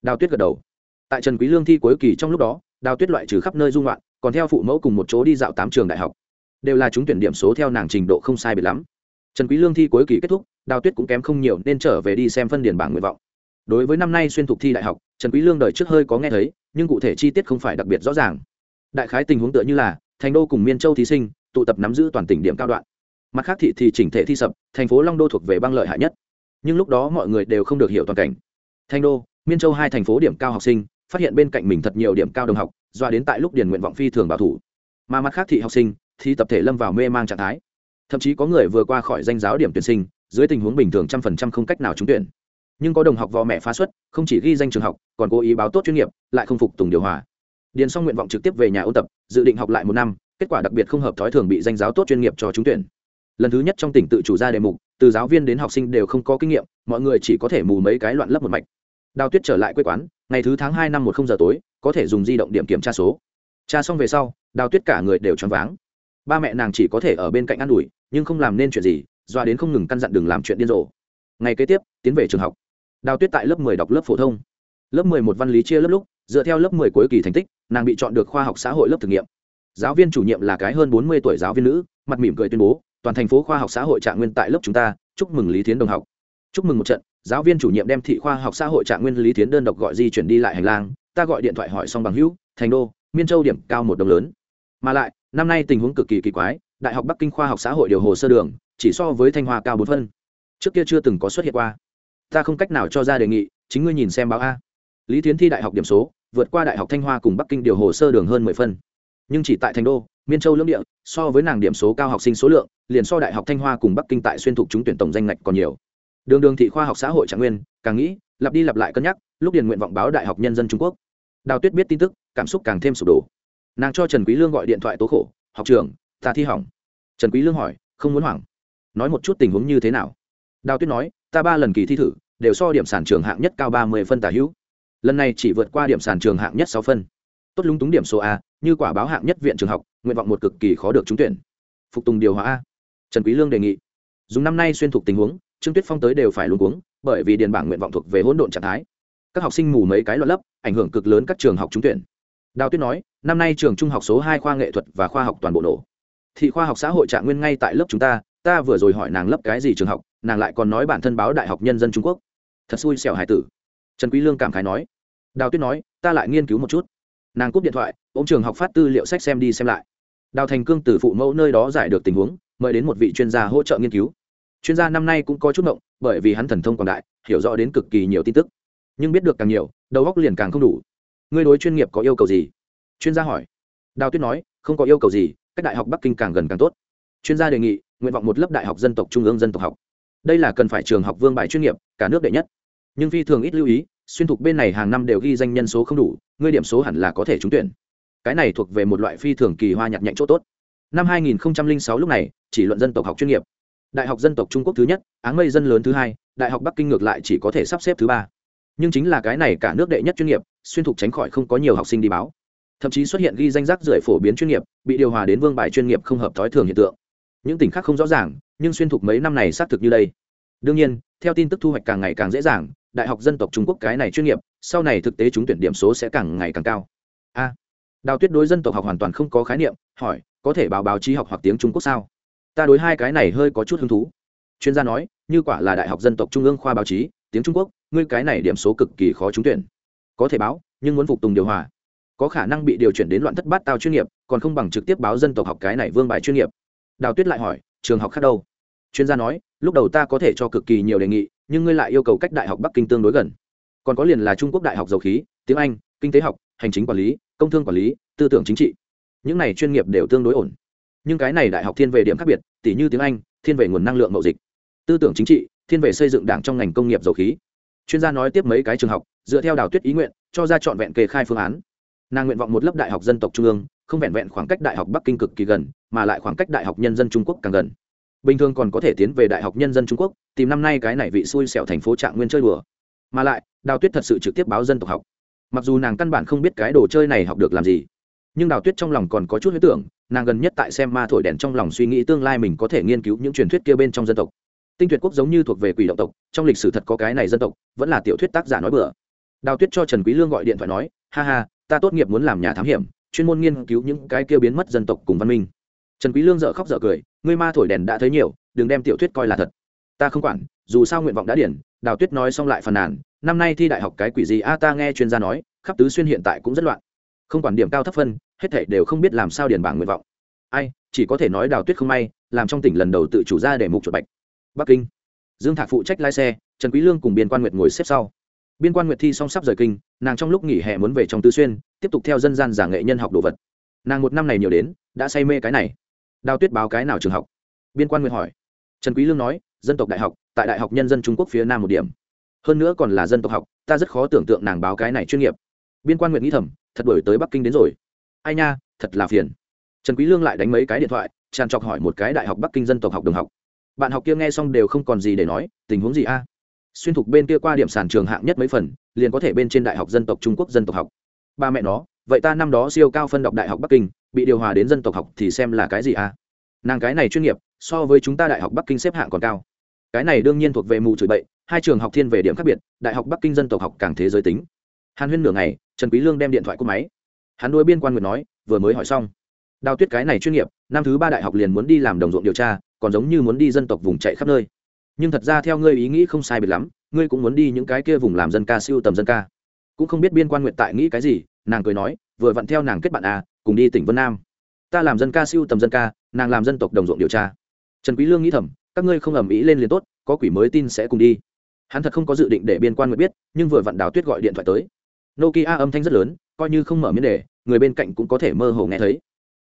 Đào tuyết gật đầu. Tại trần quý lương thi cuối kỳ trong lúc đó, đào tuyết loại trừ khắp nơi dung loạn, còn theo phụ mẫu cùng một chỗ đi dạo tám trường đại học. Đều là chúng tuyển điểm số theo nàng trình độ không sai biệt lắm. Trần quý lương thi cuối kỳ kết thúc đào tuyết cũng kém không nhiều nên trở về đi xem phân điền bảng nguyện vọng. Đối với năm nay xuyên thục thi đại học, trần quý lương đời trước hơi có nghe thấy, nhưng cụ thể chi tiết không phải đặc biệt rõ ràng. Đại khái tình huống tựa như là, thành đô cùng miên châu thí sinh, tụ tập nắm giữ toàn tỉnh điểm cao đoạn. Mặt khác thị thì chỉnh thể thi sập, thành phố long đô thuộc về băng lợi hại nhất. Nhưng lúc đó mọi người đều không được hiểu toàn cảnh. Thành đô, miên châu hai thành phố điểm cao học sinh, phát hiện bên cạnh mình thật nhiều điểm cao đồng học, doa đến tại lúc điền nguyện vọng phi thường bảo thủ. Mà mặt khác thị học sinh thì tập thể lâm vào mê mang trạng thái. Thậm chí có người vừa qua khỏi danh giáo điểm tuyển sinh dưới tình huống bình thường trăm phần trăm không cách nào trúng tuyển. Nhưng có đồng học vò mẹ phá xuất, không chỉ ghi danh trường học, còn cố ý báo tốt chuyên nghiệp, lại không phục tùng điều hòa. Điền xong nguyện vọng trực tiếp về nhà ôn tập, dự định học lại một năm, kết quả đặc biệt không hợp thói thường bị danh giáo tốt chuyên nghiệp cho trúng tuyển. Lần thứ nhất trong tỉnh tự chủ ra đề mục, từ giáo viên đến học sinh đều không có kinh nghiệm, mọi người chỉ có thể mù mấy cái loạn lấp một mạch. Đào tuyết trở lại quê quán, ngày thứ tháng hai năm một không giờ tối, có thể dùng di động điểm kiểm tra số. Tra xong về sau, đào tuyết cả người đều choáng váng. Ba mẹ nàng chỉ có thể ở bên cạnh ă n ủi, nhưng không làm nên chuyện gì doa đến không ngừng căn dặn đừng làm chuyện điên rồ. Ngày kế tiếp, tiến về trường học. Đào tuyết tại lớp mười đọc lớp phổ thông. Lớp mười một văn lý chia lớp lúc, dựa theo lớp mười cuối kỳ thành tích, nàng bị chọn được khoa học xã hội lớp thực nghiệm. Giáo viên chủ nhiệm là cái hơn bốn mươi tuổi giáo viên nữ, mặt mỉm cười tuyên bố, toàn thành phố khoa học xã hội trạng nguyên tại lớp chúng ta, chúc mừng lý thiến đồng học. Chúc mừng một trận, giáo viên chủ nhiệm đem thị khoa học xã hội trạng nguyên lý thiến đơn độc gọi di chuyển đi lại hành lang, ta gọi điện thoại hỏi xong bằng hữu, thành đô, miên châu điểm cao một đồng lớn. Mà lại, năm nay tình huống cực kỳ kỳ quái, đại học bắc kinh khoa học xã hội điều hồ sơ đường chỉ so với thanh hoa cao bốn phân. Trước kia chưa từng có xuất hiện qua. Ta không cách nào cho ra đề nghị, chính ngươi nhìn xem báo a. Lý thiến thi đại học điểm số, vượt qua đại học thanh hoa cùng bắc kinh điều hồ sơ đường hơn mười phân. Nhưng chỉ tại thành đô, miên châu lưỡng địa, so với nàng điểm số cao học sinh số lượng, liền so đại học thanh hoa cùng bắc kinh tại xuyên thục trúng tuyển tổng danh ngạch còn nhiều. Đường đường thị khoa học xã hội trạng nguyên, càng nghĩ, lặp đi lặp lại cân nhắc, lúc điền nguyện vọng báo đại học nhân dân trung quốc. Đào tuyết biết tin tức, cảm xúc càng thêm sụp đổ. Nàng cho trần quý lương gọi điện thoại tố khổ, học trường ta thi hỏng. Trần quý lương hỏi, không muốn hoảng nói một chút tình huống như thế nào? Đào tuyết nói, ta ba lần kỳ thi thử, đều so điểm sản trường hạng nhất cao ba mươi phân tả hữu. Lần này chỉ vượt qua điểm sản trường hạng nhất sáu phân. Tốt lúng túng điểm số a, như quả báo hạng nhất viện trường học, nguyện vọng một cực kỳ khó được trúng tuyển. Phục tùng điều hòa a. Trần quý lương đề nghị. Dùng năm nay xuyên thuộc tình huống, trương tuyết phong tới đều phải luôn cuống, bởi vì điền bảng nguyện vọng thuộc về hỗn độn trạng thái. Các học sinh mù mấy cái loạn lấp, ảnh hưởng cực lớn các trường học trúng tuyển. Đào tuyết nói, năm nay trường trung học số hai khoa nghệ thuật và khoa học toàn bộ nổ. Thị khoa học xã hội trạng nguyên ngay tại lớp chúng ta ta vừa rồi hỏi nàng lấp cái gì trường học, nàng lại còn nói bản thân báo đại học nhân dân trung quốc. Thật xui xẻo hải tử. Trần quý lương cảm khái nói. Đào tuyết nói, ta lại nghiên cứu một chút. Nàng cúp điện thoại ông trường học phát tư liệu sách xem đi xem lại. Đào thành cương từ phụ mẫu nơi đó giải được tình huống, mời đến một vị chuyên gia hỗ trợ nghiên cứu. Chuyên gia năm nay cũng có chút động bởi vì hắn thần thông quảng đại, hiểu rõ đến cực kỳ nhiều tin tức. Nhưng biết được càng nhiều, đầu óc liền càng không đủ. Ngươi đối chuyên nghiệp có yêu cầu gì? Chuyên gia hỏi. Đào tuyết nói, không có yêu cầu gì, cách đại học bắc kinh càng gần càng tốt. Chuyên gia đề nghị nguyện vọng một lớp đại học dân tộc trung ương dân tộc học. Đây là cần phải trường học vương bài chuyên nghiệp, cả nước đệ nhất. Nhưng phi thường ít lưu ý, xuyên thục bên này hàng năm đều ghi danh nhân số không đủ, ngươi điểm số hẳn là có thể trúng tuyển. Cái này thuộc về một loại phi thường kỳ hoa nhặt nhạnh chỗ tốt. Năm 2006 lúc này, chỉ luận dân tộc học chuyên nghiệp. Đại học dân tộc trung quốc thứ nhất, áng mây dân lớn thứ hai, đại học bắc kinh ngược lại chỉ có thể sắp xếp thứ ba. Nhưng chính là cái này cả nước đệ nhất chuyên nghiệp, xuyên thục tránh khỏi không có nhiều học sinh đi báo. Thậm chí xuất hiện ghi danh rác rưởi phổ biến chuyên nghiệp, bị điều hòa đến vương bài chuyên nghiệp không hợp thói thường hiện tượng những tỉnh khác không rõ ràng, nhưng xuyên thục mấy năm này xác thực như đây. Đương nhiên, theo tin tức thu hoạch càng ngày càng dễ dàng, đại học dân tộc trung quốc cái này chuyên nghiệp, sau này thực tế trúng tuyển điểm số sẽ càng ngày càng cao. A, đào tuyết đối dân tộc học hoàn toàn không có khái niệm, hỏi, có thể báo báo chí học hoặc tiếng trung quốc sao? Ta đối hai cái này hơi có chút hứng thú. Chuyên gia nói, như quả là đại học dân tộc trung ương khoa báo chí, tiếng trung quốc, ngươi cái này điểm số cực kỳ khó trúng tuyển. Có thể báo, nhưng muốn phục tùng điều hòa. Có khả năng bị điều chuyển đến loạn thất bát tao chuyên nghiệp, còn không bằng trực tiếp báo dân tộc học cái này vương bài chuyên nghiệp đào tuyết lại hỏi, trường học khác đâu? Chuyên gia nói, lúc đầu ta có thể cho cực kỳ nhiều đề nghị, nhưng ngươi lại yêu cầu cách đại học bắc kinh tương đối gần. Còn có liền là trung quốc đại học dầu khí, tiếng anh, kinh tế học, hành chính quản lý, công thương quản lý, tư tưởng chính trị. Những này chuyên nghiệp đều tương đối ổn. Nhưng cái này đại học thiên về điểm khác biệt tỷ như tiếng anh, thiên về nguồn năng lượng mậu dịch. Tư tưởng chính trị, thiên về xây dựng đảng trong ngành công nghiệp dầu khí. Chuyên gia nói tiếp mấy cái trường học, dựa theo đào tuyết ý nguyện, cho ra trọn vẹn kê khai phương án. Nàng nguyện vọng một lớp đại học dân tộc trung ương không vẹn vẹn khoảng cách đại học bắc kinh cực kỳ gần, mà lại khoảng cách đại học nhân dân trung quốc càng gần. Bình thường còn có thể tiến về đại học nhân dân trung quốc, tìm năm nay cái này vị xui xẻo thành phố trạng nguyên chơi đùa. Mà lại, đào tuyết thật sự trực tiếp báo dân tộc học. Mặc dù nàng căn bản không biết cái đồ chơi này học được làm gì, nhưng đào tuyết trong lòng còn có chút huyết tưởng, nàng gần nhất tại xem ma thổi đèn trong lòng suy nghĩ tương lai mình có thể nghiên cứu những truyền thuyết kia bên trong dân tộc. Tinh tuyệt quốc giống như thuộc về quỷ động tộc, trong lịch sử thật có cái này dân tộc, vẫn là tiểu thuyết tác giả nói bừa. Đào tuyết cho trần quý lương gọi điện thoại nói, ha ha, ta tốt nghiệp muốn làm nhà thám hiểm chuyên môn nghiên cứu những cái kia biến mất dân tộc cùng văn minh. Trần quý lương dở khóc dở cười, ngươi ma thổi đèn đã thấy nhiều, đừng đem tiểu thuyết coi là thật. Ta không quản, dù sao nguyện vọng đã điển, đào tuyết nói xong lại phàn nàn, năm nay thi đại học cái quỷ gì, a, ta nghe chuyên gia nói, khắp tứ xuyên hiện tại cũng rất loạn. Không quản điểm cao thấp phân, hết thảy đều không biết làm sao điền bảng nguyện vọng. Ai, chỉ có thể nói đào tuyết không may, làm trong tỉnh lần đầu tự chủ ra để mục chuột bạch. Bắc kinh. Dương thạc phụ trách lái xe, trần quý lương cùng biên quan nguyệt ngồi xếp sau. Biên quan nguyệt thi xong sắp rời kinh, nàng trong lúc nghỉ hè muốn về trong tứ xuyên tiếp tục theo dân gian giả nghệ nhân học đồ vật. Nàng một năm này nhiều đến, đã say mê cái này. Đào tuyết báo cái nào trường học? Biên quan nguyện hỏi. Trần quý lương nói, dân tộc đại học, tại đại học nhân dân trung quốc phía nam một điểm. Hơn nữa còn là dân tộc học, ta rất khó tưởng tượng nàng báo cái này chuyên nghiệp. Biên quan nguyện nghĩ thầm, thật đổi tới bắc kinh đến rồi. Ai nha, thật là phiền. Trần quý lương lại đánh mấy cái điện thoại, tràn trọc hỏi một cái đại học bắc kinh dân tộc học đồng học. Bạn học kia nghe xong đều không còn gì để nói, tình huống gì a? Xuyên thục bên kia qua điểm sàn trường hạng nhất mấy phần, liền có thể bên trên đại học dân tộc trung quốc dân tộc học ba mẹ nó, vậy ta năm đó siêu cao phân đọc đại học bắc kinh, bị điều hòa đến dân tộc học thì xem là cái gì à? Nàng cái này chuyên nghiệp, so với chúng ta đại học bắc kinh xếp hạng còn cao. Cái này đương nhiên thuộc về mù chửi bậy, hai trường học thiên về điểm khác biệt, đại học bắc kinh dân tộc học càng thế giới tính. Hàn huyên nửa ngày, trần quý lương đem điện thoại cúp máy. Hắn đuôi biên quan nguyệt nói, vừa mới hỏi xong. Đào tuyết cái này chuyên nghiệp, năm thứ ba đại học liền muốn đi làm đồng ruộng điều tra, còn giống như muốn đi dân tộc vùng chạy khắp nơi. Nhưng thật ra theo ngươi ý nghĩ không sai biệt lắm, ngươi cũng muốn đi những cái kia vùng làm dân ca siêu tầm dân ca cũng không biết biên quan nguyệt tại nghĩ cái gì, nàng cười nói, vừa vặn theo nàng kết bạn à cùng đi tỉnh vân nam. Ta làm dân ca siêu tầm dân ca, nàng làm dân tộc đồng ruộng điều tra. Trần quý lương nghĩ thầm, các ngươi không ầm ĩ lên liền tốt, có quỷ mới tin sẽ cùng đi. Hắn thật không có dự định để biên quan nguyệt biết, nhưng vừa vặn đào tuyết gọi điện thoại tới. Nokia âm thanh rất lớn, coi như không mở miếng đề, người bên cạnh cũng có thể mơ hồ nghe thấy.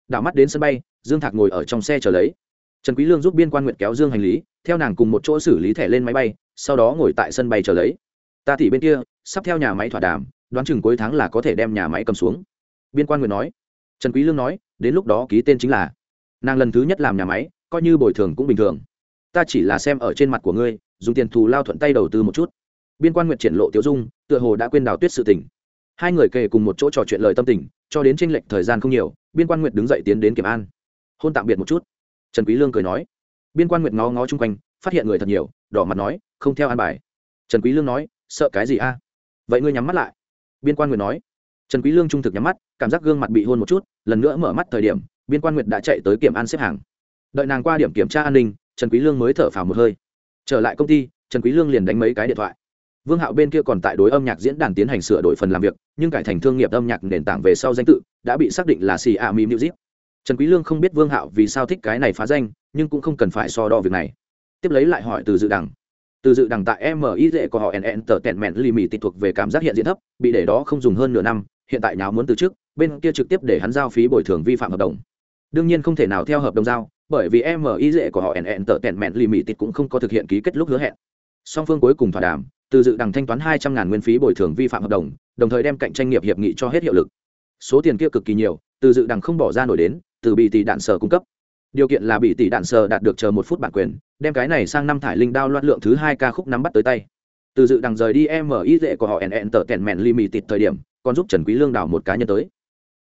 Đảo mắt đến sân bay, dương thạc ngồi ở trong xe chờ lấy. Trần quý lương giúp biên quan nguyệt kéo dương hành lý, theo nàng cùng một chỗ xử lý thẻ lên máy bay, sau đó ngồi tại sân bay chờ lấy. Ta thì bên kia sắp theo nhà máy thỏa đàm, đoán chừng cuối tháng là có thể đem nhà máy cầm xuống. Biên quan nguyệt nói. Trần quý lương nói, đến lúc đó ký tên chính là, nàng lần thứ nhất làm nhà máy, coi như bồi thường cũng bình thường. Ta chỉ là xem ở trên mặt của ngươi, dùng tiền thù lao thuận tay đầu tư một chút. Biên quan nguyệt triển lộ tiểu dung, tựa hồ đã quên đào tuyết sự tình. Hai người kề cùng một chỗ trò chuyện lời tâm tình, cho đến tranh lệch thời gian không nhiều, biên quan nguyệt đứng dậy tiến đến kiểm an. Hôn tạm biệt một chút. Trần quý lương cười nói. Biên quan nguyệt ngó ngó chung quanh, phát hiện người thật nhiều, đỏ mặt nói, không theo an bài. Trần quý lương nói, sợ cái gì a? Vậy ngươi nhắm mắt lại biên quan nguyệt nói trần quý lương trung thực nhắm mắt cảm giác gương mặt bị hôn một chút lần nữa mở mắt thời điểm biên quan nguyệt đã chạy tới kiểm an xếp hàng đợi nàng qua điểm kiểm tra an ninh trần quý lương mới thở phào một hơi trở lại công ty trần quý lương liền đánh mấy cái điện thoại vương hạo bên kia còn tại đối âm nhạc diễn đàn tiến hành sửa đổi phần làm việc nhưng cải thành thương nghiệp âm nhạc nền tảng về sau danh tự đã bị xác định là xì a mi Music. Trần Quý Lương không biết Vương Hạo vì sao thích cái này phá danh, nhưng cũng không cần phải so đo việc này. Tiếp lấy lại hỏi từ dự đằng. Từ dự đằng tại MI dễ của họ nn tờ tẹn mẹn lì mì tịt thuộc về cảm giác hiện diện thấp, bị để đó không dùng hơn nửa năm, hiện tại nháo muốn từ trước, bên kia trực tiếp để hắn giao phí bồi thường vi phạm hợp đồng. Đương nhiên không thể nào theo hợp đồng giao, bởi vì MI dễ của họ nn tờ tẹn mẹn lì mì tịt cũng không có thực hiện ký kết lúc hứa hẹn. Song phương cuối cùng thỏa đàm, từ dự đằng thanh toán hai trăm ngàn nguyên phí bồi thường vi phạm hợp đồng, đồng thời đem cạnh tranh nghiệp hiệp nghị cho hết hiệu lực. Số tiền kia cực kỳ nhiều, từ dự đằng không bỏ ra nổi đến, từ bị tỷ đạn sở cung cấp. Điều kiện là bị tỷ đạn sờ đạt được chờ một phút bản quyền, đem cái này sang năm thải linh đao loạt lượng thứ hai ca khúc nắm bắt tới tay. Từ dự đằng rời đi em ở ý dễ của họ Entertainment Limited thời điểm, còn giúp Trần Quý Lương đào một cá nhân tới.